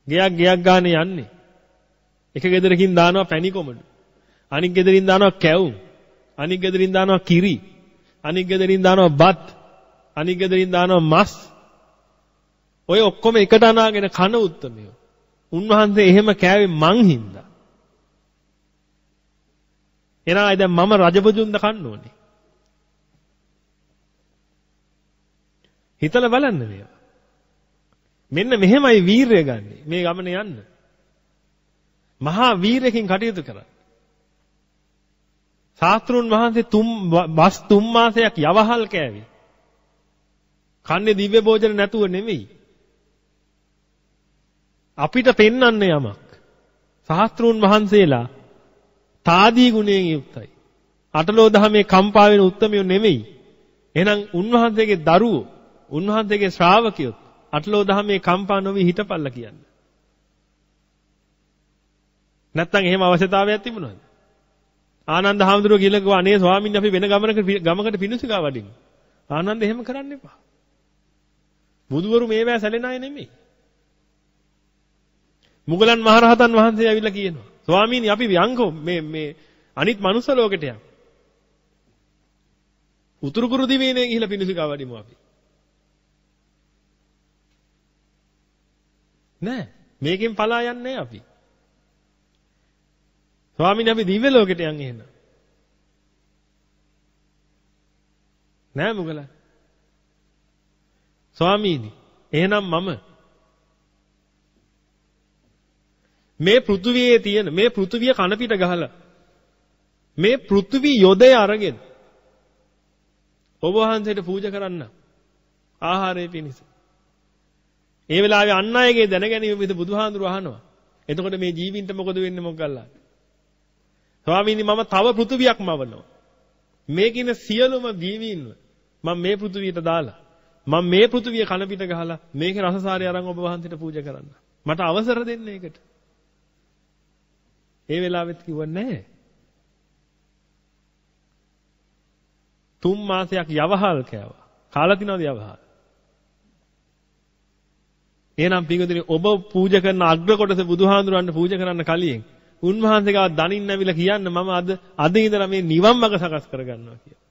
ගයක් ගයක් ගානේ යන්නේ. එක ගෙදරකින් දානවා පැණි කොමඩු. අනික් ගෙදරින් දානවා කැවුම්. අනික් ගෙදරින් දානවා කිරි. අනික් ගෙදරින් දානවා බත්. අනික් ගෙදරින් දානවා මස්. ඔය ඔක්කොම එකට අනාගෙන කන උත්තමියෝ. උන්වහන්සේ එහෙම කෑවේ මං හින්දා. එනයි දැන් මම රජබුදුන්ද කන්න ඕනේ. හිතලා බලන්න මේවා. මෙන්න මෙහෙමයි වීරය ගන්නෙ. මේ ගමන යන්න. මහා වීරයකින් කටයුතු කරා. ශාස්ත්‍රුන් වහන්සේ තුම් බස් තුන් මාසයක් යවහල් කෑවි. කන්නේ දිව්‍ය භෝජන නැතුව නෙමෙයි. අපිට පෙන්වන්නේ යමක්. ශාස්ත්‍රුන් වහන්සේලා තාදී ගුණයෙන් යුක්තයි. අටලෝ දහමේ කම්පා වෙන උත්මයෝ නෙමෙයි. එහෙනම් උන්වහන්සේගේ දරුවෝ, උන්වහන්සේගේ ශ්‍රාවකයෝ අටලෝ දහමේ කම්පා නොවි හිටපල්ලා කියන්නේ. නැත්තම් එහෙම අවශ්‍යතාවයක් තිබුණාද? ආනන්ද හාමුදුරුවෝ කියලා කිව්වා අනේ ස්වාමීන් අපි වෙන ගමනක ගමකට පිණුසිකා වඩින්න. ආනන්ද එහෙම කරන්න එපා. බුදුවරු මේවැ සැලෙන අය නෙමෙයි. මුගලන් මහරහතන් වහන්සේ ඇවිල්ලා කියනවා ස්වාමීනි අපි යංකෝ මේ මේ අනිත් මනුස්ස ලෝකෙට යමු. උතුරු කුරු දිවයිනේ ගිහිල්ලා පිණිසිකා වඩිමු අපි. නෑ මේකෙන් පලා යන්නේ අපි. ස්වාමීනි අපි දිව්‍ය ලෝකෙට යන් එහෙනම්. නෑ මුගලන්. ස්වාමීනි එහෙනම් මම මේ පෘථුවියේ තියෙන මේ පෘථුවිය කන පිට ගහලා මේ පෘථුවි යොදේ අරගෙන ඔබ වහන්සේට පූජා කරන්න ආහාරය පිණිස. ඒ වෙලාවේ අන් අයගේ දැනගැනීම විදිහ බුදුහාඳුර අහනවා. එතකොට මේ ජීවින්ට මොකද වෙන්නේ මොකක්ලා? ස්වාමීනි මම තව පෘථුවියක් මවනවා. මේකින සියලුම ජීවීන්ව මම මේ පෘථුවියට දාලා මම මේ පෘථුවිය කන පිට ගහලා මේකේ රසසාරය අරන් ඔබ වහන්සේට පූජා කරන්න. මට අවසර දෙන්න ඒකට. ඒ වෙලාවෙත් කිව්ව නැහැ. තුන් මාසයක් යවහල් කෑවා. කාලා තිනවද යවහල්? එහෙනම් පිඟුදිනේ ඔබ පූජා කරන අග්‍ර කොටස බුදුහාඳුරන්න පූජා කරන්න කලින් උන්වහන්සේ ගාව දනින්න ඇවිල්ලා කියන්න මම අද අද ඉඳලා මේ නිවන් මඟ සකස් කරගන්නවා කියලා.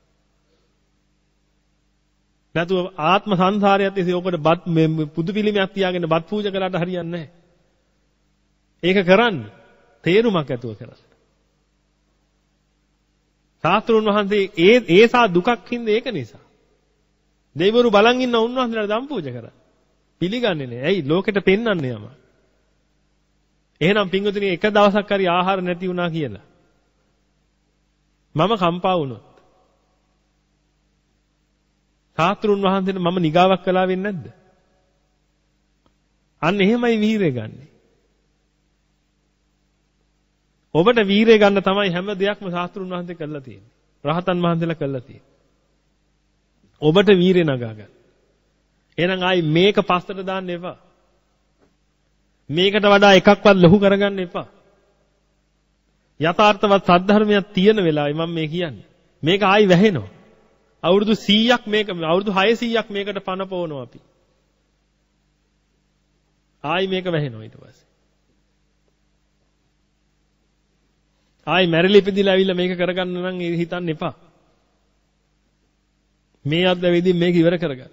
නැතුව ආත්ම සංසාරයත් එසේ ඔබට බත් පුදු පිළිමයක් තියාගෙන බත් පූජා කළාට හරියන්නේ නැහැ. ඒක කරන්නේ තේරුමක් ඇතුව කරන්න. ශාස්ත්‍රුන් වහන්සේ ඒ ඒසා දුකක් හින්දා ඒක නිසා. දෙවිවරු බලන් ඉන්න උන්වහන්සේලාට දම් පූජා කරා. පිළිගන්නේ නැහැ. ඇයි ලෝකෙට පෙන්වන්නේ යම. එහෙනම් පින්වතුනි එක දවසක් හරි ආහාර නැති වුණා කියලා. මම කම්පා වුණොත්. ශාස්ත්‍රුන් වහන්සේට මම නිගාවක් කළා වෙන්නේ නැද්ද? අන්න එහෙමයි වීරය ගන්නේ. ඔබට වීරය ගන්න තමයි හැම දෙයක්ම ශාස්ත්‍රුන් වහන්සේ කළා තියෙන්නේ. රහතන් වහන්සේලා කළා තියෙන්නේ. ඔබට වීරය නගා ගන්න. එහෙනම් ආයි මේක පස්සට දාන්න එපා. මේකට වඩා එකක්වත් ලොකු කරගන්න එපා. යථාර්ථවත් සද්ධර්මයක් තියෙන වෙලාවේ මම මේ කියන්නේ. මේක ආයි වැහෙනවා. අවුරුදු 100ක් මේක අවුරුදු 600ක් මේකට පණ පොවනවා අපි. ආයි මේක වැහෙනවා ඊට පස්සේ. ආයි මැරිලි ඉපදිලා ඇවිල්ලා මේක කරගන්න නම් හිතන්න එපා. මේ අද්දවෙදී මේක ඉවර කරගන්න.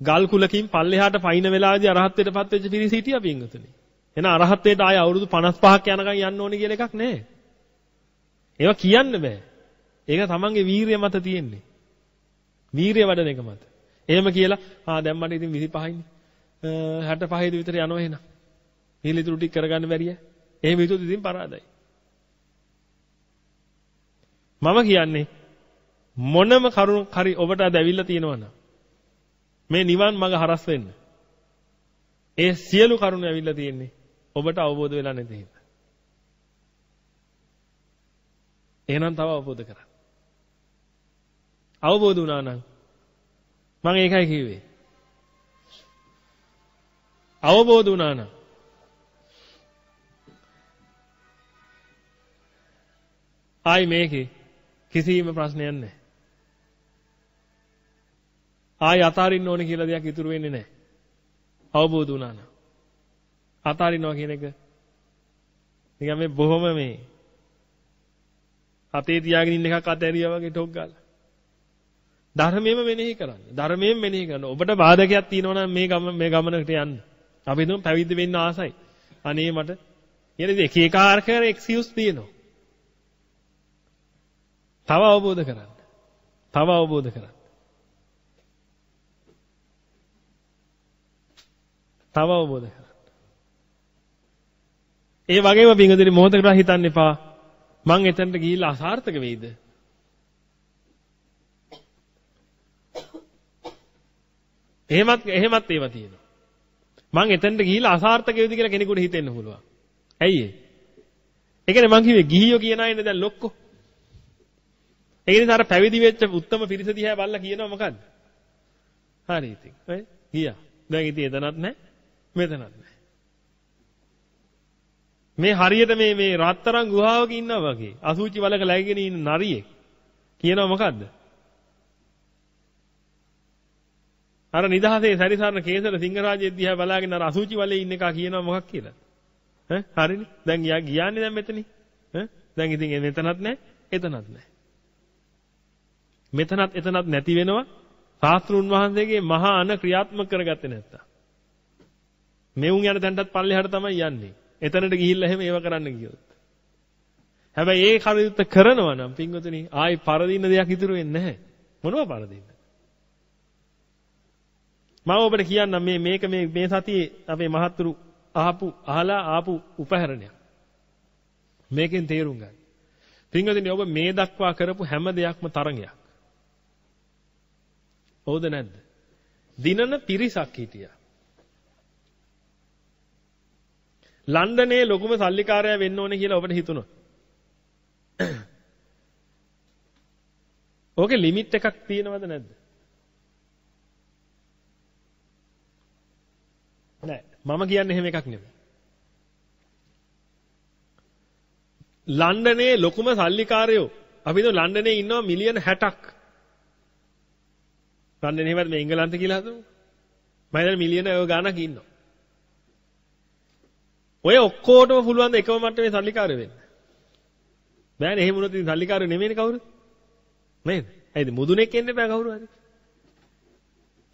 ගල් කුලකින් පල්ලෙහාට පයින් වෙලාවේදී අරහත්ත්වයටපත් වෙච්ච පිරිස හිටියා පින්වතුනි. එහෙනම් අරහත්ත්වයට ආය අවුරුදු 55ක් යනකම් යන්න ඕනේ කියලා එකක් නැහැ. ඒවා කියන්න බෑ. ඒක තමන්ගේ වීරිය මත තියෙන්නේ. වීරිය වඩන එක මත. එහෙම කියලා ආ දැන් මට ඉතින් 25යිනේ. 65 විතර යනවා එහෙනම්. ඊළිතුරු ටික කරගන්න බැරිය. එහෙම හිතුවොත් ඉතින් පරාදයි. මම කියන්නේ මොනම කරුණු හරි ඔබට අද ඇවිල්ලා තියෙනවනම් මේ නිවන් මඟ හරස් වෙන්න. ඒ සියලු කරුණු ඇවිල්ලා තියෙන්නේ ඔබට අවබෝධ වෙලා නැති හින්දා. එහෙනම් තව අවබෝධ කරගන්න. අවබෝධ වුණා නම් මම ඒකයි කිව්වේ. අවබෝධ වුණා නම් ආයි මේකේ කිසිම ප්‍රශ්නයක් නැහැ. ආයි අතාරින්න ඕනේ කියලා දෙයක් ඉතුරු වෙන්නේ නැහැ. අවබෝධ වුණා නම්. අතාරිනවා කියන එක නිකන් මේ බොහොම මේ අතේ තියාගෙන ඉන්න එකක් අතෑරියා වගේ ටොක් ගාලා. ධර්මයෙන්ම මෙනෙහි කරන්න. ධර්මයෙන් මෙනෙහි කරන්න. ඔබට බාධකයක් තියෙනවා නම් මේ ගම මේ ගමනකට යන්න. අපි හිතමු පැවිදි වෙන්න ආසයි. අනේ මට ඊට එක එක ආකාර එක්ස්කියුස් තියෙනවා. තව අවබෝධ කරන්න. තව අවබෝධ කරන්න. තව අවබෝධ කරන්න. ඒ වගේම බින්දුරි මොහොතකට හිතන්න එපා. මං එතනට ගිහිල්ලා අසාර්ථක වෙයිද? එහෙමත් එහෙමත් ඒවා තියෙනවා. මං එතනට ගිහිල්ලා අසාර්ථක වෙයිද කියලා කෙනෙකුට හිතෙන්න පුළුවන්. ඇයි ඒ? ඒ කියන්නේ මං කිව්වේ ගිහියෝ කියන අය ඉන්නේ දැන් ලොක්කෝ. ඒ නිසා අර පැවිදි වෙච්ච උත්තම පිරිස දිහා බලලා කියනවා මොකද්ද? හරි ඉතින්. ඔය ගියා. දැන් ඉතින් එතනත් නැහැ. මෙතනත් නැහැ. මේ හරියට මේ මේ රත්තරන් ගුහාවක ඉන්නා වගේ අසුචි වලක läගගෙන ඉන්න නරියෙක් කියනවා මොකද්ද? අර නිදහසේ සැරිසරන කේසර සිංහරාජය දිහා බලාගෙන අර අසුචි වලේ ඉන්න එක කියනවා මොකක් කියලා? ඈ හරිනේ. දැන් ගියා ගියානේ දැන් මෙතනින්. ඈ දැන් ඉතින් මෙතනත් නැහැ, එතනත් නැහැ. මෙතනත් එතනත් නැති වෙනවා. සාස්ත්‍රුන් වහන්සේගේ මහා අන ක්‍රියාත්මක කරගත්තේ නැත්තම්. මෙවුන් යන තැනටත් පල්ලෙහාට තමයි යන්නේ. එතනට ගිහිල්ලා එහෙම ඒව කරන්න ගියොත්. හැබැයි ඒ කටයුත්ත කරනවා නම් පින්වතුනි ආයි පරදින්න දෙයක් ඉතුරු වෙන්නේ නැහැ. මොනව පරදින්න? මම ඔබට කියන්නම් මේ මේක මේ මේ සතියේ අපේ මහත්තුරු අහපු අහලා ආපු උපහැරණයක්. මේකෙන් තේරුම් ගන්න. පින්වතුනි ඔබ මේ දක්වා කරපු හැම දෙයක්ම තරඟයක්. හවුද නැද්ද? දිනන පිරිසක් හිටියා. ලන්ඩනේ ලොකුම සල්ලිකාරයා වෙන්න ඕනේ කියලා ඔබට හිතුණා. [CLEARS THROAT] ඕකේ ලිමිට් එකක් තියෙනවද නැද්ද? නෑ. මම කියන්නේ එහෙම එකක් නෙමෙයි. ලන්ඩනේ ලොකුම සල්ලිකාරයෝ අපි හිතමු ලන්ඩනේ ඉන්නවා මිලියන 60ක්. ලන්ඩනේ එහෙමද මේ එංගලන්තේ කියලා හදමු. මම හිතන්නේ මිලියන ඔය ගාණක් ඉන්නවා. ඔය ඔක්කොටම පුළුවන් ද එකම මට්ටමේ සල්ලිකාරය වෙන්න. බෑනේ එහෙම වුණොත් ඉතින් සල්ලිකාරය නෙමෙයිනේ කවුරු? නේද? ඇයිද මුදුනෙක් එන්න බෑ කවුරු හරි.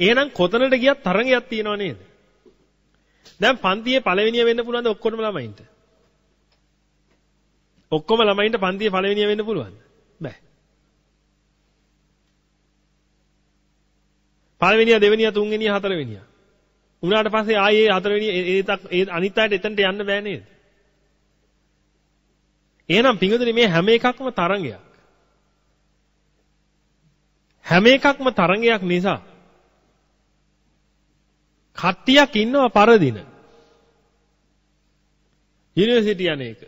එහෙනම් කොතනට ගියත් තරංගයක් තියෙනව නේද? දැන් පන්තියේ පළවෙනිය වෙන්න පුළුවන්ද ඔක්කොටම ළමයින්ට? ඔක්කොම ළමයින්ට පන්තියේ පළවෙනිය වෙන්න පුළුවන්ද? පළවෙනිය දෙවෙනිය තුන්වෙනිය හතරවෙනිය උනාට පස්සේ ආයේ හතරවෙනි ඒ ඒ අනිත් අයට එතනට යන්න බෑ නේද? එහෙනම් පිංගුදුනි මේ හැම එකක්ම තරංගයක්. හැම එකක්ම තරංගයක් නිසා කට්ටියක් ඉන්නවා පරදින. යුනිවර්සිටි යන එක.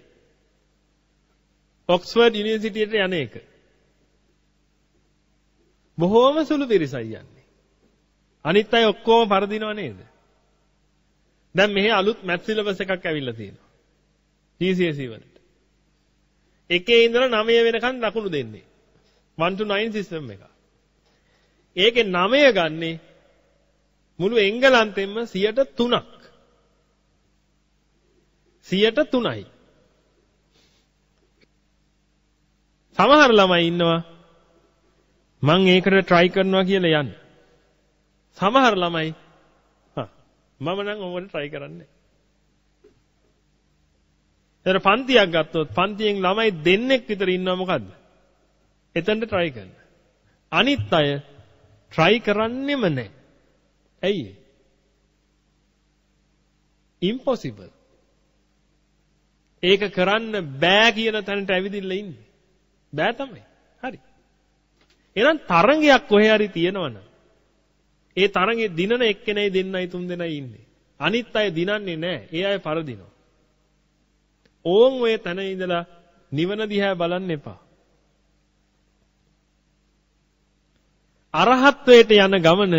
ඔක්ස්ෆර්ඩ් යුනිවර්සිටියට යන එක. බොහෝම සුළු පිරිසයි යන්නේ. අනිත් අය ඔක්කොම පරදිනව නේද? දැන් මෙහි අලුත් මැත් සිලබස් එකක් ඇවිල්ලා තියෙනවා. GCSE වලට. එකේ ඉඳලා 9 වෙනකන් ලකුණු දෙන්නේ. 1 to 9 සිස්ටම් එක. ඒකේ 9 ගන්නේ මුළු එංගලන්තෙම 103ක්. 103යි. සමහර ළමයි ඉන්නවා මං ඒකට try කරනවා කියලා යන්නේ. සමහර ළමයි මම නම් ඕකට try කරන්නේ. එතන පන්තියක් ගත්තොත් පන්තියෙන් ළමයි දෙන්නෙක් විතර ඉන්නවා මොකද්ද? එතනට try කරන්න. අනිත් අය try කරන්නෙම නැහැ. ඇයි impossible. ඒක කරන්න බෑ කියන තැනට ඇවිදින්න ඉන්නේ. බෑ තමයි. හරි. එහෙනම් තරංගයක් කොහේ හරි තියෙනවනම් ඒ තරංගේ දිනන එක්කෙනයි දෙන්නයි තුන් දෙනයි ඉන්නේ. අනිත් අය දිනන්නේ නැහැ. ඒ අය පරදිනවා. ඕන් ඔය තැන ඉඳලා නිවන දිහා බලන්න එපා. අරහත්වයට යන ගමන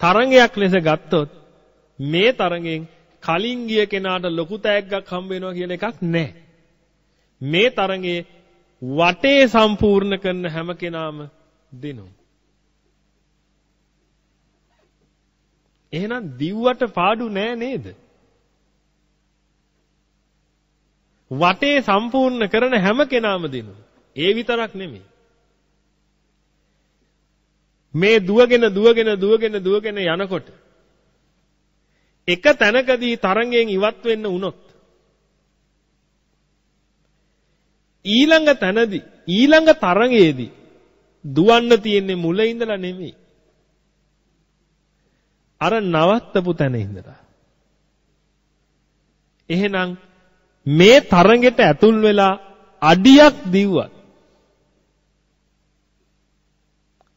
තරංගයක් ලෙස ගත්තොත් මේ තරඟෙන් කලින් ගිය කෙනාට ලොකු තෑග්ගක් හම්බ වෙනවා කියලා එකක් නැහැ. මේ තරඟේ වටේ සම්පූර්ණ කරන හැම කෙනාම දෙනවා. එහෙනම් දිව්වට පාඩු නෑ නේද? වටේ සම්පූර්ණ කරන හැම කෙනාම දෙනවා. ඒ විතරක් නෙමෙයි. මේ දුවගෙන දුවගෙන දුවගෙන දුවගෙන යනකොට එක තැනකදී තරංගයෙන් ඉවත් වෙන්න වුණොත් ඊළඟ තැනදී ඊළඟ තරඟයේදී දුවන්න තියෙන්නේ මුල ඉඳලා නෙමෙයි. අර නවත්තපු තැන ඉඳලා. එහෙනම් මේ තරඟෙට ඇතුල් වෙලා අඩියක් දිව්වත්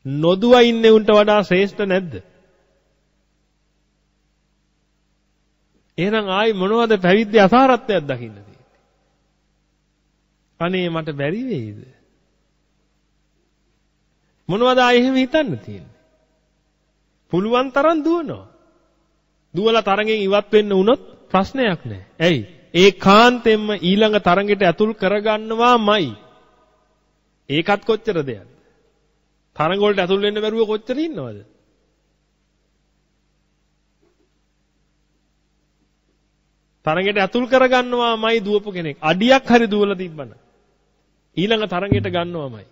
නොදුව ඉන්නේ උන්ට වඩා ශ්‍රේෂ්ඨ නැද්ද? එහෙනම් ආයි මොනවද පැවිද්ද අසාරත්වයක් දකින්න තියෙන්නේ? අනේ මට බැරි වෙයිද? මොනවද ආයි එහෙම හිතන්න තියෙන්නේ? පුළුවන් තරම් දුවනවා. දුවලා තරගෙන් ඉවත් වෙන්න වුණොත් ප්‍රශ්නයක් නැහැ. ඇයි? ඒ කාන්තෙන්ම ඊළඟ තරගෙට ඇතුල් කරගන්නවාමයි. ඒකත් කොච්චර දෙයක්ද? තරඟ වලට ඇතුල් වෙන්න බැරුව කොච්චර ඉන්නවද? තරඟයට ඇතුල් කරගන්නවාමයි දුවපු කෙනෙක්. අඩියක් හරි දුවලා තිබ්බන. ඊළඟ තරඟයට ගන්නවාමයි.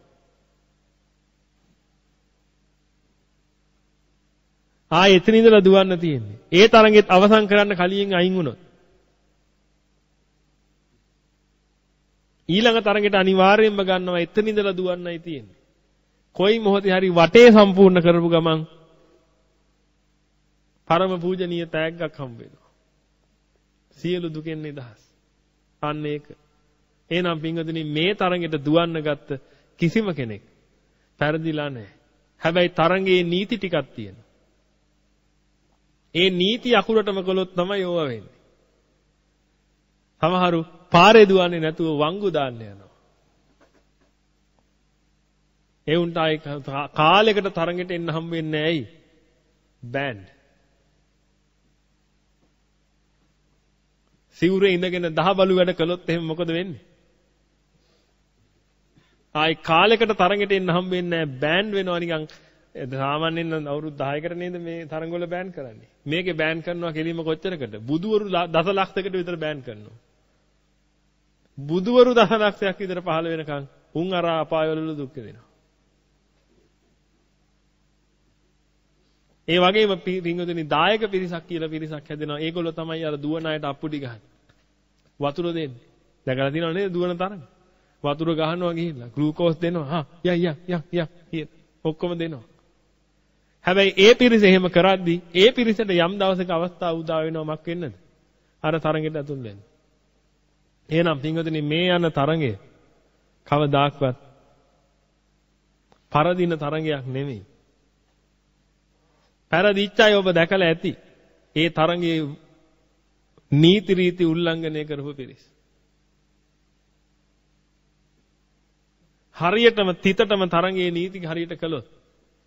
ආයෙ එතන ඉඳලා දුවන්න තියෙන්නේ. ඒ තරඟෙත් අවසන් කරන්න කලින් අයින් වුණොත්. ඊළඟ තරඟයට අනිවාර්යයෙන්ම ගන්නවා එතන ඉඳලා දුවන්නයි තියෙන්නේ. කොයි මොහොතේ හරි වටේ සම්පූර්ණ කරපු ගමන් පරම පූජනීය තෑග්ගක් හම්බ වෙනවා. සියලු දුකෙන් නිදහස්. අන්න ඒක. එහෙනම් පින්වතුනි මේ තරඟෙට දුවන්න ගත්ත කිසිම කෙනෙක් පෙරදිලා නැහැ. හැබැයි තරඟේ නීති ටිකක් තියෙනවා. ඒ නීති අකුරටම කළොත් තමයි ඕවා වෙන්නේ. සමහරු පාරේ දුවන්නේ නැතුව වංගු දාන්න යනවා. ඒ උන්ට ආයි කාලයකට තරඟෙට එන්න හම් වෙන්නේ ඇයි? බෑන්ඩ්. සිවුරේ ඉඳගෙන දහ බලු වැඩ කළොත් එහෙම මොකද වෙන්නේ? ආයි කාලයකට තරඟෙට එන්න හම් වෙන්නේ නැහැ බෑන්ඩ් වෙනවා නිකන් සාමාන්‍යයෙන් අවුරුදු 10කට නේද මේ තරඟවල බෑන් කරන්නේ. මේකේ බෑන් කරනවා කෙලින්ම කොච්චරකට? බුදුවරු දසලක්ෂයකට විතර බෑන් කරනවා. බුදුවරු දසලක්ෂයක් විතර පහළ වෙනකන් උන් අර අපායවල දුක් දෙනවා. ඒ වගේම පින්වතුනි දායක පිරිසක් කියලා පිරිසක් හැදෙනවා. ඒගොල්ලෝ තමයි අර දුවන අයට අප්පුඩි ගහන්නේ. වතුර දෙන්නේ. දැකලා තියෙනව නේද දුවන තරම? වතුර ගහනවා ගිහිල්ලා ග්ලූකෝස් දෙනවා. හා ය ය ය ය ඔක්කොම දෙනවා. හැබැයි ඒ පිරිස එහෙම කරද්දි ඒ පිරිසට යම් දවසක අවස්ථාව උදා වෙනවා මක් වෙන්නද? අර තරගෙට ඇතුල් වෙන්න. එහෙනම් පින්වතුනි මේ යන තරඟය කවදාක්වත් පරදින තරඟයක් නෙමෙයි. පෙරදිච්ච අය ඔබ දැකලා ඇති. ඒ තරඟයේ නීති රීති උල්ලංඝනය කරපු පිරිස්. හරියටම තිතටම තරඟයේ නීති හරියට කළොත්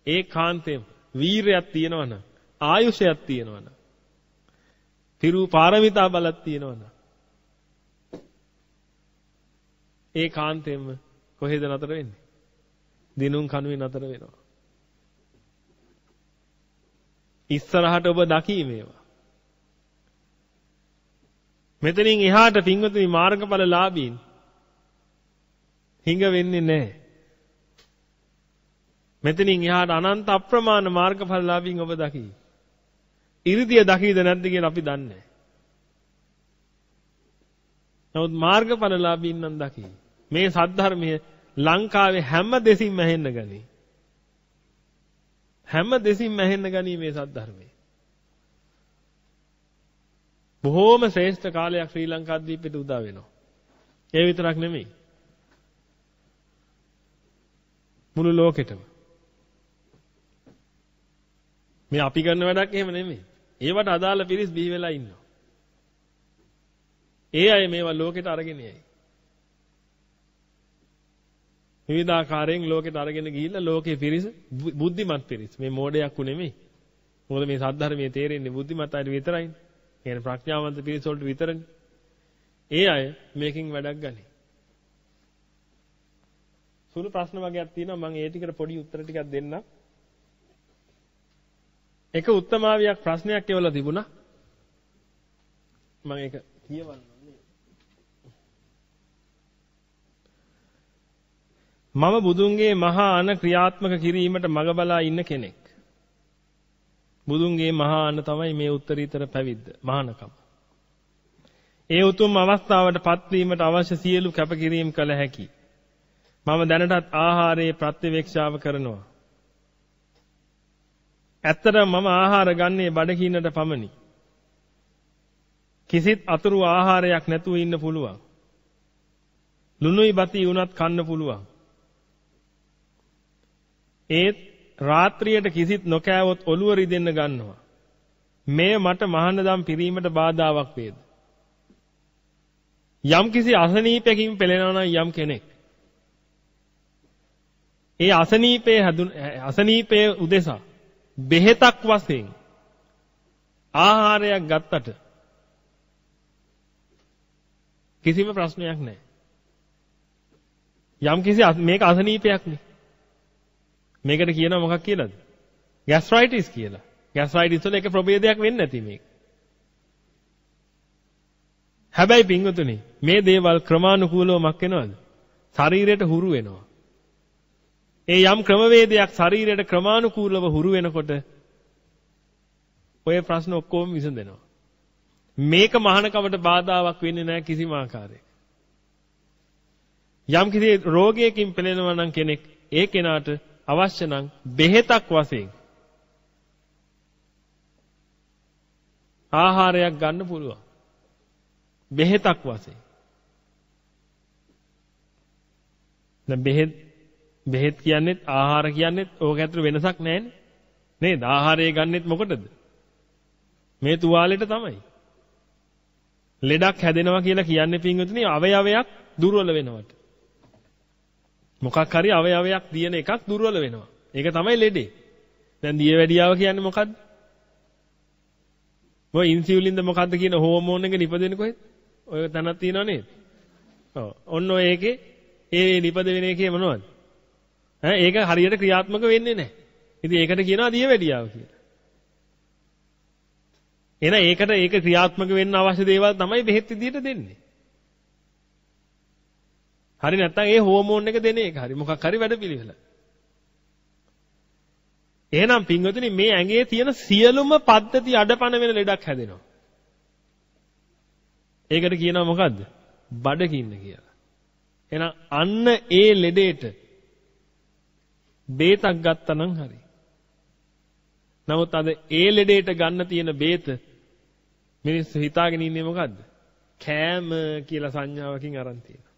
ඒ කාන්තේම වීරයක් තියෙනවනම් ආයුෂයක් තියෙනවනම් පිරු පාරමිතා බලක් තියෙනවනම් ඒ කාන්තේම කොහෙද නතර වෙන්නේ? දිනුම් කණුවේ නතර වෙනවා. ඉස්සරහට ඔබ දකීමේවා. මෙතනින් එහාට පින්වතුනි මාර්ගඵලලාභීන් හිඟ වෙන්නේ නැහැ. මෙතනින් එහාට අනන්ත අප්‍රමාණ මාර්ගඵලලාභීන් ඔබ දකී. ඉරිදිය දකීද නැද්ද කියලා අපි දන්නේ නැහැ. නමුත් මාර්ගඵලලාභීන් නම් දකී. මේ සද්ධර්මය ලංකාවේ හැම දෙසින්ම ඇහෙන්න ගනී. හැම දෙසින්ම ඇහෙන්න ගනී මේ සද්ධර්මය. බොහෝම ශ්‍රේෂ්ඨ කාලයක් ශ්‍රී ලංකාද්වීපයට උදා වෙනවා. ඒ විතරක් නෙමෙයි. මුළු ලෝකෙටම. මේ අපි කරන වැඩක් එහෙම නෙමෙයි. ඒවට අදාළ පිරිස් බිහි වෙලා ඉන්නවා. ඒ අය මේවා ලෝකෙට අරගෙන යයි. විවිධාකාරයෙන් ලෝකෙට අරගෙන ගිහිල්ලා ලෝකේ පිරිස බුද්ධිමත් පිරිස්. මේ මෝඩයක් උ නෙමෙයි. මොකද මේ සද්ධර්මයේ තේරෙන්නේ බුද්ධිමත් අයට විතරයිනේ. කියන්නේ ප්‍රඥාවන්ත පිරිස වලට විතරනේ. ඒ අය මේකෙන් වැඩක් ගනි. සුළු ප්‍රශ්න වගේක් තියෙනවා මම ඒ ටිකට පොඩි උත්තර ටිකක් දෙන්නම්. එක උත්තමාවියක් ප්‍රශ්නයක් එවලා තිබුණා. මම ඒක කියවන්න මම බුදුන්ගේ මහා අන ක්‍රියාත්මක කිරීමට මඟ බලා ඉන්න කෙනෙක්. බුදුන්ගේ මහා අන තමයි මේ උත්තරීතර පැවිද්ද මහානකම. ඒ උතුම් අවස්ථාවට පත්වීමට අවශ්‍ය සියලු කැපකිරීම් කළ හැකි. මම දැනටත් ආහාරයේ ප්‍රත්‍යවේක්ෂාව කරනවා. ඇත්තටම මම ආහාර ගන්නේ බඩගින්නට පමණි. කිසිත් අතුරු ආහාරයක් නැතුව ඉන්න පුළුවන්. ලුණුයි බති වුණත් කන්න පුළුවන්. ඒත් රාත්‍රියට කිසිත් නොකෑවොත් ඔළුව රිදෙන්න ගන්නවා. මෙය මට මහානදම් පිරීමට බාධාවක් වේද? යම් කිසි අසනීපයකින් පෙළෙනවා නම් යම් කෙනෙක් ඒ අසනීපයේ හැදුන අසනීපයේ උදෙසා බෙහෙතක් වශයෙන් ආහාරයක් ගත්තට කිසිම ප්‍රශ්නයක් නැහැ. යම් කිසි මේක අසනීපයක් නේ. මේකට කියනවා මොකක් කියලාද? ગેස්ට්‍රයිටිස් කියලා. ગેස්ට්‍රයිටිස් වල එක ප්‍රභේදයක් වෙන්නේ නැති මේක. හැබැයි පින්වතුනි මේ දේවල් ක්‍රමානුකූලව මක් වෙනවද? ශරීරයට හුරු වෙනවා. ඒ යම් ක්‍රමවේදයක් ශරීරයට ක්‍රමානුකූලව හුරු වෙනකොට ඔය ප්‍රශ්න ඔක්කොම විසඳෙනවා. මේක මහානකමට බාධාවක් වෙන්නේ නැහැ කිසිම ආකාරයක. යම් කිසි රෝගයකින් පෙළෙනවා නම් කෙනෙක් ඒ කෙනාට අවශ්‍ය නම් බෙහෙතක් වශයෙන් ආහාරයක් ගන්න පුළුවන්. බෙහෙතක් වශයෙන්. දැන් බෙහෙත් බෙහෙත් කියන්නේත් ආහාර කියන්නේත් ඕක ඇතුළේ වෙනසක් නැහැනේ. නේද? ආහාරය ගන්නෙත් මොකටද? මේ තුවාලෙට තමයි. ලෙඩක් හැදෙනවා කියලා කියන්නේ පින්වතුනි අවයවයක් දුර්වල වෙනවට. මොකක් හරි අවයවයක් තියෙන එකක් දුර්වල වෙනවා. ඒක තමයි ලෙඩේ. දැන් දියවැඩියාව කියන්නේ මොකද්ද? ඔය ඉන්සියුලින්ද මොකද්ද කියන හෝමෝන් එක නිපදෙන්නේ කොහෙද? ඔය තැනක් තියෙනව නේද? ඔව්. ඔන්න ඔය ඒකේ ඒ නිපද වෙන එකේ මොනවද? ඈ ඒක හරියට ක්‍රියාත්මක වෙන්නේ නැහැ. ඉතින් ඒකට කියනවා දියවැඩියාව කියලා. එහෙනම් ඒකට ඒක ක්‍රියාත්මක වෙන්න අවශ්‍ය දේවල් තමයි බෙහෙත් විදියට දෙන්නේ. හරි නැත්නම් ඒ හෝමෝන් එක දෙන එක හරි මොකක් හරි වැඩපිළිවෙල. එහෙනම් පින්වතුනි මේ ඇඟේ තියෙන සියලුම පද්ධති අඩපණ වෙන ලෙඩක් හැදෙනවා. ඒකට කියනවා මොකද්ද? බඩකින්න කියලා. එහෙනම් අන්න ඒ ලෙඩේට බේතක් ගත්තා නම් හරි. නමුත් අද ඒ ලෙඩේට ගන්න තියෙන බේත මිනිස්සු හිතාගෙන ඉන්නේ මොකද්ද? කෑම කියලා සංඥාවකින් අරන් තියෙනවා.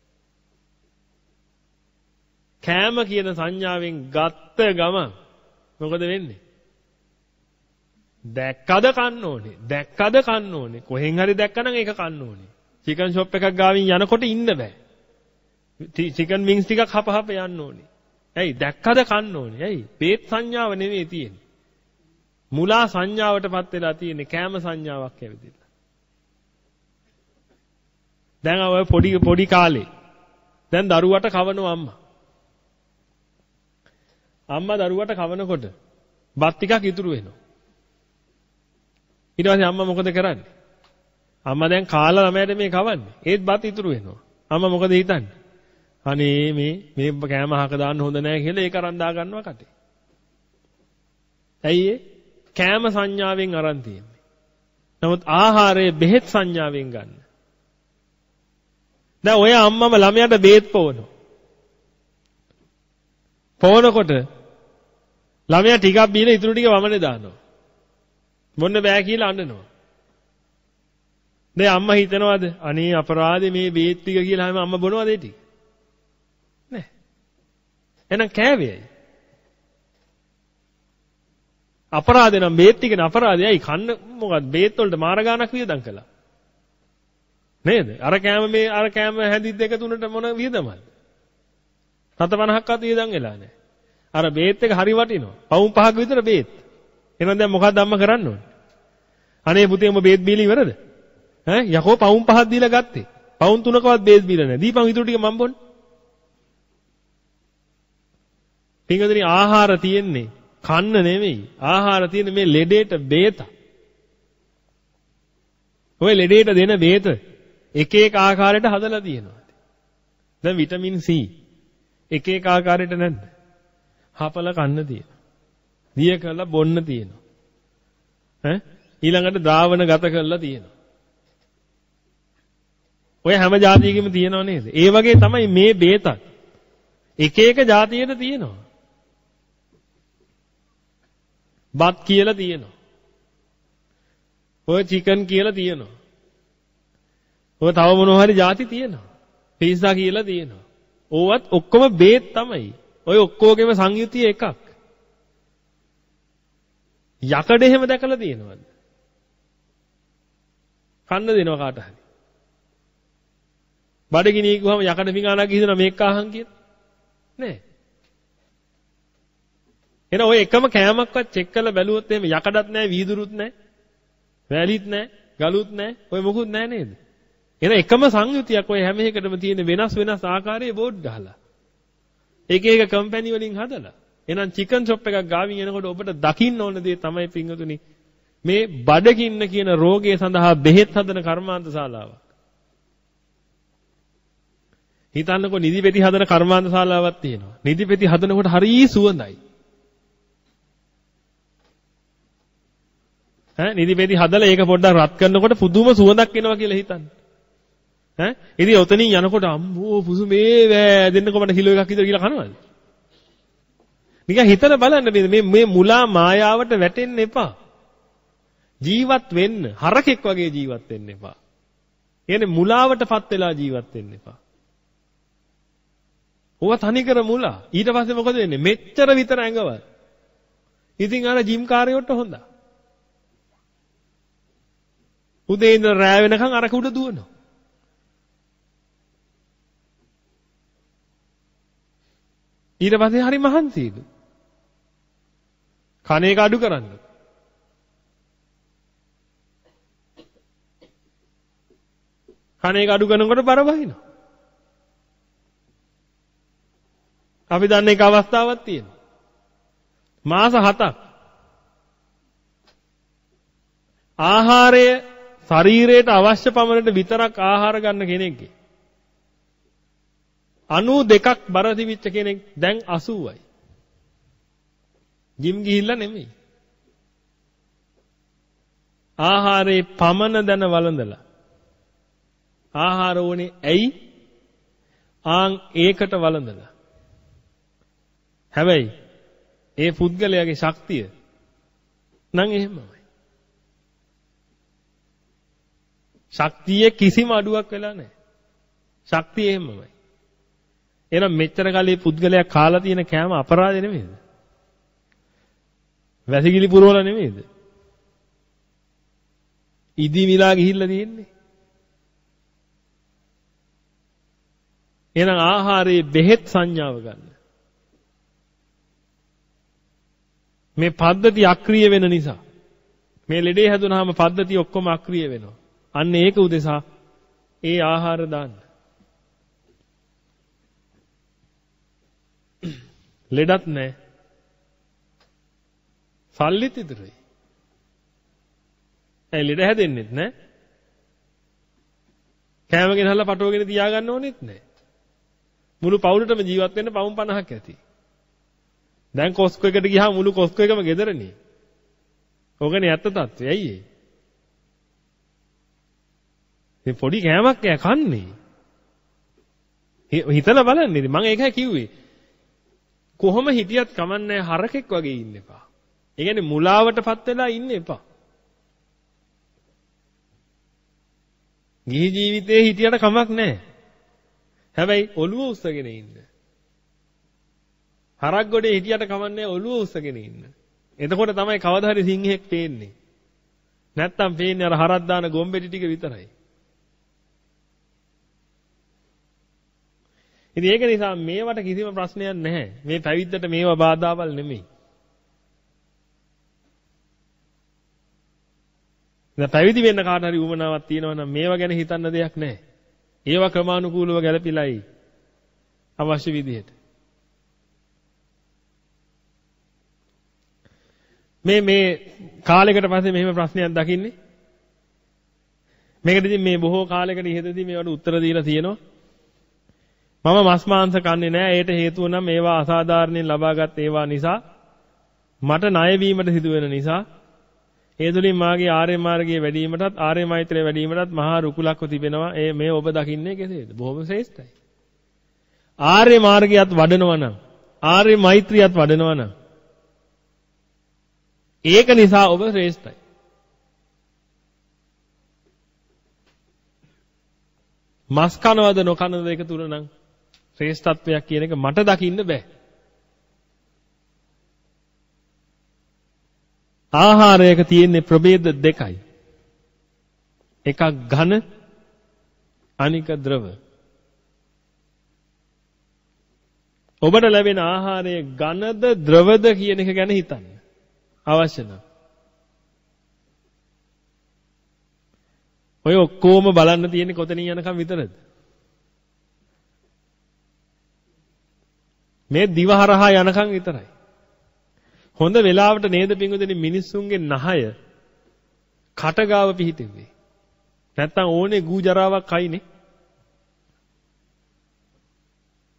කෑම කියන සංඥාවෙන් ගත්ත ගමන් මොකද වෙන්නේ? දැක්කද කන්න ඕනේ. දැක්කද කන්න ඕනේ. කොහෙන් හරි දැක්කනම් ඒක කන්න ඕනේ. චිකන් ෂොප් එකක් ගාවින් යනකොට ඉන්න බෑ. චිකන් වින්ග්ස් ටිකක් හප හප යන්න ඕනේ. ඇයි දැක්කද කන්න ඕනේ. ඇයි? බේත් සංඥාව නෙවෙයි තියෙන්නේ. මුලා සංඥාවටපත් වෙලා තියෙන්නේ කෑම සංඥාවක් ඇවිදලා. දැන් ඔය පොඩි පොඩි කාලේ දැන් දරුවට කවනවා අම්මා. අම්මා දරුවට කවනකොට බත් ටිකක් ඉතුරු වෙනවා. ඊට පස්සේ අම්මා මොකද කරන්නේ? අම්මා දැන් කාලා ළමයට මේ කවන්නේ. ඒත් බත් ඉතුරු වෙනවා. අම්මා මොකද හිතන්නේ? අනේ මේ මේ කෑම අහක දාන්න හොඳ නැහැ කියලා ඒක අරන් දා ගන්නවා කටේ. ඇයි ඒ? කෑම සංඥාවෙන් අරන් තියෙන්නේ. නමුත් ආහාරයේ බෙහෙත් සංඥාවෙන් ගන්න. දැන් ඔය අම්මම ළමයාට බේත් පොවනවා. පොවනකොට ළමයා ටිකක් බීලා ඉතුරු ටික වමනේ දානවා. මොන්න බෑ කියලා අඬනවා. දැන් අම්මා හිතනවාද අනේ අපරාධේ මේ බේත් ටික කියලා හැම අම්මා බොනවද ඒ ටික? නෑ. එහෙනම් කෑවේයි. අපරාධේ නම් බේත් ටිකනේ අපරාධයයි කන්න මොකද බේත් වලට මාර ගාණක් වියදම් කළා. නේද? අර කෑම මේ අර කෑම හැඳි දෙක තුනට මොන වියදමද? 750ක්වත් වියදම් වෙලා නැහැ. අර බේත් එක හරි වටිනවා. පවුම් පහක් විතර බේත්. එහෙනම් දැන් මොකක්ද අම්මා කරන්න ඕනේ? අනේ පුතේ උඹ බේත් බීලා ඉවරද? ඈ යකෝ පවුම් පහක් දීලා ගත්තේ. පවුම් තුනකවත් බේත් බීලා නැහැ. දීපන් ඊටු ටික මම බොන්නේ. පින්වතුනි ආහාර තියෙන්නේ කන්න නෙමෙයි. ආහාර තියෙන්නේ මේ ලෙඩේට බේත. ඔය ලෙඩේට දෙන බේත එක එක ආකාරයට හදලා තියෙනවා. දැන් විටමින් C එක එක ආකාරයට නැද්ද? හපල කන්න තියෙනවා. දිය කරලා බොන්න තියෙනවා. ඈ ඊළඟට ද්‍රාවණ ගත කරලා තියෙනවා. ඔය හැම જાතියකෙම තියෙනව නේද? ඒ වගේ තමයි මේ බේතක්. එක එක જાතියට තියෙනවා. බත් කියලා තියෙනවා. ඔය චිකන් කියලා තියෙනවා. ඔය තව මොනවා හරි જાති තියෙනවා. පීසා කියලා තියෙනවා. ඕවත් ඔක්කොම බේත් තමයි. ඔය ඔක්කොගෙම සංයුතිය එකක්. යකඩ එහෙම දැකලා තියෙනවද? කන්න දෙනවා කාට හරි. බඩගිනි ගිහුවම යකඩ පිඟානක් ගිහින් මේක අහන් කියලා. නෑ. එන ඔය එකම කෑමක්වත් චෙක් කරලා බැලුවොත් එහෙම යකඩත් නෑ වීදුරුත් නෑ. වැලිත් නෑ, ගලුත් නෑ, ඔය මොකුත් නෑ නේද? එන එකම සංයුතියක් ඔය හැම එකටම තියෙන වෙනස් වෙනස් ආකාරයේ බෝඩ් ගහලා. එක එක කම්පැනි වලින් හදලා. එහෙනම් චිකන් ෂොප් එකක් ගාවින් එනකොට ඔබට දකින්න ඕන දේ තමයි පින්වතුනි මේ බඩගින්න කියන රෝගය සඳහා බෙහෙත් හදන කර්මාන්ත ශාලාවක්. හිතන්නකෝ නිදිපෙති හදන කර්මාන්ත ශාලාවක් තියෙනවා. නිදිපෙති හදනකොට හරිය සුවඳයි. ඈ නිදිපෙති හදලා ඒක පොඩ්ඩක් රත් කරනකොට පුදුම සුවඳක් එනවා කියලා හිතන්න. ඈ ඉතින් ඔතනින් යනකොට අම්මෝ පුසු මේ වෑ දෙන්නකො මට කිලෝ එකක් විතර කියලා කනවද? නිකන් හිතලා බලන්න මේ මේ මුලා මායාවට වැටෙන්න එපා. ජීවත් වෙන්න හරකෙක් වගේ ජීවත් වෙන්න එපා. කියන්නේ මුලාවටපත් වෙලා ජීවත් වෙන්න එපා. ඕවා තනිකර මුලා. ඊට පස්සේ මොකද වෙන්නේ? මෙච්චර විතර ඇඟවල්. ඉතින් අර ජිම් කාර්යයට හොඳා. උදේ ඉඳන් රෑ වෙනකන් අරක උඩ දුවනවා. ඊට පස්සේ හරි මහන්සියලු. කණ එක අඩු කරන්න. කණ එක අඩු කරනකොට බර වහිනවා. අපි දන්න එක අවස්ථාවක් තියෙනවා. මාස 7ක් ආහාරය ශරීරයට අවශ්‍ය පමණට විතරක් ආහාර ගන්න කෙනෙක්ගේ 92ක් බර තිබිච්ච කෙනෙක් දැන් 80යි. ජිම් ගිහිල්ලා නෙමෙයි. ආහාරේ පමණ දන වළඳලා. ආහාර ඕනේ ඇයි? ආන් ඒකට වළඳලා. හැබැයි ඒ පුද්ගලයාගේ ශක්තිය නම් එහෙමයි. ශක්තියේ කිසිම අඩුවක් වෙලා නැහැ. ශක්තිය එහෙමමයි. එහෙනම් මෙච්චර කාලේ පුද්ගලයා කාලා තියෙන කෑම අපරාධ නෙමෙයිද? වැසිකිලි පුරවලා නෙමෙයිද? ඉදි මිලා ගිහිල්ලා තියෙන්නේ. එහෙනම් ආහාරයේ බෙහෙත් සංඥාව ගන්න. මේ පද්ධති අක්‍රිය වෙන නිසා මේ ලෙඩේ හැදුනහම පද්ධති ඔක්කොම අක්‍රිය වෙනවා. අන්න ඒක උදෙසා ඒ ආහාර දාන්න. ලෙඩක් නැහැ. සල්ලිත් ඉතුරුයි. ඇයි ලෙඩ හැදෙන්නෙත් නැහැ? කෑම ගෙනහලා පටවගෙන තියාගන්න ඕනෙත් නැහැ. මුළු පවුලටම ජීවත් වෙන්න පවුම් 50ක් ඇති. දැන් කොස්කෝ එකට ගියාම මුළු කොස්කෝ එකම ගෙදරනේ. ඕකනේ ඇත්ත తත්වය. ඇයි ඒ? මේ පොඩි කෑමක් ඈ කන්නේ. හිතලා බලන්න ඉතින් මම ඒකයි කිව්වේ. කොහොම හිටියත් කමන්නේ හරකෙක් වගේ ඉන්න එපා. ඒ කියන්නේ මුලාවටපත් වෙලා ඉන්න එපා. ගිහි ජීවිතේ හිටියට කමක් නැහැ. හැබැයි ඔළුව උස්සගෙන ඉන්න. හරක් ගොඩේ හිටියට කමන්නේ ඔළුව උස්සගෙන ඉන්න. එතකොට තමයි කවදා හරි සිංහෙක් පේන්නේ. නැත්තම් පේන්නේ අර හරක් දාන ගොම්බෙටි ටික විතරයි. ඉතින් ඒක නිසා මේවට කිසිම ප්‍රශ්නයක් නැහැ. මේ පැවිද්දට මේවා බාධාවල් නෙමෙයි. දැන් පැවිදි වෙන්න කාට හරි උවමනාවක් තියෙනවා නම් මේවා ගැන හිතන්න දෙයක් නැහැ. ඒවා ක්‍රමානුකූලව ගැලපිලායි අවශ්‍ය විදිහට. මේ මේ කාලයකට පස්සේ මෙහෙම ප්‍රශ්නයක් දකින්නේ. මේකට ඉතින් මේ බොහෝ කාලයකට ඉහතදී මේවට උත්තර දීලා තියෙනවා. මම මස් මාංශ කන්නේ නැහැ. ඒට හේතුව නම් මේවා අසාධාරණයෙන් ලබාගත් ඒවා නිසා මට ණය වීමට සිදු වෙන නිසා ඒ තුලින් මාගේ ආර්ය මාර්ගයේ වැඩිවීමටත් ආර්ය මෛත්‍රිය වැඩිවීමටත් මහා රුකුලක්ව තිබෙනවා. ඒ මේ ඔබ දකින්නේ කෙසේද? බොහොම ශ්‍රේෂ්ඨයි. ආර්ය මාර්ගයත් වඩනවා නම් ආර්ය මෛත්‍රියත් වඩනවා නම් ඒක නිසා ඔබ ශ්‍රේෂ්ඨයි. මස් කනවද නොකනවද එක තුන නම් ශ්‍රේෂ්ඨත්වයක් කියන එක මට දකින්න බෑ. ආහාරයක තියෙන්නේ ප්‍රභේද දෙකයි. එකක් ඝන අනික ද්‍රව. ඔබට ලැබෙන ආහාරය ඝනද ද්‍රවද කියන එක ගැන හිතන්න. අවශ්‍ය නම්. ඔය ඔක්කොම බලන්න තියෙන්නේ කොතනින් යනකම් විතරද? මේ දිව හරහා යනකම් විතරයි. හොඳ වෙලාවට නේද පිංගුදෙනි මිනිස්සුන්ගේ නහය කටගාව පිහිටෙන්නේ. නැත්තම් ඕනේ ගූ ජරාවක් කයිනේ.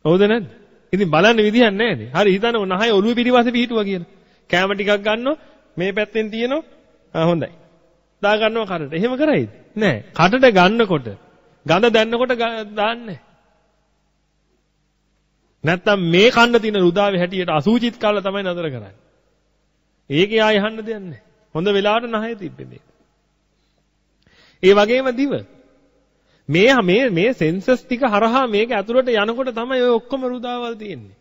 හවුද නැද්ද? ඉතින් බලන්න විදිහක් නැහැනේ. හරි හිතන්නකො නහය ඔළුවේ පිටිපස්සේ පිහිටුවා කියලා. කැම ටිකක් ගන්නවා මේ පැත්තෙන් තියෙනවා. ආ හොඳයි. දා ගන්නවා කටට. එහෙම කරයිද? නෑ. කටට ගන්නකොට ගඳ දැන්නකොට දාන්නේ නැත්තම් මේ කන්න තියෙන රුදාවේ හැටියට අසූචිත් කාලා තමයි නතර කරන්නේ. ඒකේ ආය යහන්න දෙයක් නැහැ. හොඳ වෙලාවට නැහැ තිබ්බේ මේක. ඒ වගේම දිව. මේ මේ මේ සෙන්සස් ටික හරහා මේක ඇතුළට යනකොට තමයි ඔය ඔක්කොම රුදාවල් තියෙන්නේ.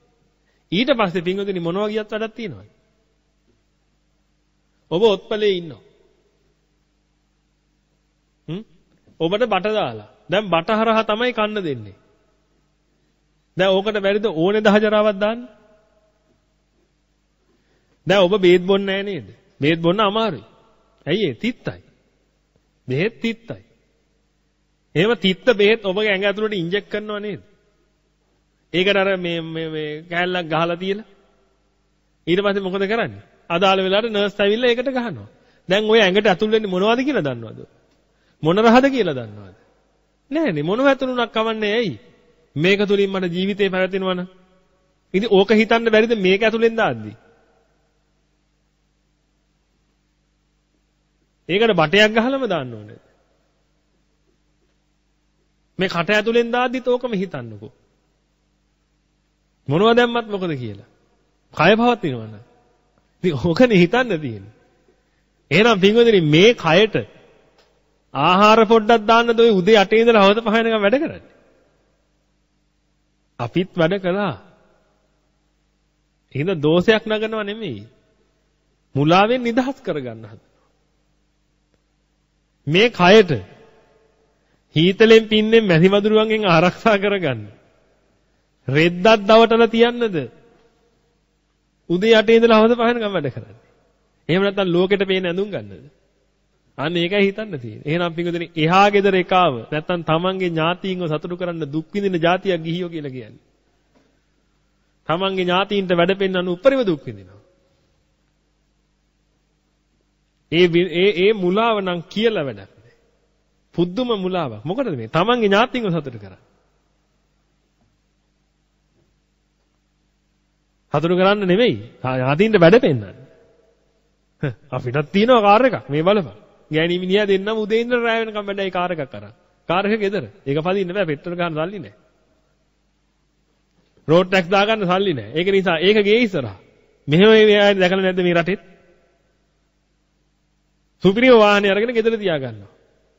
ඊට පස්සේ පින්වතුනි මොනවා ගියත් වැඩක් තියෙනවද? ඔබ ඔත්පලේ ඉන්නවා. හ්ම්? ඔබට බට දාලා. දැන් බට හරහා තමයි කන්න දෙන්නේ. දැන් ඕකට බැරිද ඕනේ දහජරාවක් දාන්න? දැන් ඔබ බේත් බොන්නේ නැහැ නේද? බේත් බොන්න අමාරුයි. ඇයි ඒ? තිත්තයි. බෙහෙත් තිත්තයි. එහෙම තිත්ත බෙහෙත් ඔබගේ ඇඟ ඇතුළට ඉන්ජෙක්ට් කරනවා නේද? ඒකට අර මේ මේ මේ කෑල්ලක් ගහලා තියලා ඊට පස්සේ මොකද කරන්නේ? අදාළ වෙලාවට නර්ස් ඇවිල්ලා ඒකට ගහනවා. දැන් ඔය ඇඟට ඇතුල් වෙන්නේ මොනවද කියලා දන්නවද? මොන රහද කියලා දන්නවද? නෑනේ මොනව ඇතුළුණක් කවන්නේ ඇයි? මේක තුලින් මට ජීවිතේ පැවැතෙනවනම්. ඉතින් ඕක හිතන්න බැරිද මේක ඇතුලෙන් දාද්දි? ඒකට බටයක් ගහලම දාන්න ඕනේ. මේ කට ඇතුලෙන් දාද්දිත් ඕකම හිතන්නකෝ. මොනවද දැම්මත් මොකද කියලා. කය පවත්ිනවනම්. ඉතින් ඕකනේ හිතන්න තියෙන්නේ. එහෙනම් පින්වදිනේ මේ කයට ආහාර පොඩ්ඩක් දාන්නද ඔය උදේ 8 ඉඳලා හවස 5 වෙනකම් වැඩ කරන්නේ. අපිත් වැඩ කළා. එහෙනම් දෝෂයක් නගනව නෙමෙයි. මුලාවෙන් නිදහස් කරගන්න හදනවා. මේ කයට හීතලෙන් පින්නෙන් මැසි මදුරුවන්ගෙන් ආරක්ෂා කරගන්න. රෙද්දක් දවටලා තියන්නද? උදේ 8 ඉඳලා හවස 5 වෙනකම් වැඩ කරන්නේ. එහෙම නැත්නම් ලෝකෙට පේන ඇඳුම් ගන්නද? අන්න ඒකයි හිතන්න තියෙන්නේ. එහෙනම් පිංගුදෙනි එහා ගෙදර එකාව නැත්නම් තමන්ගේ ඥාතීන්ව සතුටු කරන්න දුක් විඳින જાතියක් ගිහියෝ කියලා කියන්නේ. තමන්ගේ ඥාතීන්ට වැඩ පෙන්වන්න උපරිම දුක් විඳිනවා. ඒ ඒ ඒ මුලාව නම් කියලා වැඩක් නෑ. පුදුම මුලාවක්. මොකටද මේ? තමන්ගේ ඥාතීන්ව සතුටු කරන්නේ. සතුටු කරන්න නෙමෙයි. ඥාතීන්ට වැඩ පෙන්වන්න. අපිටත් තියෙනවා කාර් එකක්. මේ බලපන්. ගෑණි මිනිහා දෙන්නම උදේ ඉඳලා රැය වෙනකම් වැඩයි කාර් එකක් අරන්. කාර් එක ගෙදර. ඒක පදින්න බෑ පෙට්‍රල් ගන්න සල්ලි නැහැ. රෝඩ් ටැක්ස් දාගන්න සල්ලි නැහැ. ඒක නිසා ඒක ගේ ඉස්සරහා. මෙහෙම මේ අය දැකලා නැද්ද මේ රටෙත්? සුපිරිම වාහනේ අරගෙන ගෙදර තියා ගන්නවා.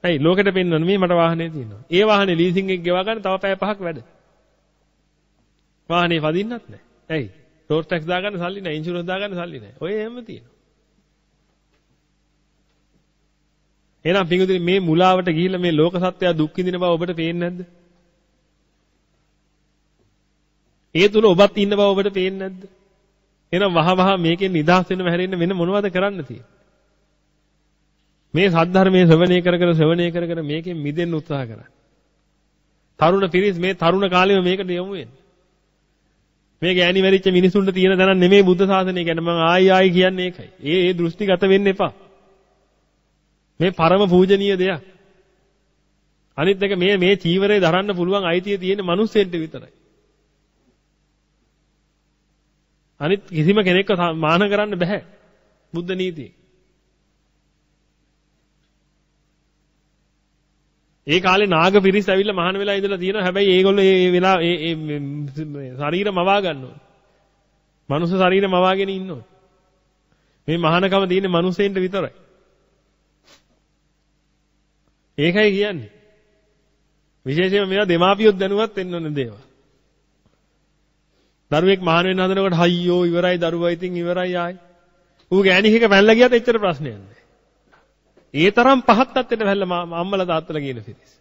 ඇයි ලෝකෙට පෙන්වන්න මේ මට වාහනේ තියෙනවා. ඒ වාහනේ ලීසින් එක ගෙවා ගන්න තව පැය පහක් වැඩ. වාහනේ පදින්නත් නැහැ. ඇයි? රෝඩ් ටැක්ස් දාගන්න සල්ලි නැහැ, ඉන්ෂුරන්ස් දාගන්න සල්ලි නැහැ. ඔය එහෙම තියෙනවා. එහෙනම් පිඟුදිනේ මේ මුලාවට ගිහිල්ලා මේ ලෝක සත්‍යය දුක් විඳින බව ඔබට පේන්නේ නැද්ද? ඒ තුල ඔබත් ඉන්න බව ඔබට පේන්නේ නැද්ද? එහෙනම් වහ වහ මේකෙන් නිදහස් වෙන්න හැරෙන්න වෙන මොනවද කරන්න තියෙන්නේ? මේ සද්ධර්මයේ ශ්‍රවණය කර කර ශ්‍රවණය කර කර මේකෙන් මිදෙන්න උත්සාහ කරන්න. තරුණ පිරිස් මේ තරුණ කාලෙම මේකට යොමු වෙන්න. මේ ගෑණි මැරිච්ච මිනිසුන්ට තියෙන දැනක් නෙමෙයි බුද්ධ ශාසනය ගැන මම ආයි ආයි කියන්නේ ඒකයි. ඒ ඒ දෘෂ්ටිගත වෙන්න එපා. මේ පරම පූජනීය දෙයක්. අනිත් එක මේ මේ චීවරය දරන්න පුළුවන් අයිතිය තියෙන මිනිස්සෙන්ට විතරයි. අනිත් කිසිම කෙනෙක්ව මාන කරන්න බෑ. බුද්ධ නීතියේ. ඒ කාලේ නාග පිරිස් ඇවිල්ලා මහාන වෙලා ඉඳලා තියෙනවා. හැබැයි ඒගොල්ලෝ ඒ වෙලා ඒ ඒ ශරීර මවා ගන්නවා. මනුස්ස ශරීර මවාගෙන ඉන්නවා. මේ මහානකම තියෙන්නේ මිනිසෙන්ට විතරයි. ඒකයි කියන්නේ. විශේෂයෙන්ම මේවා දෙමාපියොත් දැනුවත් වෙන්න ඕන දේවල්. දරුවෙක් මහාන වෙන්න හදනකොට හයියෝ ඉවරයි දරුවා ඉතින් ඉවරයි ආයි. ඌ ගෑණිකක පැනලා ගියත් එච්චර ප්‍රශ්නයක් නෑ. ඒ තරම් පහත් තත්ත්වයට වැල්ලා අම්මලා තාත්තලා කියන පිරිස.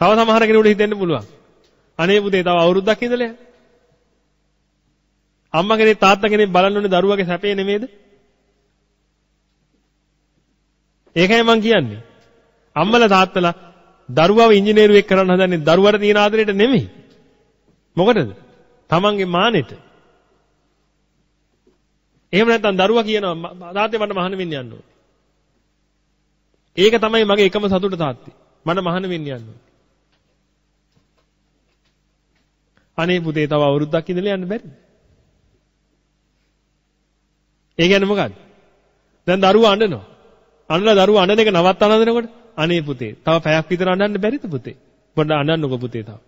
තව සමහර කෙනෙකුට හිතෙන්න පුළුවන්. අනේ පුතේ තව අවුරුද්දක් ඉඳලා අම්මා කෙනෙක් තාත්තා කෙනෙක් බලන්න ඕනේ දරුවගේ සැපේ නෙමේද? ඒකයි මම කියන්නේ. අම්මලා තාත්තලා දරුවව ඉංජිනේරුවෙක් කරන්න හදන්නේ දරුවට තියෙන ආදරයට නෙමෙයි. මොකටද? තමන්ගේ මානෙට. එහෙම නැත්නම් දරුවා කියනවා තාත්තේ මට මහාන වෙන්න යන්න ඕනේ. ඒක තමයි මගේ එකම සතුට තාත්තේ. මට මහාන වෙන්න යන්න ඕනේ. අනේ පුතේ තව අවුරුද්දක් ඉඳලා යන්න බැරිද? ඒ කියන්නේ මොකද්ද? දැන් දරුවා අඬනවා. අඬලා දරුවා අඬන එක නවත්තන හදනකොට අනේ පුතේ තව පැයක් විතර අඬන්න බැරිද පුතේ? පොඩ්ඩක් අඬන්නකෝ පුතේ තව.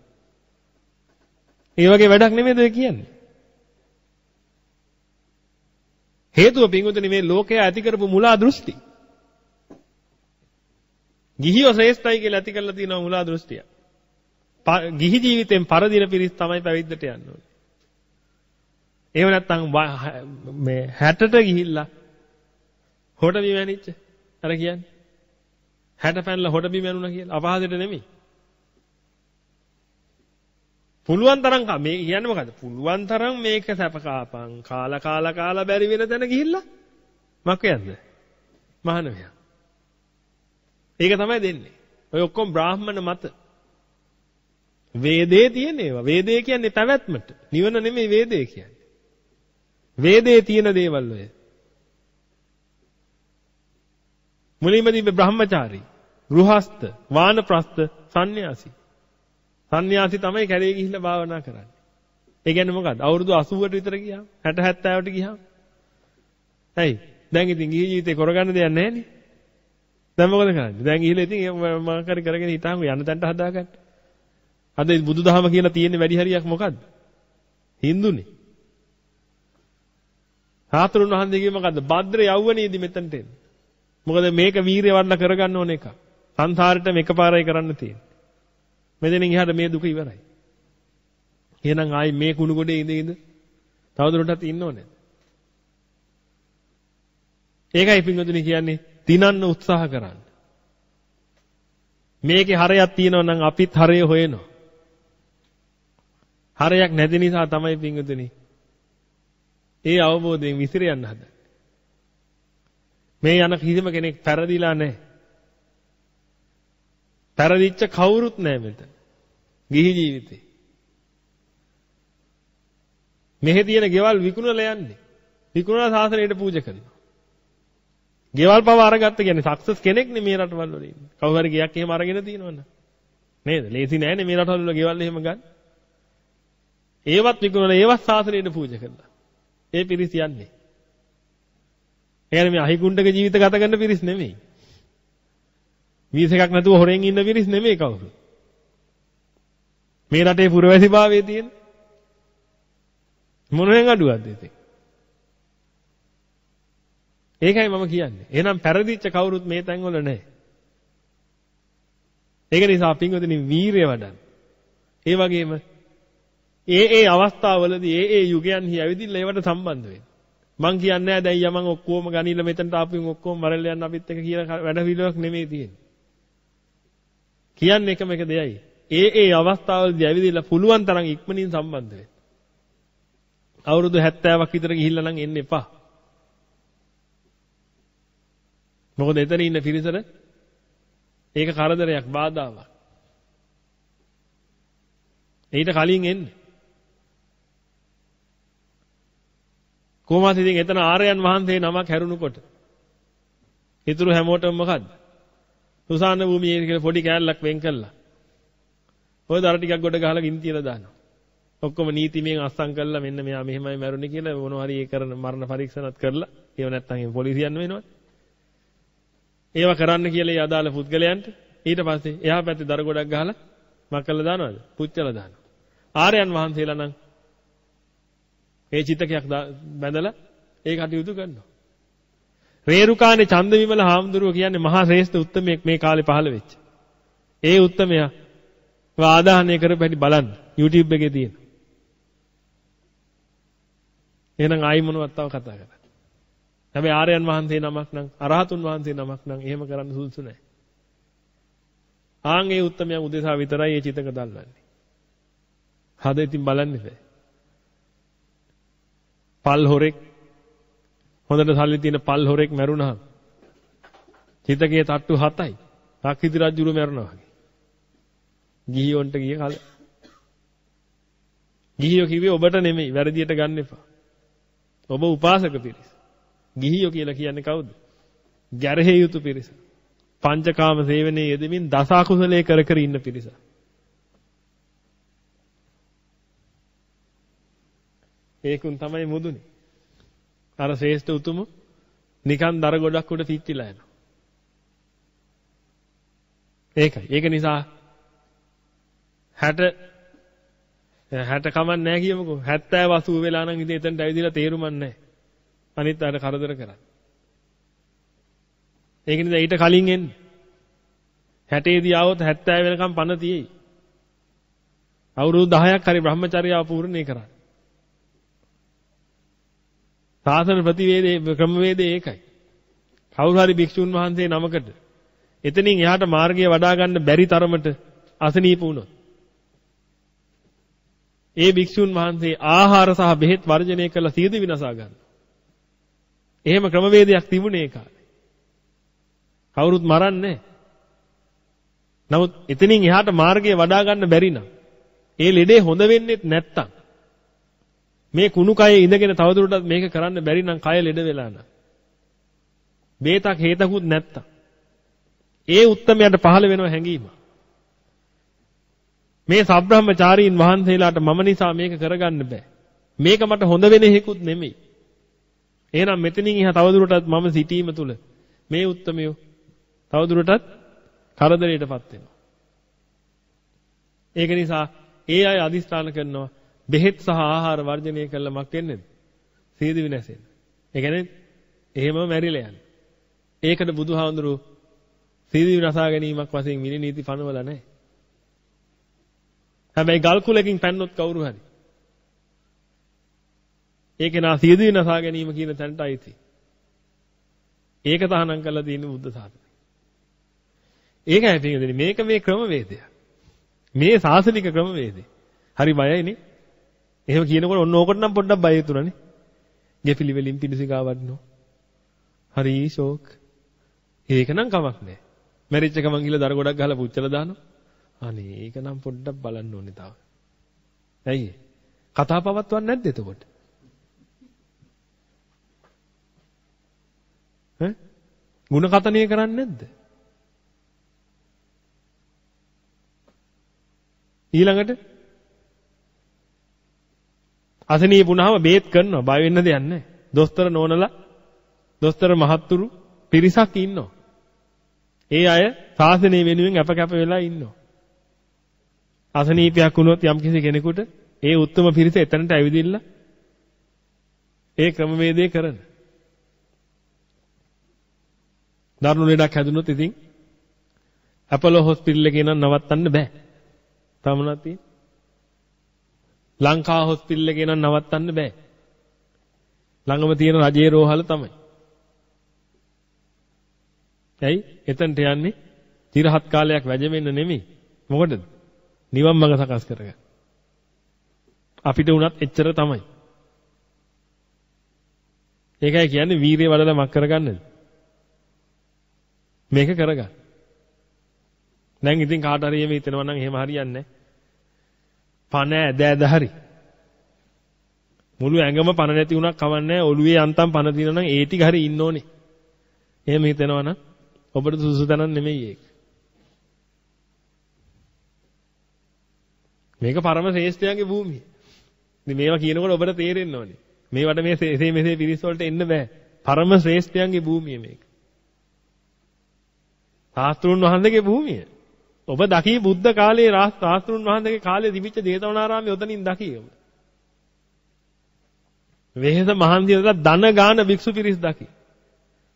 ඒ වගේ වැඩක් නෙමෙයිද ඔය කියන්නේ? හේතුව පින්වතුනි මේ ලෝකය ඇති කරපු මුලා දෘෂ්ටි. ගිහිව ශ්‍රේෂ්ඨයි කියලා ඇති කරලා තියෙන මුලා දෘෂ්ටිය. ගිහි ජීවිතෙන් පරදින පිරිස් තමයි පැවිද්දට යන්න ඕනේ. එහෙම නැත්නම් මේ 60ට ගිහිල්ලා හොට බිම ඇනිච්ච අර කියන්නේ 60 පැනලා හොට බිම ඇනුණා කියලා අපහාසයට නෙමෙයි. පුළුවන් තරම් මේ කියන්නේ මොකද්ද? පුළුවන් තරම් මේක සැප කාපන්. කාලා කාලා කාලා බැරි වෙන තැන ගිහිල්ලා මක්කයන්ද? මහානවයා. ඒක තමයි දෙන්නේ. ඔය ඔක්කොම බ්‍රාහ්මණ මත. වේදේ තියෙන ඒවා. වේදේ කියන්නේ පැවැත්මට. නිවන නෙමෙයි වේදේ කියන්නේ. වේදේ තියෙන දේවල් ඔය. මුලින්ම තිබ්බ බ්‍රහ්මචාරී, ගෘහස්ත, වානප්‍රස්ත, සන්න්‍යාසී. සන්න්‍යාසි තමයි කැලේ ගිහිල්ලා භාවනා කරන්නේ. ඒ කියන්නේ මොකද්ද? අවුරුදු 80කට විතර ගියාම 60 70ට ගියාම. ඇයි? දැන් ඉතින් ගිහි ජීවිතේ කරගන්න දෙයක් නැහැ නේ. දැන් මොකද කරන්නේ? දැන් ගිහිල්ලා ඉතින් මම කරි කරගෙන හිටාම යන තැනට හදාගන්න. අද බුදුදහම කියලා තියෙන වැඩි හරියක් මොකද්ද? හින්දුනේ. සාතුරුන් වහන්සේ කිව්වේ මොකද්ද? භද්‍ර යවුවනේදී මෙතනට එන්නේ. මොකද මේක වීරිය වර්ණ කරගන්න ඕන එක. සංසාරෙට මේකපාරයි කරන්න තියෙන්නේ. මෙතනින් එහාට මේ දුක ඉවරයි. එහෙනම් ආයි මේ කුණු ගොඩේ ඉඳ ඉඳ තවදුරටත් ඉන්න ඕනේ. ඒකයි පින්වතුනි කියන්නේ දිනන්න උත්සාහ කරන්න. මේකේ හරයක් තියෙනවා නම් අපිත් හරය හොයනවා. හරයක් නැති නිසා තමයි පින්වතුනි ඒ අවබෝධයෙන් විසිර යන්න හදන්නේ. මේ යන කිසිම කෙනෙක් පෙරදිලා නැහැ. පෙරදිච්ච කවුරුත් නැහැ මෙතන. ගිහි ජීවිතේ. මෙහෙ තියෙන ගෙවල් විකුණලා යන්නේ. විකුණලා සාසනයට පූජා කරනවා. ගෙවල් පව අරගත්ත කියන්නේ සක්සස් කෙනෙක් නේ මේ රටවල් වල ඉන්නේ. කවුරු හරි ගියක් එහෙම අරගෙන තියෙනවනේ. නේද? ලේසි නෑනේ මේ රටවල් වල ගෙවල් එහෙම ගන්න. ඒවත් විකුණලා ඒවත් සාසනයට පූජා කරලා. ඒ පිරිස යන්නේ. එයානේ මේ අහිකුණ්ඩක ජීවිත ගත කරන පිරිස් නෙමෙයි. වීස එකක් නැතුව හොරෙන් ඉන්න පිරිස් නෙමෙයි කවුරු. මේ රටේ පුරවැසිභාවයේ තියෙන මොනෙන් අඩුවක්ද ඉතින්? ඒකයි මම කියන්නේ. එහෙනම් පෙරදිච්ච කවුරුත් මේ තැන්වල නැහැ. ඒක නිසා පින්වතුනි වීරිය වඩන්න. ඒ වගේම ඒ ඒ අවස්ථාවලදී ඒ ඒ යුගයන්හි ඇවිදින්න ඒවට සම්බන්ධ වෙන්න. මං කියන්නේ නැහැ දැන් යමන් ඔක්කොම ගනින්න මෙතනට ආපුන් ඔක්කොම මරල යන්න අපිත් එක කියලා වැඩ පිළිවෙලක් නෙමෙයි තියෙන්නේ. කියන්නේ එකම එක දෙයයි. ඒ ඒ අවස්ථාවලදී ඇවිදilla පුළුවන් තරම් ඉක්මනින් සම්බන්ධ වෙන්න. අවුරුදු 70ක් විතර ගිහිල්ලා නම් එන්න එපා. මොකද එතන ඉන්න පිරිසට ඒක කරදරයක් බාධාවක්. ඊට කලින් එන්න. කොහොමද ඉතින් එතන ආර්යයන් වහන්සේ නමක් හැරුණුකොට ඊතුරු හැමෝටම මොකද්ද? සුසාන භූමියේ කියලා පොඩි කෑල්ලක් වෙන් කළා. ඔය දර ටිකක් ගොඩ ගහලා ගිනි තියලා දානවා. ඔක්කොම නීතිමයෙන් අස්සම් කළා මෙන්න මෙයා මෙහෙමයි මැරුණේ කියලා මොනවා හරි ඒ කරන මරණ පරීක්ෂණත් කරලා ඒව නැත්තම් එහෙම පොලිසියන් වෙනවා. ඒව කරන්න කියලා ඒ අදාළ පුද්ගලයන්ට ඊට පස්සේ එහා පැත්තේ දර ගොඩක් ගහලා මක් කළා දානවද? පුච්චලා දානවා. ආර්යයන් වහන්සේලා නම් ඒ චිතකයක් බැඳලා ඒ කටයුතු කරනවා. රේරුකානේ චන්දවිමල හාමුදුරුව කියන්නේ මහා ශ්‍රේෂ්ඨ උත්තමයෙක් මේ කාලේ පහළ වෙච්ච. ඒ උත්තමයා ආදාහනය කරපැටි බලන්න YouTube එකේ තියෙන. එහෙනම් ආයි මොනවත් තව කතා කරන්නේ. හැබැයි ආර්යයන් වහන්සේ නමක් නම් අරහතුන් වහන්සේ නමක් නම් එහෙම කරන්න සුදුසු නැහැ. ආන් ඒ උත්තමයන් උදෙසා විතරයි මේ චිතක දල්වන්නේ. හද ඉතින් බලන්න ඉතින්. පල් හොරෙක් හොඳට සල්ලි තියෙන පල් හොරෙක් මැරුණාම චිතකයේ තට්ටු 7යි. සක්විති රජුරු මැරුණා වගේ. ගිහියොන්ට ගිය කල. ගිහියෝ කිව්වේ ඔබට නෙමෙයි වැරදියට ගන්න එපා. ඔබ උපාසක පිරිස. ගිහියෝ කියලා කියන්නේ කවුද? ගැරහෙ යුතු පිරිස. පංචකාම සේවනයේ යෙදෙමින් දස අකුසලයේ කර කර ඉන්න පිරිස. ඒකුන් තමයි මුදුනේ. අර ශ්‍රේෂ්ඨ උතුම නිකන් දර ගොඩක් උඩ පිච්චිලා යනවා. ඒකයි. ඒක නිසා 60 60 කමක් නැහැ කියමුකෝ. 70 80 වෙලා නම් ඉතින් එතනට ඇවිදලා තේරුමක් නැහැ. අනිත් අයට කරදර කරන්නේ. ඒක නිසා ඊට කලින් එන්නේ. 60 දී ආවොත් 70 වෙනකම් පණ තියෙයි. අවුරුදු 10ක් හරි බ්‍රහ්මචර්යාව පූර්ණේ කරා. සාසන ප්‍රතිවේදේ ක්‍රමවේදේ ඒකයි. කවුරු හරි භික්ෂුන් වහන්සේ නමකට එතනින් එහාට මාර්ගය වඩා ගන්න බැරි තරමට අසනීප වුණොත් ඒ භික්ෂුන් වහන්සේ ආහාර සහ බෙහෙත් වර්ජනය කළ සියදු විනාසා ගන්න. එහෙම ක්‍රමවේදයක් තිබුණේ ඒ කාලේ. කවුරුත් මරන්නේ නමුත් එතනින් එහාට මාර්ගය වඩා ගන්න බැරි නම් ඒ ලෙඩේ හොඳ වෙන්නේ නැත්තම් මේ කුණු කයේ ඉඳගෙන තවදුරටත් මේක කරන්න බැරි නම් කය ලෙඩ වෙලා නම්. බේතක් හේතකුත් නැත්තම්. ඒ උත්තරමයට පහළ වෙනව හැඟීම. මේ සබ්‍රහ්මචාරීන් වහන්සේලාට මම නිසා මේක කරගන්න බෑ. මේක මට හොඳ වෙන හේකුත් නෙමෙයි. එහෙනම් මෙතනින් එහා තවදුරටත් මම සිටීම තුල මේ උත්තරමිය තවදුරටත් කරදරයටපත් වෙනවා. ඒක නිසා ඒ අය අදිස්ථාන කරනවා බෙහෙත් සහ ආහාර වර්ජනය කළා මක් වෙන්නේද? සීදි විනසෙන්න. ඒ කියන්නේ එහෙම මැරිලා යන්නේ. ඒකට බුදුහාඳුරු සීදි විනසා ගැනීමක් වශයෙන් විනි නීති පනවලා නැහැ. හැබැයි ගල් කුලකින් පැන්නොත් කවුරු හරි. ඒක නා සීදි විනසා ගැනීම කියන තැනට අයිති. ඒක තහනම් කරලා තියෙන බුද්ධ ශාසනය. ඒකයි පිටින් මේක මේ ක්‍රමවේදය. මේ සාසනික ක්‍රමවේදය. හරි බයයිනේ. එහෙම කියනකොට ඔන්න ඕකට නම් පොඩ්ඩක් බය හිතුණානේ. ගෙපිලි වලින් පිළිසිකා වඩනෝ. හරි ෂෝක්. ඒක නම් කමක් නැහැ. මැරිච්ච ගමන් ගිහලා දර ගොඩක් ගහලා පුච්චලා දානවා. අනේ ඒක නම් පොඩ්ඩක් බලන්න ඕනේ තාම. ඇයි? කතා පවත්වන්නේ නැද්ද එතකොට? ඈ? ಗುಣ කතනය කරන්නේ නැද්ද? ඊළඟට අසනීප වුණාම බේත් කරනවා. බය වෙන්න දෙයක් නැහැ. දොස්තර නෝනලා දොස්තර මහත්තුරු පිරිසක් ඉන්නවා. ඒ අය සාසනය වෙනුවෙන් අප කැප වෙලා ඉන්නවා. අසනීපයක් වුණොත් යම් කිසි කෙනෙකුට ඒ උත්තම පිරිස එතනට ඇවිදින්න ඒ ක්‍රමවේදය කරන. දරුණු ලෙඩක් හැදුනොත් ඉතින් අපලෝ හොස්පිටල් එකේ නම් නවත්තන්න බෑ. තමනක් තියෙන. ලංකා හොස්පිටල් එකේ නම් නවත්තන්න බෑ. ළඟම තියෙන රජයේ රෝහල තමයි. ඇයි? එතනට යන්නේ চিරහත් කාලයක් වැජෙන්න නෙමෙයි. මොකටද? නිවන් මඟ සකස් කරගන්න. අපිට උනත් එච්චර තමයි. ඒකයි කියන්නේ වීරිය වඩලා මක් කරගන්නද? මේක කරගන්න. දැන් ඉතින් කාට හරි එහෙම හිතනවා නම් එහෙම හරියන්නේ නැහැ. පණ ඇද ඇද හරි. මුළු ඇඟම පණ නැති වුණක් කවන්නේ ඔළුවේ යන්තම් පණ දිනන නම් ඒ ටික හරි ඉන්න ඕනේ. එහෙම හිතනවා නම් ඔබට සුසු තැනක් නෙමෙයි ඒක. මේක පරම ශ්‍රේෂ්ඨයන්ගේ භූමිය. ඉතින් මේවා කියනකොට ඔබට තේරෙන්න ඕනේ. මේවට මේ එසේ මෙසේ පිරිස් වලට එන්න බෑ. පරම ශ්‍රේෂ්ඨයන්ගේ භූමිය මේක. සාස්ත්‍රුන් වහන්සේගේ භූමිය. ඔබ දකී බුද්ධ කාලයේ සාස්ත්‍රුන් වහන්සේගේ කාලේ තිබිච්ච දේතවනාරාමයේ උතනින් දකී ඔබ. වෙහෙස මහන්සියලා ධන ගාන භික්ෂු පිරිස් දකි.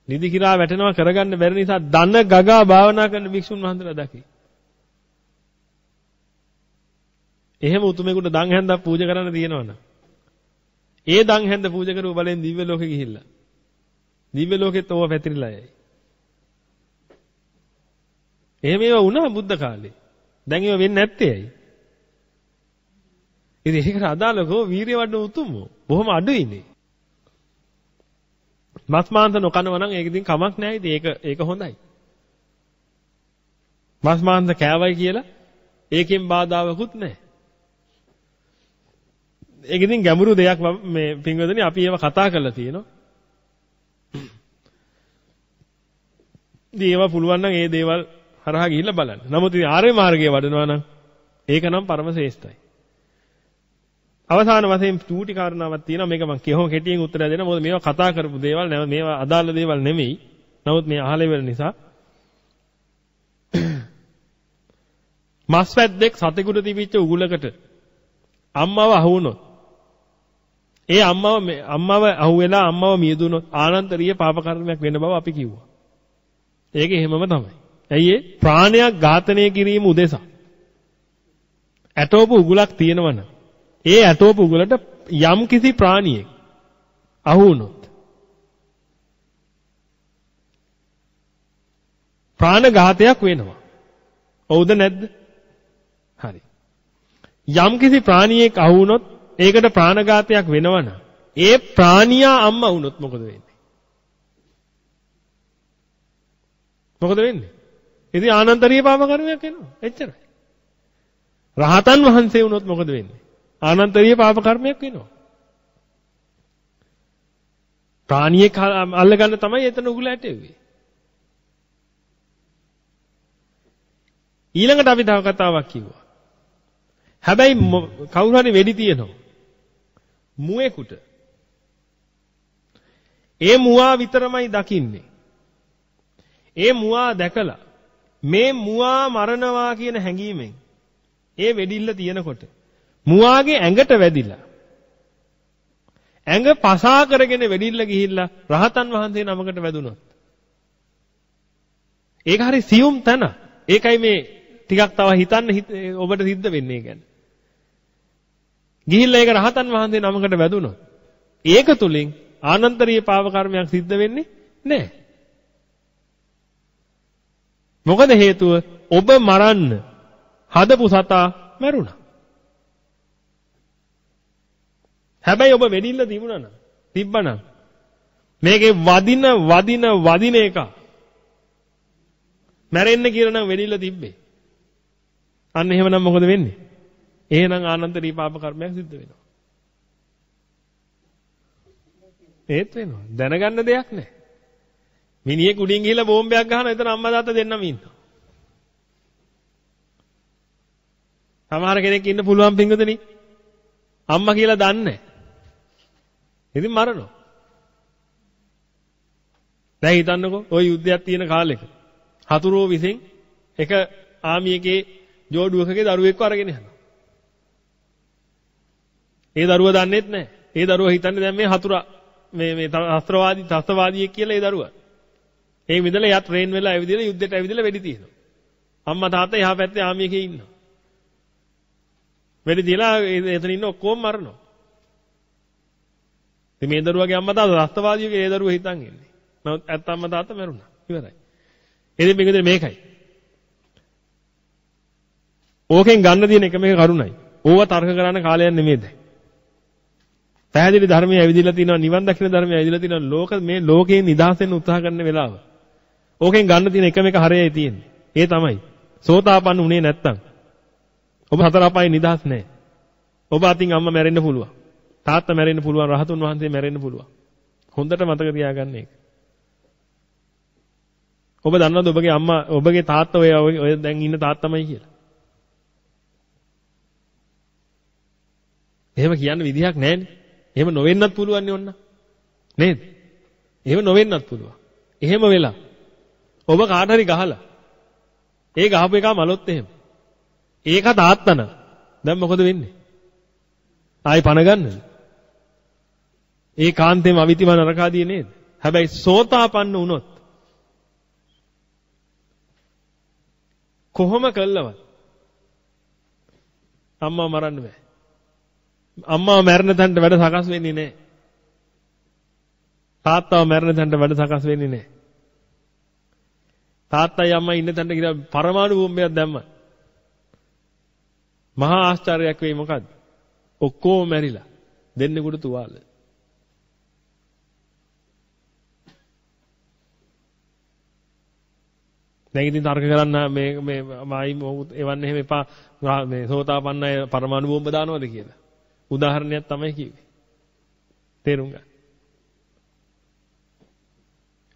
නිදි කිරා වැටෙනවා කරගන්න බැරි නිසා ධන ගගා භාවනා කරන භික්ෂුන් වහන්සේලා දකි. එහෙම උතුමෙකුට දන් හැන්දක් පූජා කරන්න තියෙනවනම් ඒ දන් හැන්ද පූජා කරුව බලෙන් දිව්‍ය ලෝකෙ ගිහිල්ලා දිව්‍ය ලෝකෙත් ඕව පැතිරිලා යයි. එහෙම ඒවා වුණා බුද්ධ කාලේ. දැන් ඒවා වෙන්නේ නැත්තේ ඇයි? ඉතින් ඒකට අදාළව වීරිය වඩන උතුම් බොහොම අඩුයිනේ. මස් මාංශ නොකනව නම් ඒක ඉතින් කමක් නැහැ. ඉතින් ඒක ඒක හොඳයි. මස් මාංශ කෑවයි කියලා ඒකෙන් බාධාවකුත් නැහැ. ඒක ඉතින් ගැඹුරු දෙයක් මේ පින්වදනි අපි ඒව කතා කරලා තියෙනවා. ඉතින් ඒවා පුළුවන් නම් ඒ දේවල් හරහා ගිහිල්ලා බලන්න. නමුත් ඉතින් ආර්ය මාර්ගයේ වඩනවා නම් ඒක නම් පරම ශ්‍රේෂ්ඨයි. අවසාන වශයෙන් චූටි කාරණාවක් තියෙනවා මේක මම කියහොම කෙටියෙන් උත්තර දෙන්න මොකද මේවා කතා කරපු දේවල් නෙවෙයි මේවා අදාළ දේවල් නෙමෙයි. නමුත් මේ අහලේ වෙන නිසා [COUGHS] මස්වැද්දෙක් සතෙකුට තිබිච්ච උගුලකට අම්මව අහුනොත් ඒ අම්මව අම්මව අහුවෙලා අම්මව මියදුනොත් ආනන්තරීය පාප කර්මයක් වෙන බව අපි කිව්වා. ඒක එහෙමම තමයි. ඇයි ඒ ප්‍රාණයක් ඝාතනය කිරීම උදෙසා ඇටෝපු උගුලක් තියෙනවනම් ඒ ඇටෝපු උගලට යම් කිසි ප්‍රාණියෙක් අහු වුණොත් ප්‍රාණඝාතයක් වෙනවා. ඔව්ද නැද්ද? හරි. යම් කිසි ප්‍රාණියෙක් අහු වුණොත් ඒකට ප්‍රාණඝාතයක් වෙනවනම් ඒ ප්‍රාණියා අම්මා වුණොත් මොකද වෙන්නේ? මොකද වෙන්නේ? ඉතින් ආනන්තරීය පාප කර්මයක් වෙනවා. එච්චරයි. රහතන් වහන්සේ වුණොත් මොකද වෙන්නේ? ආනන්තරීය පාප කර්මයක් වෙනවා. ප්‍රාණියෙක් අල්ලගන්න තමයි එතන උගුල ඇටෙන්නේ. ඊළඟට අපි තව කතාවක් කිව්වා. හැබැයි කවුරු හරි වෙඩි තියනවා. මුවෙකුට. ඒ මුවා විතරමයි දකින්නේ. ඒ මුවා දැකලා මේ මුවා මරණවා කියන හැඟීමෙන් ඒ වෙඩිල්ල තියෙනකොට මුවාගේ ඇඟට වැදිලා ඇඟ පසා කරගෙන වෙඩිල්ල ගිහිල්ලා රහතන් වහන්සේ නමකට වැදුනොත් ඒක හරි සියුම් තැන. ඒකයි මේ ටිකක් තව හිතන්න ඔබට සිද්ධ වෙන්නේ කියන්නේ. ගිහිල්ලා ඒක රහතන් වහන්සේ නමකට වැදුනොත් ඒක තුලින් ආනන්තරීය පාව කර්මයක් සිද්ධ වෙන්නේ නැහැ. මොකද හේතුව ඔබ මරන්න හදපු සතා මැරුණා. හැබැයි ඔබ වෙඩිල්ල තිබුණා නම් තිබ්බනම් මේකේ වදින වදින වදින එක මැරෙන්න කියලා නම් වෙඩිල්ල තිබ්බේ. අන්න එහෙමනම් මොකද වෙන්නේ? එහෙනම් ආනන්තරී පාප කර්මයක් සිද්ධ වෙනවා. ඒත් වෙනවා. දැනගන්න දෙයක් නැහැ. මිනිහෙක් උඩින් ගිහිල්ලා බෝම්බයක් ගහනවා එතන අම්මා තාත්තා දෙන්නම ඉන්නවා. සමහර කෙනෙක් ඉන්න පුළුවන් පිංගුදනි. අම්මා කියලා දන්නේ ඉතින් මරනවා. දැන් හිතන්නකෝ ওই යුද්ධයක් තියෙන කාලෙක හතුරෝ විසින් එක ආමියකේ ජෝඩුවකගේ දරුවෙක්ව අරගෙන යනවා. ඒ දරුවා දන්නේත් නැහැ. ඒ දරුවා හිතන්නේ දැන් මේ හතුරා මේ මේ ශස්ත්‍රවාදී ත්‍ස්තවාදියෙක් කියලා ඒ දරුවා. ඒ මිදලා එයා ට්‍රේන් වෙලා ඇවිදලා යුද්ධයට ඇවිදලා වෙඩි තියනවා. අම්මා තාත්තා එහා පැත්තේ ආමියකේ ඉන්නවා. වෙඩි තියලා එතන ඉන්න ඔක්කොම මරනවා. ඉතින් මේ දරුවාගේ අම්මා තාත්තා ත්‍ස්තවාදියෙක් ඒ දරුවා හිතන් ඉන්නේ. නමුත් ඇත්ත අම්මා තාත්තා මැරුණා. ඉවරයි. එදින් මේකද මේකයි. ඕකෙන් ගන්න තියෙන එකම කරුණයි. ඕව තර්ක කරන්න කාලයක් නෙමෙයිද? පැහැදිලි ධර්මයේ ඇවිදලා තිනවා නිවන් දකින්න ධර්මයේ ඇවිදලා තිනවා ලෝක මේ ලෝකේ නිදහස් වෙන්න උත්සාහ කරන වෙලාව. ඕකෙන් ගන්න තියෙන එකම එක හරයයි තියෙන්නේ. ඒ තමයි. සෝතාපන්න උනේ නැත්තම්. ඔබ හතර අපායේ නිදහස් නැහැ. ඔබ අතින් අම්මා මැරෙන්න පුළුවන්. තාත්තා මැරෙන්න පුළුවන්. රහතුන් වහන්සේ මැරෙන්න පුළුවන්. හොඳට මතක තියාගන්න ඒක. ඔබ දන්නවද ඔබගේ අම්මා ඔබගේ තාත්තා ඔය ඔය දැන් ඉන්න තාත්තමයි කියලා? එහෙම කියන්න විදිහක් නැහැනේ. එහෙම නොවෙන්නත් පුළුවන් නේ ඔන්න. නේද? එහෙම නොවෙන්නත් පුළුවන්. එහෙම වෙලා ඔබ කාට හරි ගහලා ඒ ගහපු එක මලොත් එහෙම. ඒක තාත්තන. දැන් මොකද වෙන්නේ? ආයි පණ ගන්නද? ඒ කාන්තේම අවිතිම නරකාදී නේද? හැබැයි සෝතාපන්න වුණොත් කොහොම කළවත් අම්මා මරන්න බෑ. අම්මාව මැරෙන තැනට වැඩ සකස් වෙන්නේ නැහැ. තාත්තාව මැරෙන තැනට වැඩ සකස් වෙන්නේ නැහැ. තාත්තයි අම්මයි ඉන්න තැනට කියලා පරමාණු බෝම්බයක් දැම්මා. මහා ආශ්චර්යයක් වෙයි මොකද්ද? ඔක්කොම මැරිලා. දෙන්නෙකුට තුවාල. දැන් ඉතින් තර්ක කරන්න මේ මේ මායි එවන්න එහෙම එපා මේ සෝතාපන්නය පරමාණු බෝම්බ දානවද කියලා. උදාහරණයක් තමයි කිව්වේ. තේරුම් ගන්න.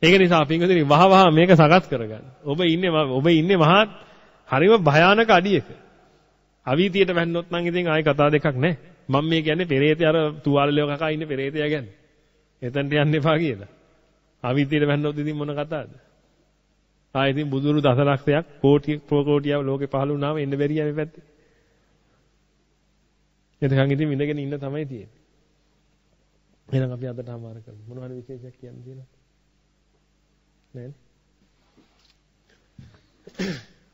ඒක නිසා පින්වතුනි වහ වහ මේක සකස් කරගන්න. ඔබ ඉන්නේ ඔබ ඉන්නේ මහා හරිම භයානක අඩියක. අවීතියට වැන්නොත් නම් ඉතින් ආයි කතා දෙකක් නැහැ. මම මේ කියන්නේ පෙරේතය අර තුවාලලෙව කකා ඉන්නේ පෙරේතයා ගැන. එතනට යන්න එපා කියලා. අවීතියට වැන්නොත් ඉතින් මොන කතාවද? ආයි ඉතින් බුදුරු දසලක්ෂයක් කෝටි ප්‍රකෝටියක් ලෝකේ පහළ වුණාම එන්න බැරිය මේ පැත්තේ. එතකන් ඉතින් විඳගෙන ඉන්න තමයි තියෙන්නේ. එහෙනම් අපි අදට අමාර කරමු. මොන හරි විශේෂයක් කියන්න තියෙනවද? නෑ.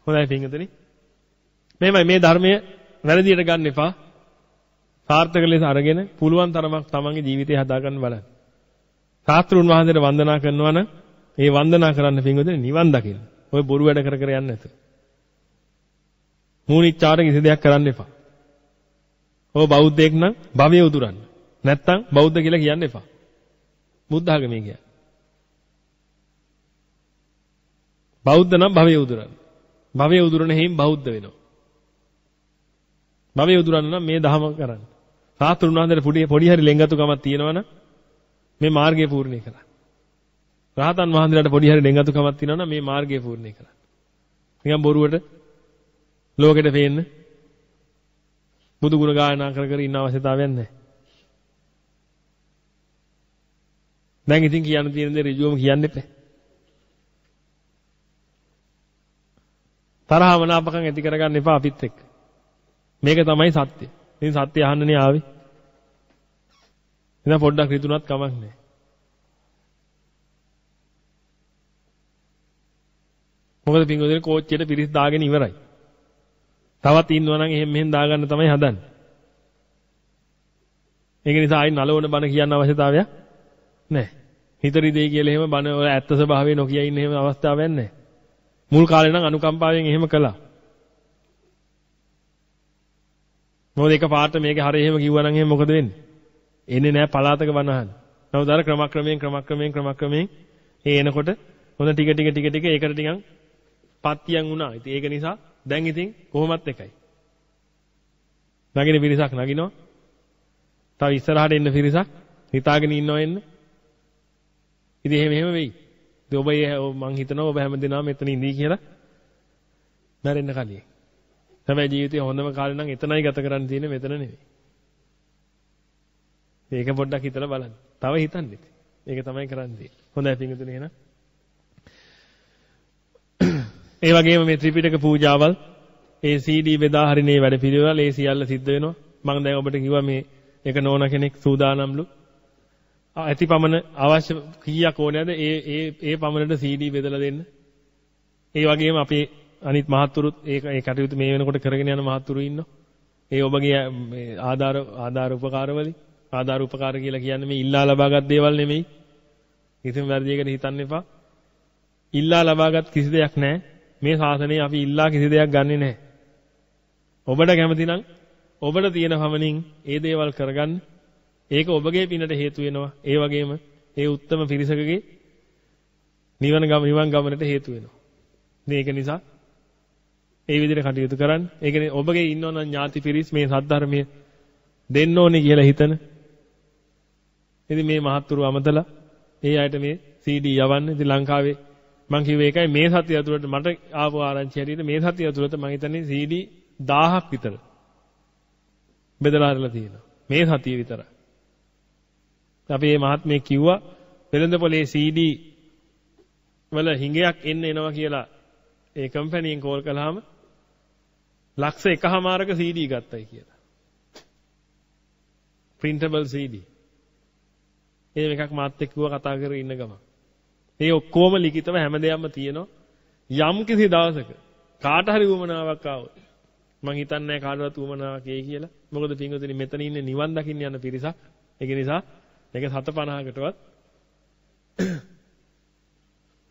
හොඳයි පින්වතුනි. මෙහෙමයි මේ ධර්මය වැරදියට ගන්න එපා. සාර්ථක ලෙස අරගෙන පුළුවන් තරමක් තමන්ගේ ජීවිතය හදාගන්න බලන්න. සාස්ත්‍රුන් වහන්සේට වන්දනා කරනවා නම් ඒ වන්දනා කරන්න පින්වතුනි නිවන් දකින්න. ඔය බොරු වැඩ කර කර යන්නේ නැත. මූණිච්චාට කිසි දෙයක් කරන්න එපා. ඔබ බෞද්ධයෙක් නම් භවය උදුරන්න. නැත්තම් බෞද්ධ කියලා කියන්න එපා. බුද්ධ ආගමේ කියන්නේ. බෞද්ධ නම් භවය උදුරන්න. භවය උදුරන හේයින් බෞද්ධ වෙනවා. භවය උදුරන්න නම් මේ දහම කරන්න. සාතුරුන් වහන්සේට පොඩි පොඩි හරි ලෙන්ගතුකමක් තියෙනවනම් මේ මාර්ගය පූර්ණේ කරන්න. රහතන් වහන්සේලාට පොඩි හරි ලෙන්ගතුකමක් තියෙනවනම් මේ මාර්ගය පූර්ණේ කරන්න. නිකන් බොරුවට ලෝකෙට පේන්න බුදු ගුණ ගායනා කර කර ඉන්න අවශ්‍යතාවයක් නැහැ. දැන් ඉතින් කියන්න තියෙන දේ ඍජුවම කියන්න එපා. තරහව නාපකම් ඇති කරගන්න එපා අපිත් එක්ක. මේක තමයි සත්‍ය. ඉතින් සත්‍ය අහන්නනේ ආවේ. ඉතින් පොඩ්ඩක් රිතුනත් කමක් නැහැ. මොකද පින්වදින කෝච්චියට පිරිස් දාගෙන ඉවරයි. තවත් ඉන්නවා නම් එහෙම මෙහෙම දාගන්න තමයි හදන්නේ. ඒක නිසා ආයි නලවන බණ කියන්න අවශ්‍යතාවයක් නැහැ. හිතරි දෙයි කියලා එහෙම බණ වල ඇත්ත ස්වභාවය නොකිය ඉන්න එහෙම අවස්ථාවක් නැහැ. මුල් කාලේ නම් අනුකම්පාවෙන් එහෙම කළා. මොකද එක පාට මේකේ හරිය එහෙම කිව්වනම් එහෙම මොකද වෙන්නේ? එන්නේ නැහැ පලාතක බණ අහන්න. නමුත් අර ක්‍රමක්‍රමයෙන් ක්‍රමක්‍රමයෙන් ක්‍රමක්‍රමයෙන් ඒ එනකොට හොඳ ටික ටික ටික ටික ඒකට ටිකක් පත්‍යයන් වුණා. ඉතින් ඒක නිසා දැන් ඉතින් කොහොමත් එකයි. නගින පිරිසක් නගිනවා. තව ඉස්සරහට එන්න පිරිසක් හිතාගෙන ඉන්නව එන්න. ඉතින් එහෙම එහෙම වෙයි. ඉතින් ඔබ මං හිතනවා ඔබ හැමදෙනාම මෙතන ඉඳී කියලා. මැරෙන්න කලින්. හැබැයි ජීවිතේ හොඳම කාලේ නම් එතනයි ගත කරන්න තියෙන්නේ මෙතන නෙවෙයි. ඒක පොඩ්ඩක් හිතලා බලන්න. තව හිතන්නේ. ඒක තමයි කරන්නේ. හොඳයි පිංගුතුනේ එහෙනම්. ඒ වගේම මේ ත්‍රිපිටක පූජාවල් ඒ CD බෙදා හරිනේ වැඩ පිළිවෙල ඒ සියල්ල සිද්ධ වෙනවා. මම දැන් ඔබට කිව්වා මේ එක නෝන කෙනෙක් සූදානම්ලු. ඇති පමණ අවශ්‍ය කීයක් ඕනෑද ඒ ඒ ඒ පමණට CD බෙදලා දෙන්න. ඒ වගේම අපේ අනිත් මහත්තුරුත් ඒ ඒ කටයුතු මේ වෙනකොට කරගෙන යන මහත්තුරු ඉන්නවා. ඒ ඔබගේ ආධාර ආධාර උපකාරවලින් ආධාර උපකාර කියලා කියන්නේ මේ ඉල්ලා ලබාගත් දේවල් නෙමෙයි. කිසිම වැරදියකට හිතන්න එපා. ඉල්ලා ලබාගත් කිසි දෙයක් නැහැ. මේ ශාසනයේ අපි ඉල්ලා කිසි දෙයක් ගන්නෙ නැහැ. ඔබට කැමති නම් ඔබට තියෙන පමණින් ඒ දේවල් කරගන්න. ඒක ඔබගේ පිනට හේතු වෙනවා. ඒ වගේම ඒ උත්තම පිරිසකගේ නිවන ගම නිවන් ගමනට හේතු වෙනවා. මේක නිසා ඒ විදිහට කටයුතු කරන්න. ඒ කියන්නේ ඔබගේ ඉන්නවනම් ඥාති පිරිස් මේ සද්ධර්මය දෙන්න ඕනේ කියලා හිතන. ඉතින් මේ මහත්තුරු අමතලා ඒ අයට මේ CD යවන්න. ඉතින් ලංකාවේ මම කිව්වේ ඒකයි මේ සතිය ඇතුළත මට ආපු ආරංචි හැටියට මේ සතිය ඇතුළත මම හිතන්නේ CD 1000ක් විතර බෙදලා හදලා තියෙනවා. මේ සතිය විතර. අපි මේ මහත්මයේ කිව්වා වෙළඳපොලේ CD වල හිඟයක් එන්න එනවා කියලා ඒ කම්පැනියෙන් කෝල් කළාම ලක්ෂ එකහමාරක CD ගත්තයි කියලා. printable CD. ඒ එකක් මාත් එක්ක කතා කරගෙන ඉන්න ගමන්. මේ ඔක්කොම ලිඛිතව හැමදේම තියෙනවා. යම් කිසි දවසක කාට හරි උවමනාවක් ආවොත් මං හිතන්නේ කාටවත් උවමනාවක් එයි කියලා. මොකද පින්වතුනි මෙතන ඉන්නේ නිවන් දකින්න යන පිරිසක්. ඒක නිසා මේක 750කටවත්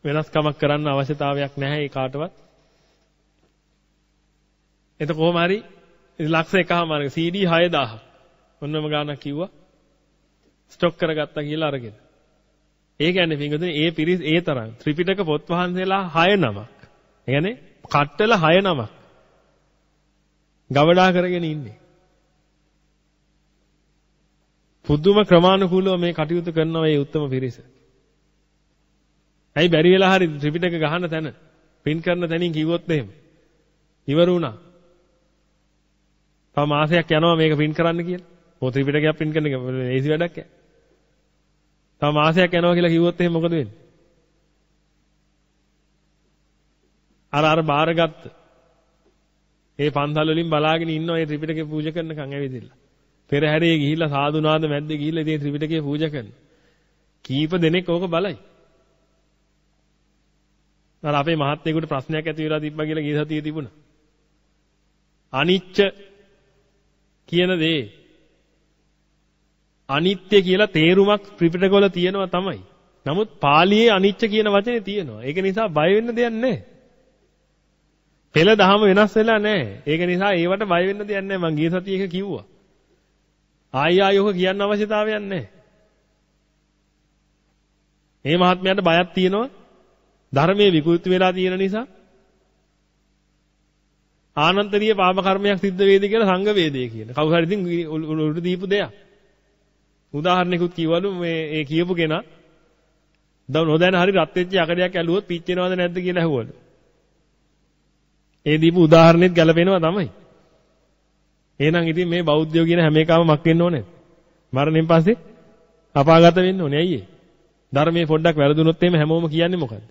වෙනස්කමක් කරන්න අවශ්‍යතාවයක් නැහැ ඒ කාටවත්. එතකොට කොහොම හරි ලක්ෂ එකමාරක CD 6000ක් ඔන්නම ගානක් කිව්වා ස්ටොක් කරගත්තා කියලා අරගෙන. ඒ කියන්නේ පින්වතුනි ඒ පිරිස් ඒ තරම් ත්‍රිපිටක පොත් වහන්සේලා 6 නමක්. ඒ කියන්නේ කට්ටල 6 නමක්. ගවඩා කරගෙන ඉන්නේ. පුදුම ක්‍රමානුකූලව මේ කටයුතු කරනවා මේ උත්තම පිරිස. ඇයි බැරි වෙලා හරි ත්‍රිපිටක ගහන තැන print කරන තැනින් කිව්වොත් එහෙම. ඉවර වුණා. තව මාසයක් යනවා මේක print කරන්න කියලා. පොත් ත්‍රිපිටකයක් print කරන එක ඒසි වැඩක් ඈ. තව මාසයක් යනවා කියලා කිව්වොත් එහෙනම් මොකද වෙන්නේ? අර අර බාරගත්ත ඒ පන්සල් වලින් බලාගෙන ඉන්නවා ඒ ත්‍රිපිටකේ පූජා කරනකන් ඇවිදින්න. පෙරහැරේ ගිහිල්ලා සාදුනාද මැද්දේ ගිහිල්ලා ඉතින් ත්‍රිපිටකේ පූජා කරනවා. කීප දෙනෙක් ඕක බලයි. අර අපේ මහත්යෙකුට ප්‍රශ්නයක් ඇති වෙලා තිබ්බා කියලා ගිය සතියේ තිබුණා. අනිච්ච කියන දේ අනිත්‍ය කියලා තේරුමක් ත්‍රිපිටකවල තියෙනවා තමයි. නමුත් පාලියේ අනිච්ච කියන වචනේ තියෙනවා. ඒක නිසා බය වෙන්න දෙයක් නැහැ. පෙළ දහම වෙනස් වෙලා නැහැ. ඒක නිසා ඒවට බය වෙන්න දෙයක් නැහැ. මං ගිය සතියේ එක කිව්වා. ආයි ආයි ඔක කියන්න අවශ්‍යතාවයක් නැහැ. මේ මහත්මයාට බයක් තියෙනවා. ධර්මයේ විකෘති වෙලා තියෙන නිසා ආනන්තරීය පාප කර්මයක් සිද්ධ වේද කියලා සංඝ වේදේ කියන. කවුරු හරි ඉතින් උඩ දීපු දෙයක්. උදාහරණයකුත් කිව්වලු මේ ඒ කියපු කෙනා දැන් නොදැන හරි රත් වෙච්ච යකඩයක් ඇලුවොත් පිච්චෙනවද නැද්ද කියලා ඇහුවලු. ඒ දීපු උදාහරණෙත් ගැලපෙනවා තමයි. එහෙනම් ඉතින් මේ බෞද්ධයෝ කියන හැම එකම මක් වෙන්න ඕනේ. මරණයෙන් පස්සේ අපාගත වෙන්න ඕනේ. ඇයි ඒ? ධර්මයේ පොඩ්ඩක් වැරදුනොත් එහෙම හැමෝම කියන්නේ මොකද්ද?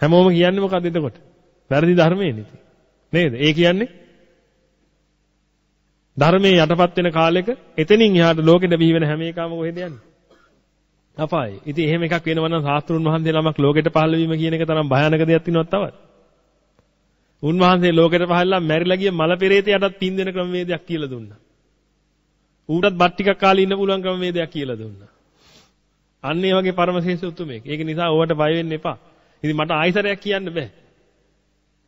හැමෝම කියන්නේ මොකද්ද එතකොට? වැරදි ධර්මයේනේ. නේද? ඒ කියන්නේ ධර්මයේ යටපත් වෙන කාලෙක එතනින් එහාට ලෝකෙට බිහි වෙන හැම එකම කොහෙද යන්නේ? අපායේ. ඉතින් එහෙම එකක් වෙනවා නම් සාස්ත්‍රුන් වහන්සේ ළමක් ලෝකෙට පහළ වීම කියන එක තරම් භයානක දෙයක් තියෙනවද තවත්? උන්වහන්සේ ලෝකෙට පහළලා මැරිලා ගිය මල පෙරේතයටත් පින් දෙන ක්‍රමවේදයක් කියලා දුන්නා. ඌටත් බත් ටිකක් කාලේ ඉන්න පුළුවන් ක්‍රමවේදයක් කියලා දුන්නා. අන්න ඒ වගේ පරමශේෂ උතුමෙක්. ඒක නිසා ඕවට බය වෙන්න එපා. ඉතින් මට ආයිසරයක් කියන්න බෑ.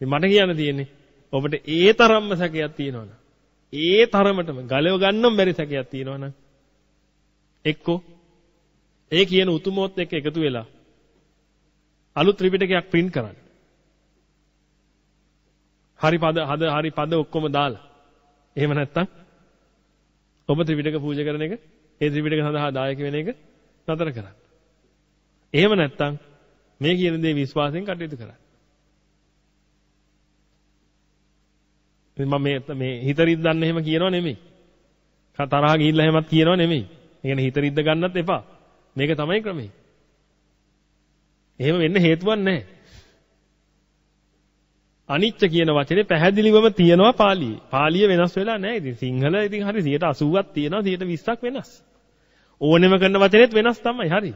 ඉතින් මට කියන්න තියෙන්නේ ඔබට ඒ තරම්ම සැකයක් තියෙනවනම් ඒ තරමටම ගලව ගන්නම් බැරි සැකයක් තියෙනවනම් එක්කෝ ඒ කියන උතුමෝත් එක්ක එකතු වෙලා අලුත් ත්‍රිපිටකයක් print කරන්න. හරි පද හද හරි පද ඔක්කොම දාලා. එහෙම නැත්තම් ඔබ ත්‍රිපිටක පූජා කරන එක ඒ ත්‍රිපිටක සඳහා දායක වෙන එක නතර කරන්න. එහෙම නැත්තම් මේ කියන දේ විශ්වාසයෙන් කටයුතු කරන්න. මම මේ මේ හිතරිද්ද දන්න එහෙම කියනව නෙමෙයි. තරහ ගිහිල්ලා එහෙමත් කියනව නෙමෙයි. ඒ කියන්නේ හිතරිද්ද ගන්නත් එපා. මේක තමයි ක්‍රමය. එහෙම වෙන්න හේතුවක් නැහැ. අනිච්ච කියන වචනේ පැහැදිලිවම තියෙනවා පාලියේ. පාලිය වෙනස් වෙලා නැහැ. ඉතින් සිංහල ඉතින් හරි 80ක් තියෙනවා 20ක් වෙනස්. ඕනෙම කරන වචනේත් වෙනස් තමයි. හරි.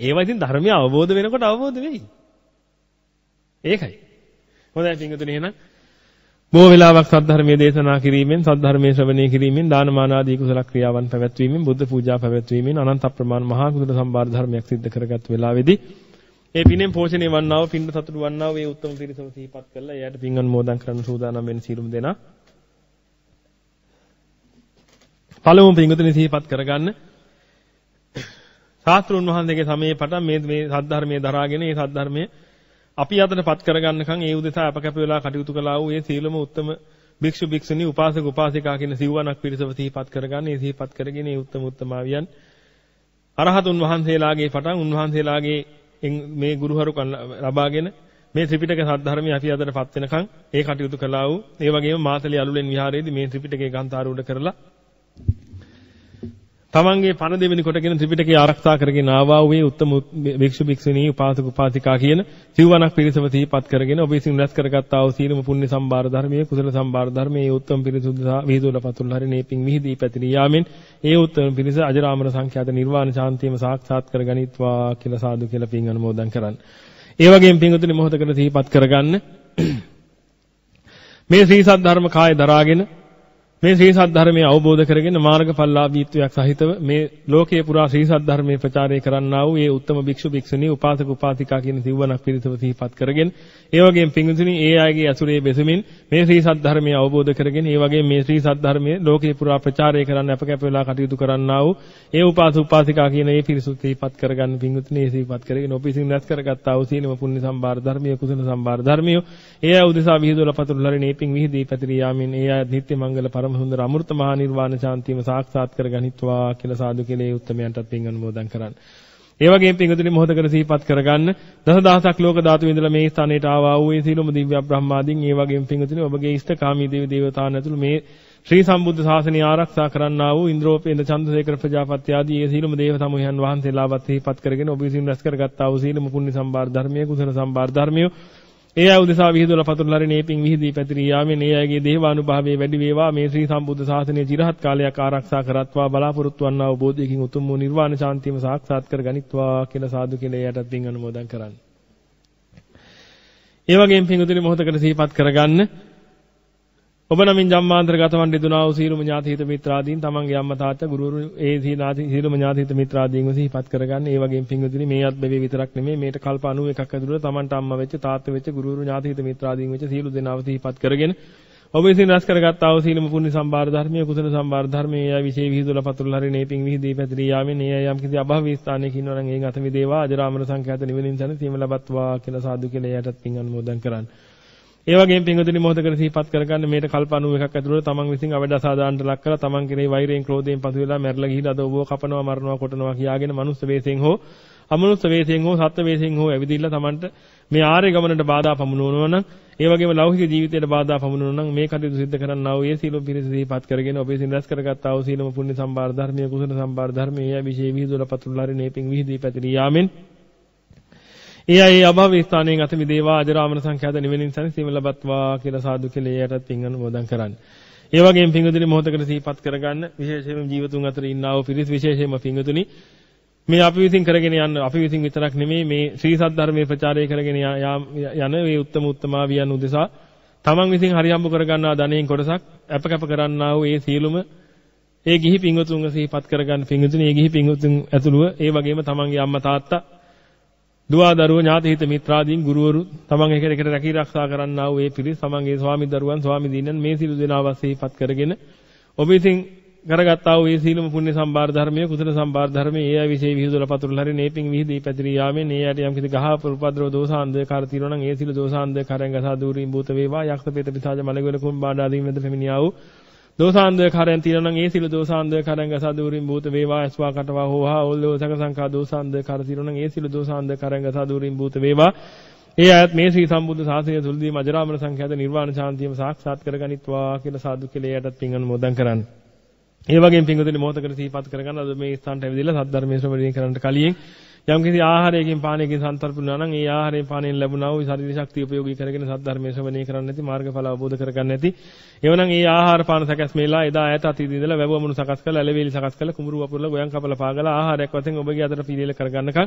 ඒවා ඉතින් ධර්මය අවබෝධ වෙනකොට අවබෝධ වෙයි. ඒකයි. හොඳයි පින්වතුනි එහෙනම් බොහෝ වෙලාවක් සද්ධර්මයේ දේශනා කිරීමෙන් සද්ධර්මයේ ශ්‍රවණය කිරීමෙන් දානමාන ආදී කුසල ක්‍රියාවන් පැවැත්වීමෙන් බුද්ධ පූජා පැවැත්වීමෙන් අනන්ත ප්‍රමාණ මහා කුසල සම්බාර ධර්මයක් සිද්ධ කරගත් වෙලාවේදී ඒ පිනෙන් පෝෂණය වන්නා වූ පින්න සතුටු වන්නා වූ ඒ උත්තම පිරිසම සිහිපත් කරලා එයාට පින් අනුමෝදන් කරන්න සූදානම් වෙන සියලුම දෙනා පළමුව පින්වතුනි සිහිපත් කරගන්න ශාස්ත්‍රුන් වහන්සේගේ සමයේ පටන් මේ මේ සද්ධර්මයේ දරාගෙන මේ සද්ධර්මයේ අපි අතටපත් කරගන්නකම් ඒ උදෙසා අපකැප වෙලා කටයුතු කළා වූ ඒ සීලම උත්තම භික්ෂු භික්ෂුණී උපාසක උපාසිකා කියන සිව්වණක් පිරිසව සිහිපත් කරගන්න. ඒ සිහිපත් කරගෙන ඒ උත්තම උත්තමාවියන් අරහතුන් වහන්සේලාගේ පටන් උන්වහන්සේලාගේ මේ ගුරුහරු ලබාගෙන මේ ත්‍රිපිටක සද්ධර්මයේ අපි අදටපත් වෙනකන් ඒ කටයුතු කළා වූ ඒ වගේම මාතලේ අලුලෙන් විහාරයේදී මේ ත්‍රිපිටකේ ගන්ථාරූඪ කරලා තමන්ගේ පණ දෙවෙනි කොටගෙන ත්‍රිපිටකය ආරක්ෂා කරගෙන ආවා වූ උත්තම භික්ෂු භික්ෂුණී උපාසක උපාසිකා කියන සිව්වණක් පිරිසම සිහිපත් කරගෙන ඔබ විසින් රැස් කරගත්තා වූ සීලම පුණ්‍ය සම්භාර ධර්මයේ කුසල සම්භාර ධර්මයේ උත්තම පිරිසුදු විහිදුවල පතුල් හරි නේපින් විහිදී පැතිරී යාමෙන් ඒ උත්තම පිරිස අජරාමර සංඛ්‍යාත නිර්වාණ ශාන්තියම සාක්ෂාත් කරගනිත්වා කියලා සාදු කියලා පින් අනුමෝදන් කරන්න. ඒ වගේම පින්වතුනි මොහොතකට සිහිපත් කරගන්න මේ ශ්‍රී සද්ධර්ම කාය දරාගෙන මේ ශ්‍රී සද්ධර්මයේ අවබෝධ කරගෙන මාර්ගඵලලාභීත්වයක් සහිතව මේ ලෝකයේ පුරා ශ්‍රී සද්ධර්මයේ ප්‍රචාරය කරන්නා වූ ඒ උත්තම භික්ෂු භික්ෂුණී උපාසක උපාසිකා කියන සිව්වණක් පිරිසව සිහිපත් කරගෙන ඒ වගේම පිංගුතුනි ඒ අයගේ ඇසුරේ බෙසමින් මේ ශ්‍රී සද්ධර්මයේ අවබෝධ කරගෙන ඒ වගේම මේ ශ්‍රී සද්ධර්මයේ ලෝකයේ පුරා ප්‍රචාරය කරන්න අපකැප වෙලා කටයුතු කරන්නා වූ ඒ උපාසක උපාසිකා කියන ඒ පිරිසු සිහිපත් කරගන්න පිංගුතුනි ඒ සිහිපත් කරගෙන ඔබ විසින් රැස් කරගත්තා වූ සීලම පුණ්‍ය සම්භාර ධර්මයේ කුසල සම්භාර ධර්මිය ඒ අය උදෙසා විහිදුවල පතුරුලරි නේපින් විහිදී පැතිරී යාමින් ඒ අය නිත්‍ය මංගල පරම සුන්දර අමෘත මහා නිර්වාණ ශාන්තියම සාක්ෂාත් කරගනිත්වා කියලා සාදු කියලා ඒ උත්තරමයන්ටත් පින් අනුමෝදන් කරන්න. ඒ වගේම පින්වතුනි මොහොතකට සිහිපත් කරගන්න දසදහසක් ලෝක ධාතු විඳලා මේ ස්ථානයට ආවා වූ ඒ සීලම දිව්‍ය බ්‍රහ්මාදීන් ඒ වගේම පින්වතුනි ඔබගේ ඉෂ්ඨකාමී දේව දේවතාවුන් ඇතුළු මේ ශ්‍රී සම්බුද්ධ ශාසනය ආරක්ෂා කරන්නා වූ ඉන්ද්‍රෝපේන්ද්‍ර චන්ද්‍රසේකර ප්‍රජාපති ආදී ඒ සීලම දේව සමූහයන් වහන්සේලාවත් සිහිපත් කරගෙන ඔබ විසින් රැස් කරගත්තා වූ සීලම පුණ්‍ය සම්භාර ධර්මයේ කුසල සම්භාර ධර්මයේ ඒ අය උදෙසා විහිදුවල පතුරුලරි නේපින් විහිදී පැතිරී යාමෙන් ඒ අයගේ දේවානුභාවයේ වැඩි වේවා මේ ශ්‍රී සම්බුද්ධ ශාසනය চিරහත් කාලයක් ආරක්ෂා කරත්වා බලාපොරොත්තු වන්නා වූ බෝධියකින් උතුම් වූ නිර්වාණ ශාන්තියම සාක්ෂාත් කර ගනිත්වා කියලා සාදු කියලා එයටත් පින් අනුමෝදන් කරන්න. ඒ වගේම පින්තුනි මොහොතකට සිහිපත් කරගන්න ඔබ නමින් ජම්මාන්තර ගතවන් දෙදුනා වූ සීලම ඥාතිහිත මිත්‍රාදීන් තමන්ගේ අම්මා තාත්තා ගුරුවරු ඒ සීනාති සීලම ඥාතිහිත මිත්‍රාදීන්ව සිහිපත් කරගන්න. ඒ වගේම පින්වතුනි මේ අත්බැවේ විතරක් නෙමෙයි මේට කල්ප 91ක් ඇතුළත තමන්ට අම්මා වෙච්ච තාත්තා වෙච්ච ගුරුවරු ඥාතිහිත මිත්‍රාදීන් වෙච්ච සීල දෙනාව සිහිපත් කරගෙන ඔබ විසින් රැස් කරගත් ආ වූ සීලම පුණ්‍ය සම්භාර ධර්මයේ කුසල සම්භාර ධර්මයේ යා විශේෂ විහිදුල පතුල් හරි නේපින් විහිදී පැතිරී යාමෙන් ඒ යම් කිසි අභවී ස්ථානයක ඉන්නවා නම් ඒන් අත විදේවා අජරාමර සංඛ්‍යාත නිවෙනින් සන සීම ලබත්වා කියලා සාදු කියලා එයටත් පින් අනුමෝදන් කරන්නේ ඒ වගේම පින්වතුනි මොහොතකට සිහිපත් කරගන්න මේට කල්ප 91ක් ඇතුළත තමන් විසින් අවඩ අසාදානට ලක් කරලා තමන් කෙරේ වෛරයෙන් ක්‍රෝධයෙන් පසු වෙලා මැරලා ගිහිලා අද ඔබව කපනවා මරනවා කොටනවා කියාගෙන මනුස්ස වේසෙන් හෝ අමනුස්ස වේසෙන් හෝ සත්ත්ව වේසෙන් හෝ ඇවිදින්න තමන්ට මේ ආර්ය ගමනට බාධා පමුණුවනවා නම් ඒ වගේම ලෞකික ජීවිතයට බාධා පමුණුවනවා නම් මේ කටයුතු සිද්ධ කරන්නා වූ ඒ සීල පිරිස සිහිපත් කරගෙන ඔබ විසින් රැස් කරගත්තා වූ සීලම පුණ්‍ය සම්භාර ධර්මයේ කුසල සම්භාර ධර්මයේ අභිෂේක විහිදුවල පතුරුලාරි නේපින් විහිදී පැතිරී යාමෙන් ඒ අය ඒ අභව ස්ථානයෙන් අත මිදේවා අජරාමර සංඛ්‍යාත නිවෙනින් සැනසීම ලබත්වා කියලා සාදු කියලා එයටත් පින් අනුමෝදන් කරන්න. ඒ වගේම පින්වතුනි මොහොතකට සිහිපත් කරගන්න විශේෂයෙන්ම ජීවතුන් අතර ඉන්නා වූ පිරිස් විශේෂයෙන්ම පින්වතුනි මේ අපි විසින් කරගෙන යන අපි විසින් විතරක් නෙමෙයි මේ ශ්‍රී සද්ධර්මයේ ප්‍රචාරය කරගෙන යන මේ උත්තම උත්තමාවියන් උදෙසා තමන් විසින් හරියම්බ කරගන්නා ධනෙන් කොටසක් අපකප කරන්නා වූ ඒ සියලුම ඒ ගිහි පින්වතුන්ව සිහිපත් කරගන්න පින්වතුනි ඒ ගිහි පින්වතුන් ඇතුළුව ඒ වගේම තමන්ගේ අම්මා තාත්තා දුවා දරුවෝ ඥාති හිත මිත්‍රාදීන් ගුරුවරු තමන් එක එකට රැකී ආරක්ෂා කරන්නා වූ ඒ පිරිස තමන්ගේ ස්වාමි දරුවන් ස්වාමි දිනන් මේ සිළු දෙනාව සිහිපත් කරගෙන ඔබ විසින් කරගත්තා වූ ඒ සීලම පුණ්‍ය සම්බාර ධර්මයේ කුසල සම්බාර ධර්මයේ ඒ අය විශේෂ විහිදුල පතුරුල හරි නේපින් විහිදී පැතිරී යාමෙන් ඒ යට යම් කිසි ගහ පුරුපද්‍රව දෝසාන්ද කාර තිරණ නම් ඒ සීල දෝසාන්ද කරෙන් ගසා දූරින් භූත වේවා. යක්ෂ පෙත පිසාජ මලගවල කුම්බාඩාදීන් වෙද පෙමිනියා වූ දෝසාන්දකාරයන් තියෙනවා නම් ඒ සිළු දෝසාන්දකාරයන් ගසදුරින් භූත වේවා ඇස්වා කටවා හෝහා ඕල්ලෝ සක සංඛා දෝසාන්දකාර තියෙනවා නම් ඒ සිළු දෝසාන්දකාරයන් ගසදුරින් භූත වේවා. ඒ අයත් මේ ශ්‍රී සම්බුද්ධ ශාසනය තුලදී මජරාමන සංඛ්‍යාත නිර්වාණ ශාන්තියම සාක්ෂාත් කරගනිත්වා කියලා සාදු කියලා එයටත් පින් අනුමෝදන් කරන්නේ. ඒ වගේම පින්වතුනි මොහොතකට සිහිපත් කරගන්න අද මේ ස්ථානට ඇවිදලා සද්ධර්මයේ ශ්‍රවණය කරන්නට කලින් යම්කිසි ආහාරයකින් පානයකින් සන්තරපුණා නම් ඒ ආහාරයෙන් පානයෙන් ලැබුණා වූ ශරීර ශක්තිය උපයෝගී කරගෙන සද්ධර්මයේ ශ්‍රවණය කරන්න නැති මාර්ගඵල අවබෝධ කරගන්න නැති එවනම් ඒ ආහාර පාන සකස් මේලා එදා ඈත අතීතයේ ඉඳලා වැවුවමුණු සකස් කරලා ඇලවේලි සකස් කරලා කුඹුරු වපුරලා ගොයන් කපලා පාගලා ආහාරයක් වශයෙන් ඔබගේ අතට පිළියෙල කරගන්නකම්.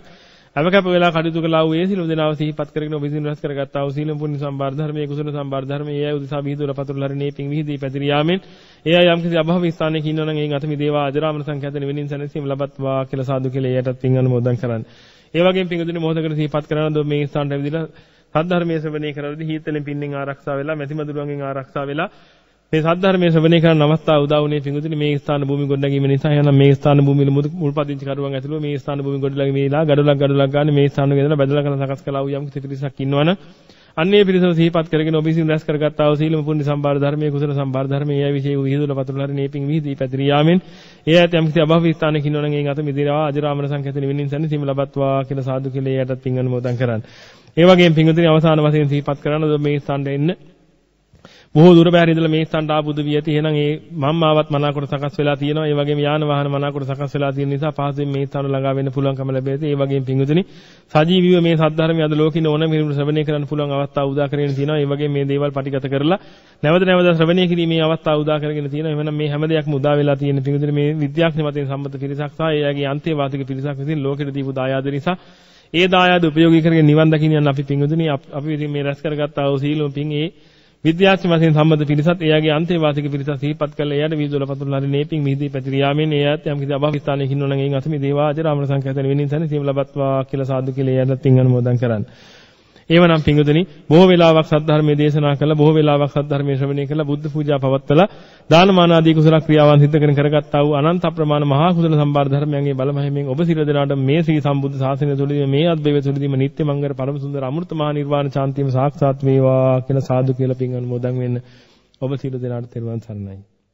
අවකප වෙලා කටයුතු කළා වූ ඒ සිළු දෙනාව සිහිපත් කරගෙන ඔබ විසින් රැස් කරගත්තා වූ සීලම් පුණ්‍ය සම්බාර ධර්මයේ කුසල සම්බාර ධර්මයේ ඒ උදෙසා විහිදුවල පතුරුල හරි නේපින් විහිදී පැතිරී යාමෙන් ඒ අය යම්කිසි අභව ස්ථානයක ඉන්නවනම් එයින් අත මිදේවා අජරාමර සංඛ්‍යාතන වෙනින් සැනසීම ලබත්වා කියලා සාදු කියලා එයටත් පින් අනුමෝදන් කරන්නේ. ඒ වගේම පිඟුදුනේ මොහොතකට සිහිපත් කරන දෝ මේ ස්ථානට ඇවිදලා සද්ධර්මයේ ශ්‍රවණය කරද්දී හීතලෙන් පින්නෙන් ආරක්ෂා වෙලා මැතිමදුරුවන්ගෙන් ආරක්ෂා වෙලා මේ සද්ධර්මයේ ශ්‍රවණය කරන අවස්ථාව උදා වුණේ පිඟුදුනේ මේ ස්ථාන භූමි ගොඩනැගීම නිසා. එහෙනම් මේ ස්ථාන භූමිවල මුල්පදිංචි කරුවන් ඇතුළුව මේ ස්ථාන භූමි ගොඩනැගීම වෙලා ගඩොලක් ගඩොලක් ගන්න මේ ස්ථාන ගෙදලා බෙදලා කරන සකස් කළා වූ යම් කිසි පිරිසක් ඉන්නවනම් අන්නේ පිරිසව සිහිපත් කරගෙන ඔබ විසින් රැස් කරගත්තා වූ සීලම පුණ්‍ය සම්බාර ධර්මයේ කුසල සම්බාර ධර්මයේ ඒ විශේෂ වූ විහිදුල පතුරුල හරි නේපින් විහිදී පැතිරී යාමෙන් ඒ ඇත යම් කිසි අභව ස්ථානයක ඉන්නවනම් එයින් අත මිදිරවා අජරාමර සංකේතන විනින් සැන සීම ලබත්වා කියලා සාදු කියලා එයටත් පින් අනුමෝදන් කරන්න. ඒ වගේම පින්වතුනි අවසාන වශයෙන් සිහිපත් කරන මේ ස්ථානට එන්න. බොහෝ දුර බැහැර ඉඳලා මේ ස්ථානට ආපුදු වී ඇති. එහෙනම් ඒ මම්මාවත් මනාකොට සකස් වෙලා තියෙනවා. ඒ වගේම යාන වාහන මනාකොට සකස් වෙලා තියෙන නිසා පහසුවෙන් මේ ස්ථාන ළඟා වෙන්න පුළුවන්කම ලැබෙති. ඒ වගේම පිංගුතුනි සජීවීව මේ සද්ධර්මය අද ලෝකින ඕන මිනිමුරු ශ්‍රවණය කරන්න පුළුවන් අවස්ථාව උදා කරගෙන තියෙනවා. ඒ වගේම මේ දේවල් පටිගත කරලා නැවත නැවත ශ්‍රවණය කිරීමේ අවස්ථාව උදා කරගෙන තියෙනවා. එහෙනම් මේ හැම දෙයක්ම උදා වෙලා තියෙන පිංගුතුනි මේ විද්‍යාඥ මතයෙන් සම්මත පිරිසක් සහ එයාගේ අන්තේවාදික පිරිසක් විසින් ලෝකෙට දීපු දායාද නිසා ඒ දායාද උපයෝගී කරගෙන නිවන් දකින්න යන අපි පිංගුතුනි අපි ඉතින් මේ රැස් කරගත්තා වූ සීලම පිං ඒ විද්‍යාඥ වශයෙන් සම්බන්ධ පිරිසත් එයාගේ අන්තේවාසික පිරිසත් සිහිපත් කළා එයාට වීදුල පතුරුලා හරි නේපින් මිහිදී පැතිරී යාමෙන් එයාත් යම් කිසි අභව ස්ථානයක ඉන්නවනම් එයින් අසමි දේවා අජරාමර සංඛ්‍යාතන වෙනින් සැන සීම ලබත්වා කියලා සාදු කියලා එයාට පින් අනුමෝදන් කරන්නේ. එවනම් පිංගුතුනි බොහෝ වෙලාවක් සද්ධර්මයේ දේශනා කළා බොහෝ වෙලාවක් සද්ධර්මයේ ශ්‍රවණය කළා බුද්ධ පූජා පවත්වලා දානමාන ආදී කුසල ක්‍රියාවන් සිදු කරගෙන කරගත්තා වූ අනන්ත අප්‍රමාණ මහා කුසල සම්බාර ධර්මයන්ගේ බලමහිමෙන් ඔබ සිර දෙනාට මේ ශ්‍රී සම්බුද්ධ ශාසනය තුළදී මේ අද්වෛත තුළදීම නිත්‍ය මංගල පරම සුන්දර අමෘත මහා නිර්වාණ ශාන්තියම සාක්ෂාත් වේවා කියලා සාදු කියලා පින් අනුමෝදන් වෙන්න ඔබ සිර දෙනාට තෙරුවන් සරණයි.